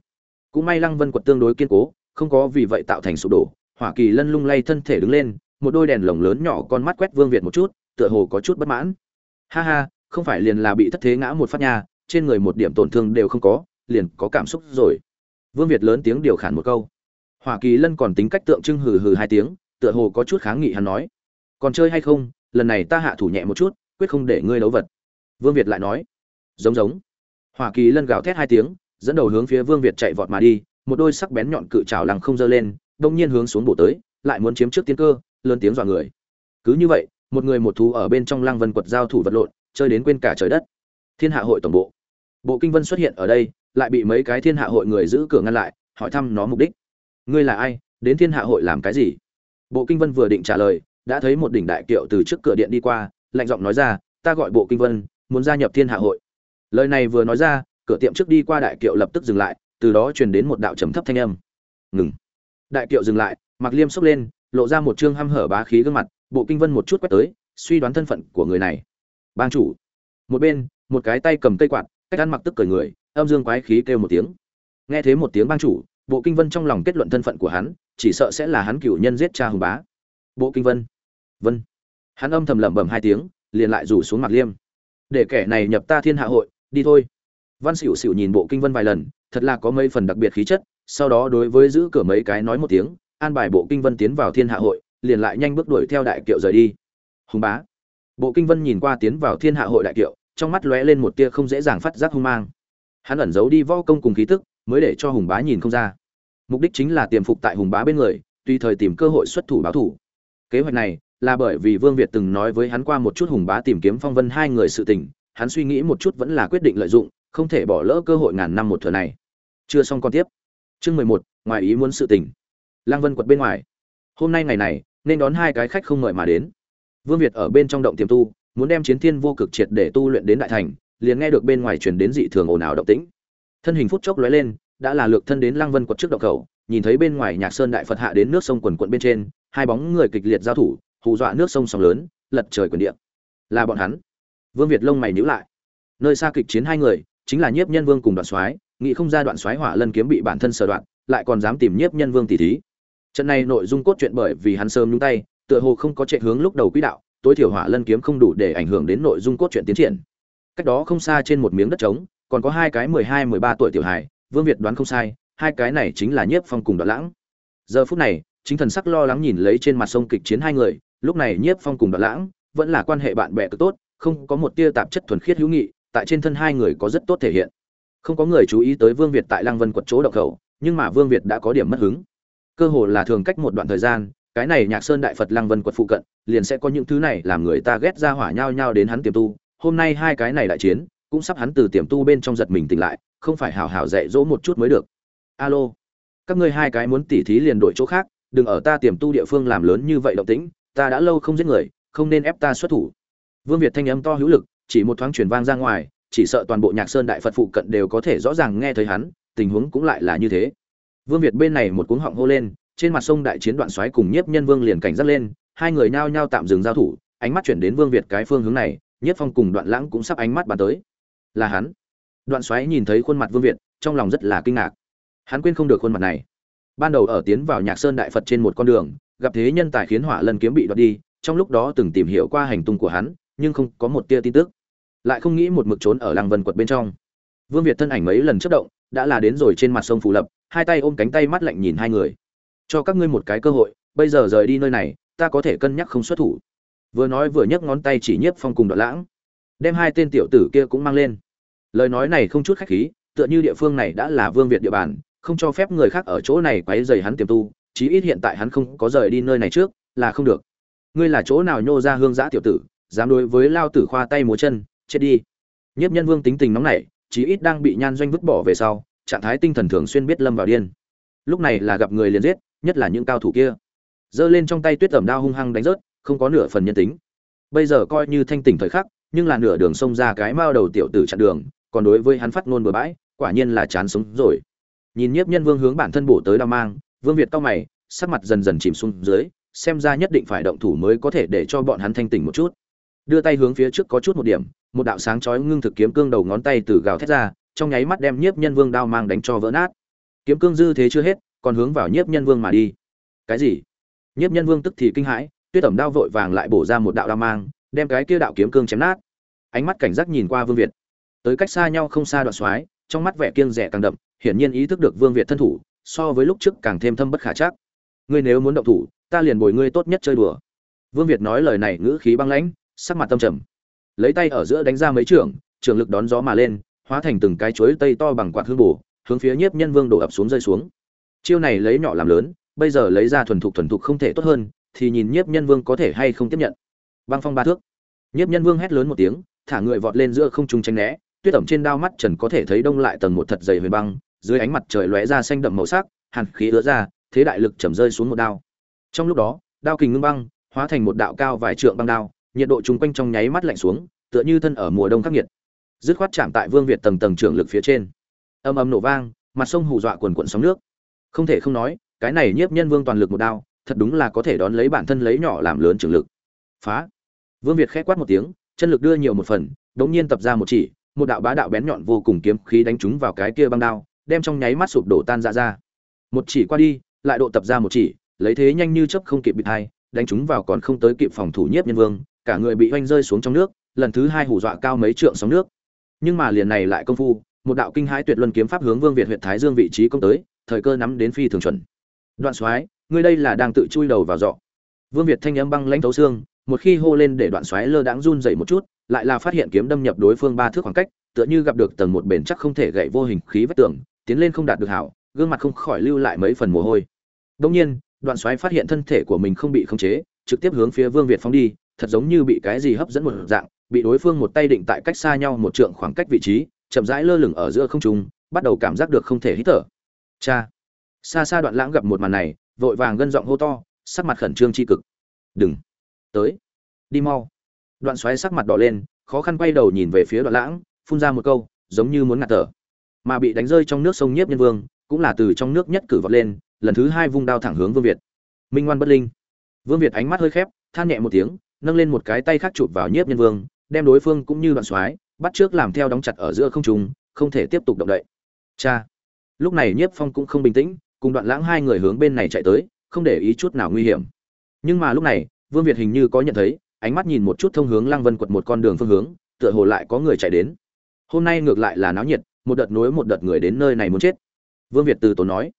A: Cũng may lăng vân quật tương đối kiên cố, không có vì vậy tạo thành sụp đổ, hỏa kỳ lân lung lay thân thể đứng lên, một đôi đèn lồng lớn nhỏ con mắt quét vương việt một chút, tựa hồ có chút bất mãn. Ha ha, không phải liền là bị thất thế ngã một phát nha, trên người một điểm tổn thương đều không có, liền có cảm xúc rồi. Vương việt lớn tiếng điều khản một câu hỏa kỳ lân còn tính cách tượng trưng hừ hừ hai tiếng, tựa hồ có chút kháng nghị hắn nói. Còn chơi hay không, lần này ta hạ thủ nhẹ một chút, quyết không để ngươi đấu vật. Vương việt lại nói. Giống giống. Hỏa kỳ lân gào thét hai tiếng, dẫn đầu hướng phía vương việt chạy vọt mà đi, một đôi sắc bén nhọn cự trảo lằng không dơ lên, đông nhiên hướng xuống bổ tới, lại muốn chiếm trước tiên cơ, lớn tiếng dọa người. Cứ như vậy, một người một thú ở bên trong lăng vân quật giao thủ vật lộn, chơi đến quên cả trời đất. Thiên hạ hội tổng bộ. Bộ kinh vân xuất hiện ở đây, lại bị mấy cái thiên hạ hội người giữ cửa ngăn lại, hỏi thăm nó mục đích ngươi là ai? Đến thiên hạ hội làm cái gì? Bộ kinh vân vừa định trả lời, đã thấy một đỉnh đại kiệu từ trước cửa điện đi qua, lạnh giọng nói ra, ta gọi bộ kinh vân, muốn gia nhập thiên hạ hội. Lời này vừa nói ra, cửa tiệm trước đi qua đại kiệu lập tức dừng lại, từ đó truyền đến một đạo trầm thấp thanh âm. Ngừng. Đại kiệu dừng lại, mặc liêm xốc lên, lộ ra một trương hăm hở bá khí gương mặt, bộ kinh vân một chút quét tới, suy đoán thân phận của người này. Bang chủ. Một bên, một cái tay cầm cây quạt, cách ăn mặc tức cười người, âm dương quái khí kêu một tiếng. Nghe thấy một tiếng bang chủ bộ kinh vân trong lòng kết luận thân phận của hắn, chỉ sợ sẽ là hắn cựu nhân giết cha hùng bá. Bộ kinh vân. Vân. Hắn âm thầm lẩm bẩm hai tiếng, liền lại rủ xuống mặt liêm. Để kẻ này nhập ta thiên hạ hội, đi thôi. Văn xỉu xỉu nhìn bộ kinh vân vài lần, thật là có mấy phần đặc biệt khí chất, sau đó đối với giữ cửa mấy cái nói một tiếng, an bài bộ kinh vân tiến vào thiên hạ hội, liền lại nhanh bước đuổi theo đại kiệu rời đi. Hùng bá. Bộ kinh vân nhìn qua tiến vào thiên hạ hội đại kiệu, trong mắt lóe lên một tia không dễ dàng phát giác hung mang. Hắn ẩn giấu đi võ công cùng khí tức mới để cho hùng bá nhìn không ra. Mục đích chính là tiềm phục tại hùng bá bên người, tùy thời tìm cơ hội xuất thủ báo thủ. Kế hoạch này là bởi vì vương việt từng nói với hắn qua một chút hùng bá tìm kiếm phong vân hai người sự tình, hắn suy nghĩ một chút vẫn là quyết định lợi dụng, không thể bỏ lỡ cơ hội ngàn năm một thừa này. Chưa xong con tiếp. Chương mười một, ngoài ý muốn sự tình. Lang vân quật bên ngoài. Hôm nay ngày này, nên đón hai cái khách không mời mà đến. Vương việt ở bên trong động tiềm tu, muốn đem chiến thiên vô cực triệt để tu luyện đến đại thành, liền nghe được bên ngoài truyền đến dị thường ồn ào động tĩnh thân hình phút chốc lóe lên, đã là lược thân đến lăng vân quật trước động khẩu, nhìn thấy bên ngoài nhạc sơn đại phật hạ đến nước sông quần quận bên trên, hai bóng người kịch liệt giao thủ, hù dọa nước sông sóng lớn, lật trời quần địa là bọn hắn. Vương việt lông mày nhíu lại. Nơi xa kịch chiến hai người, chính là nhiếp nhân vương cùng đoạn soái, nghĩ không ra đoạn soái hỏa lân kiếm bị bản thân sở đoạn lại còn dám tìm nhiếp nhân vương tỷ thí. Trận này nội dung cốt truyện bởi vì hắn sớm nhúng tay, tựa hồ không có chạy hướng lúc đầu quỹ đạo, tối thiểu hỏa lân kiếm không đủ để ảnh hưởng đến nội dung cốt truyện tiến triển. Cách đó không xa trên một miếng đất trống còn có hai cái mười hai, mười ba tuổi tiểu hài, vương việt đoán không sai, hai cái này chính là nhiếp phong cùng đoạn lãng. Giờ phút này, chính thần sắc lo lắng nhìn lấy trên mặt sông kịch chiến hai người, lúc này nhiếp phong cùng đoạn lãng vẫn là quan hệ bạn bè cực tốt, không có một tia tạp chất thuần khiết hữu nghị, tại trên thân hai người có rất tốt thể hiện. Không có người chú ý tới vương việt tại lăng vân quật chỗ đậu khẩu, nhưng mà vương việt đã có điểm mất hứng. Cơ hồ là thường cách một đoạn thời gian, cái này nhạc sơn đại phật lăng vân quật phụ cận, liền sẽ có những thứ này làm người ta ghét ra hỏa nhau nhau đến hắn tiềm tu. Hôm nay hai cái này đại chiến cũng sắp hắn từ tiềm tu bên trong giật mình tỉnh lại, không phải hào hào dạy dỗ một chút mới được. Alo, các ngươi hai cái muốn tỉ thí liền đổi chỗ khác, đừng ở ta tiềm tu địa phương làm lớn như vậy động tĩnh, ta đã lâu không giết người, không nên ép ta xuất thủ. Vương việt thanh âm to hữu lực, chỉ một thoáng truyền vang ra ngoài, chỉ sợ toàn bộ nhạc sơn đại phật phụ cận đều có thể rõ ràng nghe thấy hắn, tình huống cũng lại là như thế. Vương việt bên này một cuống họng hô lên, trên mặt sông đại chiến đoạn xoáy cùng nhiếp nhân vương liền cảnh giác lên, hai người nhao nhao tạm dừng giao thủ, ánh mắt chuyển đến vương việt cái phương hướng này, nhiếp phong cùng đoạn lãng cũng sắp ánh mắt bàn tới là hắn. Đoạn xoáy nhìn thấy khuôn mặt vương việt, trong lòng rất là kinh ngạc. Hắn quên không được khuôn mặt này. Ban đầu ở tiến vào nhạc sơn đại phật trên một con đường, gặp thế nhân tài khiến hỏa lân kiếm bị đoạt đi, trong lúc đó từng tìm hiểu qua hành tung của hắn, nhưng không có một tia tin tức. Lại không nghĩ một mực trốn ở làng vân quật bên trong. Vương việt thân ảnh mấy lần chất động, đã là đến rồi trên mặt sông phù lập, hai tay ôm cánh tay mắt lạnh nhìn hai người. Cho các ngươi một cái cơ hội, bây giờ rời đi nơi này, ta có thể cân nhắc không xuất thủ. Vừa nói vừa nhấc ngón tay chỉ nhiếp phong cùng đoạn lãng đem hai tên tiểu tử kia cũng mang lên. Lời nói này không chút khách khí, tựa như địa phương này đã là vương việt địa bàn, không cho phép người khác ở chỗ này quấy rầy hắn tiềm tu, chí ít hiện tại hắn không có rời đi nơi này trước, là không được. Ngươi là chỗ nào nhô ra hương giã tiểu tử, dám đối với lao tử khoa tay múa chân, chết đi. Nhiếp nhân vương tính tình nóng nảy, chí ít đang bị nhan doanh vứt bỏ về sau, trạng thái tinh thần thường xuyên biết lâm vào điên. Lúc này là gặp người liền giết, nhất là những cao thủ kia. Giơ lên trong tay tuyết tẩm đao hung hăng đánh rớt, không có nửa phần nhân tính. Bây giờ coi như thanh tỉnh thời khắc nhưng là nửa đường xông ra cái mao đầu tiểu tử chặn đường, còn đối với hắn phát ngôn bừa bãi, quả nhiên là chán sống rồi. Nhìn nhiếp nhân vương hướng bản thân bổ tới đao mang, vương việt cao mày, sắc mặt dần dần chìm xuống dưới, xem ra nhất định phải động thủ mới có thể để cho bọn hắn thanh tỉnh một chút. Đưa tay hướng phía trước có chút một điểm, một đạo sáng chói ngưng thực kiếm cương đầu ngón tay từ gào thét ra, trong nháy mắt đem nhiếp nhân vương đao mang đánh cho vỡ nát. Kiếm cương dư thế chưa hết, còn hướng vào nhiếp nhân vương mà đi. Cái gì? Nhiếp nhân vương tức thì kinh hãi, tuyết ẩm đao vội vàng lại bổ ra một đạo đao mang, đem cái kia đạo kiếm cương chém nát ánh mắt cảnh giác nhìn qua vương việt. Tới cách xa nhau không xa đoạn xoái, trong mắt vẻ kiêng dè càng đậm, hiển nhiên ý thức được vương việt thân thủ, so với lúc trước càng thêm thâm bất khả trắc. ngươi nếu muốn động thủ, ta liền bồi ngươi tốt nhất chơi đùa. Vương việt nói lời này ngữ khí băng lãnh, sắc mặt tâm trầm. Lấy tay ở giữa đánh ra mấy trường trường lực đón gió mà lên, hóa thành từng cái chuối tây to bằng quạt hương bù hướng phía nhiếp nhân vương đổ ập xuống rơi xuống. Chiêu này lấy nhỏ làm lớn, bây giờ lấy ra thuần thục thuần thục không thể tốt hơn, thì nhìn nhiếp nhân vương có thể hay không tiếp nhận. Băng phong ba thước. Nhiếp nhân vương hét lớn một tiếng thả người vọt lên giữa không trung tránh né, tuyết ẩm trên đao mắt trần có thể thấy đông lại tầng một thật dày huyền băng, dưới ánh mặt trời lóe ra xanh đậm màu sắc, hàn khí ứa ra, thế đại lực chầm rơi xuống một đao. Trong lúc đó, đao kình ngưng băng, hóa thành một đạo cao vài trượng băng đao, nhiệt độ chung quanh trong nháy mắt lạnh xuống, tựa như thân ở mùa đông khắc nghiệt. Dứt khoát chạm tại vương việt tầng tầng trưởng lực phía trên. Âm âm nổ vang, mặt sông hù dọa quần quận sóng nước. Không thể không nói, cái này nhiếp nhân vương toàn lực một đao, thật đúng là có thể đón lấy bản thân lấy nhỏ làm lớn trường lực. Phá! Vương việt khẽ quát một tiếng chân lực đưa nhiều một phần, đống nhiên tập ra một chỉ, một đạo bá đạo bén nhọn vô cùng kiếm khí đánh trúng vào cái kia băng đao, đem trong nháy mắt sụp đổ tan ra ra. Một chỉ qua đi, lại độ tập ra một chỉ, lấy thế nhanh như chớp không kịp bị hai đánh trúng vào còn không tới kịp phòng thủ nhiếp nhân vương, cả người bị oanh rơi xuống trong nước, lần thứ hai hù dọa cao mấy trượng sóng nước. Nhưng mà liền này lại công phu, một đạo kinh hãi tuyệt luân kiếm pháp hướng vương việt huyện thái dương vị trí công tới, thời cơ nắm đến phi thường chuẩn. Đoạn soái, ngươi đây là đang tự chui đầu vào dọ vương việt thanh âm băng lãnh thấu xương một khi hô lên để đoạn xoáy lơ đãng run dậy một chút, lại là phát hiện kiếm đâm nhập đối phương ba thước khoảng cách, tựa như gặp được tầng một bền chắc không thể gậy vô hình khí vách tường, tiến lên không đạt được hảo, gương mặt không khỏi lưu lại mấy phần mồ hôi. Đông nhiên, đoạn xoáy phát hiện thân thể của mình không bị khống chế, trực tiếp hướng phía vương việt phóng đi, thật giống như bị cái gì hấp dẫn một dạng, bị đối phương một tay định tại cách xa nhau một trượng khoảng cách vị trí, chậm rãi lơ lửng ở giữa không trung, bắt đầu cảm giác được không thể hít thở. Cha! Xa xa đoạn lãng gặp một màn này, vội vàng gân giọng hô to, sắc mặt khẩn trương tri cực. Đừng! Tới. Đi mau. Đoạn xoáy sắc mặt đỏ lên, khó khăn quay đầu nhìn về phía đoạn lãng, phun ra một câu, giống như muốn ngạt thở. Mà bị đánh rơi trong nước sông nhiếp nhân vương, cũng là từ trong nước nhất cử vọt lên, lần thứ hai vung đao thẳng hướng vương việt. Minh ngoan bất linh. Vương việt ánh mắt hơi khép, than nhẹ một tiếng, nâng lên một cái tay khác chụp vào nhiếp nhân vương, đem đối phương cũng như đoạn xoáy, bắt trước làm theo đóng chặt ở giữa không trung, không thể tiếp tục động đậy. Cha. Lúc này nhiếp phong cũng không bình tĩnh, cùng đoạn lãng hai người hướng bên này chạy tới, không để ý chút nào nguy hiểm. Nhưng mà lúc này vương việt hình như có nhận thấy, ánh mắt nhìn một chút thông hướng lăng vân quật một con đường phương hướng, tựa hồ lại có người chạy đến. Hôm nay ngược lại là náo nhiệt, một đợt nối một đợt người đến nơi này muốn chết. Vương việt từ tốn nói,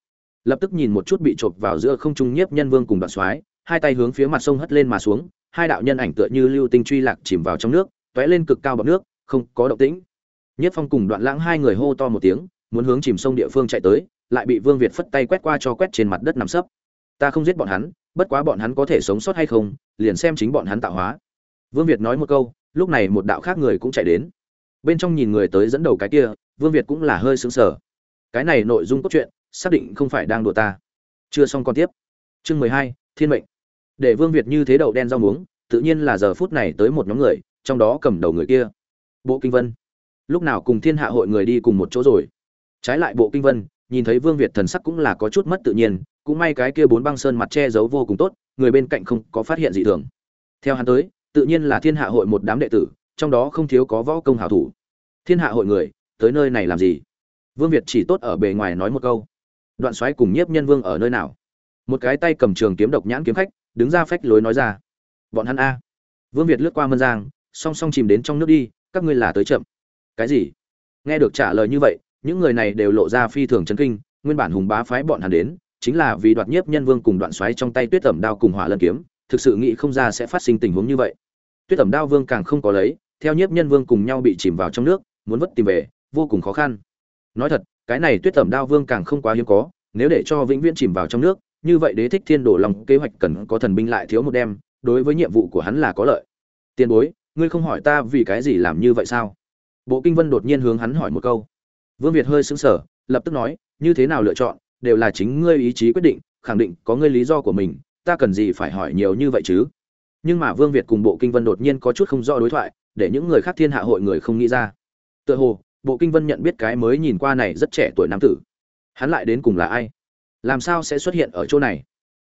A: lập tức nhìn một chút bị chộp vào giữa không trung nhiếp nhân vương cùng đoạn soái, hai tay hướng phía mặt sông hất lên mà xuống, hai đạo nhân ảnh tựa như lưu tinh truy lạc chìm vào trong nước, tóe lên cực cao bọt nước, không có động tĩnh. Nhất phong cùng đoạn lãng hai người hô to một tiếng, muốn hướng chìm sông địa phương chạy tới, lại bị vương việt phất tay quét qua cho quét trên mặt đất nằm sấp. Ta không giết bọn hắn bất quá bọn hắn có thể sống sót hay không, liền xem chính bọn hắn tạo hóa. Vương việt nói một câu, lúc này một đạo khác người cũng chạy đến. Bên trong nhìn người tới dẫn đầu cái kia, vương việt cũng là hơi sững sờ. Cái này nội dung cốt truyện, xác định không phải đang đùa ta. Chưa xong còn tiếp. Chương mười hai, thiên mệnh. Để vương việt như thế đậu đen rau muống, tự nhiên là giờ phút này tới một nhóm người, trong đó cầm đầu người kia. Bộ kinh vân. Lúc nào cùng thiên hạ hội người đi cùng một chỗ rồi? Trái lại bộ kinh vân, nhìn thấy vương việt thần sắc cũng là có chút mất tự nhiên cũng may cái kia bốn băng sơn mặt che giấu vô cùng tốt, người bên cạnh không có phát hiện gì thường. Theo hắn tới, tự nhiên là thiên hạ hội một đám đệ tử, trong đó không thiếu có võ công hảo thủ. Thiên hạ hội người, tới nơi này làm gì? Vương việt chỉ tốt ở bề ngoài nói một câu. Đoạn xoáy cùng nhiếp nhân vương ở nơi nào? Một cái tay cầm trường kiếm độc nhãn kiếm khách, đứng ra phách lối nói ra. Bọn hắn a. Vương việt lướt qua mân giang, song song chìm đến trong nước đi, các ngươi là tới chậm. Cái gì? Nghe được trả lời như vậy, những người này đều lộ ra phi thường chấn kinh, nguyên bản hùng bá phái bọn hắn đến chính là vì đoạt nhiếp nhân vương cùng đoạn xoáy trong tay tuyết ẩm đao cùng hỏa lân kiếm, thực sự nghĩ không ra sẽ phát sinh tình huống như vậy. Tuyết ẩm đao vương càng không có lấy, theo nhiếp nhân vương cùng nhau bị chìm vào trong nước, muốn vất tìm về, vô cùng khó khăn. Nói thật, cái này tuyết ẩm đao vương càng không quá hiếm có, nếu để cho vĩnh viễn chìm vào trong nước, như vậy đế thích thiên đổ lòng kế hoạch cần có thần binh lại thiếu một đêm đối với nhiệm vụ của hắn là có lợi. Tiền bối, ngươi không hỏi ta vì cái gì làm như vậy sao? Bộ kinh vân đột nhiên hướng hắn hỏi một câu. Vương việt hơi sững sờ, lập tức nói, như thế nào lựa chọn đều là chính ngươi ý chí quyết định, khẳng định có ngươi lý do của mình, ta cần gì phải hỏi nhiều như vậy chứ? Nhưng mà vương việt cùng bộ kinh vân đột nhiên có chút không rõ đối thoại, để những người khác thiên hạ hội người không nghĩ ra. Tựa hồ, bộ kinh vân nhận biết cái mới nhìn qua này rất trẻ tuổi nam tử. Hắn lại đến cùng là ai? Làm sao sẽ xuất hiện ở chỗ này?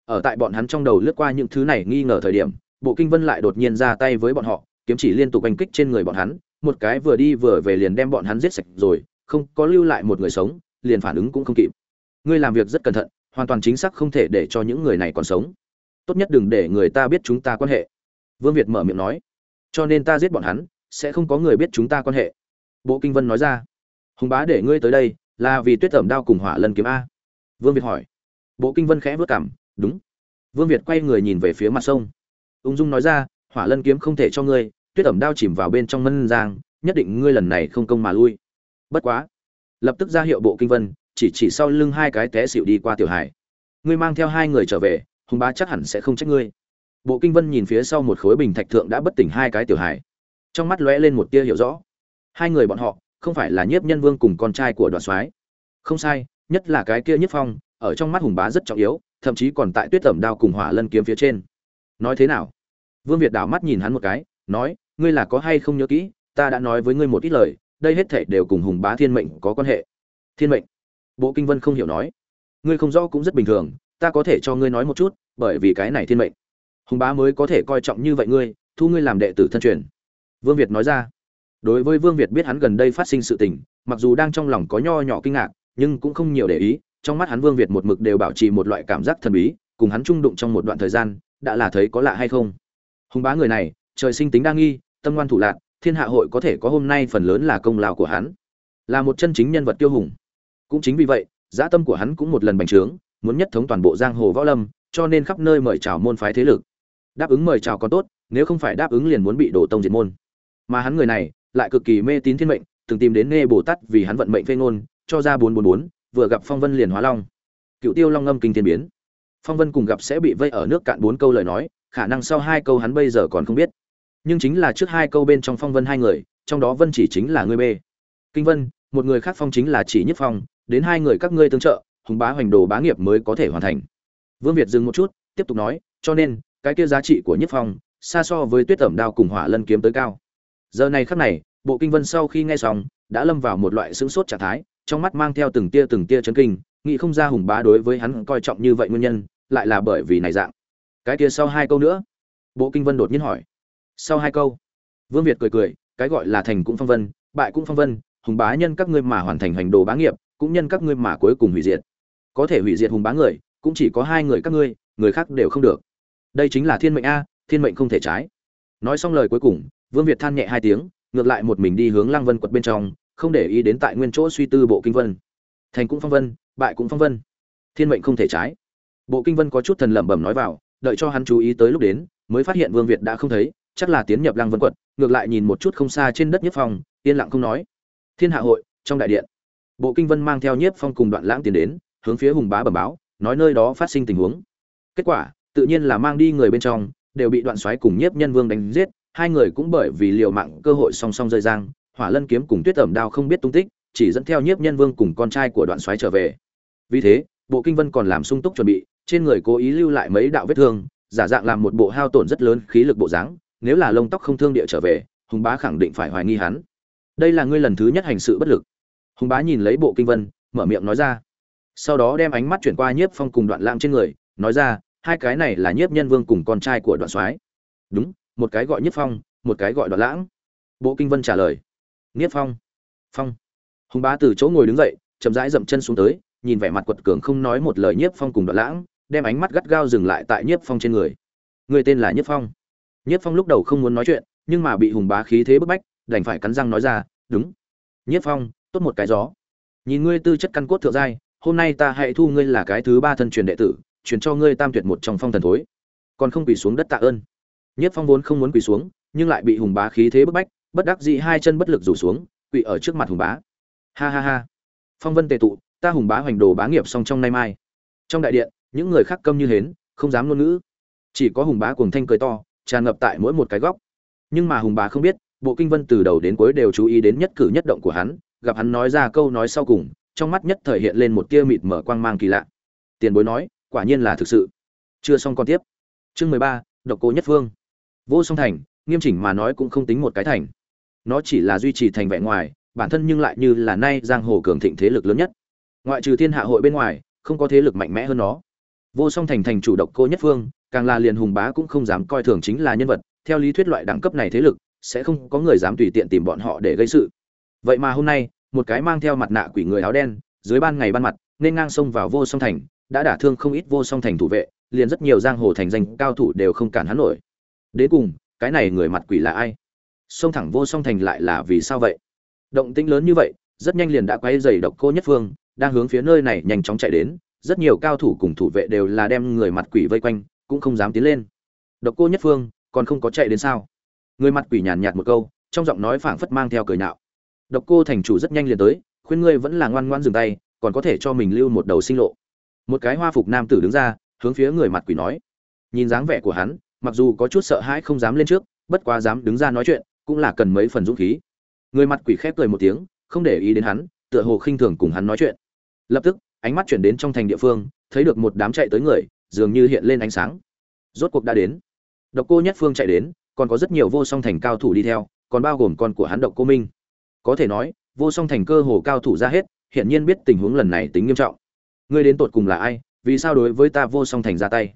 A: Ở tại bọn hắn trong đầu lướt qua những thứ này nghi ngờ thời điểm, bộ kinh vân lại đột nhiên ra tay với bọn họ, kiếm chỉ liên tục oanh kích trên người bọn hắn, một cái vừa đi vừa về liền đem bọn hắn giết sạch rồi, không có lưu lại một người sống, liền phản ứng cũng không kịp ngươi làm việc rất cẩn thận, hoàn toàn chính xác không thể để cho những người này còn sống. Tốt nhất đừng để người ta biết chúng ta quan hệ. Vương việt mở miệng nói. Cho nên ta giết bọn hắn, sẽ không có người biết chúng ta quan hệ. Bộ kinh vân nói ra. Hùng bá để ngươi tới đây, là vì tuyết tẩm đao cùng hỏa lân kiếm a. Vương việt hỏi. Bộ kinh vân khẽ vớt cảm đúng. Vương việt quay người nhìn về phía mặt sông. Ung dung nói ra, hỏa lân kiếm không thể cho ngươi, tuyết tẩm đao chìm vào bên trong mân giang, nhất định ngươi lần này không công mà lui. Bất quá. Lập tức ra hiệu bộ kinh vân chỉ chỉ sau lưng hai cái té xịu đi qua tiểu hải ngươi mang theo hai người trở về, hùng bá chắc hẳn sẽ không trách ngươi. Bộ kinh vân nhìn phía sau một khối bình thạch thượng đã bất tỉnh hai cái tiểu hải trong mắt lóe lên một tia hiểu rõ. Hai người bọn họ, không phải là nhiếp nhân vương cùng con trai của đoàn soái. Không sai, nhất là cái kia nhất phong, ở trong mắt hùng bá rất trọng yếu, thậm chí còn tại tuyết tẩm đao cùng hỏa lân kiếm phía trên. Nói thế nào? Vương việt đảo mắt nhìn hắn một cái, nói, ngươi là có hay không nhớ kỹ, ta đã nói với ngươi một ít lời, đây hết thảy đều cùng hùng bá thiên mệnh có quan hệ. Thiên mệnh? Bộ kinh vân không hiểu nói. Ngươi không rõ cũng rất bình thường, ta có thể cho ngươi nói một chút, bởi vì cái này thiên mệnh. Hùng bá mới có thể coi trọng như vậy ngươi, thu ngươi làm đệ tử thân truyền. Vương việt nói ra. Đối với vương việt biết hắn gần đây phát sinh sự tình, mặc dù đang trong lòng có nho nhỏ kinh ngạc, nhưng cũng không nhiều để ý, trong mắt hắn vương việt một mực đều bảo trì một loại cảm giác thần bí, cùng hắn trung đụng trong một đoạn thời gian, đã là thấy có lạ hay không. Hùng bá người này, trời sinh tính đa nghi, tâm ngoan thủ lạc, thiên hạ hội có thể có hôm nay phần lớn là công lao của hắn. Là một chân chính nhân vật tiêu hùng cũng chính vì vậy, dã tâm của hắn cũng một lần bành trướng, muốn nhất thống toàn bộ giang hồ võ lâm, cho nên khắp nơi mời chào môn phái thế lực. Đáp ứng mời chào còn tốt, nếu không phải đáp ứng liền muốn bị đổ tông diệt môn. Mà hắn người này, lại cực kỳ mê tín thiên mệnh, từng tìm đến nghe bồ tát vì hắn vận mệnh phê ngôn, cho ra bốn bốn bốn, vừa gặp phong vân liền hóa long. Cựu tiêu long ngâm kinh thiên biến. Phong vân cùng gặp sẽ bị vây ở nước cạn bốn câu lời nói, khả năng sau hai câu hắn bây giờ còn không biết. Nhưng chính là trước hai câu bên trong phong vân hai người, trong đó vân chỉ chính là người bê. Kinh vân, một người khác phong chính là chỉ nhất phong đến hai người các ngươi tương trợ, hùng bá hoành đồ bá nghiệp mới có thể hoàn thành. Vương việt dừng một chút, tiếp tục nói, cho nên, cái kia giá trị của nhất phong, xa so với tuyết tẩm đao cùng hỏa lân kiếm tới cao. Giờ này khắc này, bộ kinh vân sau khi nghe xong, đã lâm vào một loại sững sốt trạng thái, trong mắt mang theo từng tia từng tia chấn kinh, nghĩ không ra hùng bá đối với hắn coi trọng như vậy nguyên nhân, lại là bởi vì này dạng. Cái kia sau hai câu nữa? Bộ kinh vân đột nhiên hỏi. Sau hai câu? Vương việt cười cười, cái gọi là thành cũng phong vân, bại cũng phong vân, hùng bá nhân các ngươi mà hoàn thành hành đồ bá nghiệp cũng nhân các ngươi mà cuối cùng hủy diệt. Có thể hủy diệt hùng bá người, cũng chỉ có hai người các ngươi, người khác đều không được. Đây chính là thiên mệnh a, thiên mệnh không thể trái. Nói xong lời cuối cùng, vương việt than nhẹ hai tiếng, ngược lại một mình đi hướng lăng vân quật bên trong, không để ý đến tại nguyên chỗ suy tư bộ kinh vân. Thành cũng phong vân, bại cũng phong vân. Thiên mệnh không thể trái. Bộ kinh vân có chút thần lẩm bẩm nói vào, đợi cho hắn chú ý tới lúc đến, mới phát hiện vương việt đã không thấy, chắc là tiến nhập lăng vân quật, ngược lại nhìn một chút không xa trên đất nhất phong, yên lặng không nói. Thiên hạ hội, trong đại điện bộ kinh vân mang theo nhiếp phong cùng đoạn lãng tiến đến, hướng phía hùng bá bẩm báo, nói nơi đó phát sinh tình huống. Kết quả, tự nhiên là mang đi người bên trong, đều bị đoạn xoáy cùng nhiếp nhân vương đánh giết, hai người cũng bởi vì liều mạng cơ hội song song rơi giang, hỏa lân kiếm cùng tuyết ẩm đao không biết tung tích, chỉ dẫn theo nhiếp nhân vương cùng con trai của đoạn xoáy trở về. Vì thế, bộ kinh vân còn làm sung túc chuẩn bị, trên người cố ý lưu lại mấy đạo vết thương, giả dạng làm một bộ hao tổn rất lớn khí lực bộ dáng, nếu là lông tóc không thương địa trở về, hùng bá khẳng định phải hoài nghi hắn. Đây là ngươi lần thứ nhất hành sự bất lực hùng bá nhìn lấy bộ kinh vân, mở miệng nói ra. Sau đó đem ánh mắt chuyển qua nhiếp phong cùng đoạn lãng trên người, nói ra, hai cái này là nhiếp nhân vương cùng con trai của đoạn soái. Đúng, một cái gọi nhiếp phong, một cái gọi đoạn lãng. Bộ kinh vân trả lời. Nhiếp phong. Phong. Hùng bá từ chỗ ngồi đứng dậy, chậm rãi dậm chân xuống tới, nhìn vẻ mặt quật cường không nói một lời nhiếp phong cùng đoạn lãng, đem ánh mắt gắt gao dừng lại tại nhiếp phong trên người. Người tên là nhiếp phong. Nhiếp phong lúc đầu không muốn nói chuyện, nhưng mà bị hùng bá khí thế bức bách, đành phải cắn răng nói ra, đúng. Nhiếp phong tốt một cái gió. Nhìn ngươi tư chất căn cốt thượng giai, hôm nay ta hãy thu ngươi là cái thứ ba thân truyền đệ tử, truyền cho ngươi tam tuyệt một trong phong thần thối. Còn không quỳ xuống đất tạ ơn. Nhiếp phong vốn không muốn quỳ xuống, nhưng lại bị hùng bá khí thế bức bách, bất đắc dĩ hai chân bất lực rủ xuống, quỳ ở trước mặt hùng bá. Ha ha ha. Phong vân tề tụ, ta hùng bá hoành đồ bá nghiệp song trong nay mai. Trong đại điện, những người khác câm như hến, không dám ngôn ngữ. Chỉ có hùng bá cuồng thanh cười to, tràn ngập tại mỗi một cái góc. Nhưng mà hùng bá không biết, bộ kinh vân từ đầu đến cuối đều chú ý đến nhất cử nhất động của hắn gặp hắn nói ra câu nói sau cùng, trong mắt nhất thời hiện lên một tia mịt mở quang mang kỳ lạ. Tiền bối nói, quả nhiên là thực sự. Chưa xong còn tiếp. Chương mười ba, độc cô nhất phương. Vô song thành, nghiêm chỉnh mà nói cũng không tính một cái thành. Nó chỉ là duy trì thành vẻ ngoài, bản thân nhưng lại như là nay giang hồ cường thịnh thế lực lớn nhất. Ngoại trừ thiên hạ hội bên ngoài, không có thế lực mạnh mẽ hơn nó. Vô song thành thành chủ độc cô nhất phương, càng là liền hùng bá cũng không dám coi thường chính là nhân vật. Theo lý thuyết loại đẳng cấp này thế lực, sẽ không có người dám tùy tiện tìm bọn họ để gây sự. Vậy mà hôm nay một cái mang theo mặt nạ quỷ người áo đen, dưới ban ngày ban mặt, nên ngang sông vào vô song thành, đã đả thương không ít vô song thành thủ vệ, liền rất nhiều giang hồ thành danh cao thủ đều không cản hắn nổi. Đến cùng, cái này người mặt quỷ là ai? Sông thẳng vô song thành lại là vì sao vậy? Động tĩnh lớn như vậy, rất nhanh liền đã quay dày độc cô nhất phương, đang hướng phía nơi này nhanh chóng chạy đến, rất nhiều cao thủ cùng thủ vệ đều là đem người mặt quỷ vây quanh, cũng không dám tiến lên. Độc cô nhất phương, còn không có chạy đến sao? Người mặt quỷ nhàn nhạt một câu, trong giọng nói phảng phất mang theo cười nhạo độc cô thành chủ rất nhanh liền tới, khuyên ngươi vẫn là ngoan ngoan dừng tay, còn có thể cho mình lưu một đầu sinh lộ. Một cái hoa phục nam tử đứng ra, hướng phía người mặt quỷ nói. Nhìn dáng vẻ của hắn, mặc dù có chút sợ hãi không dám lên trước, bất quá dám đứng ra nói chuyện, cũng là cần mấy phần dũng khí. Người mặt quỷ khép cười một tiếng, không để ý đến hắn, tựa hồ khinh thường cùng hắn nói chuyện. Lập tức, ánh mắt chuyển đến trong thành địa phương, thấy được một đám chạy tới người, dường như hiện lên ánh sáng. Rốt cuộc đã đến. Độc cô nhất phương chạy đến, còn có rất nhiều vô song thành cao thủ đi theo, còn bao gồm con của hắn độc cô minh có thể nói, vô song thành cơ hồ cao thủ ra hết hiện nhiên biết tình huống lần này tính nghiêm trọng. Ngươi đến tột cùng là ai, vì sao đối với ta vô song thành ra tay?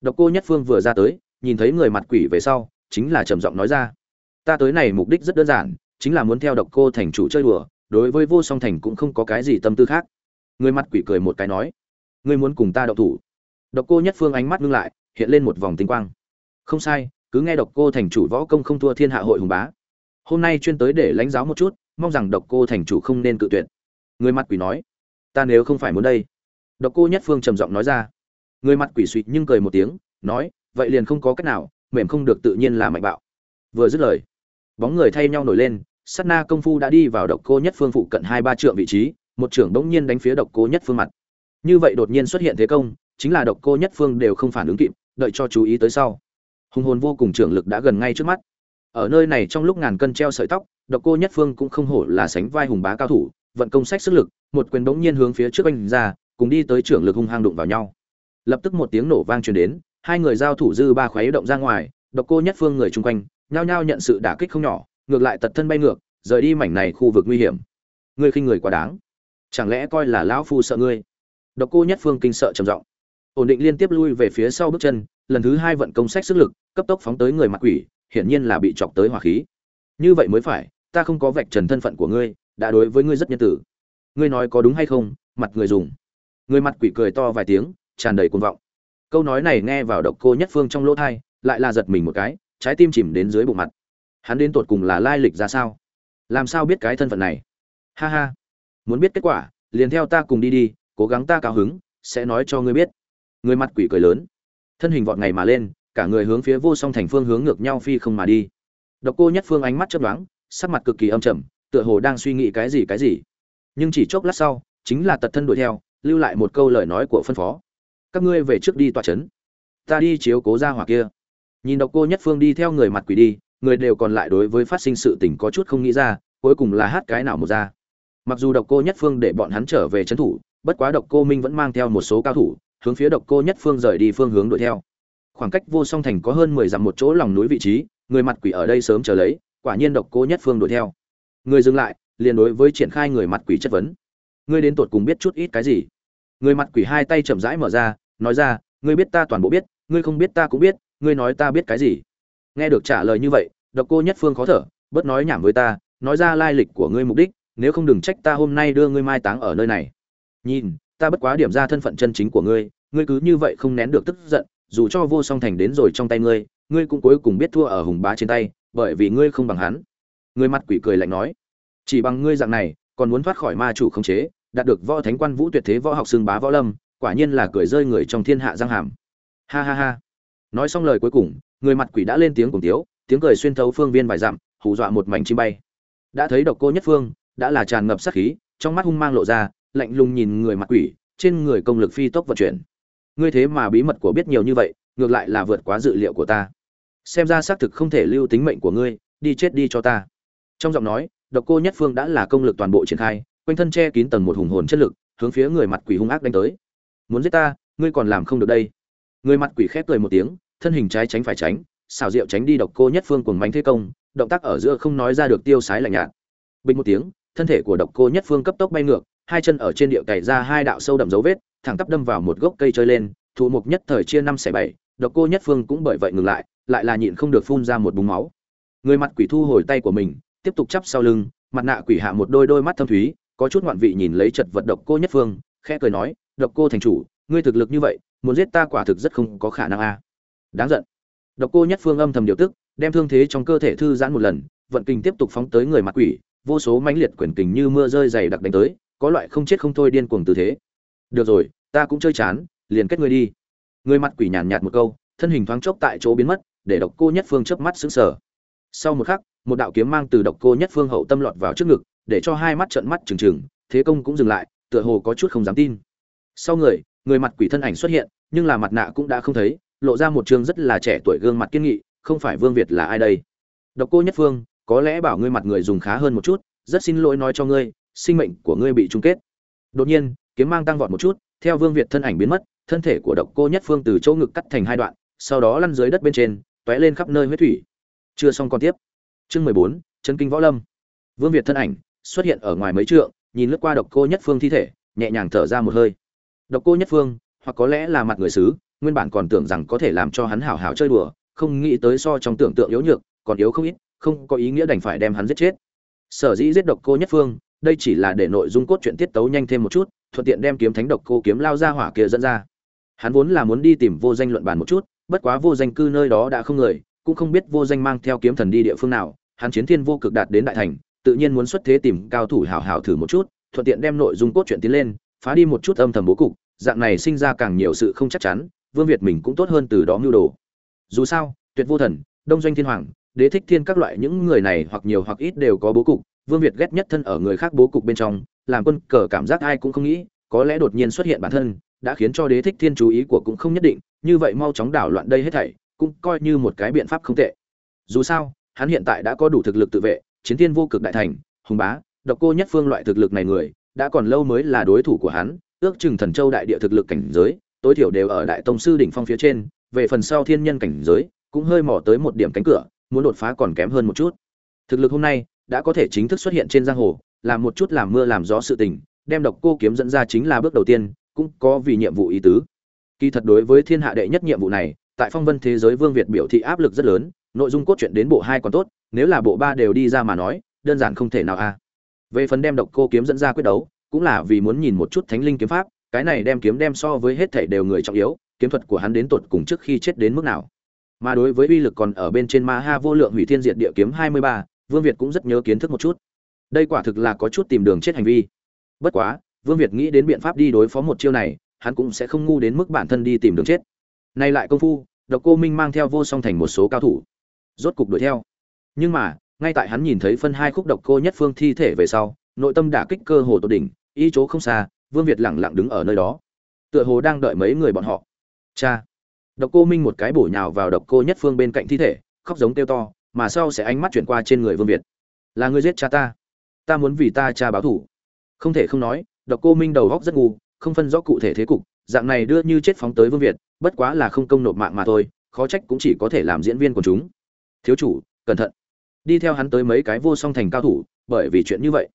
A: Độc cô nhất phương vừa ra tới, nhìn thấy người mặt quỷ về sau, chính là trầm giọng nói ra. Ta tới này mục đích rất đơn giản, chính là muốn theo độc cô thành chủ chơi đùa, đối với vô song thành cũng không có cái gì tâm tư khác. Người mặt quỷ cười một cái nói, ngươi muốn cùng ta độc thủ. Độc cô nhất phương ánh mắt ngưng lại, hiện lên một vòng tinh quang. Không sai, cứ nghe độc cô thành chủ võ công không thua thiên hạ hội hùng bá. Hôm nay chuyên tới để lãnh giáo một chút mong rằng độc cô thành chủ không nên cự tuyệt. Người mặt quỷ nói, ta nếu không phải muốn đây. Độc cô nhất phương trầm giọng nói ra. Người mặt quỷ suỵ nhưng cười một tiếng, nói, vậy liền không có cách nào, mềm không được tự nhiên là mạnh bạo. Vừa dứt lời, bóng người thay nhau nổi lên, sát na công phu đã đi vào độc cô nhất phương phụ cận hai ba trượng vị trí, một trưởng đống nhiên đánh phía độc cô nhất phương mặt. Như vậy đột nhiên xuất hiện thế công, chính là độc cô nhất phương đều không phản ứng kịp, đợi cho chú ý tới sau. Hùng hồn vô cùng trưởng lực đã gần ngay trước mắt ở nơi này trong lúc ngàn cân treo sợi tóc, độc cô nhất phương cũng không hổ là sánh vai hùng bá cao thủ, vận công sách sức lực, một quyền đống nhiên hướng phía trước anh ra, cùng đi tới trưởng lực hung hăng đụng vào nhau. Lập tức một tiếng nổ vang truyền đến, hai người giao thủ dư ba khuấy động ra ngoài, độc cô nhất phương người chung quanh, nhao nhao nhận sự đả kích không nhỏ, ngược lại tật thân bay ngược, rời đi mảnh này khu vực nguy hiểm. Ngươi khinh người quá đáng. Chẳng lẽ coi là lão phu sợ ngươi? Độc cô nhất phương kinh sợ trầm giọng. Ổn định liên tiếp lui về phía sau bước chân, lần thứ hai vận công sách sức lực, cấp tốc phóng tới người mặt quỷ hiển nhiên là bị chọc tới hỏa khí. Như vậy mới phải ta không có vạch trần thân phận của ngươi đã đối với ngươi rất nhân tử. Ngươi nói có đúng hay không mặt người dùng. Người mặt quỷ cười to vài tiếng tràn đầy cuồng vọng. Câu nói này nghe vào độc cô nhất phương trong lỗ tai, lại là giật mình một cái trái tim chìm đến dưới bụng mặt. Hắn đến tột cùng là lai lịch ra sao? Làm sao biết cái thân phận này? Ha ha. Muốn biết kết quả liền theo ta cùng đi đi cố gắng ta cao hứng sẽ nói cho ngươi biết. Người mặt quỷ cười lớn. Thân hình vọt ngày mà lên cả người hướng phía vô song thành phương hướng ngược nhau phi không mà đi. Độc cô nhất phương ánh mắt chớp đoáng sắc mặt cực kỳ âm trầm, tựa hồ đang suy nghĩ cái gì cái gì. Nhưng chỉ chốc lát sau, chính là tật thân đuổi theo, lưu lại một câu lời nói của phân phó. Các ngươi về trước đi tòa trấn. Ta đi chiếu cố ra hỏa kia. Nhìn độc cô nhất phương đi theo người mặt quỷ đi, người đều còn lại đối với phát sinh sự tình có chút không nghĩ ra, cuối cùng là hát cái nào một ra. Mặc dù độc cô nhất phương để bọn hắn trở về trấn thủ, bất quá độc cô minh vẫn mang theo một số cao thủ, hướng phía độc cô nhất phương rời đi phương hướng đuổi theo khoảng cách vô song thành có hơn mười dặm một chỗ lòng núi vị trí, người mặt quỷ ở đây sớm chờ lấy, quả nhiên độc cô nhất phương đuổi theo. Người dừng lại, liền đối với triển khai người mặt quỷ chất vấn. Ngươi đến tột cùng biết chút ít cái gì? Người mặt quỷ hai tay chậm rãi mở ra, nói ra, ngươi biết ta toàn bộ biết, ngươi không biết ta cũng biết, ngươi nói ta biết cái gì? Nghe được trả lời như vậy, độc cô nhất phương khó thở, bớt nói nhảm với ta, nói ra lai lịch của ngươi mục đích, nếu không đừng trách ta hôm nay đưa ngươi mai táng ở nơi này. Nhìn, ta bất quá điểm ra thân phận chân chính của ngươi ngươi cứ như vậy không nén được tức giận dù cho vô song thành đến rồi trong tay ngươi ngươi cũng cuối cùng biết thua ở hùng bá trên tay, bởi vì ngươi không bằng hắn. Ngươi mặt quỷ cười lạnh nói. Chỉ bằng ngươi dạng này, còn muốn thoát khỏi ma chủ không chế, đạt được võ thánh quan vũ tuyệt thế võ học xương bá võ lâm, quả nhiên là cười rơi người trong thiên hạ giang hàm. Ha ha ha. Nói xong lời cuối cùng, người mặt quỷ đã lên tiếng cùng tiếu, tiếng cười xuyên thấu phương viên vài dặm, hù dọa một mảnh chim bay. Đã thấy độc cô nhất phương, đã là tràn ngập sát khí, trong mắt hung mang lộ ra, lạnh lùng nhìn người mặt quỷ, trên người công lực phi tốc vận chuyển ngươi thế mà bí mật của biết nhiều như vậy, ngược lại là vượt quá dự liệu của ta. Xem ra xác thực không thể lưu tính mệnh của ngươi, đi chết đi cho ta. Trong giọng nói, độc cô nhất phương đã là công lực toàn bộ triển khai, quanh thân che kín tầng một hùng hồn chất lực, hướng phía người mặt quỷ hung ác đánh tới. Muốn giết ta, ngươi còn làm không được đây. Người mặt quỷ khép cười một tiếng, thân hình trái tránh phải tránh, xảo diệu tránh đi độc cô nhất phương cùng mánh thế công, động tác ở giữa không nói ra được tiêu sái lạnh nhạt. Bình một tiếng, thân thể của độc cô nhất phương cấp tốc bay ngược hai chân ở trên địa cày ra hai đạo sâu đậm dấu vết, thẳng tắp đâm vào một gốc cây chơi lên, thụ mục nhất thời chia năm xẻ bảy, độc cô nhất phương cũng bởi vậy ngừng lại lại là nhịn không được phun ra một búng máu. Người mặt quỷ thu hồi tay của mình, tiếp tục chắp sau lưng, mặt nạ quỷ hạ một đôi đôi mắt thâm thúy, có chút ngoạn vị nhìn lấy chật vật độc cô nhất phương, khẽ cười nói, độc cô thành chủ, ngươi thực lực như vậy, muốn giết ta quả thực rất không có khả năng a. Đáng giận. Độc cô nhất phương âm thầm điều tức, đem thương thế trong cơ thể thư giãn một lần, vận kinh tiếp tục phóng tới người mặt quỷ, vô số mãnh liệt quyền kình như mưa rơi dày đặc đánh tới có loại không chết không thôi điên cuồng tư thế. Được rồi, ta cũng chơi chán, liền kết ngươi đi. Người mặt quỷ nhàn nhạt một câu, thân hình thoáng chốc tại chỗ biến mất, để độc cô nhất phương chớp mắt sững sờ. Sau một khắc, một đạo kiếm mang từ độc cô nhất phương hậu tâm lọt vào trước ngực, để cho hai mắt trợn mắt trừng trừng, thế công cũng dừng lại, tựa hồ có chút không dám tin. Sau người người mặt quỷ thân ảnh xuất hiện, nhưng là mặt nạ cũng đã không thấy, lộ ra một chương rất là trẻ tuổi gương mặt kiên nghị, không phải vương việt là ai đây? Độc cô nhất phương, có lẽ bảo ngươi mặt người dùng khá hơn một chút, rất xin lỗi nói cho ngươi sinh mệnh của ngươi bị chung kết. Đột nhiên, kiếm mang tăng vọt một chút, theo vương việt thân ảnh biến mất, thân thể của độc cô nhất phương từ chỗ ngực cắt thành hai đoạn, sau đó lăn dưới đất bên trên, tóe lên khắp nơi huyết thủy. Chưa xong còn tiếp. Chương mười bốn chân kinh võ lâm. Vương việt thân ảnh xuất hiện ở ngoài mấy trượng, nhìn lướt qua độc cô nhất phương thi thể, nhẹ nhàng thở ra một hơi. Độc cô nhất phương, hoặc có lẽ là mặt người xứ, nguyên bản còn tưởng rằng có thể làm cho hắn hảo hảo chơi đùa, không nghĩ tới so trong tưởng tượng yếu nhược, còn yếu không ít, không có ý nghĩa đành phải đem hắn giết chết. Sở dĩ giết độc cô nhất phương đây chỉ là để nội dung cốt truyện tiết tấu nhanh thêm một chút, thuận tiện đem kiếm thánh độc cô kiếm lao ra hỏa kia dẫn ra. Hắn vốn là muốn đi tìm vô danh luận bàn một chút, bất quá vô danh cư nơi đó đã không người, cũng không biết vô danh mang theo kiếm thần đi địa phương nào, hắn chiến thiên vô cực đạt đến đại thành, tự nhiên muốn xuất thế tìm cao thủ hảo hảo thử một chút, thuận tiện đem nội dung cốt truyện tiến lên, phá đi một chút âm thầm bố cục, dạng này sinh ra càng nhiều sự không chắc chắn, vương việt mình cũng tốt hơn từ đó mưu đồ. Dù sao, tuyệt vô thần, đông doanh thiên hoàng, đế thích thiên các loại những người này hoặc nhiều hoặc ít đều có bố cục vương việt ghét nhất thân ở người khác bố cục bên trong, làm quân cờ cảm giác ai cũng không nghĩ, có lẽ đột nhiên xuất hiện bản thân, đã khiến cho đế thích thiên chú ý của cũng không nhất định, như vậy mau chóng đảo loạn đây hết thảy, cũng coi như một cái biện pháp không tệ. Dù sao, hắn hiện tại đã có đủ thực lực tự vệ, chiến thiên vô cực đại thành, hùng bá, độc cô nhất phương loại thực lực này người, đã còn lâu mới là đối thủ của hắn, ước chừng thần châu đại địa thực lực cảnh giới, tối thiểu đều ở đại tông sư đỉnh phong phía trên, về phần sau thiên nhân cảnh giới, cũng hơi mò tới một điểm cánh cửa, muốn đột phá còn kém hơn một chút. Thực lực hôm nay đã có thể chính thức xuất hiện trên giang hồ, làm một chút làm mưa làm gió sự tình, đem độc cô kiếm dẫn ra chính là bước đầu tiên, cũng có vì nhiệm vụ ý tứ. Kỳ thật đối với thiên hạ đệ nhất nhiệm vụ này, tại phong vân thế giới vương việt biểu thị áp lực rất lớn, nội dung cốt truyện đến bộ hai còn tốt, nếu là bộ ba đều đi ra mà nói, đơn giản không thể nào a. Về phần đem độc cô kiếm dẫn ra quyết đấu, cũng là vì muốn nhìn một chút thánh linh kiếm pháp, cái này đem kiếm đem so với hết thảy đều người trọng yếu, kiếm thuật của hắn đến tột cùng trước khi chết đến mức nào. Mà đối với uy lực còn ở bên trên ma ha vô lượng hủy thiên diệt địa kiếm hai mươi ba vương việt cũng rất nhớ kiến thức một chút. Đây quả thực là có chút tìm đường chết hành vi. Bất quá, vương việt nghĩ đến biện pháp đi đối phó một chiêu này, hắn cũng sẽ không ngu đến mức bản thân đi tìm đường chết. Nay lại công phu, độc cô minh mang theo vô song thành một số cao thủ. Rốt cục đuổi theo. Nhưng mà, ngay tại hắn nhìn thấy phân hai khúc độc cô nhất phương thi thể về sau, nội tâm đả kích cơ hồ tột đỉnh, ý chỗ không xa, vương việt lẳng lặng đứng ở nơi đó. Tựa hồ đang đợi mấy người bọn họ. Cha. Độc cô minh một cái bổ nhào vào độc cô nhất phương bên cạnh thi thể, khóc giống kêu to mà sau sẽ ánh mắt chuyển qua trên người vương việt. Là người giết cha ta. Ta muốn vì ta cha báo thủ. Không thể không nói, độc cô minh đầu góc rất ngu, không phân rõ cụ thể thế cục, dạng này đưa như chết phóng tới vương việt, bất quá là không công nộp mạng mà thôi, khó trách cũng chỉ có thể làm diễn viên của chúng. Thiếu chủ, cẩn thận. Đi theo hắn tới mấy cái vô song thành cao thủ, bởi vì chuyện như vậy,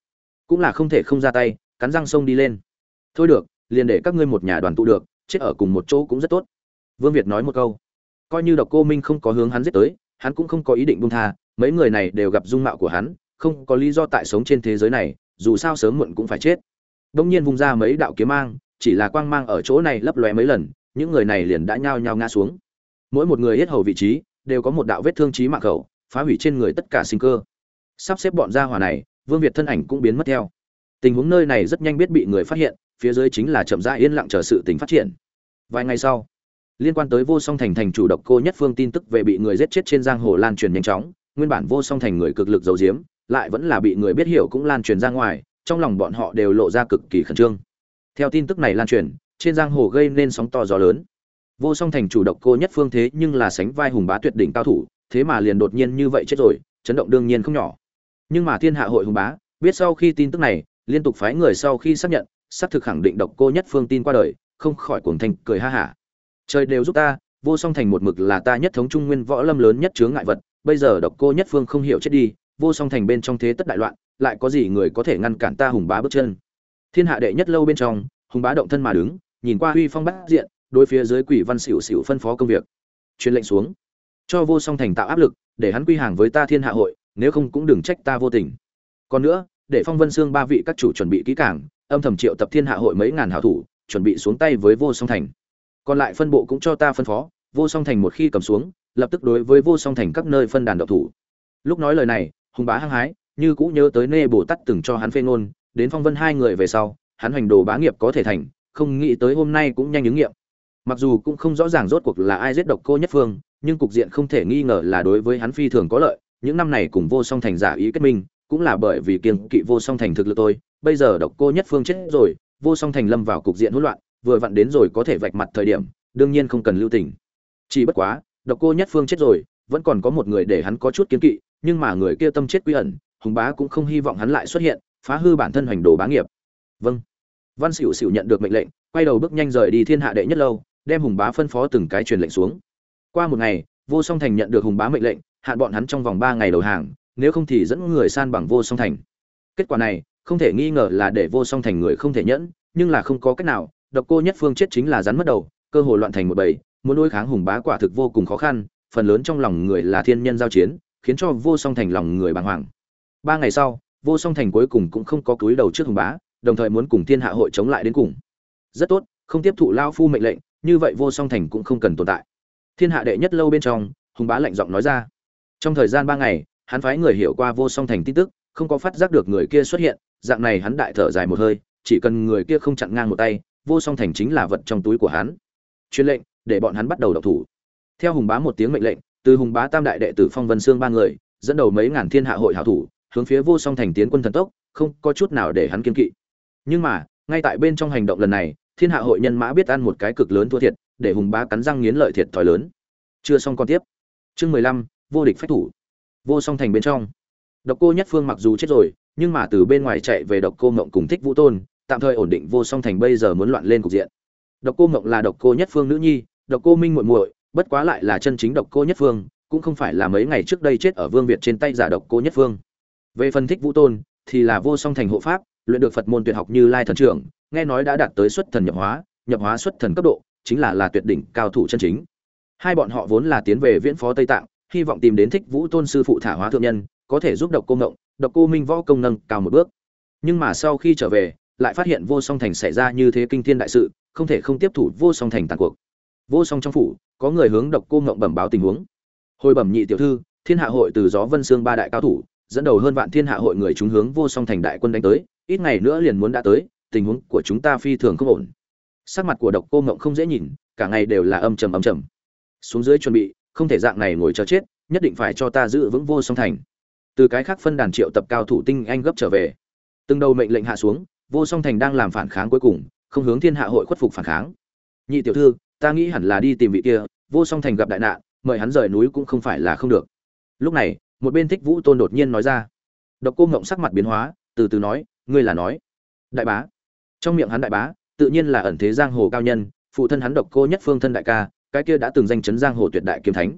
A: cũng là không thể không ra tay, cắn răng sông đi lên. Thôi được, liền để các ngươi một nhà đoàn tụ được, chết ở cùng một chỗ cũng rất tốt. Vương việt nói một câu. Coi như độc cô minh không có hướng hắn giết tới hắn cũng không có ý định buông tha, mấy người này đều gặp dung mạo của hắn, không có lý do tại sống trên thế giới này, dù sao sớm muộn cũng phải chết. Đông nhiên vung ra mấy đạo kiếm mang, chỉ là quang mang ở chỗ này lấp lóe mấy lần, những người này liền đã nhao nhao ngã xuống. Mỗi một người hết hầu vị trí, đều có một đạo vết thương chí mạng khẩu, phá hủy trên người tất cả sinh cơ. Sắp xếp bọn gia hỏa này, vương việt thân ảnh cũng biến mất theo. Tình huống nơi này rất nhanh biết bị người phát hiện, phía dưới chính là chậm rãi yên lặng chờ sự tình phát triển. Vài ngày sau liên quan tới vô song thành thành chủ độc cô nhất phương tin tức về bị người giết chết trên giang hồ lan truyền nhanh chóng, nguyên bản vô song thành người cực lực giấu giếm, lại vẫn là bị người biết hiểu cũng lan truyền ra ngoài, trong lòng bọn họ đều lộ ra cực kỳ khẩn trương. Theo tin tức này lan truyền, trên giang hồ gây nên sóng to gió lớn. Vô song thành chủ độc cô nhất phương thế nhưng là sánh vai hùng bá tuyệt đỉnh cao thủ, thế mà liền đột nhiên như vậy chết rồi, chấn động đương nhiên không nhỏ. Nhưng mà thiên hạ hội hùng bá, biết sau khi tin tức này, liên tục phái người sau khi xác nhận, xác thực khẳng định độc cô nhất phương tin qua đời, không khỏi cuồng thành cười ha hả trời đều giúp ta, vô song thành một mực là ta nhất thống trung nguyên võ lâm lớn nhất chướng ngại vật, bây giờ độc cô nhất phương không hiểu chết đi, vô song thành bên trong thế tất đại loạn, lại có gì người có thể ngăn cản ta hùng bá bước chân? Thiên hạ đệ nhất lâu bên trong, hùng bá động thân mà đứng, nhìn qua uy phong bát diện, đối phía dưới quỷ văn xỉu xỉu phân phó công việc. Truyền lệnh xuống. Cho vô song thành tạo áp lực, để hắn quy hàng với ta thiên hạ hội, nếu không cũng đừng trách ta vô tình. Còn nữa, để phong vân xương ba vị các chủ chuẩn bị kỹ cảng âm thầm triệu tập thiên hạ hội mấy ngàn hảo thủ, chuẩn bị xuống tay với vô song thành còn lại phân bộ cũng cho ta phân phó, vô song thành một khi cầm xuống, lập tức đối với vô song thành các nơi phân đàn độc thủ. Lúc nói lời này, hùng bá hăng hái, như cũng nhớ tới nê bồ tát từng cho hắn phê ngôn, đến phong vân hai người về sau, hắn hoành đồ bá nghiệp có thể thành, không nghĩ tới hôm nay cũng nhanh ứng nghiệm. Mặc dù cũng không rõ ràng rốt cuộc là ai giết độc cô nhất phương, nhưng cục diện không thể nghi ngờ là đối với hắn phi thường có lợi, những năm này cùng vô song thành giả ý kết minh, cũng là bởi vì kiêng kỵ vô song thành thực lực tôi, bây giờ độc cô nhất phương chết rồi, vô song thành lâm vào cục diện hỗn loạn vừa vặn đến rồi có thể vạch mặt thời điểm, đương nhiên không cần lưu tình. Chỉ bất quá, độc cô nhất phương chết rồi, vẫn còn có một người để hắn có chút kiên kỵ, nhưng mà người kia tâm chết quy ẩn, hùng bá cũng không hy vọng hắn lại xuất hiện, phá hư bản thân hoành đồ bá nghiệp. Vâng. Văn xỉu xỉu nhận được mệnh lệnh, quay đầu bước nhanh rời đi thiên hạ đệ nhất lâu, đem hùng bá phân phó từng cái truyền lệnh xuống. Qua một ngày, vô song thành nhận được hùng bá mệnh lệnh, hạn bọn hắn trong vòng ba ngày đầu hàng, nếu không thì dẫn người san bằng vô song thành. Kết quả này, không thể nghi ngờ là để vô song thành người không thể nhẫn, nhưng là không có cách nào độc cô nhất phương chết chính là rắn mất đầu, cơ hội loạn thành một bầy, muốn đối kháng hùng bá quả thực vô cùng khó khăn, phần lớn trong lòng người là thiên nhân giao chiến, khiến cho vô song thành lòng người bàng hoàng. Ba ngày sau, vô song thành cuối cùng cũng không có cúi đầu trước hùng bá, đồng thời muốn cùng thiên hạ hội chống lại đến cùng. Rất tốt, không tiếp thụ lao phu mệnh lệnh, như vậy vô song thành cũng không cần tồn tại. Thiên hạ đệ nhất lâu bên trong, hùng bá lạnh giọng nói ra. Trong thời gian ba ngày, hắn phái người hiểu qua vô song thành tin tức, không có phát giác được người kia xuất hiện, dạng này hắn đại thở dài một hơi, chỉ cần người kia không chặn ngang một tay vô song thành chính là vật trong túi của hắn. Truyền lệnh, để bọn hắn bắt đầu đọc thủ. Theo hùng bá một tiếng mệnh lệnh, từ hùng bá tam đại đệ tử phong vân xương ba người, dẫn đầu mấy ngàn thiên hạ hội hảo thủ, hướng phía vô song thành tiến quân thần tốc, không có chút nào để hắn kiên kỵ. Nhưng mà, ngay tại bên trong hành động lần này, thiên hạ hội nhân mã biết ăn một cái cực lớn thua thiệt, để hùng bá cắn răng nghiến lợi thiệt thòi lớn. Chưa xong con tiếp. Chương mười lăm, vô địch phách thủ. Vô song thành bên trong. Độc cô nhất phương mặc dù chết rồi, nhưng mà từ bên ngoài chạy về độc cô ngộng cùng thích vũ tôn tạm thời ổn định vô song thành bây giờ muốn loạn lên cục diện. Độc cô ngộng là độc cô nhất phương nữ nhi, độc cô minh muội muội, bất quá lại là chân chính độc cô nhất phương, cũng không phải là mấy ngày trước đây chết ở vương việt trên tay giả độc cô nhất phương. Về phân tích vũ tôn, thì là vô song thành hộ pháp, luyện được phật môn tuyệt học như lai thần trưởng, nghe nói đã đạt tới xuất thần nhập hóa nhập hóa xuất thần cấp độ, chính là là tuyệt đỉnh cao thủ chân chính. Hai bọn họ vốn là tiến về viễn phó tây tạng, hy vọng tìm đến thích vũ tôn sư phụ thả hóa thượng nhân, có thể giúp độc cô ngộng độc cô minh võ công nâng cao một bước. Nhưng mà sau khi trở về lại phát hiện vô song thành xảy ra như thế kinh thiên đại sự, không thể không tiếp thủ vô song thành tàn cuộc. Vô song trong phủ, có người hướng độc cô ngộng bẩm báo tình huống. Hồi bẩm nhị tiểu thư, thiên hạ hội từ gió vân xương ba đại cao thủ, dẫn đầu hơn vạn thiên hạ hội người chúng hướng vô song thành đại quân đánh tới, ít ngày nữa liền muốn đã tới, tình huống của chúng ta phi thường không ổn. Sắc mặt của độc cô ngộng không dễ nhìn, cả ngày đều là âm trầm âm trầm. Xuống dưới chuẩn bị, không thể dạng này ngồi chờ chết, nhất định phải cho ta giữ vững vô song thành. Từ cái khác phân đàn triệu tập cao thủ tinh anh gấp trở về. Từng đầu mệnh lệnh hạ xuống vô song thành đang làm phản kháng cuối cùng, không hướng thiên hạ hội khuất phục phản kháng. Nhị tiểu thư, ta nghĩ hẳn là đi tìm vị kia, vô song thành gặp đại nạn, mời hắn rời núi cũng không phải là không được. Lúc này, một bên thích vũ tôn đột nhiên nói ra. Độc cô ngộng sắc mặt biến hóa, từ từ nói, ngươi là nói. Đại bá. Trong miệng hắn đại bá, tự nhiên là ẩn thế giang hồ cao nhân, phụ thân hắn độc cô nhất phương thân đại ca, cái kia đã từng danh chấn giang hồ tuyệt đại kiếm thánh.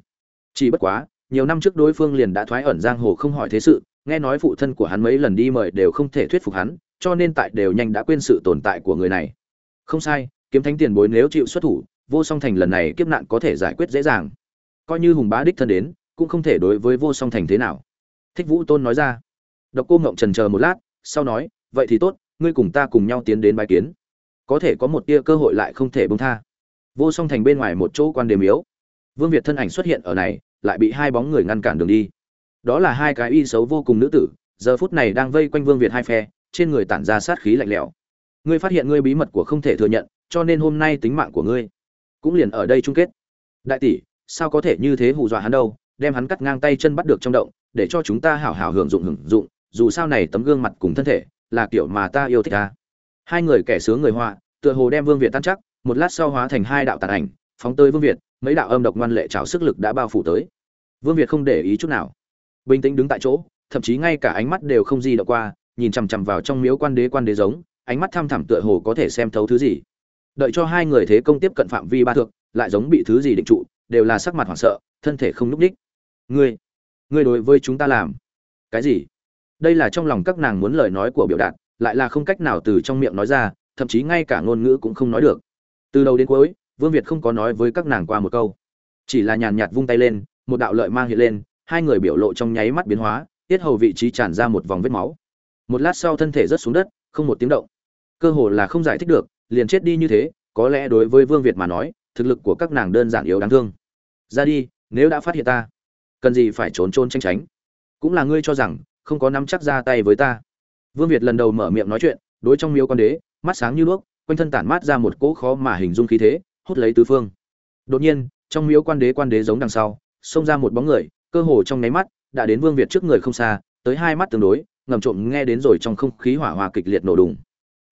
A: Chỉ bất quá, nhiều năm trước đối phương liền đã thoái ẩn giang hồ không hỏi thế sự, nghe nói phụ thân của hắn mấy lần đi mời đều không thể thuyết phục hắn cho nên tại đều nhanh đã quên sự tồn tại của người này. Không sai, kiếm thánh tiền bối nếu chịu xuất thủ, vô song thành lần này kiếp nạn có thể giải quyết dễ dàng. Coi như hùng bá đích thân đến, cũng không thể đối với vô song thành thế nào. Thích vũ tôn nói ra. Độc cô ngộng trần chờ một lát, sau nói, vậy thì tốt, ngươi cùng ta cùng nhau tiến đến bái kiến. Có thể có một tia cơ hội lại không thể bông tha. Vô song thành bên ngoài một chỗ quan đềm yếu. Vương việt thân ảnh xuất hiện ở này, lại bị hai bóng người ngăn cản đường đi. Đó là hai cái y xấu vô cùng nữ tử, giờ phút này đang vây quanh vương việt hai phe trên người tản ra sát khí lạnh lẽo. Ngươi phát hiện ngươi bí mật của không thể thừa nhận, cho nên hôm nay tính mạng của ngươi cũng liền ở đây chung kết. Đại tỷ, sao có thể như thế hù dọa hắn đâu, đem hắn cắt ngang tay chân bắt được trong động, để cho chúng ta hảo hảo hưởng dụng hưởng dụng, dù sao này tấm gương mặt cùng thân thể là kiểu mà ta yêu thích ta. Hai người kẻ sướng người họa, tựa hồ đem vương việt tan chắc, một lát sau hóa thành hai đạo tàn ảnh, phóng tới vương việt, mấy đạo âm độc ngoan lệ trào sức lực đã bao phủ tới. Vương việt không để ý chút nào. Bình tĩnh đứng tại chỗ, thậm chí ngay cả ánh mắt đều không di động qua nhìn chằm chằm vào trong miếu quan đế quan đế giống, ánh mắt thăm thẳm tựa hồ có thể xem thấu thứ gì. Đợi cho hai người thế công tiếp cận phạm vi ba thước, lại giống bị thứ gì định trụ, đều là sắc mặt hoảng sợ, thân thể không núp đích ngươi ngươi đối với chúng ta làm cái gì? Đây là trong lòng các nàng muốn lời nói của biểu đạt, lại là không cách nào từ trong miệng nói ra, thậm chí ngay cả ngôn ngữ cũng không nói được. Từ đầu đến cuối, vương việt không có nói với các nàng qua một câu. Chỉ là nhàn nhạt vung tay lên, một đạo lợi mang hiện lên, hai người biểu lộ trong nháy mắt biến hóa, tiết hầu vị trí tràn ra một vòng vết máu một lát sau thân thể rớt xuống đất, không một tiếng động. Cơ hồ là không giải thích được, liền chết đi như thế, có lẽ đối với vương việt mà nói, thực lực của các nàng đơn giản yếu đáng thương. Ra đi, nếu đã phát hiện ta, cần gì phải trốn trôn tranh tránh. Cũng là ngươi cho rằng, không có nắm chắc ra tay với ta. Vương việt lần đầu mở miệng nói chuyện, đối trong miếu con đế, mắt sáng như đuốc, quanh thân tản mát ra một cỗ khó mà hình dung khí thế, hút lấy tứ phương. Đột nhiên, trong miếu quan đế quan đế giống đằng sau, xông ra một bóng người, cơ hồ trong nháy mắt, đã đến vương việt trước người không xa, tới hai mắt tương đối ngầm trộm nghe đến rồi trong không khí hỏa hoa kịch liệt nổ đùng.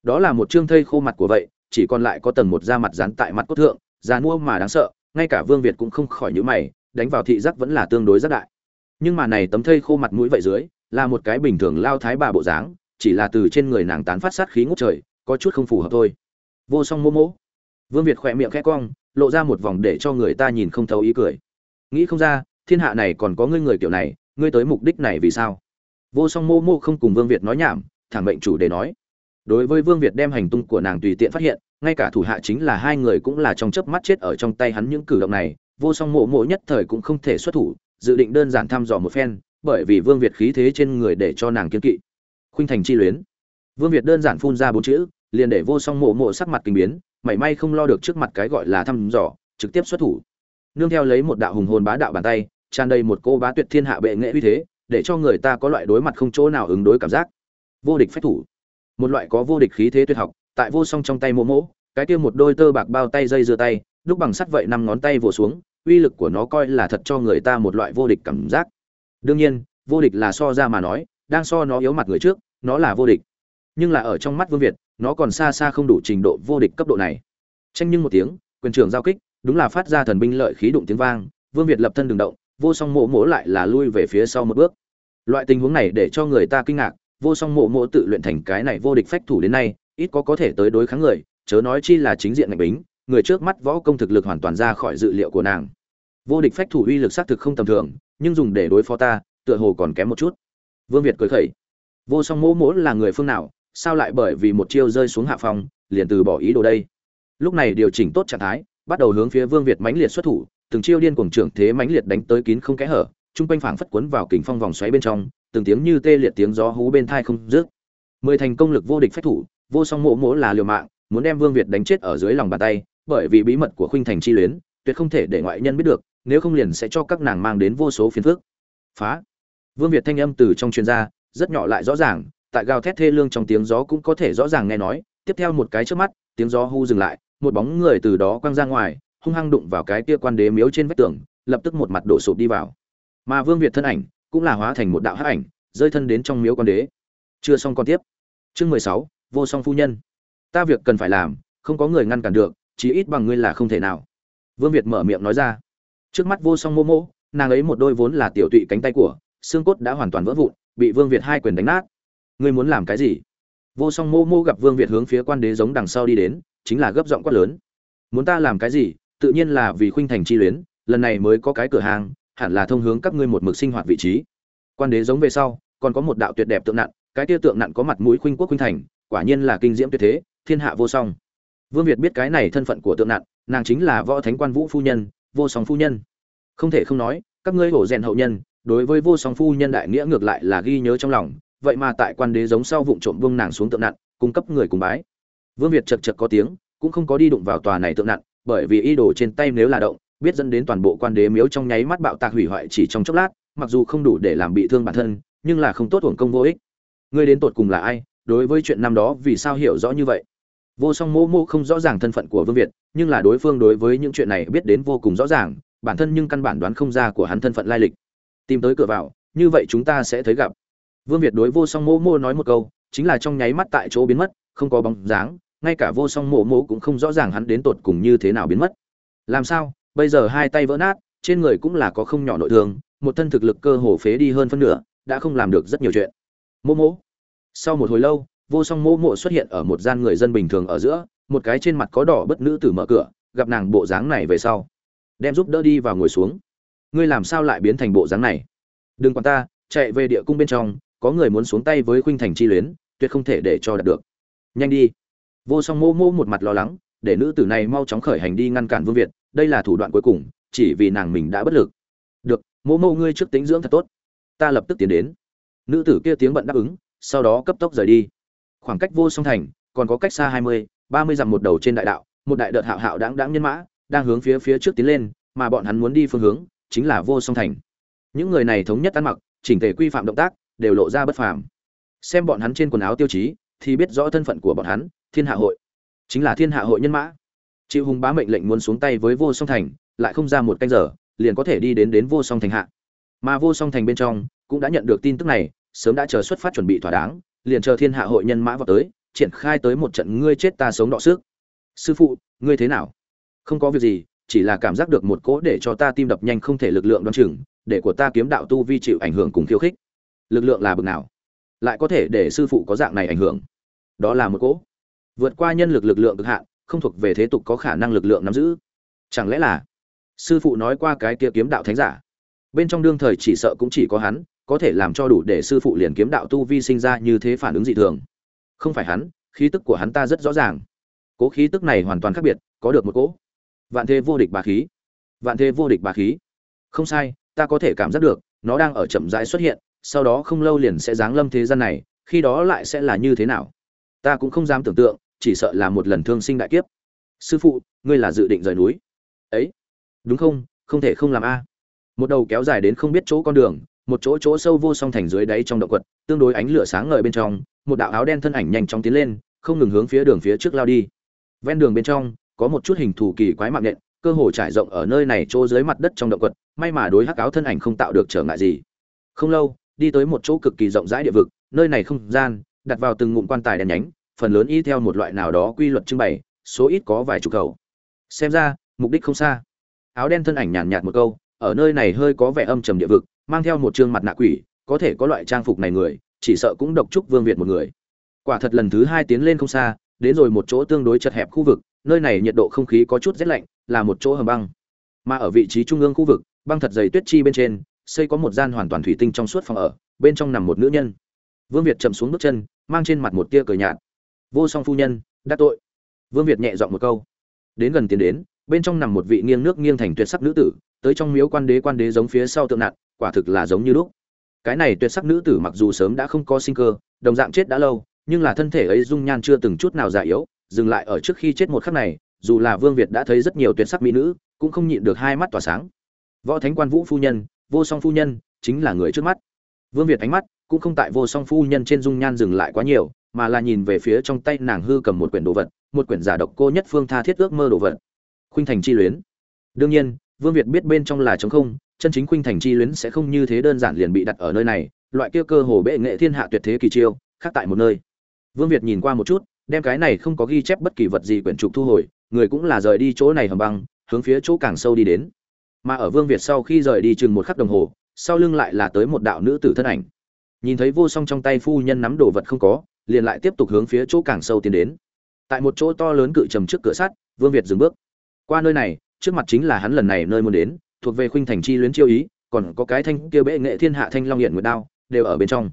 A: Đó là một trương thây khô mặt của vậy, chỉ còn lại có tầng một da mặt dán tại mặt cốt thượng, da mua mà đáng sợ, ngay cả vương việt cũng không khỏi nhíu mày, đánh vào thị giác vẫn là tương đối rất đại. Nhưng mà này tấm thây khô mặt mũi vậy dưới, là một cái bình thường lao thái bà bộ dáng, chỉ là từ trên người nàng tán phát sát khí ngút trời, có chút không phù hợp thôi. Vô song mô mỗ vương việt khỏe miệng khẽ cong, lộ ra một vòng để cho người ta nhìn không thấu ý cười. Nghĩ không ra, thiên hạ này còn có ngươi người kiểu này, ngươi tới mục đích này vì sao? Vô song mô mô không cùng vương việt nói nhảm, thẳng mệnh chủ để nói. Đối với vương việt đem hành tung của nàng tùy tiện phát hiện, ngay cả thủ hạ chính là hai người cũng là trong chớp mắt chết ở trong tay hắn những cử động này, vô song mộ mộ nhất thời cũng không thể xuất thủ, dự định đơn giản thăm dò một phen, bởi vì vương việt khí thế trên người để cho nàng kiên kỵ. Khuynh thành chi luyến. Vương việt đơn giản phun ra bốn chữ, liền để vô song mộ mộ sắc mặt kinh biến, mảy may không lo được trước mặt cái gọi là thăm dò, trực tiếp xuất thủ. Nương theo lấy một đạo hùng hồn bá đạo bàn tay, tràn đầy một cô bá tuyệt thiên hạ bệ nghệ uy thế để cho người ta có loại đối mặt không chỗ nào ứng đối cảm giác. Vô địch phách thủ. Một loại có vô địch khí thế tuyệt học, tại vô song trong tay mộ mỗ, cái kia một đôi tơ bạc bao tay dây dưa tay lúc bằng sắt vậy năm ngón tay vỗ xuống, uy lực của nó coi là thật cho người ta một loại vô địch cảm giác. Đương nhiên, vô địch là so ra mà nói, đang so nó yếu mặt người trước, nó là vô địch. Nhưng là ở trong mắt vương việt, nó còn xa xa không đủ trình độ vô địch cấp độ này. Tranh nhưng một tiếng, quyền trưởng giao kích, đúng là phát ra thần binh lợi khí đụng tiếng vang, vương việt lập thân đường động vô song mộ mỗ lại là lui về phía sau một bước. Loại tình huống này để cho người ta kinh ngạc, vô song mộ mỗ tự luyện thành cái này vô địch phách thủ đến nay, ít có có thể tới đối kháng người, chớ nói chi là chính diện ngạch bính, người trước mắt võ công thực lực hoàn toàn ra khỏi dự liệu của nàng. Vô địch phách thủ uy lực xác thực không tầm thường, nhưng dùng để đối phó ta, tựa hồ còn kém một chút. Vương việt cười khẩy. Vô song mỗ mỗ là người phương nào, sao lại bởi vì một chiêu rơi xuống hạ phòng liền từ bỏ ý đồ đây? Lúc này điều chỉnh tốt trạng thái, bắt đầu hướng phía vương việt mãnh liệt xuất thủ từng chiêu điên cuồng trưởng thế mãnh liệt đánh tới kín không kẽ hở trung quanh phảng phất cuốn vào kình phong vòng xoáy bên trong từng tiếng như tê liệt tiếng gió hú bên tai không dứt. Mười thành công lực vô địch phách thủ vô song mỗ mỗ là liều mạng muốn đem vương việt đánh chết ở dưới lòng bàn tay bởi vì bí mật của khuynh thành chi luyến tuyệt không thể để ngoại nhân biết được nếu không liền sẽ cho các nàng mang đến vô số phiền phức. Phá! Vương việt thanh âm từ trong truyền ra, rất nhỏ lại rõ ràng tại gào thét thê lương trong tiếng gió cũng có thể rõ ràng nghe nói tiếp theo một cái trước mắt tiếng gió hú dừng lại một bóng người từ đó quăng ra ngoài hung hăng đụng vào cái kia quan đế miếu trên vách tường, lập tức một mặt đổ sụp đi vào. Mà vương việt thân ảnh cũng là hóa thành một đạo hắc ảnh, rơi thân đến trong miếu quan đế. Chưa xong còn tiếp. Chương mười sáu, vô song phu nhân. Ta việc cần phải làm, không có người ngăn cản được, chí ít bằng ngươi là không thể nào. Vương việt mở miệng nói ra. Trước mắt vô song mô mô, nàng ấy một đôi vốn là tiểu tụy cánh tay của, xương cốt đã hoàn toàn vỡ vụn, bị vương việt hai quyền đánh nát. Ngươi muốn làm cái gì? Vô song mô mô gặp vương việt hướng phía quan đế giống đằng sau đi đến, chính là gấp giọng quát lớn. Muốn ta làm cái gì? Tự nhiên là vì khuynh thành chi luyến, lần này mới có cái cửa hàng, hẳn là thông hướng các ngươi một mực sinh hoạt vị trí. Quan đế giống về sau, còn có một đạo tuyệt đẹp tượng nặng, cái kia tượng nặng có mặt mũi khuynh quốc khuynh thành, quả nhiên là kinh diễm tuyệt thế, thiên hạ vô song. Vương việt biết cái này thân phận của tượng nặng, nàng chính là võ thánh quan vũ phu nhân, vô song phu nhân. Không thể không nói, các ngươi hổ rèn hậu nhân, đối với vô song phu nhân đại nghĩa ngược lại là ghi nhớ trong lòng, vậy mà tại quan đế giống sau vụng trộm vương nàng xuống tượng nặng, cung cấp người cùng bái. Vương việt chật chật có tiếng, cũng không có đi đụng vào tòa này tượng nặng bởi vì ý đồ trên tay nếu là động, biết dẫn đến toàn bộ quan đế miếu trong nháy mắt bạo tạc hủy hoại chỉ trong chốc lát, mặc dù không đủ để làm bị thương bản thân, nhưng là không tốt uổng công vô ích. Ngươi đến tột cùng là ai? Đối với chuyện năm đó, vì sao hiểu rõ như vậy? Vô song mô mô không rõ ràng thân phận của vương việt, nhưng là đối phương đối với những chuyện này biết đến vô cùng rõ ràng, bản thân nhưng căn bản đoán không ra của hắn thân phận lai lịch. Tìm tới cửa vào, như vậy chúng ta sẽ thấy gặp. Vương việt đối vô song mô mô nói một câu, chính là trong nháy mắt tại chỗ biến mất, không có bóng dáng ngay cả vô song mộ mộ cũng không rõ ràng hắn đến tột cùng như thế nào biến mất. Làm sao? Bây giờ hai tay vỡ nát, trên người cũng là có không nhỏ nội thương, một thân thực lực cơ hồ phế đi hơn phân nửa, đã không làm được rất nhiều chuyện. Mộ mộ. Sau một hồi lâu, vô song mộ mộ xuất hiện ở một gian người dân bình thường ở giữa, một cái trên mặt có đỏ bất nữ tử mở cửa, gặp nàng bộ dáng này về sau. Đem giúp đỡ đi vào ngồi xuống. Ngươi làm sao lại biến thành bộ dáng này? Đừng quản ta, chạy về địa cung bên trong, có người muốn xuống tay với khuynh thành chi luyến, tuyệt không thể để cho đạt được. Nhanh đi vô song mô mô một mặt lo lắng, để nữ tử này mau chóng khởi hành đi ngăn cản vương việt, đây là thủ đoạn cuối cùng, chỉ vì nàng mình đã bất lực. Được, mô mô ngươi trước tính dưỡng thật tốt. Ta lập tức tiến đến. Nữ tử kia tiếng bận đáp ứng, sau đó cấp tốc rời đi. Khoảng cách vô song thành, còn có cách xa hai mươi, ba mươi dặm một đầu trên đại đạo, một đại đợt hạo hạo đáng đáng nhân mã, đang hướng phía phía trước tiến lên, mà bọn hắn muốn đi phương hướng, chính là vô song thành. Những người này thống nhất ăn mặc, chỉnh tề quy phạm động tác, đều lộ ra bất phàm. Xem bọn hắn trên quần áo tiêu chí thì biết rõ thân phận của bọn hắn, thiên hạ hội. Chính là thiên hạ hội nhân mã. Chịu hùng bá mệnh lệnh muốn xuống tay với vô song thành, lại không ra một canh giờ, liền có thể đi đến đến vô song thành hạ. Mà vô song thành bên trong, cũng đã nhận được tin tức này, sớm đã chờ xuất phát chuẩn bị thỏa đáng, liền chờ thiên hạ hội nhân mã vào tới, triển khai tới một trận ngươi chết ta sống đọ sức. Sư phụ, ngươi thế nào? Không có việc gì, chỉ là cảm giác được một cỗ để cho ta tim đập nhanh không thể lực lượng đoan chừng, để của ta kiếm đạo tu vi chịu ảnh hưởng cùng khiêu khích. Lực lượng là bực nào? Lại có thể để sư phụ có dạng này ảnh hưởng. Đó là một cỗ. Vượt qua nhân lực lực lượng cực hạn, không thuộc về thế tục có khả năng lực lượng nắm giữ. Chẳng lẽ là? Sư phụ nói qua cái kia kiếm đạo thánh giả. Bên trong đương thời chỉ sợ cũng chỉ có hắn, có thể làm cho đủ để sư phụ liền kiếm đạo tu vi sinh ra như thế phản ứng dị thường. Không phải hắn, khí tức của hắn ta rất rõ ràng. Cố khí tức này hoàn toàn khác biệt, có được một cỗ. Vạn thế vô địch bà khí. Vạn thế vô địch bà khí. Không sai, ta có thể cảm giác được, nó đang ở chậm rãi xuất hiện sau đó không lâu liền sẽ giáng lâm thế gian này, khi đó lại sẽ là như thế nào? Ta cũng không dám tưởng tượng, chỉ sợ là một lần thương sinh đại kiếp. Sư phụ, ngươi là dự định rời núi. Ấy, đúng không? Không thể không làm a. Một đầu kéo dài đến không biết chỗ con đường, một chỗ chỗ sâu vô song thành dưới đáy trong động quật, tương đối ánh lửa sáng ngời bên trong, một đạo áo đen thân ảnh nhanh chóng tiến lên, không ngừng hướng phía đường phía trước lao đi. Ven đường bên trong, có một chút hình thù kỳ quái mạng nện cơ hồ trải rộng ở nơi này chỗ dưới mặt đất trong động quật, may mà đối hắc áo thân ảnh không tạo được trở ngại gì. Không lâu đi tới một chỗ cực kỳ rộng rãi địa vực, nơi này không gian, đặt vào từng ngụm quan tài đèn nhánh, phần lớn y theo một loại nào đó quy luật trưng bày, số ít có vài chục cầu xem ra, mục đích không xa. Áo đen thân ảnh nhàn nhạt một câu, ở nơi này hơi có vẻ âm trầm địa vực, mang theo một trương mặt nạ quỷ, có thể có loại trang phục này người, chỉ sợ cũng độc trúc vương việt một người. Quả thật lần thứ hai tiến lên không xa, đến rồi một chỗ tương đối chật hẹp khu vực, nơi này nhiệt độ không khí có chút rét lạnh, là một chỗ hầm băng. Mà ở vị trí trung ương khu vực, băng thật dày tuyết chi bên trên xây có một gian hoàn toàn thủy tinh trong suốt phòng ở, bên trong nằm một nữ nhân. Vương việt chậm xuống bước chân, mang trên mặt một tia cười nhạt. Vô song phu nhân, đắc tội. Vương việt nhẹ dọn một câu. Đến gần tiến đến, bên trong nằm một vị nghiêng nước nghiêng thành tuyệt sắc nữ tử, tới trong miếu quan đế quan đế giống phía sau tượng nạn quả thực là giống như lúc. Cái này tuyệt sắc nữ tử mặc dù sớm đã không có sinh cơ, đồng dạng chết đã lâu, nhưng là thân thể ấy dung nhan chưa từng chút nào già yếu, dừng lại ở trước khi chết một khắc này, dù là vương việt đã thấy rất nhiều tuyệt sắc mỹ nữ, cũng không nhịn được hai mắt tỏa sáng. Võ thánh quan vũ phu nhân vô song phu nhân chính là người trước mắt. Vương việt ánh mắt cũng không tại vô song phu nhân trên dung nhan dừng lại quá nhiều, mà là nhìn về phía trong tay nàng hư cầm một quyển đồ vật, một quyển giả độc cô nhất phương tha thiết ước mơ đồ vật. Khuynh thành chi luyến. Đương nhiên, vương việt biết bên trong là trống không, chân chính khuynh thành chi luyến sẽ không như thế đơn giản liền bị đặt ở nơi này, loại kia cơ hồ bệ nghệ thiên hạ tuyệt thế kỳ chiêu, khác tại một nơi. Vương việt nhìn qua một chút, đem cái này không có ghi chép bất kỳ vật gì quyển trục thu hồi, người cũng là rời đi chỗ này hầm băng, hướng phía chỗ càng sâu đi đến mà ở vương việt sau khi rời đi chừng một khắc đồng hồ, sau lưng lại là tới một đạo nữ tử thân ảnh. Nhìn thấy vô song trong tay phu nhân nắm đồ vật không có, liền lại tiếp tục hướng phía chỗ càng sâu tiến đến. Tại một chỗ to lớn cự trầm trước cửa sắt, vương việt dừng bước. Qua nơi này, trước mặt chính là hắn lần này nơi muốn đến, thuộc về khuynh thành chi luyến chiêu ý, còn có cái thanh kia bệ nghệ thiên hạ thanh long hiện nguyệt đao, đều ở bên trong.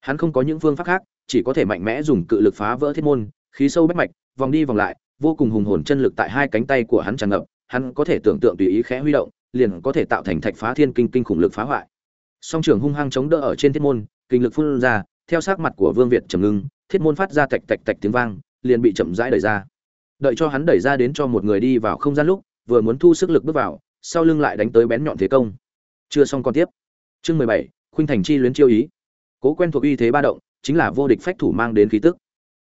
A: Hắn không có những phương pháp khác, chỉ có thể mạnh mẽ dùng cự lực phá vỡ thiết môn, khí sâu bách mạch, vòng đi vòng lại, vô cùng hùng hồn chân lực tại hai cánh tay của hắn tràn ngập, hắn có thể tưởng tượng tùy ý khẽ huy động liền có thể tạo thành thạch phá thiên kinh kinh khủng lực phá hoại. Song trường hung hăng chống đỡ ở trên thiết môn, kinh lực phun ra, theo sát mặt của vương việt trầm ngưng, thiết môn phát ra tạch tạch tạch tiếng vang, liền bị chậm rãi đẩy ra. Đợi cho hắn đẩy ra đến cho một người đi vào không gian lúc, vừa muốn thu sức lực bước vào, sau lưng lại đánh tới bén nhọn thế công. Chưa xong còn tiếp. Chương mười bảy, khuynh thành chi luyến chiêu ý. Cố quen thuộc uy thế ba động, chính là vô địch phách thủ mang đến khí tức.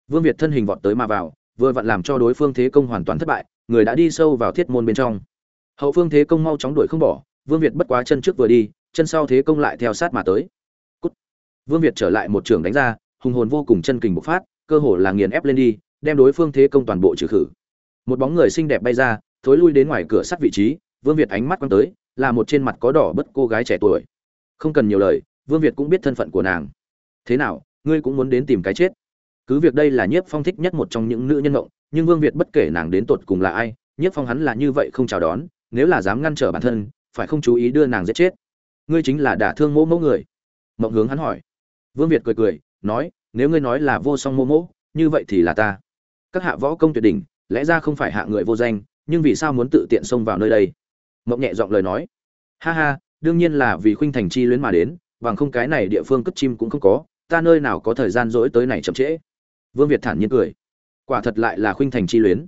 A: Vương việt thân hình vọt tới mà vào, vừa vặn làm cho đối phương thế công hoàn toàn thất bại, người đã đi sâu vào thiết môn bên trong hậu phương thế công mau chóng đuổi không bỏ, vương việt bất quá chân trước vừa đi, chân sau thế công lại theo sát mà tới. Vương việt trở lại một trường đánh ra, hùng hồn vô cùng chân kình bộc phát, cơ hồ là nghiền ép lên đi, đem đối phương thế công toàn bộ trừ khử. Một bóng người xinh đẹp bay ra, thối lui đến ngoài cửa sắt vị trí, vương việt ánh mắt quăng tới, là một trên mặt có đỏ bất cô gái trẻ tuổi. Không cần nhiều lời, vương việt cũng biết thân phận của nàng. Thế nào, ngươi cũng muốn đến tìm cái chết. Cứ việc đây là nhiếp phong thích nhất một trong những nữ nhân ngộng, nhưng vương việt bất kể nàng đến tột cùng là ai, nhiếp phong hắn là như vậy không chào đón nếu là dám ngăn trở bản thân, phải không chú ý đưa nàng giết chết? Ngươi chính là đả thương mỗ mỗ người. Mộng hướng hắn hỏi. Vương việt cười cười, nói, nếu ngươi nói là vô song mô mỗ, như vậy thì là ta. Các hạ võ công tuyệt đỉnh, lẽ ra không phải hạ người vô danh, nhưng vì sao muốn tự tiện xông vào nơi đây? Mộng nhẹ giọng lời nói. Ha ha, đương nhiên là vì khuynh thành chi luyến mà đến, bằng không cái này địa phương cất chim cũng không có, ta nơi nào có thời gian dỗi tới này chậm trễ. Vương việt thản nhiên cười. Quả thật lại là khuynh thành chi luyến.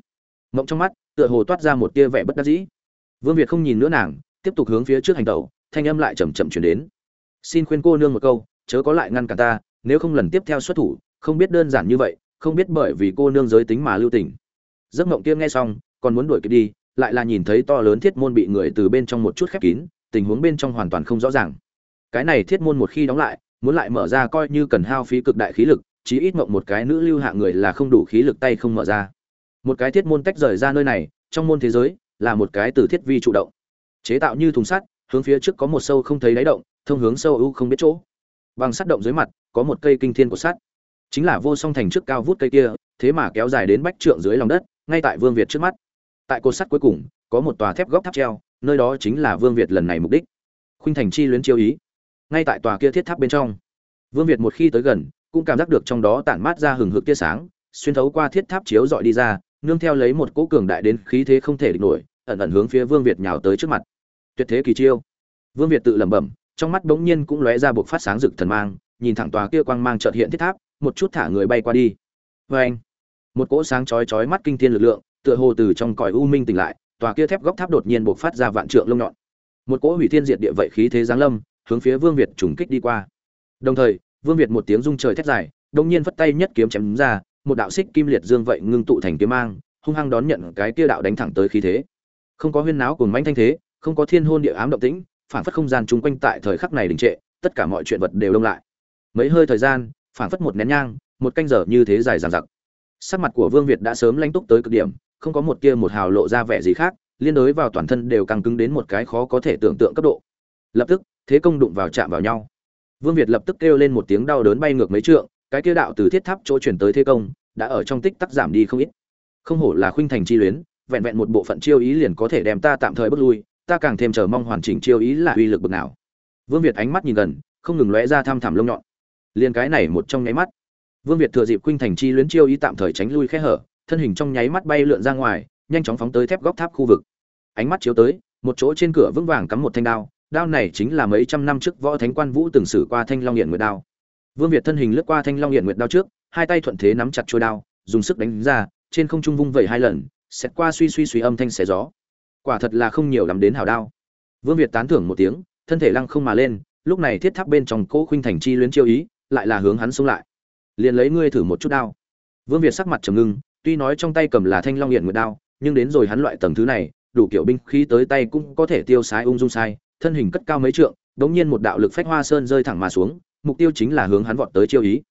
A: Mộng trong mắt tựa hồ toát ra một tia vẻ bất đắc dĩ vương việt không nhìn nữa nàng, tiếp tục hướng phía trước hành tẩu, thanh âm lại chậm chậm truyền đến. Xin khuyên cô nương một câu, chớ có lại ngăn cản ta, nếu không lần tiếp theo xuất thủ, không biết đơn giản như vậy, không biết bởi vì cô nương giới tính mà lưu tình. Giấc mộng kia nghe xong, còn muốn đuổi kịp đi, lại là nhìn thấy to lớn thiết môn bị người từ bên trong một chút khép kín, tình huống bên trong hoàn toàn không rõ ràng. Cái này thiết môn một khi đóng lại, muốn lại mở ra coi như cần hao phí cực đại khí lực, chí ít mộng một cái nữ lưu hạ người là không đủ khí lực tay không mở ra. Một cái thiết môn tách rời ra nơi này, trong môn thế giới là một cái từ thiết vi trụ động. Chế tạo như thùng sắt, hướng phía trước có một sâu không thấy đáy động, thông hướng sâu u không biết chỗ. Bằng sắt động dưới mặt, có một cây kinh thiên của sắt. Chính là vô song thành trước cao vút cây kia, thế mà kéo dài đến bách trượng dưới lòng đất, ngay tại vương việt trước mắt. Tại cột sắt cuối cùng, có một tòa thép góc tháp treo, nơi đó chính là vương việt lần này mục đích. Khuynh thành chi luyến chiêu ý. Ngay tại tòa kia thiết tháp bên trong, vương việt một khi tới gần, cũng cảm giác được trong đó tản mát ra hừng hực tia sáng, xuyên thấu qua thiết tháp chiếu dọi đi ra, nương theo lấy một cỗ cường đại đến khí thế không thể địch nổi ẩn ẩn hướng phía vương việt nhào tới trước mặt. Tuyệt thế kỳ chiêu. Vương việt tự lẩm bẩm, trong mắt bỗng nhiên cũng lóe ra buộc phát sáng rực thần mang, nhìn thẳng tòa kia quang mang chợt hiện thiết tháp, một chút thả người bay qua đi. Oeng. một cỗ sáng chói chói mắt kinh thiên lực lượng, tựa hồ từ trong cõi u minh tỉnh lại, tòa kia thép góc tháp đột nhiên buộc phát ra vạn trượng lông nhọn. Một cỗ hủy thiên diệt địa vậy khí thế giáng lâm, hướng phía vương việt trùng kích đi qua. Đồng thời, vương việt một tiếng rung trời thét dài đông nhiên vất tay nhất kiếm chém ra, một đạo xích kim liệt dương vậy ngưng tụ thành kiếm mang, hung hăng đón nhận cái kia đạo đánh thẳng tới khí thế không có huyên náo cùng mãnh thanh thế, không có thiên hôn địa ám động tĩnh phản phất không gian chung quanh tại thời khắc này đình trệ, tất cả mọi chuyện vật đều đông lại. Mấy hơi thời gian phản phất một nén nhang, một canh giờ như thế dài dằng dặc. Sắc mặt của vương việt đã sớm lanh túc tới cực điểm, không có một kia một hào lộ ra vẻ gì khác, liên đối vào toàn thân đều càng cứng đến một cái khó có thể tưởng tượng cấp độ. Lập tức, thế công đụng vào chạm vào nhau. Vương việt lập tức kêu lên một tiếng đau đớn bay ngược mấy trượng, cái kia đạo từ thiết tháp chỗ chuyển tới thế công, đã ở trong tích tắc giảm đi không ít. Không hổ là khuynh thành chi luyến vẹn vẹn một bộ phận chiêu ý liền có thể đem ta tạm thời bước lui, ta càng thêm chờ mong hoàn chỉnh chiêu ý là uy lực bực nào. Vương việt ánh mắt nhìn gần, không ngừng lóe ra tham thẳm lông nhọn. Liền cái này một trong nháy mắt, vương việt thừa dịp khuynh thành chi luyến chiêu ý tạm thời tránh lui khe hở, thân hình trong nháy mắt bay lượn ra ngoài, nhanh chóng phóng tới thép góc tháp khu vực. Ánh mắt chiếu tới, một chỗ trên cửa vững vàng cắm một thanh đao đao này chính là mấy trăm năm trước võ thánh quan vũ từng xử qua thanh long hiện nguyệt đao. Vương việt thân hình lướt qua thanh long hiện nguyệt đao trước, hai tay thuận thế nắm chặt trôi đao, dùng sức đánh ra, trên không trung vung vẩy hai lần xét qua suy suy suy âm thanh xé gió. Quả thật là không nhiều lắm đến hào đao. Vương việt tán thưởng một tiếng, thân thể lăng không mà lên, lúc này thiết tháp bên trong cỗ khuynh thành chi luyến chiêu ý, lại là hướng hắn xông lại. Liền lấy ngươi thử một chút đao. Vương việt sắc mặt trầm ngưng, tuy nói trong tay cầm là thanh long hiện nguyệt đao, nhưng đến rồi hắn loại tầng thứ này, đủ kiểu binh khí tới tay cũng có thể tiêu sái ung dung sai, thân hình cất cao mấy trượng, đống nhiên một đạo lực phách hoa sơn rơi thẳng mà xuống, mục tiêu chính là hướng hắn vọt tới chiêu ý.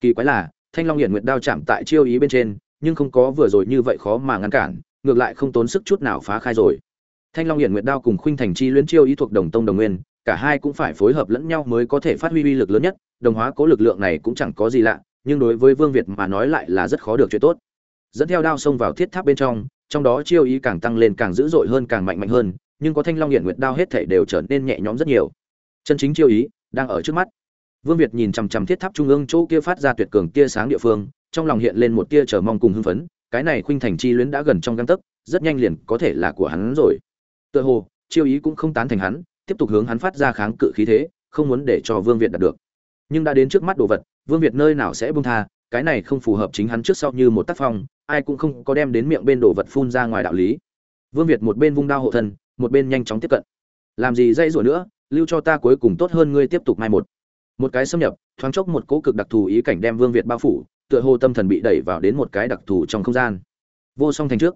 A: Kỳ quái là, thanh long hiện nguyệt đao chạm tại chiêu ý bên trên nhưng không có vừa rồi như vậy khó mà ngăn cản, ngược lại không tốn sức chút nào phá khai rồi. Thanh long hiện nguyệt đao cùng khuynh thành chi luyến chiêu ý thuộc đồng tông đồng nguyên, cả hai cũng phải phối hợp lẫn nhau mới có thể phát huy uy lực lớn nhất, đồng hóa cố lực lượng này cũng chẳng có gì lạ, nhưng đối với vương việt mà nói lại là rất khó được chuyện tốt. Dẫn theo đao xông vào thiết tháp bên trong trong đó chiêu ý càng tăng lên càng dữ dội hơn càng mạnh mạnh hơn, nhưng có thanh long hiện nguyệt đao hết thảy đều trở nên nhẹ nhõm rất nhiều. Chân chính chiêu ý đang ở trước mắt. Vương việt nhìn chằm chằm thiết tháp trung ương chỗ kia phát ra tuyệt cường tia sáng địa phương trong lòng hiện lên một tia chờ mong cùng hưng phấn, cái này khuynh thành chi luyến đã gần trong gang tấc, rất nhanh liền có thể là của hắn rồi. Tựa hồ, chiêu ý cũng không tán thành hắn, tiếp tục hướng hắn phát ra kháng cự khí thế, không muốn để cho vương việt đạt được. Nhưng đã đến trước mắt đồ vật, vương việt nơi nào sẽ buông tha, cái này không phù hợp chính hắn trước sau như một tác phong, ai cũng không có đem đến miệng bên đồ vật phun ra ngoài đạo lý. Vương việt một bên vung đao hộ thân, một bên nhanh chóng tiếp cận. Làm gì dây rủa nữa, lưu cho ta cuối cùng tốt hơn ngươi tiếp tục mai một. Một cái xâm nhập, thoáng chốc một cỗ cực đặc thù ý cảnh đem vương việt bao phủ tựa hồ tâm thần bị đẩy vào đến một cái đặc thù trong không gian. Vô song thành trước.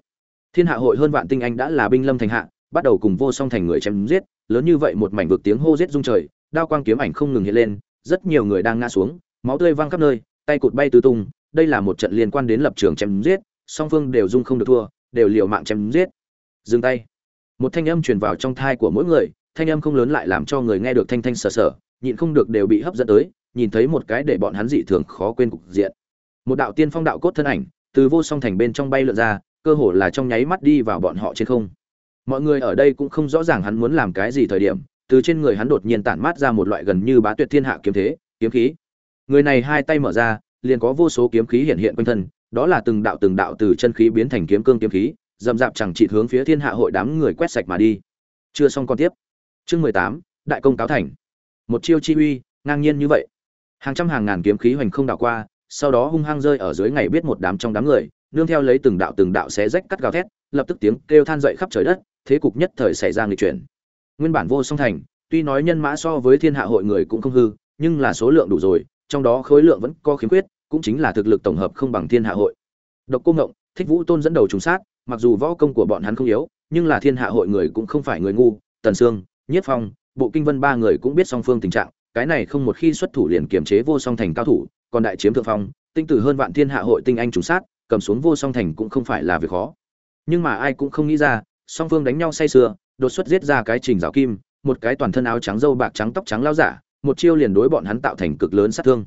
A: Thiên hạ hội hơn vạn tinh anh đã là binh lâm thành hạ, bắt đầu cùng vô song thành người chém giết, lớn như vậy một mảnh vực tiếng hô giết rung trời, đao quang kiếm ảnh không ngừng hiện lên, rất nhiều người đang ngã xuống, máu tươi văng khắp nơi, tay cụt bay tứ tung, đây là một trận liên quan đến lập trường chém giết, song phương đều dung không được thua, đều liều mạng chém giết. Dừng tay. Một thanh âm truyền vào trong thai của mỗi người, thanh âm không lớn lại làm cho người nghe được thanh thanh sờ sờ, nhịn không được đều bị hấp dẫn tới, nhìn thấy một cái để bọn hắn dị thường khó quên cục diện một đạo tiên phong đạo cốt thân ảnh từ vô song thành bên trong bay lượn ra, cơ hồ là trong nháy mắt đi vào bọn họ trên không. Mọi người ở đây cũng không rõ ràng hắn muốn làm cái gì thời điểm, từ trên người hắn đột nhiên tản mát ra một loại gần như bá tuyệt thiên hạ kiếm thế, kiếm khí. Người này hai tay mở ra, liền có vô số kiếm khí hiện hiện quanh thân, đó là từng đạo từng đạo từ chân khí biến thành kiếm cương kiếm khí dầm dạp chẳng chỉ hướng phía thiên hạ hội đám người quét sạch mà đi. Chưa xong con tiếp. Chương mười tám, đại công cáo thành. Một chiêu chi uy, ngang nhiên như vậy. Hàng trăm hàng ngàn kiếm khí hoành không đảo qua sau đó hung hăng rơi ở dưới ngày biết một đám trong đám người, nương theo lấy từng đạo từng đạo xé rách cắt gào thét, lập tức tiếng kêu than dậy khắp trời đất, thế cục nhất thời xảy ra nghịch chuyển. Nguyên bản vô song thành, tuy nói nhân mã so với thiên hạ hội người cũng không hư, nhưng là số lượng đủ rồi, trong đó khối lượng vẫn có khiếm khuyết, cũng chính là thực lực tổng hợp không bằng thiên hạ hội. Độc cô ngộng, thích vũ tôn dẫn đầu trùng sát, mặc dù võ công của bọn hắn không yếu, nhưng là thiên hạ hội người cũng không phải người ngu, tần sương, nhiếp phong, bộ kinh vân ba người cũng biết song phương tình trạng, cái này không một khi xuất thủ liền kiềm chế vô song thành cao thủ còn đại chiếm thượng phong, tinh tử hơn vạn thiên hạ hội tinh anh trùng sát, cầm xuống vô song thành cũng không phải là việc khó. Nhưng mà ai cũng không nghĩ ra, song phương đánh nhau say sưa, đột xuất giết ra cái trình rào kim, một cái toàn thân áo trắng dâu bạc trắng tóc trắng lao giả, một chiêu liền đối bọn hắn tạo thành cực lớn sát thương.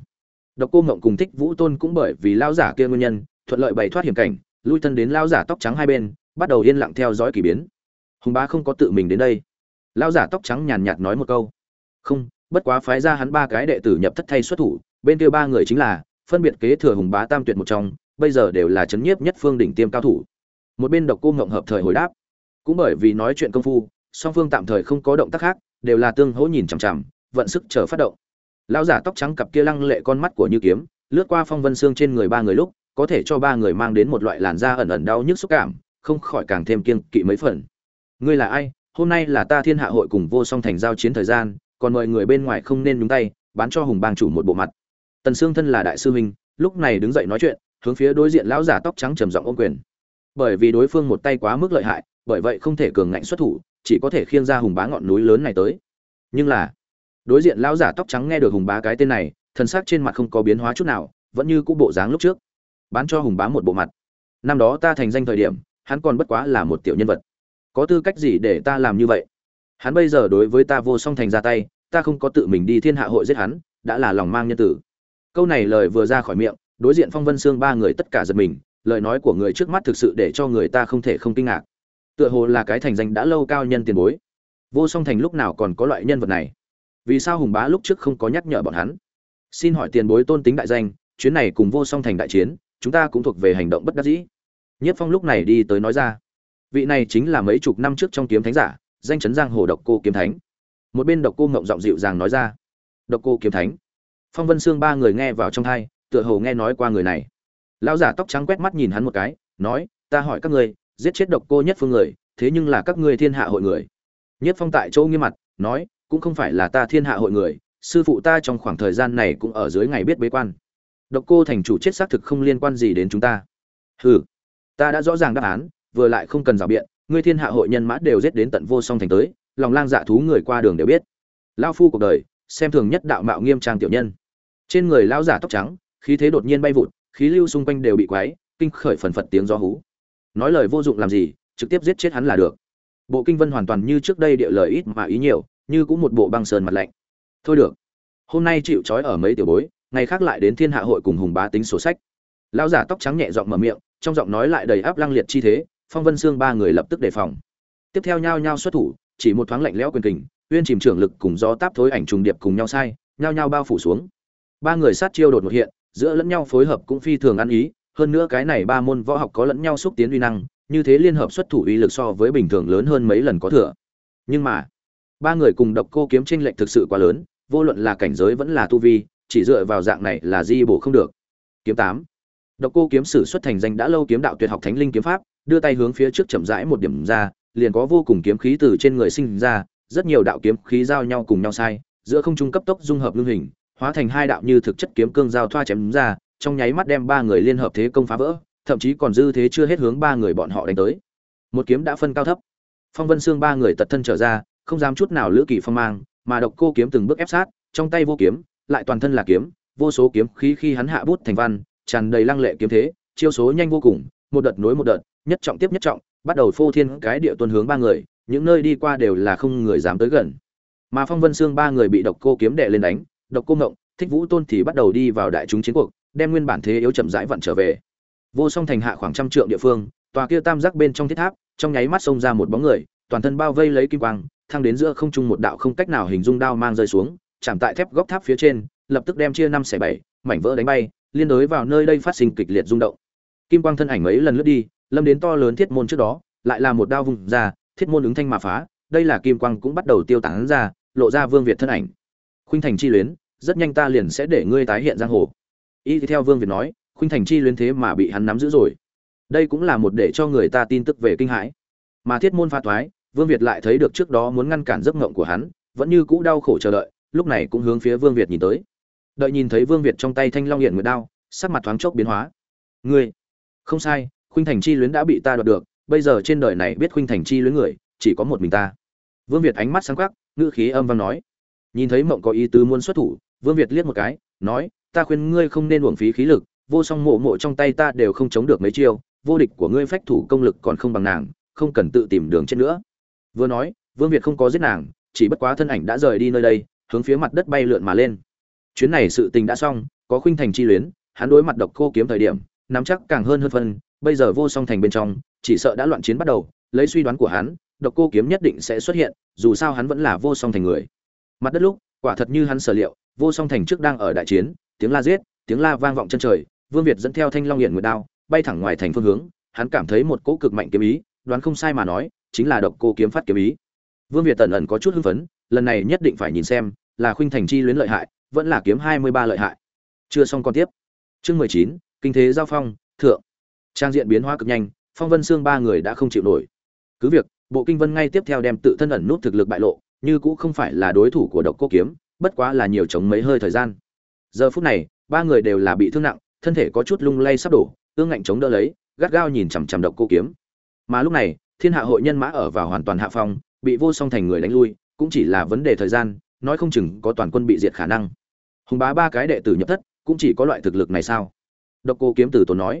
A: Độc cô ngộng cùng thích vũ tôn cũng bởi vì lao giả kia nguyên nhân, thuận lợi bày thoát hiểm cảnh, lui thân đến lao giả tóc trắng hai bên, bắt đầu yên lặng theo dõi kỳ biến. Hùng bá không có tự mình đến đây. Lao giả tóc trắng nhàn nhạt nói một câu. Không, bất quá phái ra hắn ba cái đệ tử nhập thất thay xuất thủ bên kia ba người chính là, phân biệt kế thừa hùng bá tam tuyệt một trong, bây giờ đều là chấn nhiếp nhất phương đỉnh tiêm cao thủ. Một bên độc cô ngộng hợp thời hồi đáp. Cũng bởi vì nói chuyện công phu, song phương tạm thời không có động tác khác, đều là tương hỗ nhìn chằm chằm, vận sức chờ phát động. Lão giả tóc trắng cặp kia lăng lệ con mắt của như kiếm, lướt qua phong vân xương trên người ba người lúc, có thể cho ba người mang đến một loại làn da ẩn ẩn đau nhức xúc cảm, không khỏi càng thêm kiên kỵ mấy phần. Ngươi là ai? Hôm nay là ta thiên hạ hội cùng vô song thành giao chiến thời gian, còn mời người bên ngoài không nên nhúng tay, bán cho hùng bang chủ một bộ mặt tần sương thân là đại sư huynh, lúc này đứng dậy nói chuyện, hướng phía đối diện lão giả tóc trắng trầm giọng ôm quyền. Bởi vì đối phương một tay quá mức lợi hại, bởi vậy không thể cường ngạnh xuất thủ, chỉ có thể khiêng ra hùng bá ngọn núi lớn này tới. Nhưng là, đối diện lão giả tóc trắng nghe được hùng bá cái tên này, thần sắc trên mặt không có biến hóa chút nào, vẫn như cũ bộ dáng lúc trước. Bán cho hùng bá một bộ mặt. Năm đó ta thành danh thời điểm, hắn còn bất quá là một tiểu nhân vật. Có tư cách gì để ta làm như vậy? Hắn bây giờ đối với ta vô song thành ra tay, ta không có tự mình đi thiên hạ hội giết hắn, đã là lòng mang nhân tử câu này lời vừa ra khỏi miệng, đối diện phong vân xương ba người tất cả giật mình, lời nói của người trước mắt thực sự để cho người ta không thể không kinh ngạc. Tựa hồ là cái thành danh đã lâu cao nhân tiền bối. Vô song thành lúc nào còn có loại nhân vật này? Vì sao hùng bá lúc trước không có nhắc nhở bọn hắn? Xin hỏi tiền bối tôn tính đại danh, chuyến này cùng vô song thành đại chiến, chúng ta cũng thuộc về hành động bất đắc dĩ. Nhất phong lúc này đi tới nói ra. Vị này chính là mấy chục năm trước trong kiếm thánh giả, danh chấn giang hồ độc cô kiếm thánh. Một bên độc cô ngộng giọng dịu dàng nói ra. Độc cô kiếm thánh phong vân xương ba người nghe vào trong thai, tựa hồ nghe nói qua người này. Lão giả tóc trắng quét mắt nhìn hắn một cái, nói, ta hỏi các ngươi, giết chết độc cô nhất phương người, thế nhưng là các ngươi thiên hạ hội người. Nhất phong tại chỗ nghiêm mặt, nói, cũng không phải là ta thiên hạ hội người, sư phụ ta trong khoảng thời gian này cũng ở dưới ngày biết bế quan. Độc cô thành chủ chết xác thực không liên quan gì đến chúng ta. Hừ, ta đã rõ ràng đáp án, vừa lại không cần rào biện, ngươi thiên hạ hội nhân mã đều giết đến tận vô song thành tới, lòng lang dạ thú người qua đường đều biết. Lao phu cuộc đời, xem thường nhất đạo mạo nghiêm trang tiểu nhân trên người lão giả tóc trắng, khí thế đột nhiên bay vụt, khí lưu xung quanh đều bị quái, kinh khởi phần phật tiếng gió hú. Nói lời vô dụng làm gì, trực tiếp giết chết hắn là được. Bộ kinh vân hoàn toàn như trước đây địa lời ít mà ý nhiều, như cũng một bộ băng sơn mặt lạnh. Thôi được. Hôm nay chịu trói ở mấy tiểu bối, ngày khác lại đến thiên hạ hội cùng hùng bá tính sổ sách. Lão giả tóc trắng nhẹ giọng mở miệng, trong giọng nói lại đầy áp lăng liệt chi thế, phong vân xương ba người lập tức đề phòng. Tiếp theo nhao nhao xuất thủ, chỉ một thoáng lạnh lẽo quyền kình, uyên chìm trưởng lực cùng gió táp thối ảnh trùng điệp cùng nhau sai, nhao nhao bao phủ xuống ba người sát chiêu đột một hiện, giữa lẫn nhau phối hợp cũng phi thường ăn ý, hơn nữa cái này ba môn võ học có lẫn nhau xúc tiến uy năng, như thế liên hợp xuất thủ uy lực so với bình thường lớn hơn mấy lần có thừa. Nhưng mà, ba người cùng độc cô kiếm tranh lệch thực sự quá lớn, vô luận là cảnh giới vẫn là tu vi, chỉ dựa vào dạng này là di bổ không được. Kiếm tám. Độc cô kiếm sử xuất thành danh đã lâu kiếm đạo tuyệt học thánh linh kiếm pháp, đưa tay hướng phía trước chậm rãi một điểm ra, liền có vô cùng kiếm khí từ trên người sinh ra, rất nhiều đạo kiếm khí giao nhau cùng nhau sai, giữa không trung cấp tốc dung hợp lương hình hóa thành hai đạo như thực chất kiếm cương giao thoa chém ra, trong nháy mắt đem ba người liên hợp thế công phá vỡ, thậm chí còn dư thế chưa hết hướng ba người bọn họ đánh tới. Một kiếm đã phân cao thấp. Phong vân xương ba người tật thân trở ra, không dám chút nào lữ kỳ phong mang, mà độc cô kiếm từng bước ép sát, trong tay vô kiếm, lại toàn thân là kiếm, vô số kiếm khí khi hắn hạ bút thành văn, tràn đầy lăng lệ kiếm thế, chiêu số nhanh vô cùng, một đợt nối một đợt, nhất trọng tiếp nhất trọng, bắt đầu phô thiên cái địa tuần hướng ba người, những nơi đi qua đều là không người dám tới gần. Mà phong vân xương ba người bị độc cô kiếm đệ lên đánh độc cô ngộng, thích vũ tôn thì bắt đầu đi vào đại chúng chiến cuộc, đem nguyên bản thế yếu chậm rãi vận trở về. Vô song thành hạ khoảng trăm trượng địa phương, tòa kia tam giác bên trong thiết tháp, trong nháy mắt xông ra một bóng người, toàn thân bao vây lấy kim quang, thăng đến giữa không trung một đạo không cách nào hình dung đao mang rơi xuống, chạm tại thép góc tháp phía trên, lập tức đem chia năm xẻ bảy, mảnh vỡ đánh bay, liên đối vào nơi đây phát sinh kịch liệt rung động. Kim quang thân ảnh mấy lần lướt đi, lâm đến to lớn thiết môn trước đó, lại là một đao vùng ra, thiết môn ứng thanh mà phá, đây là kim quang cũng bắt đầu tiêu tán ra, lộ ra vương việt thân ảnh. Khuynh thành chi luyến rất nhanh ta liền sẽ để ngươi tái hiện giang hồ. Y theo vương việt nói, khuynh thành chi luyến thế mà bị hắn nắm giữ rồi. Đây cũng là một để cho người ta tin tức về kinh hãi. Mà thiết môn pha thoái, vương việt lại thấy được trước đó muốn ngăn cản giấc ngộng của hắn, vẫn như cũ đau khổ chờ đợi, lúc này cũng hướng phía vương việt nhìn tới. Đợi nhìn thấy vương việt trong tay thanh long hiện nguyệt đao, sắc mặt thoáng chốc biến hóa. Ngươi, không sai, khuynh thành chi luyến đã bị ta đoạt được, bây giờ trên đời này biết khuynh thành chi luyến người, chỉ có một mình ta. Vương việt ánh mắt sáng khắc ngữ khí âm vang nói. Nhìn thấy mộng có ý tứ muốn xuất thủ vương việt liếc một cái, nói, ta khuyên ngươi không nên uổng phí khí lực, vô song mộ mộ trong tay ta đều không chống được mấy chiêu, vô địch của ngươi phách thủ công lực còn không bằng nàng, không cần tự tìm đường chết nữa. Vừa nói, vương việt không có giết nàng, chỉ bất quá thân ảnh đã rời đi nơi đây, hướng phía mặt đất bay lượn mà lên. Chuyến này sự tình đã xong, có khuynh thành chi luyến, hắn đối mặt độc cô kiếm thời điểm, nắm chắc càng hơn hơn phân, bây giờ vô song thành bên trong, chỉ sợ đã loạn chiến bắt đầu, lấy suy đoán của hắn, độc cô kiếm nhất định sẽ xuất hiện, dù sao hắn vẫn là vô song thành người. Mặt đất lúc, quả thật như hắn sở liệu vô song thành trước đang ở đại chiến, tiếng la giết, tiếng la vang vọng chân trời, vương việt dẫn theo thanh long hiện nguyệt đao, bay thẳng ngoài thành phương hướng, hắn cảm thấy một cỗ cực mạnh kiếm ý, đoán không sai mà nói, chính là độc cô kiếm phát kiếm ý. Vương việt tần ẩn có chút hưng phấn, lần này nhất định phải nhìn xem, là khuynh thành chi luyến lợi hại, vẫn là kiếm hai mươi ba lợi hại. Chưa xong con tiếp. Chương mười chín, kinh thế giao phong, thượng. Trang diện biến hóa cực nhanh, phong vân xương ba người đã không chịu nổi. Cứ việc, bộ kinh vân ngay tiếp theo đem tự thân ẩn nút thực lực bại lộ, như cũng không phải là đối thủ của độc cô kiếm bất quá là nhiều chống mấy hơi thời gian. Giờ phút này, ba người đều là bị thương nặng, thân thể có chút lung lay sắp đổ, ương ngạnh chống đỡ lấy, gắt gao nhìn chằm chằm độc cô kiếm. Mà lúc này, thiên hạ hội nhân mã ở vào hoàn toàn hạ phong, bị vô song thành người đánh lui, cũng chỉ là vấn đề thời gian, nói không chừng có toàn quân bị diệt khả năng. Hùng bá ba cái đệ tử nhập thất, cũng chỉ có loại thực lực này sao? Độc cô kiếm tử tốn nói.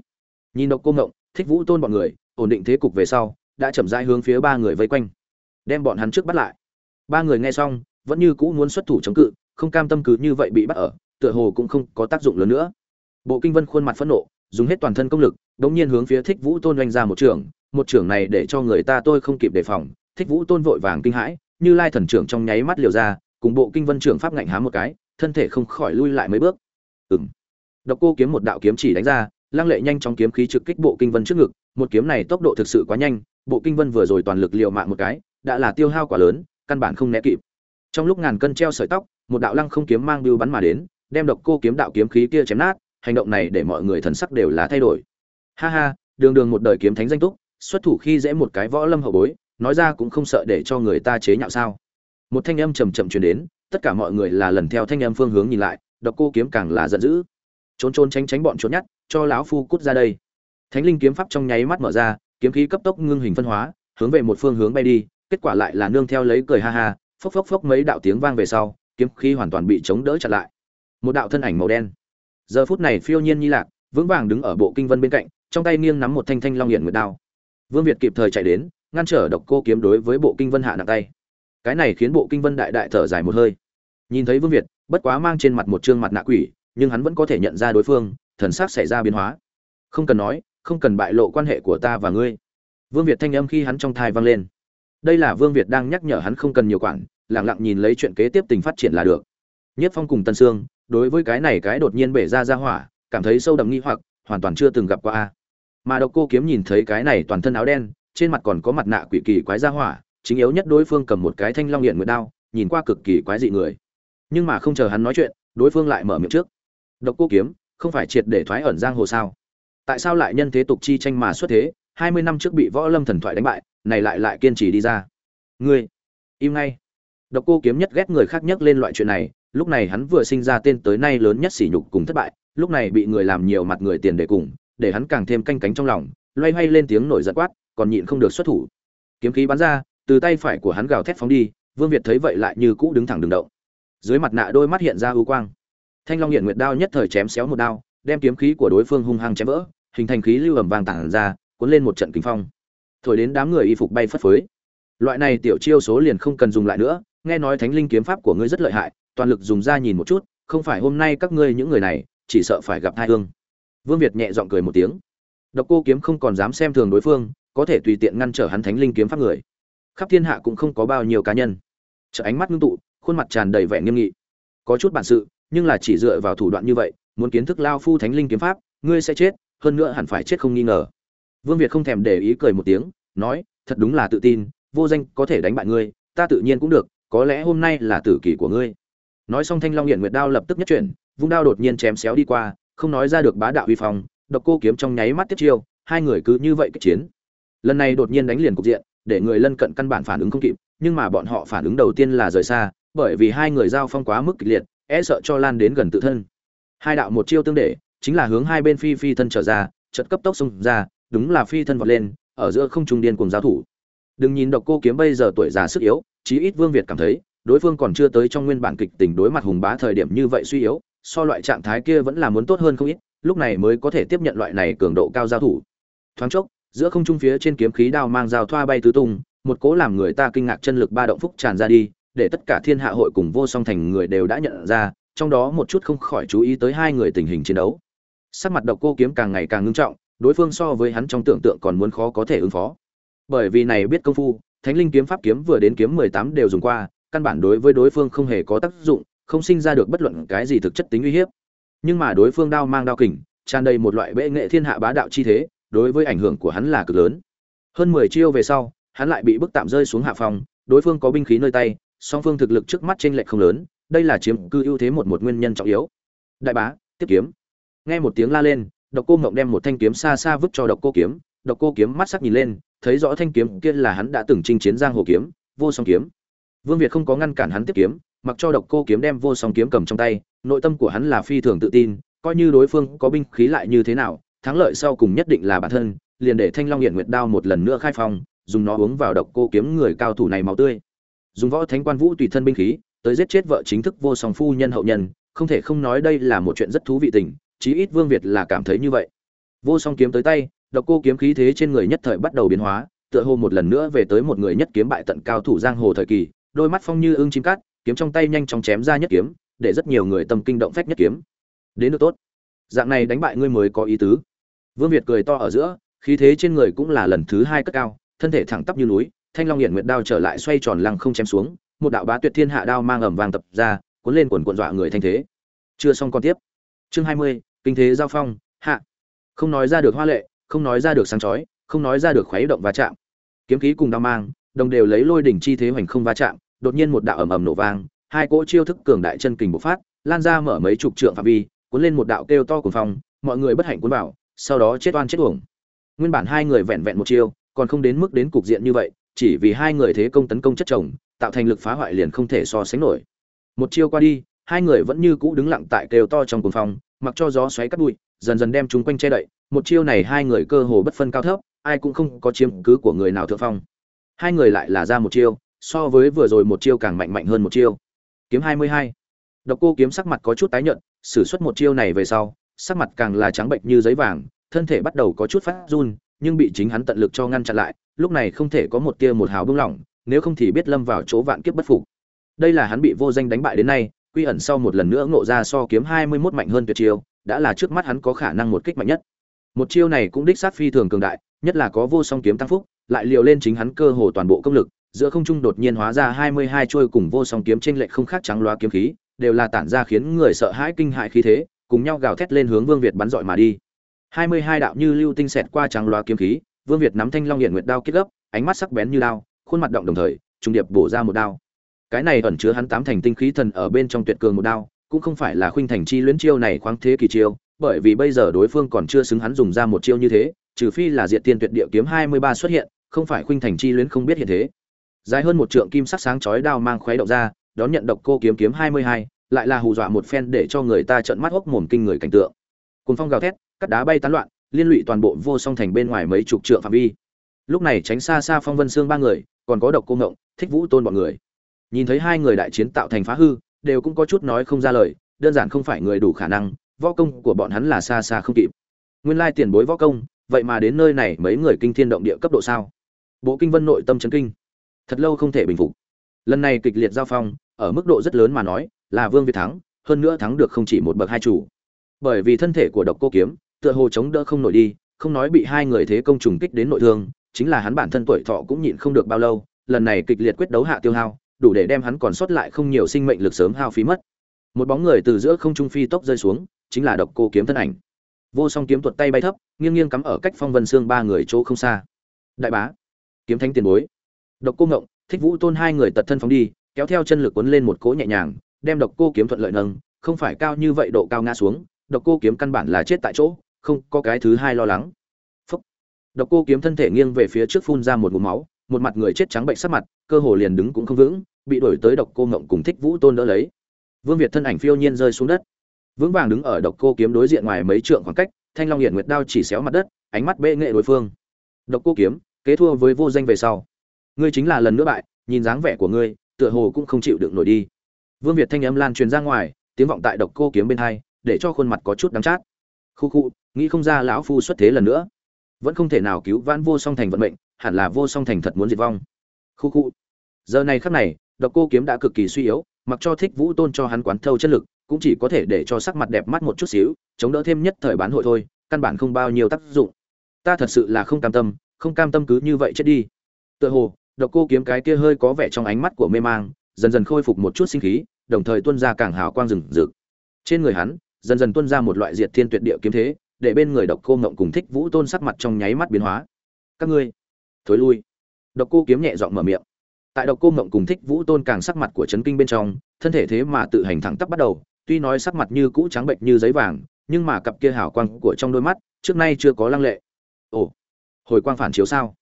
A: Nhìn độc cô ngộng, thích vũ tôn bọn người, ổn định thế cục về sau, đã chậm rãi hướng phía ba người vây quanh, đem bọn hắn trước bắt lại. Ba người nghe xong vẫn như cũ muốn xuất thủ chống cự, không cam tâm cứ như vậy bị bắt ở, tựa hồ cũng không có tác dụng lớn nữa. Bộ kinh vân khuôn mặt phẫn nộ, dùng hết toàn thân công lực, đống nhiên hướng phía thích vũ tôn doanh ra một trường một trường này để cho người ta tôi không kịp đề phòng, thích vũ tôn vội vàng kinh hãi, như lai thần trưởng trong nháy mắt liều ra, cùng bộ kinh vân trưởng pháp ngạnh há một cái, thân thể không khỏi lui lại mấy bước. Ừng độc cô kiếm một đạo kiếm chỉ đánh ra, lăng lệ nhanh trong kiếm khí trực kích bộ kinh vân trước ngực, một kiếm này tốc độ thực sự quá nhanh, bộ kinh vân vừa rồi toàn lực liều mạng một cái, đã là tiêu hao quá lớn, căn bản không né kịp trong lúc ngàn cân treo sợi tóc, một đạo lăng không kiếm mang bưu bắn mà đến, đem độc cô kiếm đạo kiếm khí kia chém nát, hành động này để mọi người thần sắc đều là thay đổi. Ha ha, đường đường một đời kiếm thánh danh túc, xuất thủ khi dễ một cái võ lâm hậu bối, nói ra cũng không sợ để cho người ta chế nhạo sao. Một thanh âm trầm trầm truyền đến, tất cả mọi người là lần theo thanh âm phương hướng nhìn lại, độc cô kiếm càng là giận dữ. Trốn trốn tránh tránh bọn trốn nhát cho lão phu cút ra đây. Thánh linh kiếm pháp trong nháy mắt mở ra, kiếm khí cấp tốc ngưng hình phân hóa, hướng về một phương hướng bay đi, kết quả lại là nương theo lấy cười ha ha phốc phốc phốc mấy đạo tiếng vang về sau, kiếm khí hoàn toàn bị chống đỡ chặn lại. Một đạo thân ảnh màu đen. Giờ phút này phiêu nhiên nhi lạc, vững vàng đứng ở bộ kinh vân bên cạnh, trong tay nghiêng nắm một thanh thanh long hiển nguyệt đao. Vương việt kịp thời chạy đến, ngăn trở độc cô kiếm đối với bộ kinh vân hạ nặng tay. Cái này khiến bộ kinh vân đại đại thở dài một hơi. Nhìn thấy vương việt, bất quá mang trên mặt một trương mặt nạ quỷ, nhưng hắn vẫn có thể nhận ra đối phương, thần sắc xảy ra biến hóa. Không cần nói, không cần bại lộ quan hệ của ta và ngươi. Vương việt thanh âm khi hắn trong thai vang lên đây là vương việt đang nhắc nhở hắn không cần nhiều quản lẳng lặng nhìn lấy chuyện kế tiếp tình phát triển là được. Nhất phong cùng tân sương, đối với cái này cái đột nhiên bể ra ra hỏa, cảm thấy sâu đậm nghi hoặc, hoàn toàn chưa từng gặp qua a. Mà độc cô kiếm nhìn thấy cái này toàn thân áo đen, trên mặt còn có mặt nạ quỷ kỳ quái ra hỏa, chính yếu nhất đối phương cầm một cái thanh long hiện nguyệt đao, nhìn qua cực kỳ quái dị người. Nhưng mà không chờ hắn nói chuyện, đối phương lại mở miệng trước. Độc cô kiếm, không phải triệt để thoái ẩn giang hồ sao? Tại sao lại nhân thế tục chi tranh mà xuất thế? Hai mươi năm trước bị võ lâm thần thoại đánh bại này lại lại kiên trì đi ra. Ngươi, im ngay. Độc cô kiếm nhất ghét người khác nhất lên loại chuyện này, lúc này hắn vừa sinh ra tên tới nay lớn nhất sỉ nhục cùng thất bại, lúc này bị người làm nhiều mặt người tiền để cùng, để hắn càng thêm canh cánh trong lòng, loay hoay lên tiếng nổi giận quát, còn nhịn không được xuất thủ. Kiếm khí bắn ra, từ tay phải của hắn gào thét phóng đi, vương việt thấy vậy lại như cũ đứng thẳng đường động. Dưới mặt nạ đôi mắt hiện ra ưu quang. Thanh long hiện nguyệt đao nhất thời chém xéo một đao, đem kiếm khí của đối phương hung hăng chém vỡ, hình thành khí lưu ẩm vàng tản ra, cuốn lên một trận kính phong thổi đến đám người y phục bay phất phới. Loại này tiểu chiêu số liền không cần dùng lại nữa, nghe nói thánh linh kiếm pháp của ngươi rất lợi hại, toàn lực dùng ra nhìn một chút, không phải hôm nay các ngươi những người này, chỉ sợ phải gặp hai hương. Vương việt nhẹ giọng cười một tiếng. Độc cô kiếm không còn dám xem thường đối phương, có thể tùy tiện ngăn trở hắn thánh linh kiếm pháp người. Khắp thiên hạ cũng không có bao nhiêu cá nhân. Trợ ánh mắt ngưng tụ, khuôn mặt tràn đầy vẻ nghiêm nghị. Có chút bản sự, nhưng là chỉ dựa vào thủ đoạn như vậy, muốn kiến thức lao phu thánh linh kiếm pháp, ngươi sẽ chết, hơn nữa hẳn phải chết không nghi ngờ vương việt không thèm để ý cười một tiếng, nói, thật đúng là tự tin, vô danh có thể đánh bại ngươi, ta tự nhiên cũng được, có lẽ hôm nay là tử kỳ của ngươi. Nói xong thanh long Nghiễn nguyệt đao lập tức nhất chuyển, vung đao đột nhiên chém xéo đi qua, không nói ra được bá đạo uy phong, độc cô kiếm trong nháy mắt tiếp chiêu, hai người cứ như vậy kích chiến. Lần này đột nhiên đánh liền cục diện, để người lân cận căn bản phản ứng không kịp, nhưng mà bọn họ phản ứng đầu tiên là rời xa, bởi vì hai người giao phong quá mức kịch liệt e sợ cho lan đến gần tự thân. Hai đạo một chiêu tương để, chính là hướng hai bên phi phi thân trở ra, chợt cấp tốc xung ra đúng là phi thân vọt lên, ở giữa không trung điên cùng giao thủ. Đừng nhìn độc cô kiếm bây giờ tuổi già sức yếu, chí ít vương việt cảm thấy, đối phương còn chưa tới trong nguyên bản kịch tình đối mặt hùng bá thời điểm như vậy suy yếu, so loại trạng thái kia vẫn là muốn tốt hơn không ít, lúc này mới có thể tiếp nhận loại này cường độ cao giao thủ. Thoáng chốc, giữa không trung phía trên kiếm khí đao mang dao thoa bay tứ tung, một cố làm người ta kinh ngạc chân lực ba động phúc tràn ra đi, để tất cả thiên hạ hội cùng vô song thành người đều đã nhận ra, trong đó một chút không khỏi chú ý tới hai người tình hình chiến đấu. Sắc mặt độc cô kiếm càng ngày càng ngưng trọng đối phương so với hắn trong tưởng tượng còn muốn khó có thể ứng phó. Bởi vì này biết công phu, thánh linh kiếm pháp kiếm vừa đến kiếm mười tám đều dùng qua, căn bản đối với đối phương không hề có tác dụng, không sinh ra được bất luận cái gì thực chất tính uy hiếp. Nhưng mà đối phương đao mang đao kình, tràn đầy một loại bệ nghệ thiên hạ bá đạo chi thế, đối với ảnh hưởng của hắn là cực lớn. Hơn mười chiêu về sau, hắn lại bị bức tạm rơi xuống hạ phòng, đối phương có binh khí nơi tay, song phương thực lực trước mắt chênh lệch không lớn, đây là chiếm cư ưu thế một một nguyên nhân trọng yếu. Đại bá, tiếp kiếm. Nghe một tiếng la lên độc cô ngộng đem một thanh kiếm xa xa vứt cho độc cô kiếm. Độc cô kiếm mắt sắc nhìn lên, thấy rõ thanh kiếm kia là hắn đã từng chinh chiến giang hồ kiếm, vô song kiếm. Vương việt không có ngăn cản hắn tiếp kiếm, mặc cho độc cô kiếm đem vô song kiếm cầm trong tay, nội tâm của hắn là phi thường tự tin, coi như đối phương có binh khí lại như thế nào, thắng lợi sau cùng nhất định là bản thân, liền để thanh long hiện nguyệt đao một lần nữa khai phong, dùng nó uống vào độc cô kiếm người cao thủ này máu tươi. Dùng võ thánh quan vũ tùy thân binh khí, tới giết chết vợ chính thức vô song phu nhân hậu nhân, không thể không nói đây là một chuyện rất thú vị tình chí ít vương việt là cảm thấy như vậy. Vô song kiếm tới tay, độc cô kiếm khí thế trên người nhất thời bắt đầu biến hóa, tựa hồ một lần nữa về tới một người nhất kiếm bại tận cao thủ giang hồ thời kỳ, đôi mắt phong như ưng chim cát, kiếm trong tay nhanh chóng chém ra nhất kiếm, để rất nhiều người tâm kinh động phách nhất kiếm. Đến được tốt. Dạng này đánh bại ngươi mới có ý tứ. Vương việt cười to ở giữa, khí thế trên người cũng là lần thứ hai cất cao, thân thể thẳng tắp như núi, thanh long hiển nguyệt đao trở lại xoay tròn lăng không chém xuống, một đạo bá tuyệt thiên hạ đao mang ầm vàng tập ra, cuốn lên quần quần dọa người thanh thế. Chưa xong con tiếp. Chương hai mươi kinh thế giao phong, hạ. Không nói ra được hoa lệ, không nói ra được sáng chói, không nói ra được khuấy động va chạm. Kiếm khí cùng đao mang, đồng đều lấy lôi đỉnh chi thế hoành không va chạm, đột nhiên một đạo ầm ầm nổ vang, hai cỗ chiêu thức cường đại chân kình bộc phát, lan ra mở mấy chục trượng phạm vi, cuốn lên một đạo kêu to cuồng phong, mọi người bất hạnh cuốn vào, sau đó chết oan chết uổng. Nguyên bản hai người vẹn vẹn một chiêu, còn không đến mức đến cục diện như vậy, chỉ vì hai người thế công tấn công chất chồng, tạo thành lực phá hoại liền không thể so sánh nổi. Một chiêu qua đi, hai người vẫn như cũ đứng lặng tại kêu to trong cuồng phong mặc cho gió xoáy cắt bụi, dần dần đem chúng quanh che đậy, một chiêu này hai người cơ hồ bất phân cao thấp, ai cũng không có chiếm cứ của người nào thượng phong. Hai người lại là ra một chiêu, so với vừa rồi một chiêu càng mạnh mạnh hơn một chiêu. Kiếm hai mươi hai. Độc cô kiếm sắc mặt có chút tái nhợt, sử xuất một chiêu này về sau, sắc mặt càng là trắng bệnh như giấy vàng, thân thể bắt đầu có chút phát run, nhưng bị chính hắn tận lực cho ngăn chặn lại, lúc này không thể có một tia một hào bưng lỏng, nếu không thì biết lâm vào chỗ vạn kiếp bất phục. Đây là hắn bị vô danh đánh bại đến nay quy ẩn sau một lần nữa ngộ ra so kiếm hai mươi 21 mạnh hơn tuyệt chiêu, đã là trước mắt hắn có khả năng một kích mạnh nhất. Một chiêu này cũng đích sát phi thường cường đại, nhất là có vô song kiếm tăng phúc, lại liều lên chính hắn cơ hồ toàn bộ công lực, giữa không trung đột nhiên hóa ra hai mươi hai chuôi cùng vô song kiếm trên lệch không khác trắng loa kiếm khí, đều là tản ra khiến người sợ hãi kinh hại khí thế, cùng nhau gào thét lên hướng vương việt bắn dọi mà đi. hai mươi hai đạo như lưu tinh xẹt qua trắng loa kiếm khí, vương việt nắm thanh long điện nguyệt đao kết gấp, ánh mắt sắc bén như đao, khuôn mặt động đồng thời trung điệp bổ ra một đao cái này ẩn chứa hắn tám thành tinh khí thần ở bên trong tuyệt cường một đao, cũng không phải là khuynh thành chi luyến chiêu này khoáng thế kỳ chiêu, bởi vì bây giờ đối phương còn chưa xứng hắn dùng ra một chiêu như thế, trừ phi là diện tiên tuyệt địa kiếm hai mươi ba xuất hiện, không phải khuynh thành chi luyến không biết hiện thế. Dài hơn một trượng kim sắc sáng chói đao mang khoé động ra, đón nhận độc cô kiếm kiếm hai mươi hai, lại là hù dọa một phen để cho người ta trợn mắt hốc mồm kinh người cảnh tượng. Cùng phong gào thét, cắt đá bay tán loạn, liên lụy toàn bộ vô song thành bên ngoài mấy chục trượng phạm vi. Lúc này tránh xa xa phong vân xương ba người, còn có độc cô ngộng, thích vũ tôn bọn người nhìn thấy hai người đại chiến tạo thành phá hư, đều cũng có chút nói không ra lời, đơn giản không phải người đủ khả năng, võ công của bọn hắn là xa xa không kịp. Nguyên lai tiền bối võ công, vậy mà đến nơi này mấy người kinh thiên động địa cấp độ sao? Bộ kinh vân nội tâm chấn kinh. Thật lâu không thể bình phục. Lần này kịch liệt giao phong, ở mức độ rất lớn mà nói, là vương việt thắng, hơn nữa thắng được không chỉ một bậc hai chủ. Bởi vì thân thể của độc cô kiếm, tựa hồ chống đỡ không nổi đi, không nói bị hai người thế công trùng kích đến nội thương, chính là hắn bản thân tuổi thọ cũng nhịn không được bao lâu, lần này kịch liệt quyết đấu hạ tiêu hao đủ để đem hắn còn sót lại không nhiều sinh mệnh lực sớm hao phí mất. Một bóng người từ giữa không trung phi tốc rơi xuống, chính là độc cô kiếm thân ảnh. Vô song kiếm tuột tay bay thấp, nghiêng nghiêng cắm ở cách phong vân xương ba người chỗ không xa. Đại bá, kiếm thánh tiền bối. Độc cô ngộng, thích vũ tôn hai người tật thân phóng đi, kéo theo chân lực cuốn lên một cỗ nhẹ nhàng, đem độc cô kiếm thuận lợi nâng, không phải cao như vậy độ cao ngã xuống, độc cô kiếm căn bản là chết tại chỗ, không có cái thứ hai lo lắng. Phúc. độc cô kiếm thân thể nghiêng về phía trước phun ra một ngụm máu, một mặt người chết trắng bệnh sắc mặt, cơ hồ liền đứng cũng không vững bị đuổi tới độc cô ngộng cùng thích vũ tôn đỡ lấy. Vương việt thân ảnh phiêu nhiên rơi xuống đất. Vững vàng đứng ở độc cô kiếm đối diện ngoài mấy trượng khoảng cách, thanh long hiện nguyệt đao chỉ xéo mặt đất, ánh mắt bệ nghệ đối phương. Độc cô kiếm, kế thua với vô danh về sau. Ngươi chính là lần nữa bại, nhìn dáng vẻ của ngươi, tựa hồ cũng không chịu đựng nổi đi. Vương việt thanh âm lan truyền ra ngoài, tiếng vọng tại độc cô kiếm bên hai, để cho khuôn mặt có chút đắng chát. Khu khu, nghĩ không ra lão phu xuất thế lần nữa. Vẫn không thể nào cứu vãn vô song thành vận mệnh, hẳn là vô song thành thật muốn diệt vong. Khu khu. Giờ này khắc này độc cô kiếm đã cực kỳ suy yếu, mặc cho thích vũ tôn cho hắn quán thâu chất lực, cũng chỉ có thể để cho sắc mặt đẹp mắt một chút xíu, chống đỡ thêm nhất thời bán hội thôi, căn bản không bao nhiêu tác dụng. Ta thật sự là không cam tâm, không cam tâm cứ như vậy chết đi. Tựa hồ, độc cô kiếm cái kia hơi có vẻ trong ánh mắt của mê mang, dần dần khôi phục một chút sinh khí, đồng thời tuôn ra càng hào quang rừng rực. Trên người hắn, dần dần tuôn ra một loại diệt thiên tuyệt địa kiếm thế, để bên người độc cô ngộng cùng thích vũ tôn sắc mặt trong nháy mắt biến hóa. Các ngươi, thối lui. Độc cô kiếm nhẹ giọng mở miệng tại độc cô mộng cùng thích vũ tôn càng sắc mặt của chấn kinh bên trong, thân thể thế mà tự hành thẳng tắp bắt đầu, tuy nói sắc mặt như cũ trắng bệnh như giấy vàng, nhưng mà cặp kia hào quang của trong đôi mắt, trước nay chưa có lăng lệ. Ồ, hồi quang phản chiếu sao?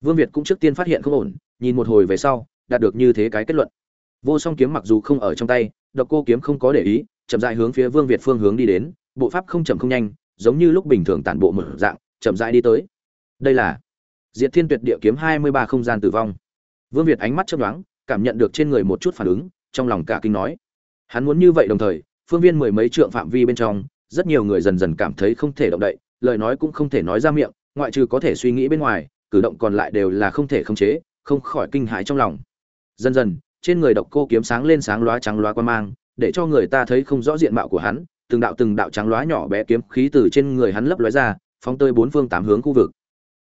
A: Vương việt cũng trước tiên phát hiện không ổn, nhìn một hồi về sau, đạt được như thế cái kết luận. Vô song kiếm mặc dù không ở trong tay, độc cô kiếm không có để ý, chậm rãi hướng phía vương việt phương hướng đi đến, bộ pháp không chậm không nhanh, giống như lúc bình thường tản bộ một dạng, chậm rãi đi tới. Đây là diệt thiên tuyệt địa kiếm hai mươi ba không gian tử vong vương việt ánh mắt chớp nhoáng, cảm nhận được trên người một chút phản ứng, trong lòng cả kinh nói. Hắn muốn như vậy đồng thời, phương viên mười mấy trượng phạm vi bên trong, rất nhiều người dần dần cảm thấy không thể động đậy, lời nói cũng không thể nói ra miệng, ngoại trừ có thể suy nghĩ bên ngoài, cử động còn lại đều là không thể khống chế, không khỏi kinh hãi trong lòng. Dần dần, trên người độc cô kiếm sáng lên sáng loá trắng loá quan mang, để cho người ta thấy không rõ diện mạo của hắn, từng đạo từng đạo trắng loá nhỏ bé kiếm khí từ trên người hắn lấp lóe ra, phóng tới bốn phương tám hướng khu vực.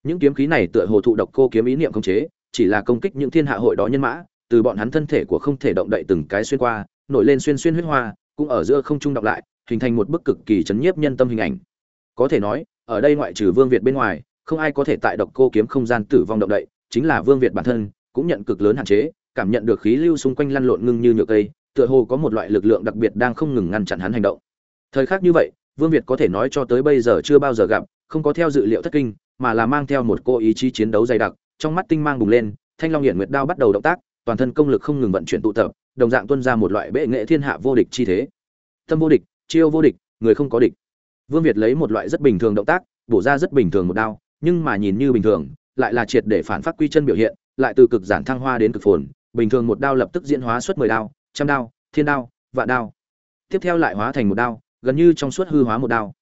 A: Những kiếm khí này tựa hồ thụ độc cô kiếm ý niệm khống chế chỉ là công kích những thiên hạ hội đó nhân mã, từ bọn hắn thân thể của không thể động đậy từng cái xuyên qua, nổi lên xuyên xuyên huyết hoa, cũng ở giữa không trung đọc lại, hình thành một bức cực kỳ chấn nhiếp nhân tâm hình ảnh. Có thể nói, ở đây ngoại trừ vương việt bên ngoài, không ai có thể tại độc cô kiếm không gian tử vong động đậy, chính là vương việt bản thân, cũng nhận cực lớn hạn chế, cảm nhận được khí lưu xung quanh lăn lộn ngưng như nhựa cây, tựa hồ có một loại lực lượng đặc biệt đang không ngừng ngăn chặn hắn hành động. Thời khắc như vậy, vương việt có thể nói cho tới bây giờ chưa bao giờ gặp, không có theo dự liệu thất kinh, mà là mang theo một cô ý chí chiến đấu dày đặc trong mắt tinh mang bùng lên, thanh long hiển nguyệt đao bắt đầu động tác, toàn thân công lực không ngừng vận chuyển tụ tập, đồng dạng tuôn ra một loại bệ nghệ thiên hạ vô địch chi thế. Tâm vô địch, chiêu vô địch, người không có địch. Vương việt lấy một loại rất bình thường động tác, bổ ra rất bình thường một đao, nhưng mà nhìn như bình thường, lại là triệt để phản phát quy chân biểu hiện, lại từ cực giản thăng hoa đến cực phồn, bình thường một đao lập tức diễn hóa suốt mười đao, trăm đao, thiên đao, vạn đao. Tiếp theo lại hóa thành một đao, gần như trong suốt hư hóa một đao.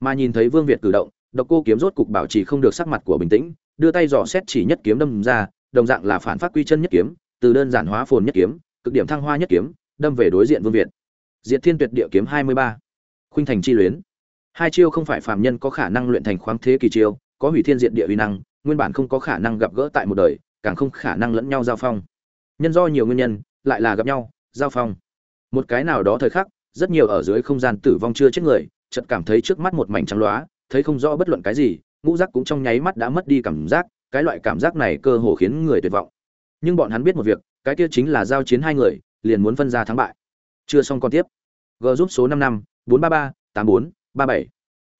A: Mà nhìn thấy vương việt cử động, độc cô kiếm rốt cục bảo trì không được sắc mặt của bình tĩnh đưa tay dò xét chỉ nhất kiếm đâm ra, đồng dạng là phản phát quy chân nhất kiếm, từ đơn giản hóa phồn nhất kiếm, cực điểm thăng hoa nhất kiếm, đâm về đối diện vương việt. Diệt thiên tuyệt địa kiếm hai mươi ba. Khuynh thành chi luyến. Hai chiêu không phải phàm nhân có khả năng luyện thành khoáng thế kỳ chiêu, có hủy thiên diện địa uy năng, nguyên bản không có khả năng gặp gỡ tại một đời, càng không khả năng lẫn nhau giao phong. Nhân do nhiều nguyên nhân, lại là gặp nhau, giao phong. Một cái nào đó thời khắc, rất nhiều ở dưới không gian tử vong chưa chết người, chợt cảm thấy trước mắt một mảnh trắng loá, thấy không rõ bất luận cái gì ngũ giác cũng trong nháy mắt đã mất đi cảm giác, cái loại cảm giác này cơ hồ khiến người tuyệt vọng. Nhưng bọn hắn biết một việc, cái kia chính là giao chiến hai người, liền muốn phân ra thắng bại. Chưa xong còn tiếp. G giúp số năm năm, bốn ba ba, tám bốn, ba bảy.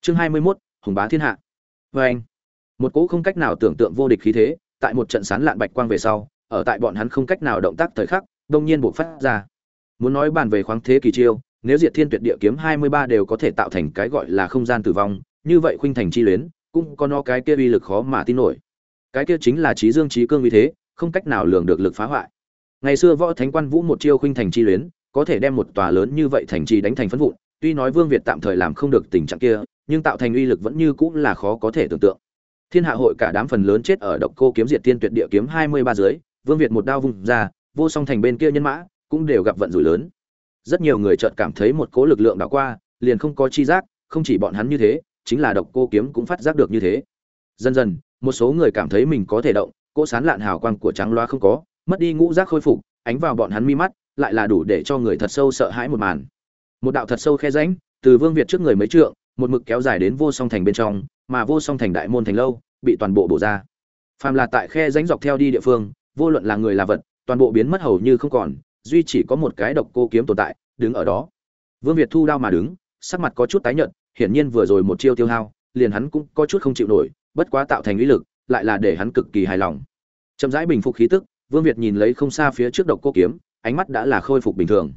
A: Chương hai mươi mốt, hùng bá thiên hạ. Vê anh, một cỗ không cách nào tưởng tượng vô địch khí thế, tại một trận sán lạn bạch quang về sau, ở tại bọn hắn không cách nào động tác thời khắc, đông nhiên buộc phát ra. Muốn nói bàn về khoáng thế kỳ chiêu, nếu diệt thiên tuyệt địa kiếm hai mươi ba đều có thể tạo thành cái gọi là không gian tử vong, như vậy khuynh thành chi luyến cũng có nó cái kia uy lực khó mà tin nổi. Cái kia chính là trí dương trí cương vì thế, không cách nào lường được lực phá hoại. Ngày xưa võ thánh quan vũ một chiêu khuynh thành chi luyến, có thể đem một tòa lớn như vậy thành trì đánh thành phân vụn, tuy nói vương việt tạm thời làm không được tình trạng kia, nhưng tạo thành uy lực vẫn như cũng là khó có thể tưởng tượng. Thiên hạ hội cả đám phần lớn chết ở độc cô kiếm diệt tiên tuyệt địa kiếm hai mươi ba dưới, vương việt một đao vung ra, vô song thành bên kia nhân mã, cũng đều gặp vận rủi lớn. Rất nhiều người chợt cảm thấy một cố lực lượng đảo qua, liền không có chi giác, không chỉ bọn hắn như thế chính là độc cô kiếm cũng phát giác được như thế. Dần dần, một số người cảm thấy mình có thể động, cỗ sán lạn hào quang của trắng loa không có, mất đi ngũ giác khôi phục, ánh vào bọn hắn mi mắt, lại là đủ để cho người thật sâu sợ hãi một màn. Một đạo thật sâu khe rãnh, từ vương việt trước người mấy trượng, một mực kéo dài đến vô song thành bên trong, mà vô song thành đại môn thành lâu, bị toàn bộ bổ ra. Phàm là tại khe rãnh dọc theo đi địa phương, vô luận là người là vật, toàn bộ biến mất hầu như không còn, duy chỉ có một cái độc cô kiếm tồn tại, đứng ở đó. Vương việt thu đao mà đứng, sắc mặt có chút tái nhợt hiển nhiên vừa rồi một chiêu tiêu hao, liền hắn cũng có chút không chịu nổi, bất quá tạo thành uy lực, lại là để hắn cực kỳ hài lòng. Chậm rãi bình phục khí tức, vương việt nhìn lấy không xa phía trước độc cô kiếm, ánh mắt đã là khôi phục bình thường.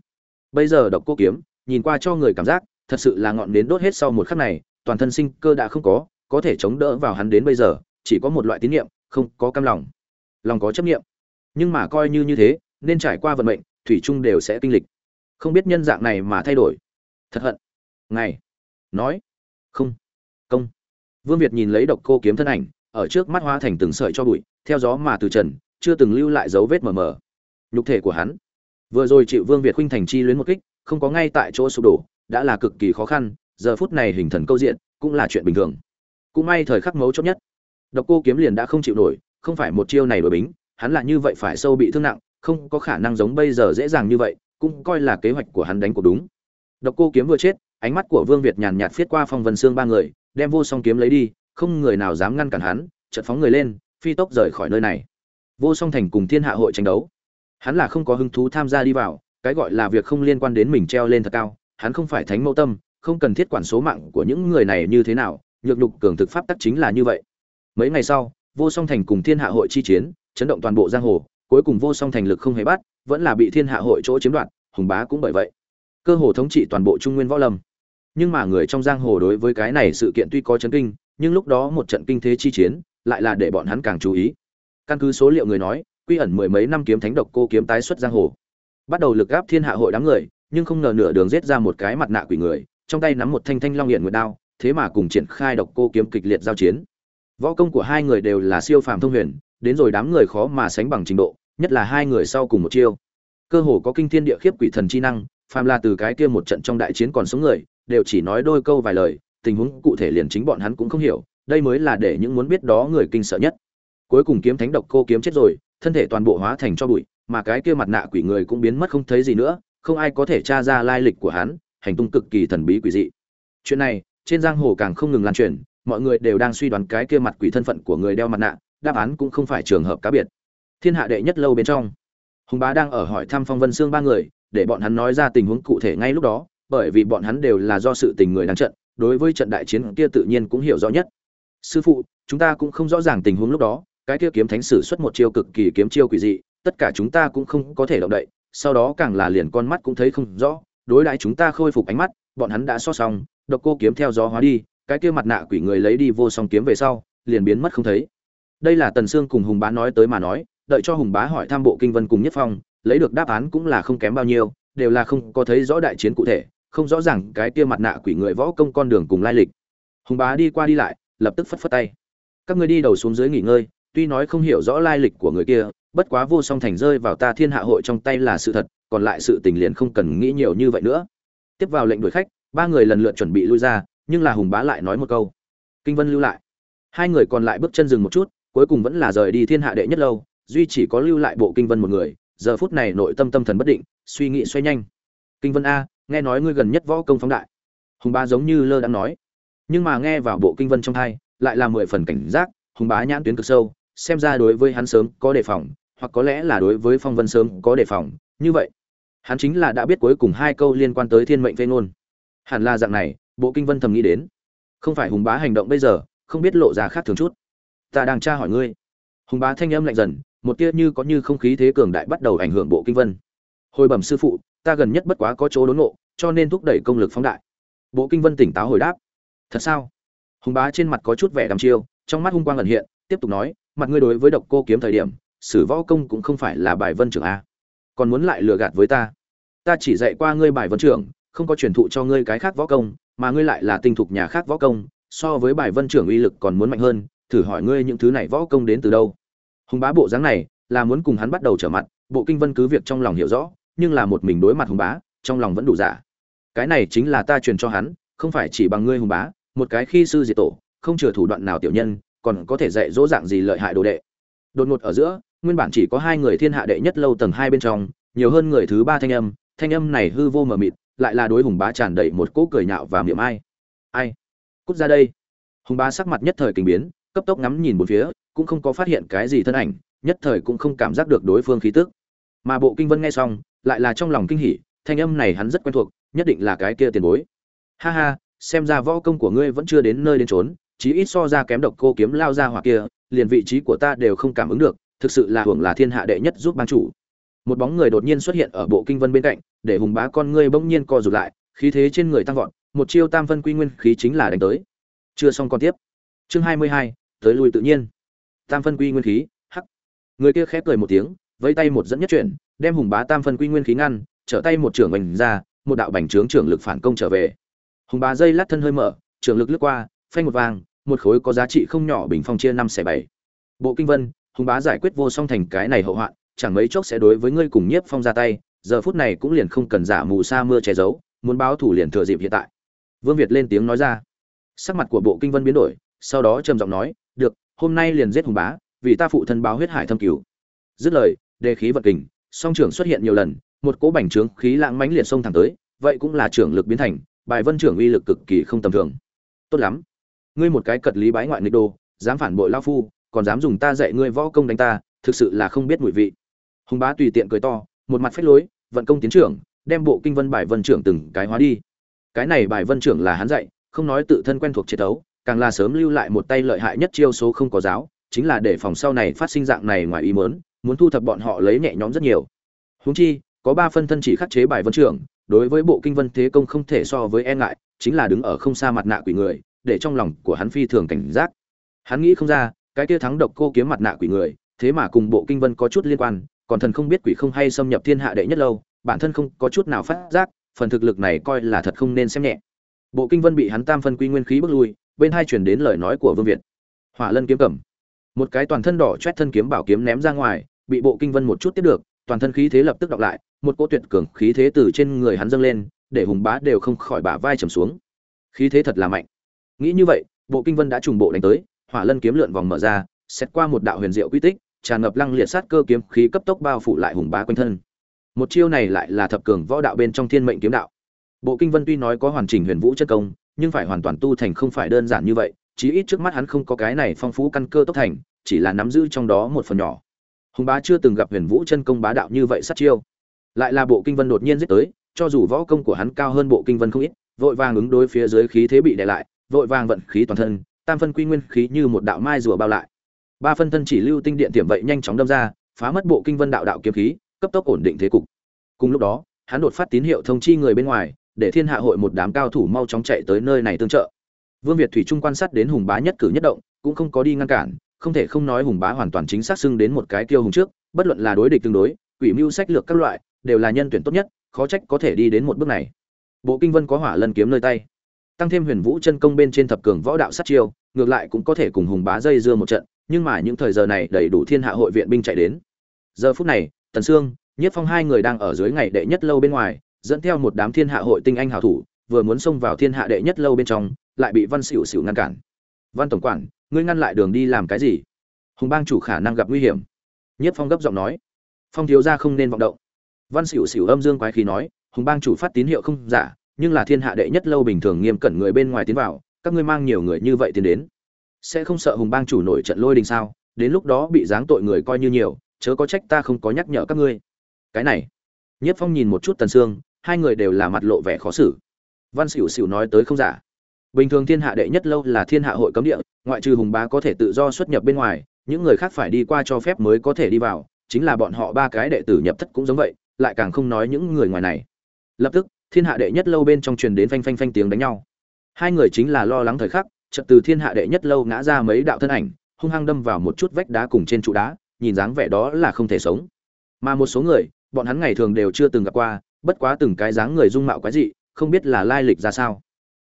A: Bây giờ độc cô kiếm, nhìn qua cho người cảm giác, thật sự là ngọn nến đốt hết sau một khắc này, toàn thân sinh cơ đã không có có thể chống đỡ vào hắn đến bây giờ, chỉ có một loại tín niệm, không có cam lòng. Lòng có chấp niệm. Nhưng mà coi như như thế, nên trải qua vận mệnh, thủy chung đều sẽ kinh lịch. Không biết nhân dạng này mà thay đổi. Thật hận. Ngày nói, không công vương việt nhìn lấy độc cô kiếm thân ảnh, ở trước mắt hoa thành từng sợi cho bụi, theo gió mà từ trần, chưa từng lưu lại dấu vết mờ mờ. Nhục thể của hắn, vừa rồi chịu vương việt khuynh thành chi luyến một kích, không có ngay tại chỗ sụp đổ, đã là cực kỳ khó khăn, giờ phút này hình thần câu diện, cũng là chuyện bình thường. Cũng may thời khắc mấu chốt nhất, độc cô kiếm liền đã không chịu nổi, không phải một chiêu này đổi bính, hắn là như vậy phải sâu bị thương nặng, không có khả năng giống bây giờ dễ dàng như vậy, cũng coi là kế hoạch của hắn đánh cuộc đúng. Độc cô kiếm vừa chết ánh mắt của vương việt nhàn nhạt viết qua phong vân xương ba người, đem vô song kiếm lấy đi, không người nào dám ngăn cản hắn, chợt phóng người lên, phi tốc rời khỏi nơi này. Vô song thành cùng thiên hạ hội tranh đấu. Hắn là không có hứng thú tham gia đi vào, cái gọi là việc không liên quan đến mình treo lên thật cao, hắn không phải thánh mẫu tâm, không cần thiết quản số mạng của những người này như thế nào, nhược nhục cường thực pháp tắc chính là như vậy. Mấy ngày sau, vô song thành cùng thiên hạ hội chi chiến, chấn động toàn bộ giang hồ, cuối cùng vô song thành lực không hề bắt, vẫn là bị thiên hạ hội chỗ chiếm đoạt, hùng bá cũng bởi vậy. Cơ hồ thống trị toàn bộ trung nguyên võ lâm nhưng mà người trong giang hồ đối với cái này sự kiện tuy có chấn kinh, nhưng lúc đó một trận kinh thế chi chiến, lại là để bọn hắn càng chú ý. Căn cứ số liệu người nói, quy ẩn mười mấy năm kiếm thánh độc cô kiếm tái xuất giang hồ. Bắt đầu lực gáp thiên hạ hội đám người, nhưng không ngờ nửa đường giết ra một cái mặt nạ quỷ người, trong tay nắm một thanh thanh long hiện nguyệt đao, thế mà cùng triển khai độc cô kiếm kịch liệt giao chiến. Võ công của hai người đều là siêu phàm thông huyền, đến rồi đám người khó mà sánh bằng trình độ, nhất là hai người sau cùng một chiêu. Cơ hồ có kinh thiên địa khiếp quỷ thần chi năng, phàm là từ cái kia một trận trong đại chiến còn sống người đều chỉ nói đôi câu vài lời, tình huống cụ thể liền chính bọn hắn cũng không hiểu, đây mới là để những muốn biết đó người kinh sợ nhất. Cuối cùng kiếm thánh độc cô kiếm chết rồi, thân thể toàn bộ hóa thành cho bụi, mà cái kia mặt nạ quỷ người cũng biến mất không thấy gì nữa, không ai có thể tra ra lai lịch của hắn, hành tung cực kỳ thần bí quỷ dị. Chuyện này, trên giang hồ càng không ngừng lan truyền, mọi người đều đang suy đoán cái kia mặt quỷ thân phận của người đeo mặt nạ, đáp án cũng không phải trường hợp cá biệt. Thiên hạ đệ nhất lâu bên trong, hùng bá đang ở hỏi thăm phong vân xương ba người, để bọn hắn nói ra tình huống cụ thể ngay lúc đó bởi vì bọn hắn đều là do sự tình người đang trận, đối với trận đại chiến kia tự nhiên cũng hiểu rõ nhất. Sư phụ, chúng ta cũng không rõ ràng tình huống lúc đó, cái kia kiếm thánh sử xuất một chiêu cực kỳ kiếm chiêu quỷ dị, tất cả chúng ta cũng không có thể động đậy, sau đó càng là liền con mắt cũng thấy không rõ, đối đãi chúng ta khôi phục ánh mắt, bọn hắn đã so xong, độc cô kiếm theo gió hóa đi, cái kia mặt nạ quỷ người lấy đi vô song kiếm về sau, liền biến mất không thấy. Đây là tần sương cùng hùng bá nói tới mà nói, đợi cho hùng bá hỏi tham bộ kinh vân cùng nhất phong, lấy được đáp án cũng là không kém bao nhiêu, đều là không có thấy rõ đại chiến cụ thể không rõ ràng cái kia mặt nạ quỷ người võ công con đường cùng lai lịch. Hùng bá đi qua đi lại, lập tức phất phất tay. Các ngươi đi đầu xuống dưới nghỉ ngơi, tuy nói không hiểu rõ lai lịch của người kia, bất quá vô song thành rơi vào ta thiên hạ hội trong tay là sự thật, còn lại sự tình liền không cần nghĩ nhiều như vậy nữa. Tiếp vào lệnh đuổi khách, ba người lần lượt chuẩn bị lui ra, nhưng là hùng bá lại nói một câu. Kinh vân lưu lại. Hai người còn lại bước chân dừng một chút, cuối cùng vẫn là rời đi thiên hạ đệ nhất lâu, duy chỉ có lưu lại bộ kinh vân một người, giờ phút này nội tâm tâm thần bất định, suy nghĩ xoay nhanh. Kinh vân a nghe nói ngươi gần nhất võ công phóng đại. Hùng bá giống như lơ đang nói. Nhưng mà nghe vào bộ kinh vân trong hai lại là mười phần cảnh giác, hùng bá nhãn tuyến cực sâu, xem ra đối với hắn sớm có đề phòng, hoặc có lẽ là đối với phong vân sớm có đề phòng, như vậy, hắn chính là đã biết cuối cùng hai câu liên quan tới thiên mệnh phê ngôn. Hẳn là dạng này, bộ kinh vân thầm nghĩ đến. Không phải hùng bá hành động bây giờ, không biết lộ ra khác thường chút. Ta đang tra hỏi ngươi. Hùng bá thanh âm lạnh dần, một tia như có như không khí thế cường đại bắt đầu ảnh hưởng bộ kinh vân. Hồi bẩm sư phụ ta gần nhất bất quá có chỗ đốn ngộ, cho nên thúc đẩy công lực phóng đại. Bộ kinh vân tỉnh táo hồi đáp. Thật sao? Hùng bá trên mặt có chút vẻ đăm chiêu, trong mắt hung quang ẩn hiện, tiếp tục nói, mặt ngươi đối với độc cô kiếm thời điểm, sử võ công cũng không phải là bài vân trưởng a. Còn muốn lại lừa gạt với ta? Ta chỉ dạy qua ngươi bài vân trưởng, không có truyền thụ cho ngươi cái khác võ công, mà ngươi lại là tinh thục nhà khác võ công, so với bài vân trưởng uy lực còn muốn mạnh hơn, thử hỏi ngươi những thứ này võ công đến từ đâu? Hùng bá bộ dáng này, là muốn cùng hắn bắt đầu trở mặt, bộ kinh vân cứ việc trong lòng hiểu rõ nhưng là một mình đối mặt hùng bá, trong lòng vẫn đủ giả. Cái này chính là ta truyền cho hắn, không phải chỉ bằng ngươi hùng bá, một cái khi sư diệt tổ, không chừa thủ đoạn nào tiểu nhân, còn có thể dạy dỗ dạng gì lợi hại đồ đệ. Đột ngột ở giữa, nguyên bản chỉ có hai người thiên hạ đệ nhất lâu tầng hai bên trong, nhiều hơn người thứ ba thanh âm thanh âm này hư vô mờ mịt, lại là đối hùng bá tràn đầy một cỗ cười nhạo và miệng ai. Ai? Cút ra đây. Hùng bá sắc mặt nhất thời kinh biến, cấp tốc ngắm nhìn bốn phía, cũng không có phát hiện cái gì thân ảnh, nhất thời cũng không cảm giác được đối phương khí tức. Mà bộ kinh vân nghe xong lại là trong lòng kinh hỉ thanh âm này hắn rất quen thuộc nhất định là cái kia tiền bối. Ha ha xem ra võ công của ngươi vẫn chưa đến nơi đến chốn, chí ít so ra kém độc cô kiếm lao ra hỏa kia liền vị trí của ta đều không cảm ứng được thực sự là hưởng là thiên hạ đệ nhất giúp ban chủ. Một bóng người đột nhiên xuất hiện ở bộ kinh vân bên cạnh để hùng bá con ngươi bỗng nhiên co rụt lại khí thế trên người tăng vọt một chiêu tam phân quy nguyên khí chính là đánh tới. Chưa xong con tiếp. Chương hai mươi hai tới lui tự nhiên. Tam phân quy nguyên khí hắc. Người kia khép cười một tiếng vẫy tay một dẫn nhất chuyển đem hùng bá tam phân quy nguyên khí ngăn, trở tay một trưởng bành ra, một đạo bành trướng trưởng lực phản công trở về. Hùng bá dây lát thân hơi mở, trưởng lực lướt qua, phanh một vàng, một khối có giá trị không nhỏ bình phong chia năm xẻ bảy. Bộ kinh vân, hùng bá giải quyết vô song thành cái này hậu hoạn, chẳng mấy chốc sẽ đối với ngươi cùng nhiếp phong ra tay, giờ phút này cũng liền không cần giả mù sa mưa che giấu, muốn báo thủ liền thừa dịp hiện tại. Vương việt lên tiếng nói ra. Sắc mặt của bộ kinh vân biến đổi, sau đó trầm giọng nói, được, hôm nay liền giết hùng bá, vì ta phụ thân báo huyết hải thâm cứu dứt lời, đề khí vật kình song trưởng xuất hiện nhiều lần, một cỗ bành trướng khí lãng mãnh liệt xông thẳng tới, vậy cũng là trưởng lực biến thành, bài vân trưởng uy lực cực kỳ không tầm thường. Tốt lắm. Ngươi một cái cật lý bái ngoại nghịch đô dám phản bội lao phu, còn dám dùng ta dạy ngươi võ công đánh ta, thực sự là không biết mùi vị. Hùng bá tùy tiện cười to, một mặt phách lối, vận công tiến trưởng, đem bộ kinh vân bài vân trưởng từng cái hóa đi. Cái này bài vân trưởng là hắn dạy, không nói tự thân quen thuộc chế tấu càng là sớm lưu lại một tay lợi hại nhất chiêu số không có giáo, chính là để phòng sau này phát sinh dạng này ngoài ý mớn muốn thu thập bọn họ lấy nhẹ nhõm rất nhiều. Huống chi, có ba phân thân chỉ khắc chế bài vân trưởng, đối với bộ kinh vân thế công không thể so với e ngại, chính là đứng ở không xa mặt nạ quỷ người, để trong lòng của hắn phi thường cảnh giác. Hắn nghĩ không ra, cái kia thắng độc cô kiếm mặt nạ quỷ người, thế mà cùng bộ kinh vân có chút liên quan, còn thần không biết quỷ không hay xâm nhập thiên hạ đệ nhất lâu, bản thân không có chút nào phát giác, phần thực lực này coi là thật không nên xem nhẹ. Bộ kinh vân bị hắn tam phân quy nguyên khí bước lui, bên hai chuyển đến lời nói của vương việt. Hỏa lân kiếm cầm. Một cái toàn thân đỏ chét thân kiếm bảo kiếm ném ra ngoài bị bộ kinh vân một chút tiếp được, toàn thân khí thế lập tức đọc lại, một cỗ tuyệt cường khí thế từ trên người hắn dâng lên, để hùng bá đều không khỏi bả vai trầm xuống. Khí thế thật là mạnh. Nghĩ như vậy, bộ kinh vân đã trùng bộ đánh tới, hỏa lân kiếm lượn vòng mở ra, xét qua một đạo huyền diệu quy tích, tràn ngập lăng liệt sát cơ kiếm khí cấp tốc bao phủ lại hùng bá quanh thân. Một chiêu này lại là thập cường võ đạo bên trong thiên mệnh kiếm đạo. Bộ kinh vân tuy nói có hoàn chỉnh huyền vũ chất công, nhưng phải hoàn toàn tu thành không phải đơn giản như vậy, chí ít trước mắt hắn không có cái này phong phú căn cơ tốc thành, chỉ là nắm giữ trong đó một phần nhỏ hùng bá chưa từng gặp huyền vũ chân công bá đạo như vậy sát chiêu. Lại là bộ kinh vân đột nhiên giết tới, cho dù võ công của hắn cao hơn bộ kinh vân không ít, vội vàng ứng đối phía dưới khí thế bị đè lại, vội vàng vận khí toàn thân, tam phân quy nguyên khí như một đạo mai rùa bao lại. Ba phân thân chỉ lưu tinh điện tiệm vậy nhanh chóng đâm ra, phá mất bộ kinh vân đạo đạo kiếm khí, cấp tốc ổn định thế cục. Cùng lúc đó, hắn đột phát tín hiệu thông chi người bên ngoài, để thiên hạ hội một đám cao thủ mau chóng chạy tới nơi này tương trợ. Vương việt thủy trung quan sát đến hùng bá nhất cử nhất động, cũng không có đi ngăn cản không thể không nói hùng bá hoàn toàn chính xác xưng đến một cái kiêu hùng trước, bất luận là đối địch tương đối, quỷ mưu sách lược các loại, đều là nhân tuyển tốt nhất, khó trách có thể đi đến một bước này. Bộ kinh vân có hỏa lân kiếm nơi tay, tăng thêm huyền vũ chân công bên trên thập cường võ đạo sát chiêu, ngược lại cũng có thể cùng hùng bá dây dưa một trận, nhưng mà những thời giờ này đầy đủ thiên hạ hội viện binh chạy đến. Giờ phút này, tần sương, nhiếp phong hai người đang ở dưới ngày đệ nhất lâu bên ngoài, dẫn theo một đám thiên hạ hội tinh anh hào thủ, vừa muốn xông vào thiên hạ đệ nhất lâu bên trong, lại bị văn xỉu xỉu ngăn cản. Văn tổng quản ngươi ngăn lại đường đi làm cái gì? Hùng bang chủ khả năng gặp nguy hiểm. Nhất phong gấp giọng nói. Phong thiếu gia không nên vọng động. Văn xỉu xỉu âm dương quái khí nói, hùng bang chủ phát tín hiệu không giả, nhưng là thiên hạ đệ nhất lâu bình thường nghiêm cẩn người bên ngoài tiến vào, các ngươi mang nhiều người như vậy tiến đến. Sẽ không sợ hùng bang chủ nổi trận lôi đình sao? Đến lúc đó bị giáng tội người coi như nhiều, chớ có trách ta không có nhắc nhở các ngươi. Cái này. Nhất phong nhìn một chút tần sương, hai người đều là mặt lộ vẻ khó xử. Văn xỉu xỉu nói tới không giả bình thường thiên hạ đệ nhất lâu là thiên hạ hội cấm địa, ngoại trừ hùng bá có thể tự do xuất nhập bên ngoài, những người khác phải đi qua cho phép mới có thể đi vào, chính là bọn họ ba cái đệ tử nhập thất cũng giống vậy, lại càng không nói những người ngoài này. Lập tức, thiên hạ đệ nhất lâu bên trong truyền đến phanh phanh phanh tiếng đánh nhau. Hai người chính là lo lắng thời khắc, chợt từ thiên hạ đệ nhất lâu ngã ra mấy đạo thân ảnh, hung hăng đâm vào một chút vách đá cùng trên trụ đá, nhìn dáng vẻ đó là không thể sống. Mà một số người, bọn hắn ngày thường đều chưa từng gặp qua, bất quá từng cái dáng người dung mạo quái dị, không biết là lai lịch ra sao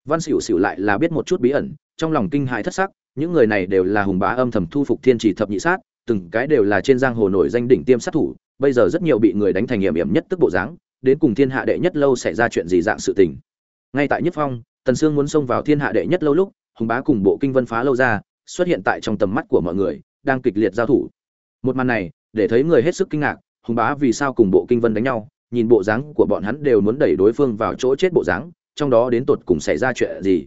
A: văn xỉu xỉu lại là biết một chút bí ẩn, trong lòng kinh hãi thất sắc, những người này đều là hùng bá âm thầm thu phục thiên chỉ thập nhị sát, từng cái đều là trên giang hồ nổi danh đỉnh tiêm sát thủ, bây giờ rất nhiều bị người đánh thành hiểm hiểm nhất tức bộ dáng, đến cùng thiên hạ đệ nhất lâu xảy ra chuyện gì dạng sự tình. Ngay tại nhất phong, tần sương muốn xông vào thiên hạ đệ nhất lâu lúc, hùng bá cùng bộ kinh vân phá lâu ra, xuất hiện tại trong tầm mắt của mọi người, đang kịch liệt giao thủ. Một màn này, để thấy người hết sức kinh ngạc, hùng bá vì sao cùng bộ kinh vân đánh nhau, nhìn bộ dáng của bọn hắn đều muốn đẩy đối phương vào chỗ chết bộ dáng trong đó đến tột cùng xảy ra chuyện gì.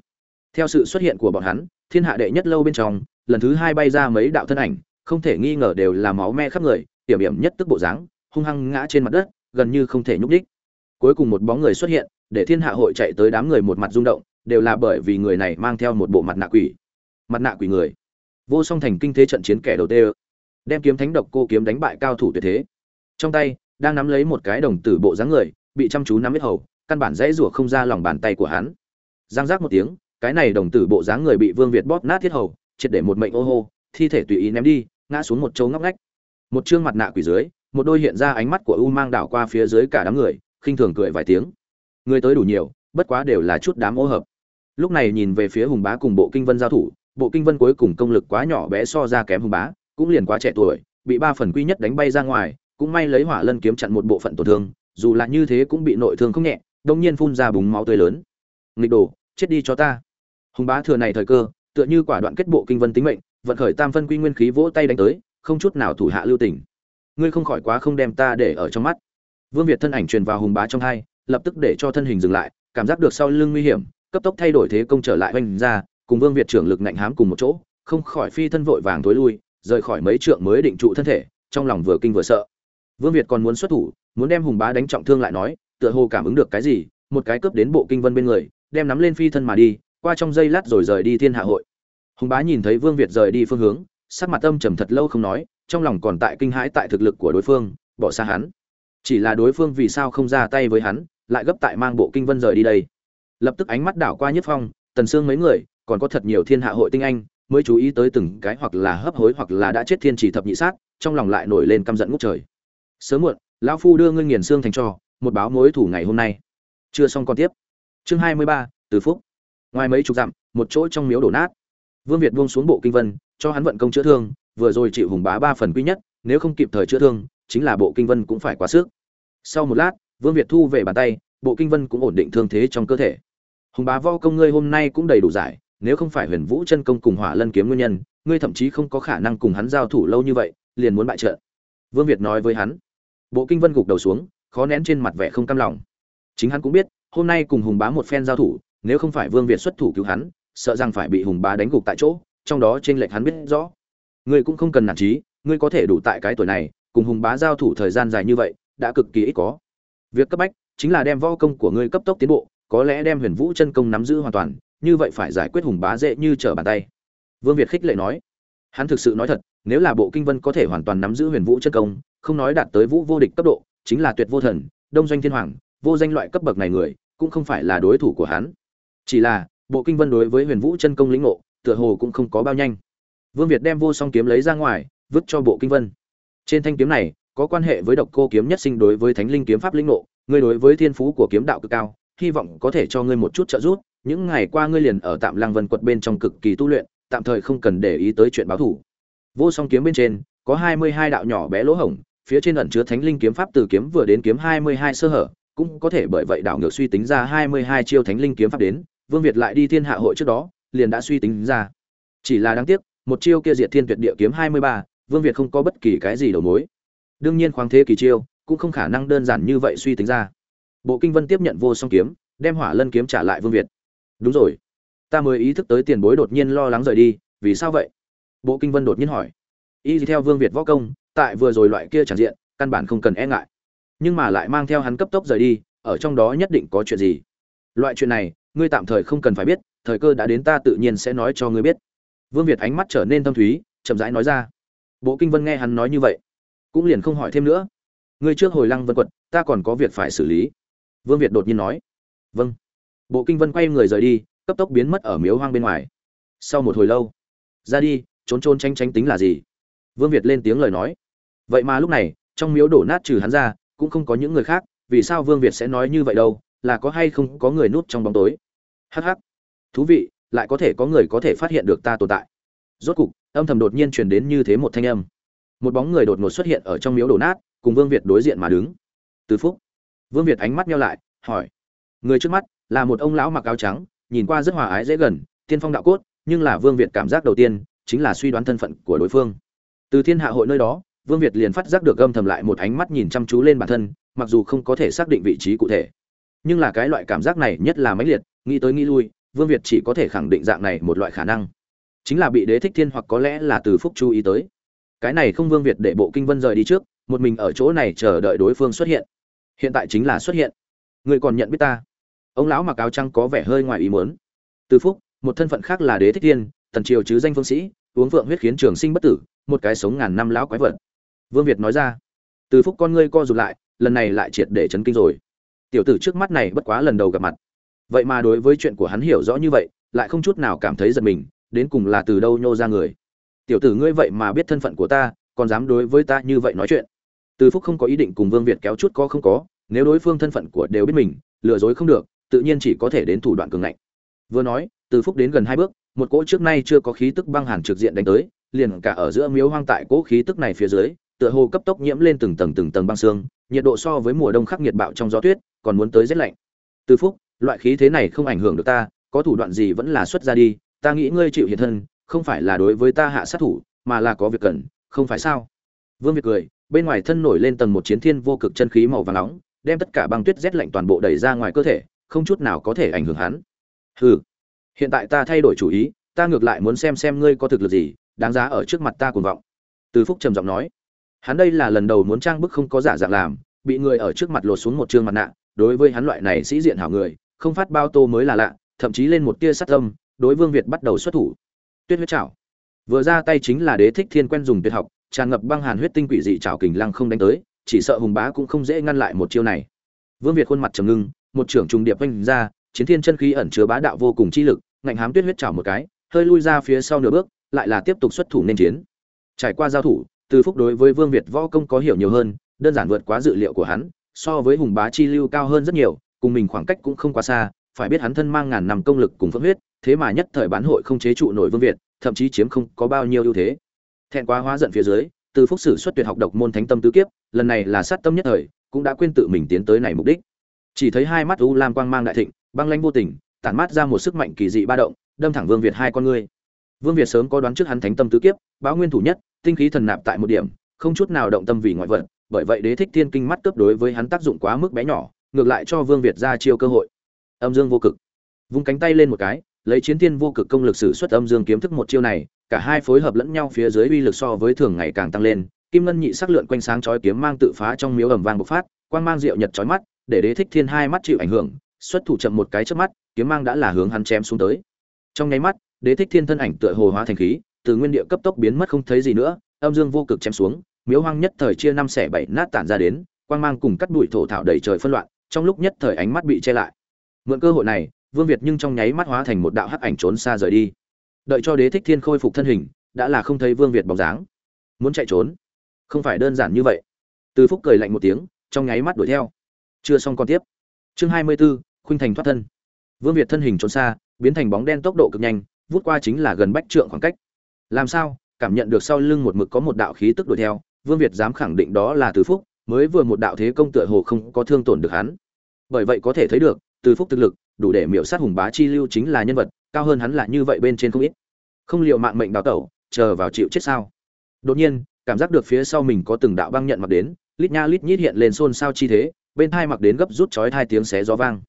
A: Theo sự xuất hiện của bọn hắn, thiên hạ đệ nhất lâu bên trong, lần thứ hai bay ra mấy đạo thân ảnh, không thể nghi ngờ đều là máu me khắp người, hiểm hiểm nhất tức bộ dáng, hung hăng ngã trên mặt đất, gần như không thể nhúc đích cuối cùng một bóng người xuất hiện, để thiên hạ hội chạy tới đám người một mặt rung động, đều là bởi vì người này mang theo một bộ mặt nạ quỷ. Mặt nạ quỷ người. Vô song thành kinh thế trận chiến kẻ đầu tiên đem kiếm thánh độc cô kiếm đánh bại cao thủ tuyệt thế. Trong tay, đang nắm lấy một cái đồng tử bộ dáng người, bị chăm chú nắm hết hầu căn bản dãy rủa không ra lòng bàn tay của hắn. Giang giác một tiếng, cái này đồng tử bộ dáng người bị vương việt bóp nát thiết hầu, triệt để một mệnh ô hô, thi thể tùy ý ném đi, ngã xuống một chỗ ngóc ngách. Một chương mặt nạ quỷ dưới, một đôi hiện ra ánh mắt của u mang đảo qua phía dưới cả đám người, khinh thường cười vài tiếng. Người tới đủ nhiều, bất quá đều là chút đám ô hợp. Lúc này nhìn về phía hùng bá cùng bộ kinh vân giao thủ, bộ kinh vân cuối cùng công lực quá nhỏ bé so ra kém hùng bá, cũng liền quá trẻ tuổi, bị ba phần quy nhất đánh bay ra ngoài, cũng may lấy hỏa lân kiếm chặn một bộ phận tổn thương, dù là như thế cũng bị nội thương không nhẹ đông nhiên phun ra búng máu tươi lớn. Nghịch đồ, chết đi cho ta. Hùng bá thừa này thời cơ, tựa như quả đoạn kết bộ kinh vân tính mệnh, vận khởi tam phân quy nguyên khí vỗ tay đánh tới, không chút nào thủ hạ lưu tình. Ngươi không khỏi quá không đem ta để ở trong mắt. Vương việt thân ảnh truyền vào hùng bá trong hai, lập tức để cho thân hình dừng lại, cảm giác được sau lưng nguy hiểm, cấp tốc thay đổi thế công trở lại oanh ra, cùng vương việt trưởng lực ngạnh hám cùng một chỗ, không khỏi phi thân vội vàng tối lui, rời khỏi mấy trượng mới định trụ thân thể, trong lòng vừa kinh vừa sợ. Vương việt còn muốn xuất thủ, muốn đem hùng bá đánh trọng thương lại nói tựa hồ cảm ứng được cái gì, một cái cướp đến bộ kinh vân bên người, đem nắm lên phi thân mà đi, qua trong giây lát rồi rời đi thiên hạ hội. Hùng bá nhìn thấy vương việt rời đi phương hướng, sắc mặt âm trầm thật lâu không nói, trong lòng còn tại kinh hãi tại thực lực của đối phương, bỏ xa hắn. Chỉ là đối phương vì sao không ra tay với hắn, lại gấp tại mang bộ kinh vân rời đi đây. Lập tức ánh mắt đảo qua nhất phong, tần sương mấy người, còn có thật nhiều thiên hạ hội tinh anh, mới chú ý tới từng cái hoặc là hấp hối hoặc là đã chết thiên chỉ thập nhị sát, trong lòng lại nổi lên căm giận ngút trời. Sớm muộn, lão phu đưa ngươi nghiền xương thành trò một báo mối thủ ngày hôm nay. Chưa xong còn tiếp. Chương hai mươi ba, từ phúc. Ngoài mấy chục dặm, một chỗ trong miếu đổ nát. Vương việt buông xuống bộ kinh vân, cho hắn vận công chữa thương, vừa rồi chịu hùng bá ba phần quý nhất, nếu không kịp thời chữa thương, chính là bộ kinh vân cũng phải quá sức. Sau một lát, vương việt thu về bàn tay, bộ kinh vân cũng ổn định thương thế trong cơ thể. Hùng bá vo công ngươi hôm nay cũng đầy đủ giải, nếu không phải huyền vũ chân công cùng hỏa lân kiếm nguyên nhân, ngươi thậm chí không có khả năng cùng hắn giao thủ lâu như vậy, liền muốn bại trận. Vương việt nói với hắn. Bộ kinh vân gục đầu xuống khó nén trên mặt vẻ không cam lòng. Chính hắn cũng biết, hôm nay cùng hùng bá một phen giao thủ, nếu không phải vương việt xuất thủ cứu hắn, sợ rằng phải bị hùng bá đánh gục tại chỗ, trong đó trên lệch hắn biết rõ. Ngươi cũng không cần nản trí ngươi có thể đủ tại cái tuổi này, cùng hùng bá giao thủ thời gian dài như vậy, đã cực kỳ ít có. Việc cấp bách chính là đem võ công của ngươi cấp tốc tiến bộ, có lẽ đem huyền vũ chân công nắm giữ hoàn toàn, như vậy phải giải quyết hùng bá dễ như trở bàn tay. Vương việt khích lệ nói. Hắn thực sự nói thật, nếu là bộ kinh vân có thể hoàn toàn nắm giữ huyền vũ chân công, không nói đạt tới vũ vô địch cấp độ chính là tuyệt vô thần, đông doanh thiên hoàng, vô danh loại cấp bậc này người, cũng không phải là đối thủ của hắn. Chỉ là, bộ kinh vân đối với huyền vũ chân công lĩnh ngộ, tựa hồ cũng không có bao nhanh. Vương việt đem vô song kiếm lấy ra ngoài, vứt cho bộ kinh vân. Trên thanh kiếm này, có quan hệ với độc cô kiếm nhất sinh đối với thánh linh kiếm pháp lĩnh ngộ ngươi đối với thiên phú của kiếm đạo cực cao, hy vọng có thể cho ngươi một chút trợ giúp, những ngày qua ngươi liền ở tạm lăng vân quật bên trong cực kỳ tu luyện, tạm thời không cần để ý tới chuyện báo thủ. Vô song kiếm bên trên, có hai mươi hai đạo nhỏ bé lỗ hổng phía trên ẩn chứa thánh linh kiếm pháp từ kiếm vừa đến kiếm hai mươi hai sơ hở, cũng có thể bởi vậy đảo ngược suy tính ra hai mươi hai chiêu thánh linh kiếm pháp đến, vương việt lại đi thiên hạ hội trước đó, liền đã suy tính ra. Chỉ là đáng tiếc, một chiêu kia diệt thiên tuyệt địa kiếm hai mươi ba, vương việt không có bất kỳ cái gì đầu mối. Đương nhiên khoáng thế kỳ chiêu, cũng không khả năng đơn giản như vậy suy tính ra. Bộ kinh vân tiếp nhận vô song kiếm, đem hỏa lân kiếm trả lại vương việt. Đúng rồi. Ta mới ý thức tới tiền bối đột nhiên lo lắng rời đi, vì sao vậy? Bộ kinh vân đột nhiên hỏi y theo vương việt võ công, tại vừa rồi loại kia tràn diện, căn bản không cần e ngại. Nhưng mà lại mang theo hắn cấp tốc rời đi, ở trong đó nhất định có chuyện gì? Loại chuyện này, ngươi tạm thời không cần phải biết, thời cơ đã đến ta tự nhiên sẽ nói cho ngươi biết. Vương việt ánh mắt trở nên thâm thúy, chậm rãi nói ra. Bộ kinh vân nghe hắn nói như vậy, cũng liền không hỏi thêm nữa. Ngươi trước hồi lăng vân quật ta còn có việc phải xử lý. Vương việt đột nhiên nói. Vâng. Bộ kinh vân quay người rời đi, cấp tốc biến mất ở miếu hoang bên ngoài. Sau một hồi lâu, ra đi, trốn trốn tranh tranh tính là gì? Vương việt lên tiếng lời nói. Vậy mà lúc này, trong miếu đổ nát trừ hắn ra, cũng không có những người khác, vì sao vương việt sẽ nói như vậy đâu, là có hay không có người núp trong bóng tối? Hắc hắc. Thú vị, lại có thể có người có thể phát hiện được ta tồn tại. Rốt cục, âm thầm đột nhiên truyền đến như thế một thanh âm. Một bóng người đột ngột xuất hiện ở trong miếu đổ nát, cùng vương việt đối diện mà đứng. Từ phúc. Vương việt ánh mắt nhau lại, hỏi. Người trước mắt, là một ông lão mặc áo trắng, nhìn qua rất hòa ái dễ gần, tiên phong đạo cốt, nhưng là vương việt cảm giác đầu tiên, chính là suy đoán thân phận của đối phương từ thiên hạ hội nơi đó, vương việt liền phát giác được âm thầm lại một ánh mắt nhìn chăm chú lên bản thân, mặc dù không có thể xác định vị trí cụ thể. Nhưng là cái loại cảm giác này nhất là mãnh liệt, nghĩ tới nghĩ lui, vương việt chỉ có thể khẳng định dạng này một loại khả năng. Chính là bị đế thích thiên hoặc có lẽ là từ phúc chú ý tới. Cái này không vương việt để bộ kinh vân rời đi trước, một mình ở chỗ này chờ đợi đối phương xuất hiện. Hiện tại chính là xuất hiện. Người còn nhận biết ta? Ông lão mặc áo trăng có vẻ hơi ngoài ý muốn. Từ phúc, một thân phận khác là đế thích thiên, tần triều chứ danh phương sĩ, uống vượng huyết khiến trường sinh bất tử một cái sống ngàn năm lão quái vật. Vương việt nói ra, từ phúc con ngươi co rụt lại, lần này lại triệt để chấn kinh rồi. Tiểu tử trước mắt này bất quá lần đầu gặp mặt. Vậy mà đối với chuyện của hắn hiểu rõ như vậy, lại không chút nào cảm thấy giật mình, đến cùng là từ đâu nhô ra người. Tiểu tử ngươi vậy mà biết thân phận của ta, còn dám đối với ta như vậy nói chuyện. Từ phúc không có ý định cùng vương việt kéo chút có không có, nếu đối phương thân phận của đều biết mình, lừa dối không được, tự nhiên chỉ có thể đến thủ đoạn cường ngạnh. Vừa nói, từ phúc đến gần hai bước, một cỗ trước nay chưa có khí tức băng hàn trực diện đánh tới liền cả ở giữa miếu hoang tại cỗ khí tức này phía dưới, tựa hồ cấp tốc nhiễm lên từng tầng từng tầng băng xương, nhiệt độ so với mùa đông khắc nghiệt bạo trong gió tuyết, còn muốn tới rét lạnh. Từ phúc, loại khí thế này không ảnh hưởng được ta, có thủ đoạn gì vẫn là xuất ra đi, ta nghĩ ngươi chịu hiện thân, không phải là đối với ta hạ sát thủ, mà là có việc cần, không phải sao? Vương việt cười, bên ngoài thân nổi lên tầng một chiến thiên vô cực chân khí màu vàng nóng, đem tất cả băng tuyết rét lạnh toàn bộ đẩy ra ngoài cơ thể, không chút nào có thể ảnh hưởng hắn. Hừ, hiện tại ta thay đổi chủ ý, ta ngược lại muốn xem xem ngươi có thực lực gì đáng giá ở trước mặt ta cuồng vọng. Từ phúc trầm giọng nói, hắn đây là lần đầu muốn trang bức không có giả dạng làm, bị người ở trước mặt lột xuống một trương mặt nạ, đối với hắn loại này sĩ diện hảo người, không phát bao tô mới là lạ, thậm chí lên một tia sát tâm, đối vương việt bắt đầu xuất thủ. Tuyết huyết chảo vừa ra tay chính là đế thích thiên quen dùng tuyệt học, tràn ngập băng hàn huyết tinh quỷ dị chảo kình lăng không đánh tới, chỉ sợ hùng bá cũng không dễ ngăn lại một chiêu này. Vương việt khuôn mặt trầm ngưng, một trưởng trùng điệp vanh ra, chiến thiên chân khí ẩn chứa bá đạo vô cùng chi lực, ngạnh hám tuyết huyết chảo một cái, hơi lui ra phía sau nửa bước lại là tiếp tục xuất thủ nên chiến. Trải qua giao thủ, từ phúc đối với vương việt võ công có hiểu nhiều hơn, đơn giản vượt quá dự liệu của hắn, so với hùng bá chi lưu cao hơn rất nhiều, cùng mình khoảng cách cũng không quá xa, phải biết hắn thân mang ngàn năm công lực cùng phước huyết, thế mà nhất thời bán hội không chế trụ nổi vương việt, thậm chí chiếm không có bao nhiêu ưu thế. Thẹn quá hóa giận phía dưới, từ phúc sử xuất tuyệt học độc môn thánh tâm tứ kiếp, lần này là sát tâm nhất thời, cũng đã quên tự mình tiến tới này mục đích. Chỉ thấy hai mắt u lam quang mang đại thịnh, băng lãnh vô tình, tản mát ra một sức mạnh kỳ dị ba động, đâm thẳng vương việt hai con ngươi vương việt sớm có đoán trước hắn thánh tâm tứ kiếp, báo nguyên thủ nhất, tinh khí thần nạp tại một điểm, không chút nào động tâm vì ngoại vật, bởi vậy đế thích thiên kinh mắt cướp đối với hắn tác dụng quá mức bé nhỏ, ngược lại cho vương việt ra chiêu cơ hội. Âm dương vô cực. Vung cánh tay lên một cái, lấy chiến thiên vô cực công lực sử xuất âm dương kiếm thức một chiêu này, cả hai phối hợp lẫn nhau phía dưới uy lực so với thường ngày càng tăng lên, kim ngân nhị sắc lượn quanh sáng chói kiếm mang tự phá trong miếu ầm vang bộc phát, quang mang diệu nhật chói mắt, để đế thích thiên hai mắt chịu ảnh hưởng, xuất thủ chậm một cái chớp mắt, kiếm mang đã là hướng hắn chém xuống tới. Trong nháy mắt đế thích thiên thân ảnh tựa hồ hóa thành khí, từ nguyên địa cấp tốc biến mất không thấy gì nữa, âm dương vô cực chém xuống, miếu hoang nhất thời chia năm xẻ bảy nát tản ra đến, quang mang cùng cắt bụi thổ thảo đầy trời phân loạn, trong lúc nhất thời ánh mắt bị che lại. Mượn cơ hội này, vương việt nhưng trong nháy mắt hóa thành một đạo hắc ảnh trốn xa rời đi. Đợi cho đế thích thiên khôi phục thân hình, đã là không thấy vương việt bóng dáng. Muốn chạy trốn? Không phải đơn giản như vậy. Từ phúc cười lạnh một tiếng, trong nháy mắt đuổi theo. Chưa xong còn tiếp. Chương hai mươi khuynh thành thoát thân. Vương việt thân hình trốn xa, biến thành bóng đen tốc độ cực nhanh vút qua chính là gần bách trượng khoảng cách. Làm sao? Cảm nhận được sau lưng một mực có một đạo khí tức đuổi theo, vương việt dám khẳng định đó là từ phúc, mới vừa một đạo thế công tựa hồ không có thương tổn được hắn. Bởi vậy có thể thấy được, từ phúc thực lực, đủ để miểu sát hùng bá chi lưu chính là nhân vật, cao hơn hắn là như vậy bên trên không ít. Không liệu mạng mệnh đào tẩu, chờ vào chịu chết sao? Đột nhiên, cảm giác được phía sau mình có từng đạo băng nhận mặc đến, lít nha lít nhít hiện lên xôn xao chi thế, bên thai mặc đến gấp rút chói hai tiếng xé gió vang.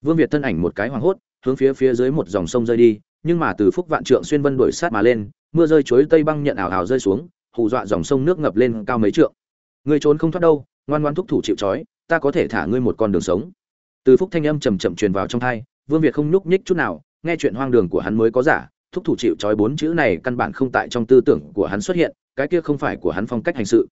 A: Vương việt thân ảnh một cái hoảng hốt, hướng phía phía dưới một dòng sông rơi đi nhưng mà từ phúc vạn trượng xuyên vân đuổi sát mà lên, mưa rơi chuối tây băng nhận ảo ảo rơi xuống, hù dọa dòng sông nước ngập lên cao mấy trượng. Người trốn không thoát đâu, ngoan ngoan thúc thủ chịu trói, ta có thể thả ngươi một con đường sống. Từ phúc thanh âm trầm chậm truyền vào trong thai, vương việt không nhúc nhích chút nào, nghe chuyện hoang đường của hắn mới có giả, thúc thủ chịu trói bốn chữ này căn bản không tại trong tư tưởng của hắn xuất hiện, cái kia không phải của hắn phong cách hành sự.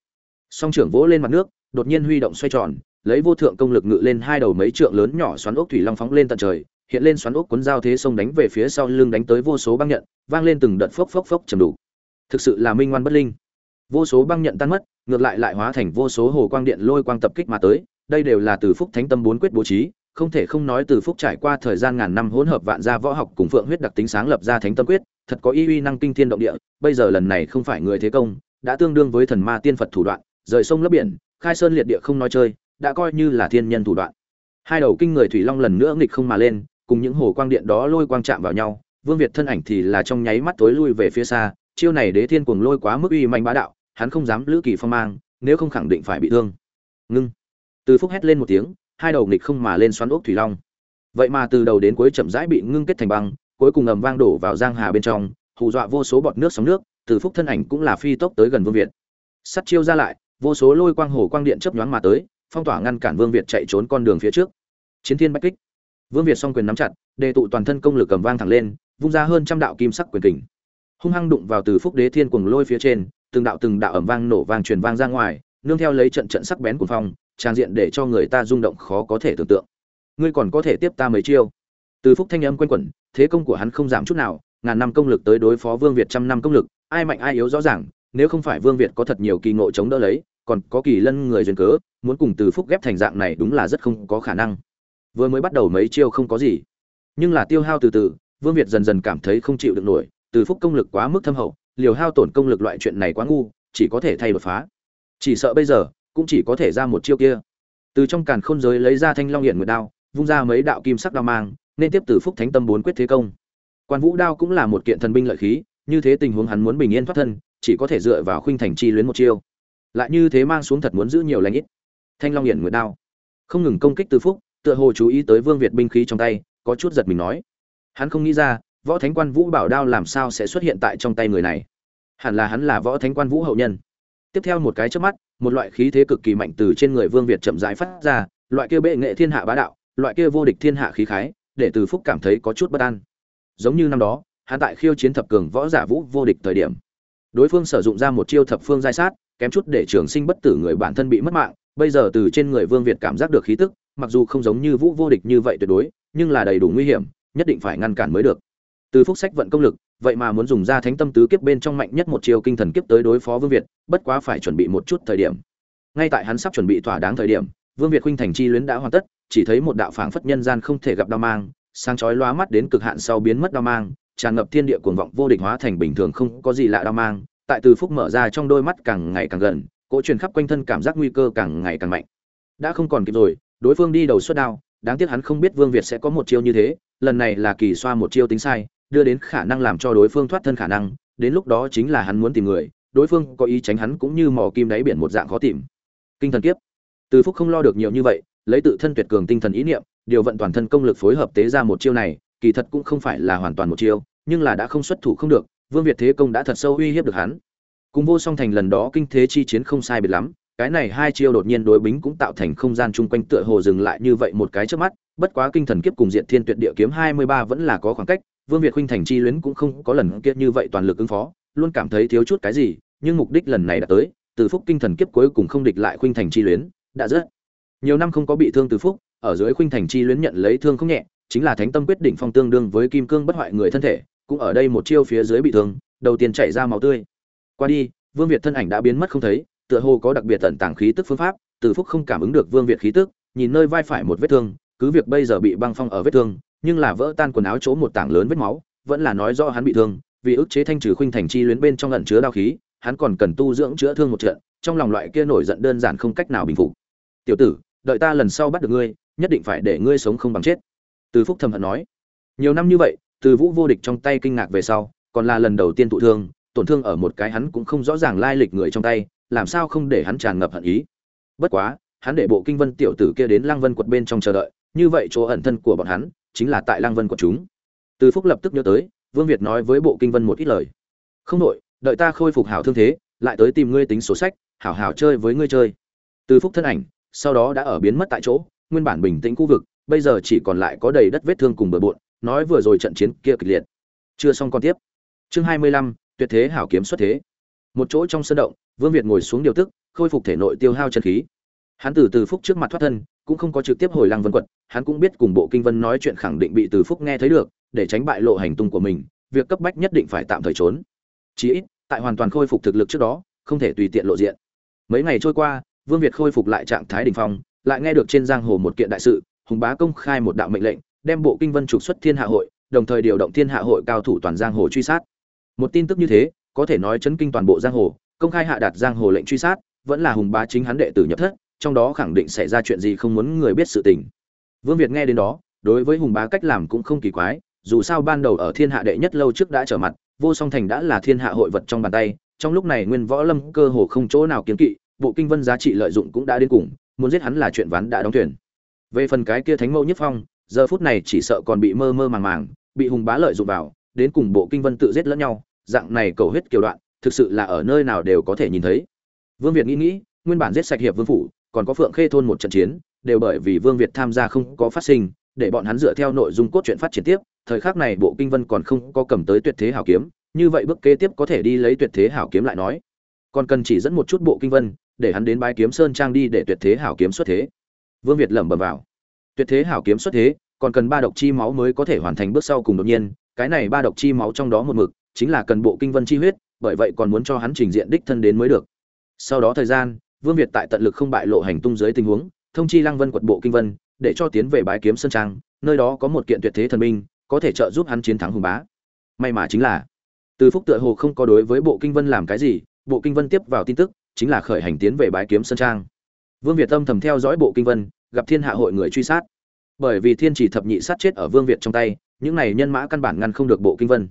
A: Song trưởng vỗ lên mặt nước, đột nhiên huy động xoay tròn, lấy vô thượng công lực ngự lên hai đầu mấy trượng lớn nhỏ xoắn ốc thủy long phóng lên tận trời hiện lên xoắn ốc cuốn dao thế sông đánh về phía sau lưng đánh tới vô số băng nhận, vang lên từng đợt phốc phốc phốc trầm đủ thực sự là minh ngoan bất linh. Vô số băng nhận tan mất, ngược lại lại hóa thành vô số hồ quang điện lôi quang tập kích mà tới, đây đều là từ phúc thánh tâm bốn quyết bố trí, không thể không nói từ phúc trải qua thời gian ngàn năm hỗn hợp vạn gia võ học cùng phượng huyết đặc tính sáng lập ra thánh tâm quyết, thật có y uy năng kinh thiên động địa, bây giờ lần này không phải người thế công, đã tương đương với thần ma tiên phật thủ đoạn, rời sông lấp biển, khai sơn liệt địa không nói chơi, đã coi như là thiên nhân thủ đoạn. Hai đầu kinh người thủy long lần nữa nghịch không mà lên cùng những hồ quang điện đó lôi quang chạm vào nhau, vương việt thân ảnh thì là trong nháy mắt tối lui về phía xa, chiêu này đế thiên cuồng lôi quá mức uy manh bá đạo, hắn không dám lữ kỳ phong mang, nếu không khẳng định phải bị thương. Ngưng. Từ phúc hét lên một tiếng, hai đầu nghịch không mà lên xoắn ốc thủy long. Vậy mà từ đầu đến cuối chậm rãi bị ngưng kết thành băng, cuối cùng ầm vang đổ vào giang hà bên trong, hù dọa vô số bọt nước sóng nước, từ phúc thân ảnh cũng là phi tốc tới gần vương việt. Sắt chiêu ra lại, vô số lôi quang hồ quang điện chớp nhoáng mà tới, phong tỏa ngăn cản vương việt chạy trốn con đường phía trước. Chiến thiên bách kích vương việt song quyền nắm chặt, đề tụ toàn thân công lực cầm vang thẳng lên, vung ra hơn trăm đạo kim sắc quyền kình. Hung hăng đụng vào từ phúc đế thiên cuồng lôi phía trên, từng đạo từng đạo ầm vang nổ vang truyền vang ra ngoài, nương theo lấy trận trận sắc bén của phong, trang diện để cho người ta rung động khó có thể tưởng tượng. Ngươi còn có thể tiếp ta mấy chiêu? Từ phúc thanh âm quen quẩn, thế công của hắn không giảm chút nào, ngàn năm công lực tới đối phó vương việt trăm năm công lực, ai mạnh ai yếu rõ ràng, nếu không phải vương việt có thật nhiều kỳ ngộ chống đỡ lấy, còn có kỳ lân người duyên cớ, muốn cùng từ phúc ghép thành dạng này đúng là rất không có khả năng vừa mới bắt đầu mấy chiêu không có gì. Nhưng là tiêu hao từ từ, vương việt dần dần cảm thấy không chịu được nổi, từ phúc công lực quá mức thâm hậu, liều hao tổn công lực loại chuyện này quá ngu, chỉ có thể thay đột phá. Chỉ sợ bây giờ, cũng chỉ có thể ra một chiêu kia. Từ trong càn khôn giới lấy ra thanh long hiển nguyệt đao, vung ra mấy đạo kim sắc đao mang, nên tiếp từ phúc thánh tâm bốn quyết thế công. Quan vũ đao cũng là một kiện thần binh lợi khí, như thế tình huống hắn muốn bình yên thoát thân, chỉ có thể dựa vào khuynh thành chi luyến một chiêu. Lại như thế mang xuống thật muốn giữ nhiều lãnh ít. Thanh long hiển nguyệt đao. Không ngừng công kích từ phúc tựa hồ chú ý tới vương việt binh khí trong tay, có chút giật mình nói. Hắn không nghĩ ra, võ thánh quan vũ bảo đao làm sao sẽ xuất hiện tại trong tay người này? Hẳn là hắn là võ thánh quan vũ hậu nhân. Tiếp theo một cái trước mắt, một loại khí thế cực kỳ mạnh từ trên người vương việt chậm rãi phát ra, loại kia bệ nghệ thiên hạ bá đạo, loại kia vô địch thiên hạ khí khái, để từ phúc cảm thấy có chút bất an. Giống như năm đó, hắn tại khiêu chiến thập cường võ giả vũ vô địch thời điểm, đối phương sử dụng ra một chiêu thập phương giai sát, kém chút để trường sinh bất tử người bản thân bị mất mạng, bây giờ từ trên người vương việt cảm giác được khí tức mặc dù không giống như vũ vô địch như vậy tuyệt đối, nhưng là đầy đủ nguy hiểm, nhất định phải ngăn cản mới được. Từ phúc sách vận công lực, vậy mà muốn dùng ra thánh tâm tứ kiếp bên trong mạnh nhất một chiều kinh thần kiếp tới đối phó vương việt, bất quá phải chuẩn bị một chút thời điểm. Ngay tại hắn sắp chuẩn bị thỏa đáng thời điểm, vương việt khuynh thành chi luyến đã hoàn tất, chỉ thấy một đạo phảng phất nhân gian không thể gặp đao mang, sáng chói lóa mắt đến cực hạn sau biến mất đao mang, tràn ngập thiên địa cuồng vọng vô địch hóa thành bình thường không có gì lạ đao mang, tại từ phúc mở ra trong đôi mắt càng ngày càng gần, cỗ truyền khắp quanh thân cảm giác nguy cơ càng ngày càng mạnh. Đã không còn kịp rồi đối phương đi đầu xuất đao, đáng tiếc hắn không biết vương việt sẽ có một chiêu như thế, lần này là kỳ xoa một chiêu tính sai, đưa đến khả năng làm cho đối phương thoát thân khả năng, đến lúc đó chính là hắn muốn tìm người, đối phương có ý tránh hắn cũng như mò kim đáy biển một dạng khó tìm. Kinh thần kiếp. Từ phúc không lo được nhiều như vậy, lấy tự thân tuyệt cường tinh thần ý niệm, điều vận toàn thân công lực phối hợp tế ra một chiêu này, kỳ thật cũng không phải là hoàn toàn một chiêu, nhưng là đã không xuất thủ không được, vương việt thế công đã thật sâu uy hiếp được hắn. Cùng vô song thành lần đó kinh thế chi chiến không sai biệt lắm cái này hai chiêu đột nhiên đối bính cũng tạo thành không gian chung quanh tựa hồ dừng lại như vậy một cái trước mắt, bất quá kinh thần kiếp cùng diện thiên tuyệt địa kiếm hai mươi ba vẫn là có khoảng cách, vương việt huynh thành chi luyến cũng không có lần kiếp như vậy toàn lực ứng phó, luôn cảm thấy thiếu chút cái gì, nhưng mục đích lần này đã tới, từ phúc kinh thần kiếp cuối cùng không địch lại khuynh thành chi luyến, đã rất nhiều năm không có bị thương từ phúc, ở dưới khuynh thành chi luyến nhận lấy thương không nhẹ, chính là thánh tâm quyết định phong tương đương với kim cương bất hoại người thân thể, cũng ở đây một chiêu phía dưới bị thương, đầu tiên chảy ra máu tươi. Qua đi, vương việt thân ảnh đã biến mất không thấy tựa hồ có đặc biệt tận tàng khí tức phương pháp, từ phúc không cảm ứng được vương việt khí tức, nhìn nơi vai phải một vết thương, cứ việc bây giờ bị băng phong ở vết thương, nhưng là vỡ tan quần áo chỗ một tảng lớn vết máu, vẫn là nói rõ hắn bị thương, vì ức chế thanh trừ khuynh thành chi luyến bên trong ẩn chứa đao khí, hắn còn cần tu dưỡng chữa thương một trận, trong lòng loại kia nổi giận đơn giản không cách nào bình phục. Tiểu tử, đợi ta lần sau bắt được ngươi, nhất định phải để ngươi sống không bằng chết. Từ phúc thầm hận nói. Nhiều năm như vậy, từ vũ vô địch trong tay kinh ngạc về sau, còn là lần đầu tiên tụ thương, tổn thương ở một cái hắn cũng không rõ ràng lai lịch người trong tay làm sao không để hắn tràn ngập hận ý? Bất quá, hắn để bộ kinh vân tiểu tử kia đến lăng vân quật bên trong chờ đợi, như vậy chỗ ẩn thân của bọn hắn chính là tại lăng vân quật chúng. Từ phúc lập tức nhớ tới, vương việt nói với bộ kinh vân một ít lời. Không nội đợi ta khôi phục hảo thương thế, lại tới tìm ngươi tính sổ sách, hảo hảo chơi với ngươi chơi. Từ phúc thân ảnh, sau đó đã ở biến mất tại chỗ, nguyên bản bình tĩnh khu vực, bây giờ chỉ còn lại có đầy đất vết thương cùng bờ bộn, nói vừa rồi trận chiến kia kịch liệt. Chưa xong còn tiếp. Chương hai mươi lăm, tuyệt thế hảo kiếm xuất thế. Một chỗ trong sân động vương việt ngồi xuống điều tức, khôi phục thể nội tiêu hao chân khí. Hắn từ từ phúc trước mặt thoát thân, cũng không có trực tiếp hồi lăng vân quật, hắn cũng biết cùng bộ kinh vân nói chuyện khẳng định bị từ phúc nghe thấy được, để tránh bại lộ hành tung của mình, việc cấp bách nhất định phải tạm thời trốn. Chỉ ít, tại hoàn toàn khôi phục thực lực trước đó, không thể tùy tiện lộ diện. Mấy ngày trôi qua, vương việt khôi phục lại trạng thái đỉnh phong, lại nghe được trên giang hồ một kiện đại sự, hùng bá công khai một đạo mệnh lệnh, đem bộ kinh vân trục xuất thiên hạ hội, đồng thời điều động thiên hạ hội cao thủ toàn giang hồ truy sát. Một tin tức như thế, có thể nói chấn kinh toàn bộ giang hồ công khai hạ đạt giang hồ lệnh truy sát, vẫn là hùng bá chính hắn đệ tử nhập thất, trong đó khẳng định xảy ra chuyện gì không muốn người biết sự tình. Vương việt nghe đến đó, đối với hùng bá cách làm cũng không kỳ quái, dù sao ban đầu ở thiên hạ đệ nhất lâu trước đã trở mặt, vô song thành đã là thiên hạ hội vật trong bàn tay, trong lúc này nguyên võ lâm cơ hồ không chỗ nào kiến kỵ, bộ kinh vân giá trị lợi dụng cũng đã đến cùng, muốn giết hắn là chuyện ván đã đóng thuyền. Về phần cái kia thánh mẫu nhất phong, giờ phút này chỉ sợ còn bị mơ mơ màng màng, bị hùng bá lợi dụng vào, đến cùng bộ kinh vân tự giết lẫn nhau, dạng này cầu huyết kiều đoạn thực sự là ở nơi nào đều có thể nhìn thấy. Vương việt nghĩ nghĩ, nguyên bản giết sạch hiệp vương phủ, còn có phượng khê thôn một trận chiến, đều bởi vì vương việt tham gia không có phát sinh, để bọn hắn dựa theo nội dung cốt truyện phát triển tiếp, thời khắc này bộ kinh vân còn không có cầm tới tuyệt thế hảo kiếm, như vậy bước kế tiếp có thể đi lấy tuyệt thế hảo kiếm lại nói. Còn cần chỉ dẫn một chút bộ kinh vân, để hắn đến bái kiếm sơn trang đi để tuyệt thế hảo kiếm xuất thế. Vương việt lẩm bẩm vào. Tuyệt thế hảo kiếm xuất thế, còn cần ba độc chi máu mới có thể hoàn thành bước sau cùng đột nhiên, cái này ba độc chi máu trong đó một mực, chính là cần bộ kinh vân chi huyết bởi vậy còn muốn cho hắn trình diện đích thân đến mới được. Sau đó thời gian, vương việt tại tận lực không bại lộ hành tung dưới tình huống, thông chi lăng vân quật bộ kinh vân, để cho tiến về bái kiếm sơn trang, nơi đó có một kiện tuyệt thế thần binh, có thể trợ giúp hắn chiến thắng hùng bá. May mà chính là, từ phúc tựa hồ không có đối với bộ kinh vân làm cái gì, bộ kinh vân tiếp vào tin tức, chính là khởi hành tiến về bái kiếm sơn trang. Vương việt tâm thầm theo dõi bộ kinh vân, gặp thiên hạ hội người truy sát. Bởi vì thiên chỉ thập nhị sát chết ở vương việt trong tay, những này nhân mã căn bản ngăn không được bộ kinh vân.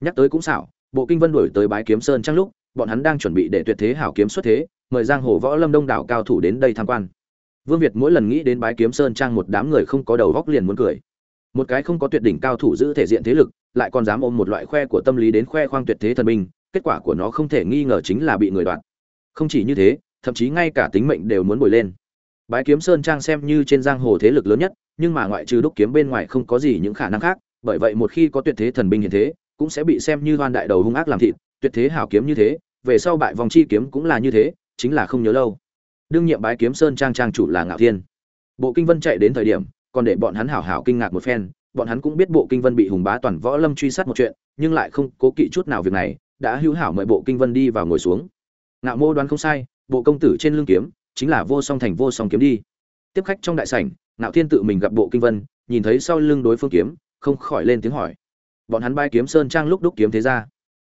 A: Nhắc tới cũng xảo bộ kinh vân đuổi tới bái kiếm sơn trang lúc, bọn hắn đang chuẩn bị để tuyệt thế hảo kiếm xuất thế, mời giang hồ võ lâm đông đảo cao thủ đến đây tham quan. Vương việt mỗi lần nghĩ đến bái kiếm sơn trang một đám người không có đầu góc liền muốn cười. Một cái không có tuyệt đỉnh cao thủ giữ thể diện thế lực, lại còn dám ôm một loại khoe của tâm lý đến khoe khoang tuyệt thế thần minh kết quả của nó không thể nghi ngờ chính là bị người đoạt. Không chỉ như thế, thậm chí ngay cả tính mệnh đều muốn bồi lên. Bái kiếm sơn trang xem như trên giang hồ thế lực lớn nhất, nhưng mà ngoại trừ đúc kiếm bên ngoài không có gì những khả năng khác, bởi vậy một khi có tuyệt thế thần binh hiện thế cũng sẽ bị xem như hoan đại đầu hung ác làm thịt, tuyệt thế hảo kiếm như thế, về sau bại vòng chi kiếm cũng là như thế, chính là không nhớ lâu. Đương nhiệm bái kiếm sơn trang trang chủ là ngạo thiên. Bộ kinh vân chạy đến thời điểm, còn để bọn hắn hảo hảo kinh ngạc một phen, bọn hắn cũng biết bộ kinh vân bị hùng bá toàn võ lâm truy sát một chuyện, nhưng lại không cố kỵ chút nào việc này, đã hữu hảo mời bộ kinh vân đi vào ngồi xuống. Ngạo mô đoán không sai, bộ công tử trên lưng kiếm, chính là vô song thành vô song kiếm đi. Tiếp khách trong đại sảnh, ngạo thiên tự mình gặp bộ kinh vân, nhìn thấy sau lưng đối phương kiếm, không khỏi lên tiếng hỏi bọn hắn bay kiếm sơn trang lúc đúc kiếm thế ra.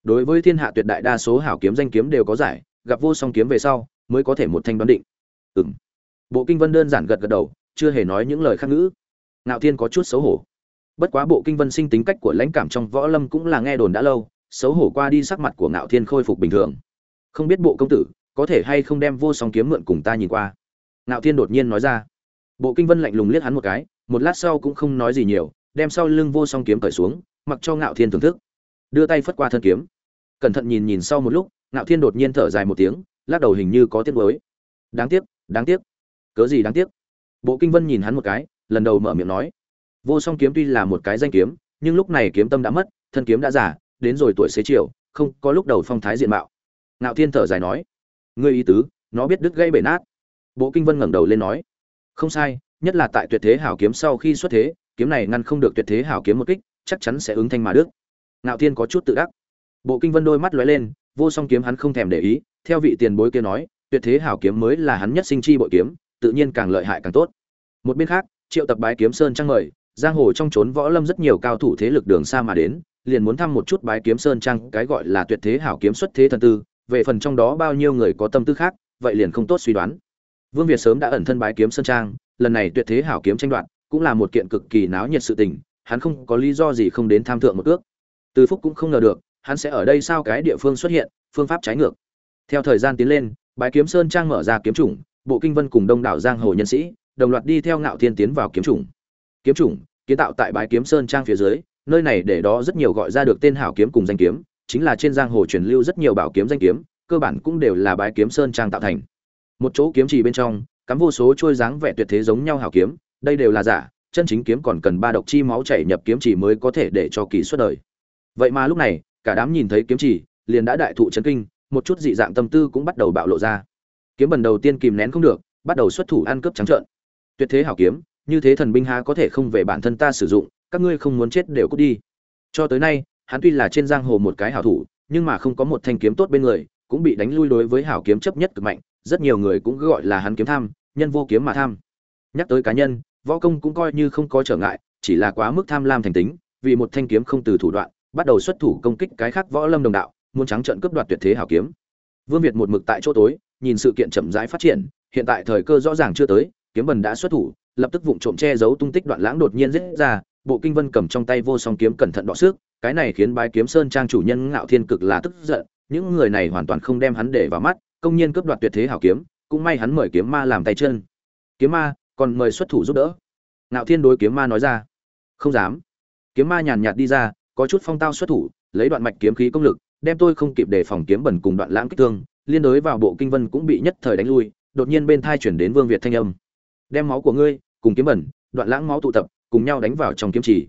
A: Đối với thiên hạ tuyệt đại đa số hảo kiếm danh kiếm đều có giải, gặp vô song kiếm về sau, mới có thể một thanh đoán định. Ừm. Bộ kinh vân đơn giản gật gật đầu, chưa hề nói những lời khác ngữ. Ngạo thiên có chút xấu hổ. Bất quá bộ kinh vân sinh tính cách của lãnh cảm trong võ lâm cũng là nghe đồn đã lâu, xấu hổ qua đi sắc mặt của ngạo thiên khôi phục bình thường. Không biết bộ công tử, có thể hay không đem vô song kiếm mượn cùng ta nhìn qua? Ngạo thiên đột nhiên nói ra. Bộ kinh vân lạnh lùng liếc hắn một cái, một lát sau cũng không nói gì nhiều, đem sau lưng vô song kiếm cởi xuống mặc cho ngạo thiên thưởng thức. Đưa tay phất qua thân kiếm. Cẩn thận nhìn nhìn sau một lúc, ngạo thiên đột nhiên thở dài một tiếng, lắc đầu hình như có tiếc nuối. Đáng tiếc đáng tiếc. Cớ gì đáng tiếc? Bộ kinh vân nhìn hắn một cái, lần đầu mở miệng nói. Vô song kiếm tuy là một cái danh kiếm, nhưng lúc này kiếm tâm đã mất, thân kiếm đã giả đến rồi tuổi xế chiều, không có lúc đầu phong thái diện mạo. Ngạo thiên thở dài nói. Ngươi ý tứ, nó biết đứt gây bể nát. Bộ kinh vân ngẩng đầu lên nói. Không sai, nhất là tại tuyệt thế hảo kiếm sau khi xuất thế, kiếm này ngăn không được tuyệt thế hảo kiếm một kích chắc chắn sẽ ứng thanh mà đức. Ngạo thiên có chút tự đắc. Bộ kinh vân đôi mắt lóe lên, vô song kiếm hắn không thèm để ý, theo vị tiền bối kia nói, tuyệt thế hảo kiếm mới là hắn nhất sinh chi bội kiếm, tự nhiên càng lợi hại càng tốt. Một bên khác, triệu tập bái kiếm sơn trang mời, giang hồ trong trốn võ lâm rất nhiều cao thủ thế lực đường xa mà đến, liền muốn thăm một chút bái kiếm sơn trang, cái gọi là tuyệt thế hảo kiếm xuất thế thần tư, về phần trong đó bao nhiêu người có tâm tư khác, vậy liền không tốt suy đoán. Vương việt sớm đã ẩn thân bái kiếm sơn trang, lần này tuyệt thế hảo kiếm tranh đoạt, cũng là một kiện cực kỳ náo nhiệt sự tình hắn không có lý do gì không đến tham thượng một cước từ phúc cũng không ngờ được, hắn sẽ ở đây sao cái địa phương xuất hiện, phương pháp trái ngược. Theo thời gian tiến lên, bái kiếm sơn trang mở ra kiếm chủng, bộ kinh vân cùng đông đảo giang hồ nhân sĩ, đồng loạt đi theo ngạo thiên tiến vào kiếm chủng. Kiếm chủng, kiến tạo tại bái kiếm sơn trang phía dưới, nơi này để đó rất nhiều gọi ra được tên hảo kiếm cùng danh kiếm, chính là trên giang hồ truyền lưu rất nhiều bảo kiếm danh kiếm, cơ bản cũng đều là bái kiếm sơn trang tạo thành. Một chỗ kiếm chỉ bên trong, cắm vô số trôi dáng vẻ tuyệt thế giống nhau hảo kiếm, đây đều là giả chân chính kiếm còn cần ba độc chi máu chảy nhập kiếm chỉ mới có thể để cho kỳ xuất đời. Vậy mà lúc này, cả đám nhìn thấy kiếm chỉ, liền đã đại thụ chấn kinh, một chút dị dạng tâm tư cũng bắt đầu bạo lộ ra. Kiếm bần đầu tiên kìm nén không được, bắt đầu xuất thủ ăn cướp trắng trợn. Tuyệt thế hảo kiếm, như thế thần binh há có thể không về bản thân ta sử dụng, các ngươi không muốn chết đều cút đi. Cho tới nay, hắn tuy là trên giang hồ một cái hảo thủ, nhưng mà không có một thanh kiếm tốt bên người, cũng bị đánh lui đối với hảo kiếm chấp nhất cực mạnh, rất nhiều người cũng gọi là hắn kiếm tham, nhân vô kiếm mà tham. Nhắc tới cá nhân võ công cũng coi như không có trở ngại, chỉ là quá mức tham lam thành tính, vì một thanh kiếm không từ thủ đoạn, bắt đầu xuất thủ công kích cái khác võ lâm đồng đạo, muốn trắng trợn cướp đoạt tuyệt thế hảo kiếm. Vương việt một mực tại chỗ tối, nhìn sự kiện chậm rãi phát triển, hiện tại thời cơ rõ ràng chưa tới, kiếm bần đã xuất thủ, lập tức vụng trộm che giấu tung tích đoạn lãng đột nhiên giết ra, bộ kinh vân cầm trong tay vô song kiếm cẩn thận đọ sức cái này khiến bái kiếm sơn trang chủ nhân ngạo thiên cực là tức giận, những người này hoàn toàn không đem hắn để vào mắt, công nhiên cướp đoạt tuyệt thế hảo kiếm, cũng may hắn mời kiếm ma làm tay chân. Kiếm ma còn mời xuất thủ giúp đỡ. Ngạo thiên đối kiếm ma nói ra. Không dám. Kiếm ma nhàn nhạt đi ra, có chút phong tao xuất thủ, lấy đoạn mạch kiếm khí công lực, đem tôi không kịp để phòng kiếm bẩn cùng đoạn lãng kích thương, liên đối vào bộ kinh vân cũng bị nhất thời đánh lui, đột nhiên bên thai chuyển đến vương việt thanh âm. Đem máu của ngươi cùng kiếm bẩn, đoạn lãng máu tụ tập, cùng nhau đánh vào trong kiếm chỉ.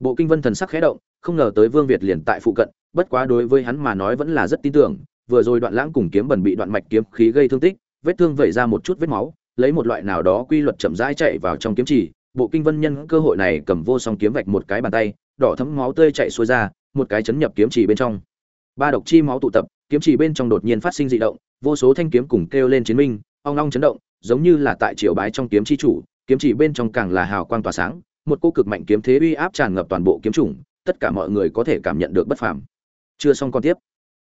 A: Bộ kinh vân thần sắc khẽ động, không ngờ tới vương việt liền tại phụ cận, bất quá đối với hắn mà nói vẫn là rất tin tưởng, vừa rồi đoạn lãng cùng kiếm bẩn bị đoạn mạch kiếm khí gây thương tích, vết thương vẩy ra một chút vết máu lấy một loại nào đó quy luật chậm rãi chạy vào trong kiếm chỉ, bộ kinh vân nhân cơ hội này cầm vô song kiếm vạch một cái bàn tay, đỏ thấm máu tươi chạy xuôi ra, một cái chấn nhập kiếm chỉ bên trong. Ba độc chi máu tụ tập, kiếm chỉ bên trong đột nhiên phát sinh dị động, vô số thanh kiếm cùng kêu lên chiến minh, ong ong chấn động, giống như là tại triều bái trong kiếm chi chủ, kiếm chỉ bên trong càng là hào quang tỏa sáng, một cô cực mạnh kiếm thế uy áp tràn ngập toàn bộ kiếm chủng, tất cả mọi người có thể cảm nhận được bất phàm. Chưa xong còn tiếp.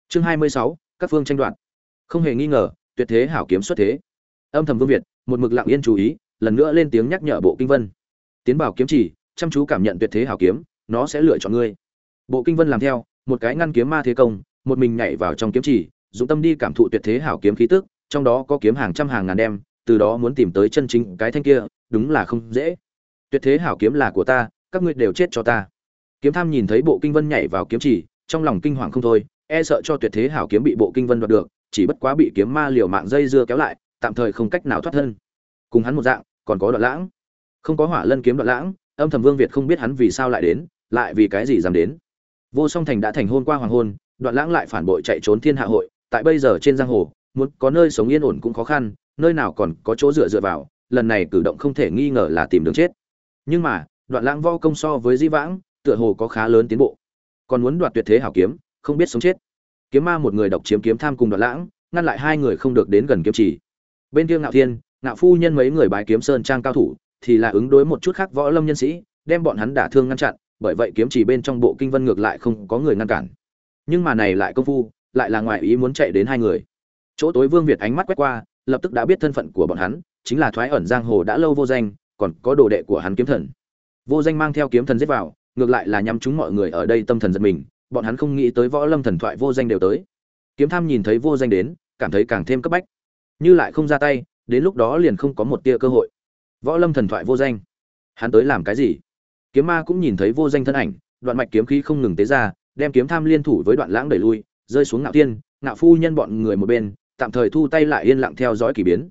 A: Chương hai mươi sáu, các phương tranh đoạt. Không hề nghi ngờ, tuyệt thế hảo kiếm xuất thế. Âm thầm vương việt một mực lặng yên chú ý, lần nữa lên tiếng nhắc nhở bộ kinh vân. Tiến bảo kiếm chỉ, chăm chú cảm nhận tuyệt thế hảo kiếm, nó sẽ lựa chọn ngươi. Bộ kinh vân làm theo, một cái ngăn kiếm ma thế công, một mình nhảy vào trong kiếm chỉ, dụng tâm đi cảm thụ tuyệt thế hảo kiếm khí tức, trong đó có kiếm hàng trăm hàng ngàn đem, từ đó muốn tìm tới chân chính cái thanh kia, đúng là không dễ. Tuyệt thế hảo kiếm là của ta, các ngươi đều chết cho ta. Kiếm tham nhìn thấy bộ kinh vân nhảy vào kiếm chỉ, trong lòng kinh hoàng không thôi e sợ cho tuyệt thế hảo kiếm bị bộ kinh vân đoạt được, chỉ bất quá bị kiếm ma liều mạng dây dưa kéo lại tạm thời không cách nào thoát thân. Cùng hắn một dạng, còn có đoạn lãng. Không có hỏa lân kiếm đoạn lãng, âm thầm vương việt không biết hắn vì sao lại đến, lại vì cái gì dám đến. Vô song thành đã thành hôn qua hoàng hôn, đoạn lãng lại phản bội chạy trốn thiên hạ hội, tại bây giờ trên giang hồ, muốn có nơi sống yên ổn cũng khó khăn, nơi nào còn có chỗ dựa dựa vào, lần này cử động không thể nghi ngờ là tìm đường chết. Nhưng mà, đoạn lãng vo công so với di vãng, tựa hồ có khá lớn tiến bộ. Còn muốn đoạt tuyệt thế hảo kiếm, không biết sống chết. Kiếm ma một người độc chiếm kiếm tham cùng đoạn lãng, ngăn lại hai người không được đến gần kiếm chỉ bên kia ngạo thiên, ngạo phu nhân mấy người bái kiếm sơn trang cao thủ, thì là ứng đối một chút khác võ lâm nhân sĩ, đem bọn hắn đả thương ngăn chặn, bởi vậy kiếm chỉ bên trong bộ kinh vân ngược lại không có người ngăn cản. Nhưng mà này lại công phu, lại là ngoại ý muốn chạy đến hai người. Chỗ tối vương việt ánh mắt quét qua, lập tức đã biết thân phận của bọn hắn, chính là thoái ẩn giang hồ đã lâu vô danh, còn có đồ đệ của hắn kiếm thần. Vô danh mang theo kiếm thần giết vào, ngược lại là nhắm chúng mọi người ở đây tâm thần giật mình, bọn hắn không nghĩ tới võ lâm thần thoại vô danh đều tới. Kiếm tham nhìn thấy vô danh đến, cảm thấy càng thêm cấp bách như lại không ra tay, đến lúc đó liền không có một tia cơ hội. Võ lâm thần thoại vô danh. Hắn tới làm cái gì? Kiếm ma cũng nhìn thấy vô danh thân ảnh, đoạn mạch kiếm khí không ngừng tế ra, đem kiếm tham liên thủ với đoạn lãng đẩy lui, rơi xuống ngạo tiên ngạo phu nhân bọn người một bên, tạm thời thu tay lại yên lặng theo dõi kỳ biến.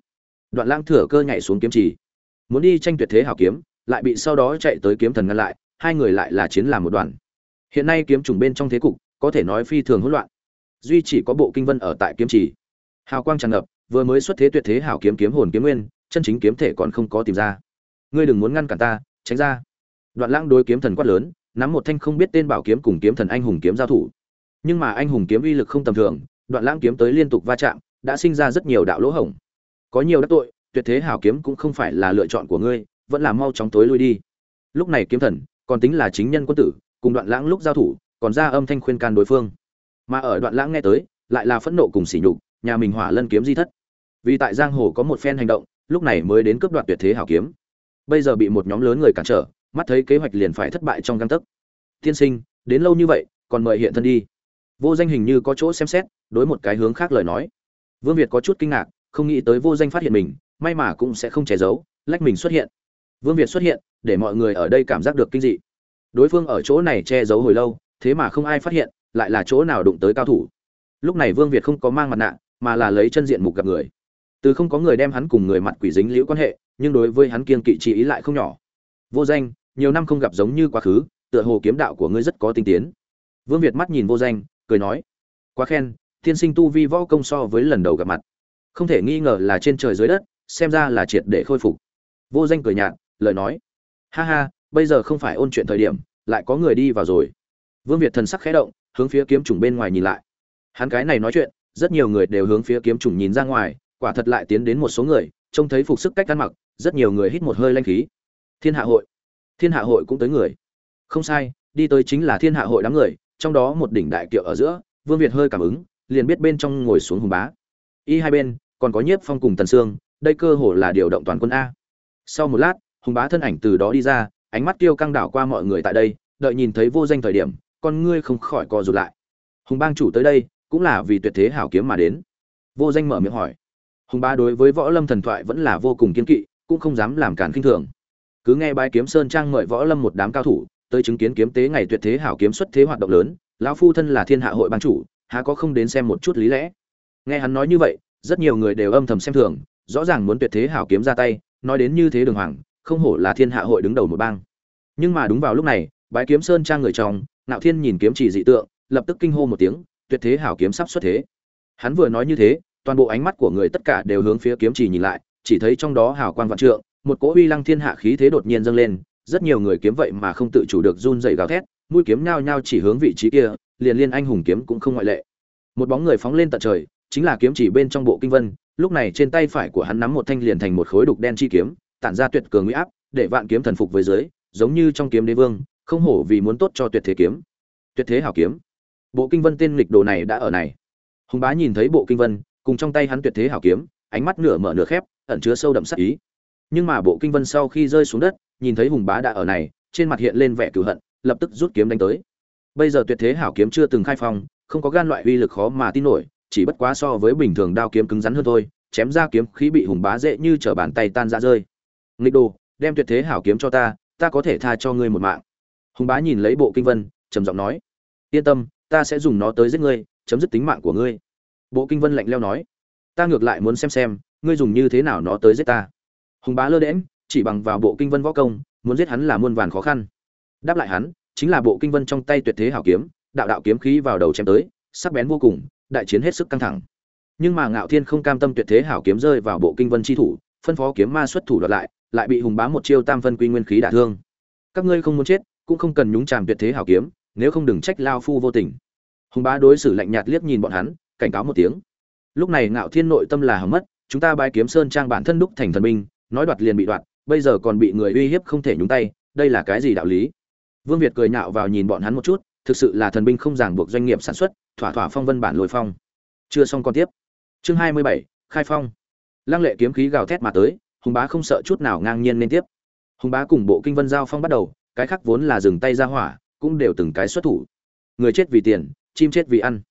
A: Đoạn lãng thừa cơ nhảy xuống kiếm trì. Muốn đi tranh tuyệt thế hảo kiếm, lại bị sau đó chạy tới kiếm thần ngăn lại, hai người lại là chiến làm một đoàn. Hiện nay kiếm trùng bên trong thế cục, có thể nói phi thường hỗn loạn. Duy chỉ có bộ kinh vân ở tại kiếm trì. Hào quang tràn ngập vừa mới xuất thế tuyệt thế hảo kiếm kiếm hồn kiếm nguyên, chân chính kiếm thể còn không có tìm ra. Ngươi đừng muốn ngăn cản ta, tránh ra. Đoạn lãng đối kiếm thần quát lớn, nắm một thanh không biết tên bảo kiếm cùng kiếm thần anh hùng kiếm giao thủ. Nhưng mà anh hùng kiếm uy lực không tầm thường, đoạn lãng kiếm tới liên tục va chạm, đã sinh ra rất nhiều đạo lỗ hổng. Có nhiều đắc tội, tuyệt thế hảo kiếm cũng không phải là lựa chọn của ngươi, vẫn là mau chóng tối lui đi. Lúc này kiếm thần, còn tính là chính nhân quân tử, cùng đoạn lãng lúc giao thủ, còn ra âm thanh khuyên can đối phương. Mà ở đoạn lãng nghe tới, lại là phẫn nộ cùng sỉ nhục, nhà mình hỏa lân kiếm di thất vì tại giang hồ có một phen hành động, lúc này mới đến cướp đoạt tuyệt thế hảo kiếm. Bây giờ bị một nhóm lớn người cản trở, mắt thấy kế hoạch liền phải thất bại trong găng tấc. Tiên sinh, đến lâu như vậy, còn mời hiện thân đi. Vô danh hình như có chỗ xem xét, đối một cái hướng khác lời nói. Vương việt có chút kinh ngạc, không nghĩ tới vô danh phát hiện mình, may mà cũng sẽ không che giấu, lách mình xuất hiện. Vương việt xuất hiện, để mọi người ở đây cảm giác được kinh dị. Đối phương ở chỗ này che giấu hồi lâu, thế mà không ai phát hiện, lại là chỗ nào đụng tới cao thủ. Lúc này vương việt không có mang mặt nạ, mà là lấy chân diện mục gặp người từ không có người đem hắn cùng người mặt quỷ dính liễu quan hệ, nhưng đối với hắn kiên kỵ chỉ ý lại không nhỏ. Vô danh, nhiều năm không gặp giống như quá khứ, tựa hồ kiếm đạo của ngươi rất có tinh tiến. Vương việt mắt nhìn vô danh, cười nói, quá khen, tiên sinh tu vi võ công so với lần đầu gặp mặt. Không thể nghi ngờ là trên trời dưới đất, xem ra là triệt để khôi phục. Vô danh cười nhạt, lời nói, ha ha, bây giờ không phải ôn chuyện thời điểm, lại có người đi vào rồi. Vương việt thần sắc khẽ động, hướng phía kiếm trùng bên ngoài nhìn lại. Hắn cái này nói chuyện, rất nhiều người đều hướng phía kiếm trùng nhìn ra ngoài quả thật lại tiến đến một số người, trông thấy phục sức cách ăn mặc, rất nhiều người hít một hơi lanh khí. Thiên hạ hội. Thiên hạ hội cũng tới người. Không sai, đi tới chính là thiên hạ hội đám người, trong đó một đỉnh đại kiệu ở giữa, vương việt hơi cảm ứng, liền biết bên trong ngồi xuống hùng bá. Y hai bên, còn có nhiếp phong cùng tần sương, đây cơ hồ là điều động toàn quân a. Sau một lát, hùng bá thân ảnh từ đó đi ra, ánh mắt tiêu căng đảo qua mọi người tại đây, đợi nhìn thấy vô danh thời điểm, con ngươi không khỏi co rụt lại. Hùng bang chủ tới đây, cũng là vì tuyệt thế hảo kiếm mà đến. Vô danh mở miệng hỏi hùng bá đối với võ lâm thần thoại vẫn là vô cùng kiên kỵ, cũng không dám làm cản khinh thường. Cứ nghe bái kiếm sơn trang mời võ lâm một đám cao thủ, tới chứng kiến kiếm tế ngày tuyệt thế hảo kiếm xuất thế hoạt động lớn, lão phu thân là thiên hạ hội ban chủ, há có không đến xem một chút lý lẽ. Nghe hắn nói như vậy, rất nhiều người đều âm thầm xem thường, rõ ràng muốn tuyệt thế hảo kiếm ra tay, nói đến như thế đường hoàng, không hổ là thiên hạ hội đứng đầu một bang. Nhưng mà đúng vào lúc này, bái kiếm sơn trang người trong nạo thiên nhìn kiếm chỉ dị tượng, lập tức kinh hô một tiếng, tuyệt thế hảo kiếm sắp xuất thế. Hắn vừa nói như thế toàn bộ ánh mắt của người tất cả đều hướng phía kiếm chỉ nhìn lại, chỉ thấy trong đó hào quang vạn trượng, một cỗ uy lăng thiên hạ khí thế đột nhiên dâng lên, rất nhiều người kiếm vậy mà không tự chủ được run rẩy gào thét, mũi kiếm nhao nhao chỉ hướng vị trí kia, liền liên anh hùng kiếm cũng không ngoại lệ. Một bóng người phóng lên tận trời, chính là kiếm chỉ bên trong bộ kinh vân, lúc này trên tay phải của hắn nắm một thanh liền thành một khối đục đen chi kiếm, tản ra tuyệt cường uy áp, để vạn kiếm thần phục với dưới, giống như trong kiếm đế vương, không hổ vì muốn tốt cho tuyệt thế kiếm. Tuyệt thế hảo kiếm. Bộ kinh vân tên lịch đồ này đã ở này. Hùng bá nhìn thấy bộ kinh vân cùng trong tay hắn tuyệt thế hảo kiếm, ánh mắt nửa mở nửa khép, ẩn chứa sâu đậm sắc ý. Nhưng mà bộ kinh vân sau khi rơi xuống đất, nhìn thấy hùng bá đã ở này, trên mặt hiện lên vẻ cửu hận, lập tức rút kiếm đánh tới. Bây giờ tuyệt thế hảo kiếm chưa từng khai phong, không có gan loại uy lực khó mà tin nổi, chỉ bất quá so với bình thường đao kiếm cứng rắn hơn thôi, chém ra kiếm khí bị hùng bá dễ như trở bàn tay tan ra rơi. Nghịch đồ, đem tuyệt thế hảo kiếm cho ta ta có thể tha cho ngươi một mạng. Hùng bá nhìn lấy bộ kinh vân, trầm giọng nói, yên tâm, ta sẽ dùng nó tới giết ngươi, chấm dứt tính mạng của ngươi bộ kinh vân lạnh leo nói, ta ngược lại muốn xem xem, ngươi dùng như thế nào nó tới giết ta. Hùng bá lơ đễm chỉ bằng vào bộ kinh vân võ công, muốn giết hắn là muôn vàn khó khăn. Đáp lại hắn, chính là bộ kinh vân trong tay tuyệt thế hảo kiếm, đạo đạo kiếm khí vào đầu chém tới, sắc bén vô cùng, đại chiến hết sức căng thẳng. Nhưng mà ngạo thiên không cam tâm tuyệt thế hảo kiếm rơi vào bộ kinh vân chi thủ, phân phó kiếm ma xuất thủ đoạt lại lại bị hùng bá một chiêu tam phân quy nguyên khí đả thương. Các ngươi không muốn chết, cũng không cần nhúng chàm tuyệt thế hảo kiếm, nếu không đừng trách lao phu vô tình. Hùng bá đối xử lạnh nhạt liếc nhìn bọn hắn cảnh cáo một tiếng. Lúc này ngạo thiên nội tâm là hầm mất, chúng ta bái kiếm sơn trang bản thân đúc thành thần binh, nói đoạt liền bị đoạt, bây giờ còn bị người uy hiếp không thể nhúng tay, đây là cái gì đạo lý? Vương việt cười nhạo vào nhìn bọn hắn một chút, thực sự là thần binh không ràng buộc doanh nghiệp sản xuất, thỏa thỏa phong vân bản lôi phong. Chưa xong còn tiếp. Chương hai mươi bảy, khai phong. Lăng lệ kiếm khí gào thét mà tới, hùng bá không sợ chút nào ngang nhiên nên tiếp. Hùng bá cùng bộ kinh vân giao phong bắt đầu, cái khác vốn là dừng tay ra hỏa, cũng đều từng cái xuất thủ. Người chết vì tiền, chim chết vì ăn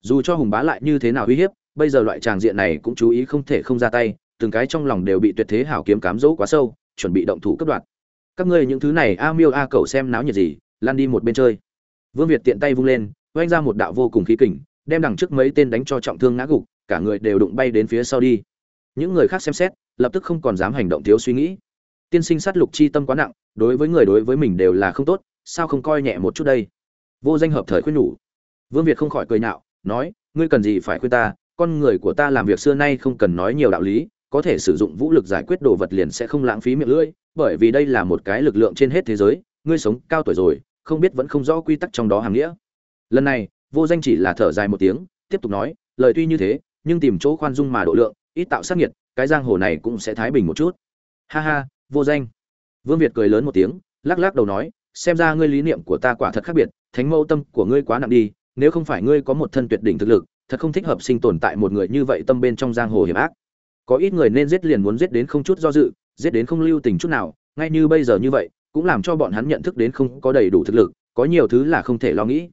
A: dù cho hùng bá lại như thế nào uy hiếp, bây giờ loại tràng diện này cũng chú ý không thể không ra tay, từng cái trong lòng đều bị tuyệt thế hảo kiếm cám dỗ quá sâu, chuẩn bị động thủ cấp đoạt. Các ngươi những thứ này, a miêu, a cầu xem náo nhiệt gì lan đi một bên chơi. Vương việt tiện tay vung lên oanh ra một đạo vô cùng khí kình, đem đằng trước mấy tên đánh cho trọng thương ngã gục, cả người đều đụng bay đến phía sau đi. Những người khác xem xét, lập tức không còn dám hành động thiếu suy nghĩ. Tiên sinh sát lục chi tâm quá nặng, đối với người đối với mình đều là không tốt, sao không coi nhẹ một chút đây? Vô danh hợp thời khuyên nhủ. Vương việt không khỏi cười nhạo nói, ngươi cần gì phải khuyên ta, con người của ta làm việc xưa nay không cần nói nhiều đạo lý, có thể sử dụng vũ lực giải quyết đồ vật liền sẽ không lãng phí miệng lưỡi, bởi vì đây là một cái lực lượng trên hết thế giới, ngươi sống cao tuổi rồi, không biết vẫn không rõ quy tắc trong đó hàm nghĩa. Lần này, vô danh chỉ là thở dài một tiếng, tiếp tục nói, lời tuy như thế, nhưng tìm chỗ khoan dung mà độ lượng, ít tạo sát nhiệt cái giang hồ này cũng sẽ thái bình một chút. Ha ha, vô danh. Vương việt cười lớn một tiếng, lắc lắc đầu nói, xem ra ngươi lý niệm của ta quả thật khác biệt, thánh mâu tâm của ngươi quá nặng đi nếu không phải ngươi có một thân tuyệt đỉnh thực lực, thật không thích hợp sinh tồn tại một người như vậy tâm bên trong giang hồ hiểm ác. Có ít người nên giết liền muốn giết đến không chút do dự, giết đến không lưu tình chút nào, ngay như bây giờ như vậy, cũng làm cho bọn hắn nhận thức đến không có đầy đủ thực lực, có nhiều thứ là không thể lo nghĩ.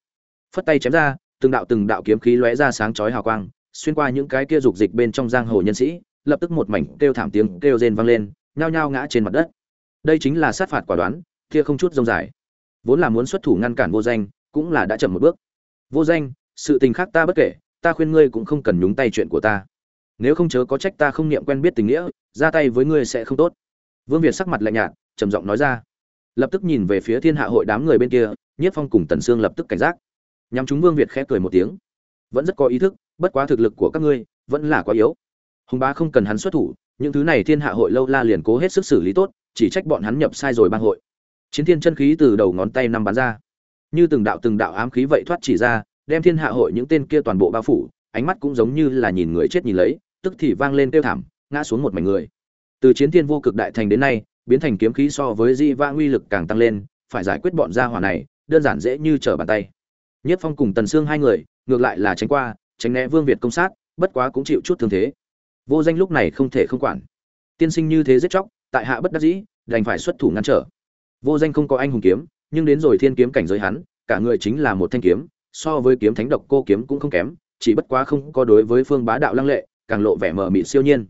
A: Phất tay chém ra, từng đạo từng đạo kiếm khí lóe ra sáng chói hào quang, xuyên qua những cái kia dục dịch bên trong giang hồ nhân sĩ, lập tức một mảnh kêu thảm tiếng kêu rên vang lên, nhao nhao ngã trên mặt đất. Đây chính là sát phạt quả đoán, kia không chút rông dài. Vốn là muốn xuất thủ ngăn cản vô danh, cũng là đã chậm một bước vô danh, sự tình khác ta bất kể, ta khuyên ngươi cũng không cần nhúng tay chuyện của ta. Nếu không chớ có trách ta không niệm quen biết tình nghĩa, ra tay với ngươi sẽ không tốt. Vương việt sắc mặt lạnh nhạt, trầm giọng nói ra. Lập tức nhìn về phía thiên hạ hội đám người bên kia, nhiếp phong cùng tần sương lập tức cảnh giác. Nhắm chúng vương việt khẽ cười một tiếng. Vẫn rất có ý thức, bất quá thực lực của các ngươi, vẫn là quá yếu. Hùng bá không cần hắn xuất thủ, những thứ này thiên hạ hội lâu la liền cố hết sức xử lý tốt, chỉ trách bọn hắn nhập sai rồi bang hội. Chiến thiên chân khí từ đầu ngón tay năm bắn ra như từng đạo từng đạo ám khí vậy thoát chỉ ra, đem thiên hạ hội những tên kia toàn bộ bao phủ, ánh mắt cũng giống như là nhìn người chết nhìn lấy, tức thì vang lên tiêu thảm, ngã xuống một mảnh người. Từ chiến thiên vô cực đại thành đến nay, biến thành kiếm khí so với di vãng uy lực càng tăng lên, phải giải quyết bọn gia hỏa này, đơn giản dễ như trở bàn tay. Nhất phong cùng tần xương hai người, ngược lại là tránh qua, tránh né vương việt công sát, bất quá cũng chịu chút thương thế. Vô danh lúc này không thể không quản. Tiên sinh như thế giết chóc, tại hạ bất đắc dĩ, đành phải xuất thủ ngăn trở. Vô danh không có anh hùng kiếm nhưng đến rồi thiên kiếm cảnh giới hắn, cả người chính là một thanh kiếm, so với kiếm thánh độc cô kiếm cũng không kém, chỉ bất quá không có đối với phương bá đạo lăng lệ, càng lộ vẻ mờ mịt siêu nhiên.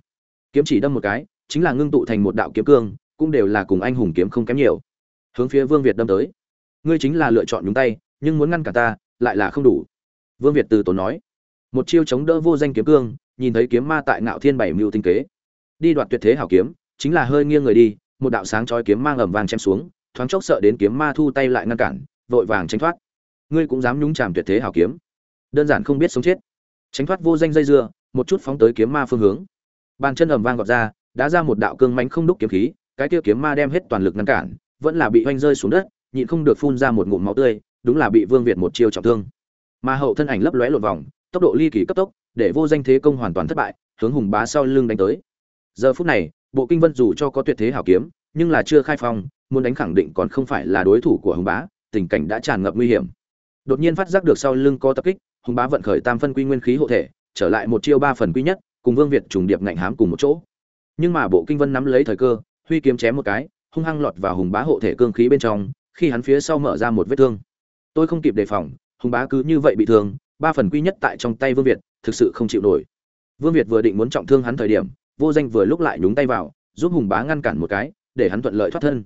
A: Kiếm chỉ đâm một cái, chính là ngưng tụ thành một đạo kiếm cương, cũng đều là cùng anh hùng kiếm không kém nhiều. Hướng phía vương việt đâm tới. Ngươi chính là lựa chọn nhúng tay, nhưng muốn ngăn cả ta, lại là không đủ. Vương việt từ tốn nói. Một chiêu chống đỡ vô danh kiếm cương, nhìn thấy kiếm ma tại ngạo thiên bảy mưu tinh kế. Đi đoạt tuyệt thế hảo kiếm, chính là hơi nghiêng người đi, một đạo sáng chói kiếm mang ầm vàng chém xuống thoáng chốc sợ đến kiếm ma thu tay lại ngăn cản, vội vàng tránh thoát. Ngươi cũng dám nhúng chàm tuyệt thế hảo kiếm. Đơn giản không biết sống chết. Tránh thoát vô danh dây dưa, một chút phóng tới kiếm ma phương hướng. Bàn chân ầm vang gọt ra, đã ra một đạo cương mánh không đúc kiếm khí, cái kia kiếm ma đem hết toàn lực ngăn cản, vẫn là bị oanh rơi xuống đất, nhịn không được phun ra một ngụm máu tươi, đúng là bị vương việt một chiêu trọng thương. Mà hậu thân ảnh lấp lóe lột vòng, tốc độ ly kỳ cấp tốc, để vô danh thế công hoàn toàn thất bại, hướng hùng bá sau lưng đánh tới. Giờ phút này, bộ kinh vân dù cho có tuyệt thế hảo kiếm, nhưng là chưa khai phong muốn đánh khẳng định còn không phải là đối thủ của hùng bá, tình cảnh đã tràn ngập nguy hiểm. Đột nhiên phát giác được sau lưng có tập kích, hùng bá vận khởi tam phân quy nguyên khí hộ thể, trở lại một chiêu ba phần quy nhất, cùng vương việt trùng điệp ngạnh hám cùng một chỗ. Nhưng mà bộ kinh vân nắm lấy thời cơ, huy kiếm chém một cái, hung hăng lọt vào hùng bá hộ thể cương khí bên trong, khi hắn phía sau mở ra một vết thương. Tôi không kịp đề phòng, hùng bá cứ như vậy bị thương, ba phần quy nhất tại trong tay vương việt, thực sự không chịu nổi. Vương việt vừa định muốn trọng thương hắn thời điểm, vô danh vừa lúc lại nhúng tay vào, giúp hùng bá ngăn cản một cái, để hắn thuận lợi thoát thân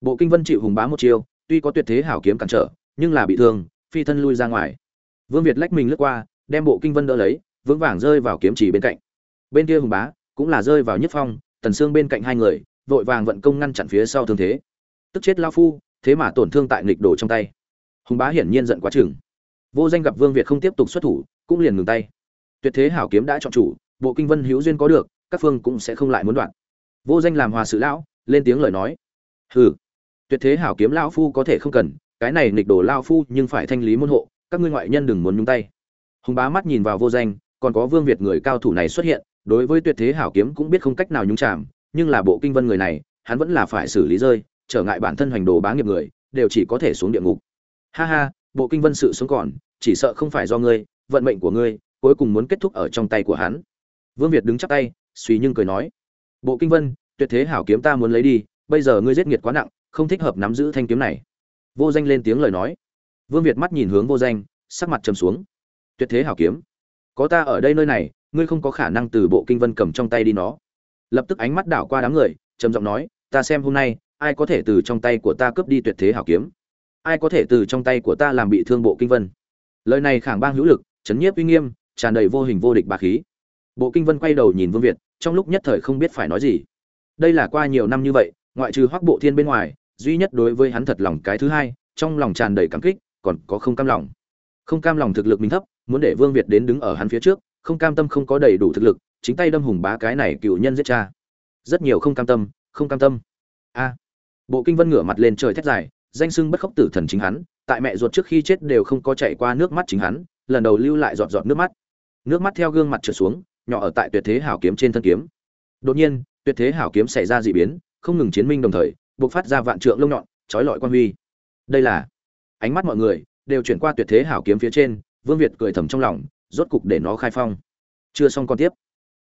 A: bộ kinh vân chịu hùng bá một chiêu, tuy có tuyệt thế hảo kiếm cản trở, nhưng là bị thương, phi thân lui ra ngoài. Vương việt lách mình lướt qua, đem bộ kinh vân đỡ lấy, vững vàng rơi vào kiếm chỉ bên cạnh. Bên kia hùng bá cũng là rơi vào nhất phong, tần xương bên cạnh hai người, vội vàng vận công ngăn chặn phía sau thương thế. Tức chết lao phu, thế mà tổn thương tại nghịch đồ trong tay. Hùng bá hiển nhiên giận quá chừng. Vô danh gặp vương việt không tiếp tục xuất thủ, cũng liền ngừng tay. Tuyệt thế hảo kiếm đã chọn chủ, bộ kinh vân hữu duyên có được, các phương cũng sẽ không lại muốn đoạn. Vô danh làm hòa sự lão, lên tiếng lời nói. Hừ tuyệt thế hảo kiếm lão phu có thể không cần, cái này nghịch đổ lao phu nhưng phải thanh lý môn hộ, các ngươi ngoại nhân đừng muốn nhúng tay. Hùng bá mắt nhìn vào vô danh, còn có vương việt người cao thủ này xuất hiện, đối với tuyệt thế hảo kiếm cũng biết không cách nào nhúng chạm nhưng là bộ kinh vân người này, hắn vẫn là phải xử lý rơi, trở ngại bản thân hoành đồ bá nghiệp người, đều chỉ có thể xuống địa ngục. Ha ha, bộ kinh vân sự sống còn, chỉ sợ không phải do ngươi, vận mệnh của ngươi, cuối cùng muốn kết thúc ở trong tay của hắn. Vương việt đứng chắp tay, suy nhưng cười nói, bộ kinh vân, tuyệt thế hảo kiếm ta muốn lấy đi, bây giờ ngươi giết nghiệt quá nặng không thích hợp nắm giữ thanh kiếm này. Vô danh lên tiếng lời nói. Vương việt mắt nhìn hướng vô danh, sắc mặt trầm xuống. Tuyệt thế hảo kiếm. Có ta ở đây nơi này, ngươi không có khả năng từ bộ kinh vân cầm trong tay đi nó. Lập tức ánh mắt đảo qua đám người, trầm giọng nói, ta xem hôm nay, ai có thể từ trong tay của ta cướp đi tuyệt thế hảo kiếm? Ai có thể từ trong tay của ta làm bị thương bộ kinh vân? Lời này khẳng bang hữu lực, chấn nhiếp uy nghiêm, tràn đầy vô hình vô địch bá khí. Bộ kinh vân quay đầu nhìn vương việt, trong lúc nhất thời không biết phải nói gì. Đây là qua nhiều năm như vậy ngoại trừ hoắc bộ thiên bên ngoài, duy nhất đối với hắn thật lòng cái thứ hai, trong lòng tràn đầy cảm kích, còn có không cam lòng. Không cam lòng thực lực mình thấp, muốn để vương việt đến đứng ở hắn phía trước, không cam tâm không có đầy đủ thực lực, chính tay đâm hùng bá cái này cựu nhân giết cha. Rất nhiều không cam tâm, không cam tâm. A. Bộ kinh vân ngửa mặt lên trời thét dài, danh sưng bất khóc tử thần chính hắn, tại mẹ ruột trước khi chết đều không có chạy qua nước mắt chính hắn, lần đầu lưu lại giọt giọt nước mắt. Nước mắt theo gương mặt trượt xuống, nhỏ ở tại tuyệt thế hảo kiếm trên thân kiếm. Đột nhiên, tuyệt thế hảo kiếm xảy ra dị biến không ngừng chiến minh đồng thời buộc phát ra vạn trượng lông nhọn, trói lọi quan huy. Đây là ánh mắt mọi người đều chuyển qua tuyệt thế hảo kiếm phía trên, vương việt cười thầm trong lòng, rốt cục để nó khai phong. Chưa xong còn tiếp.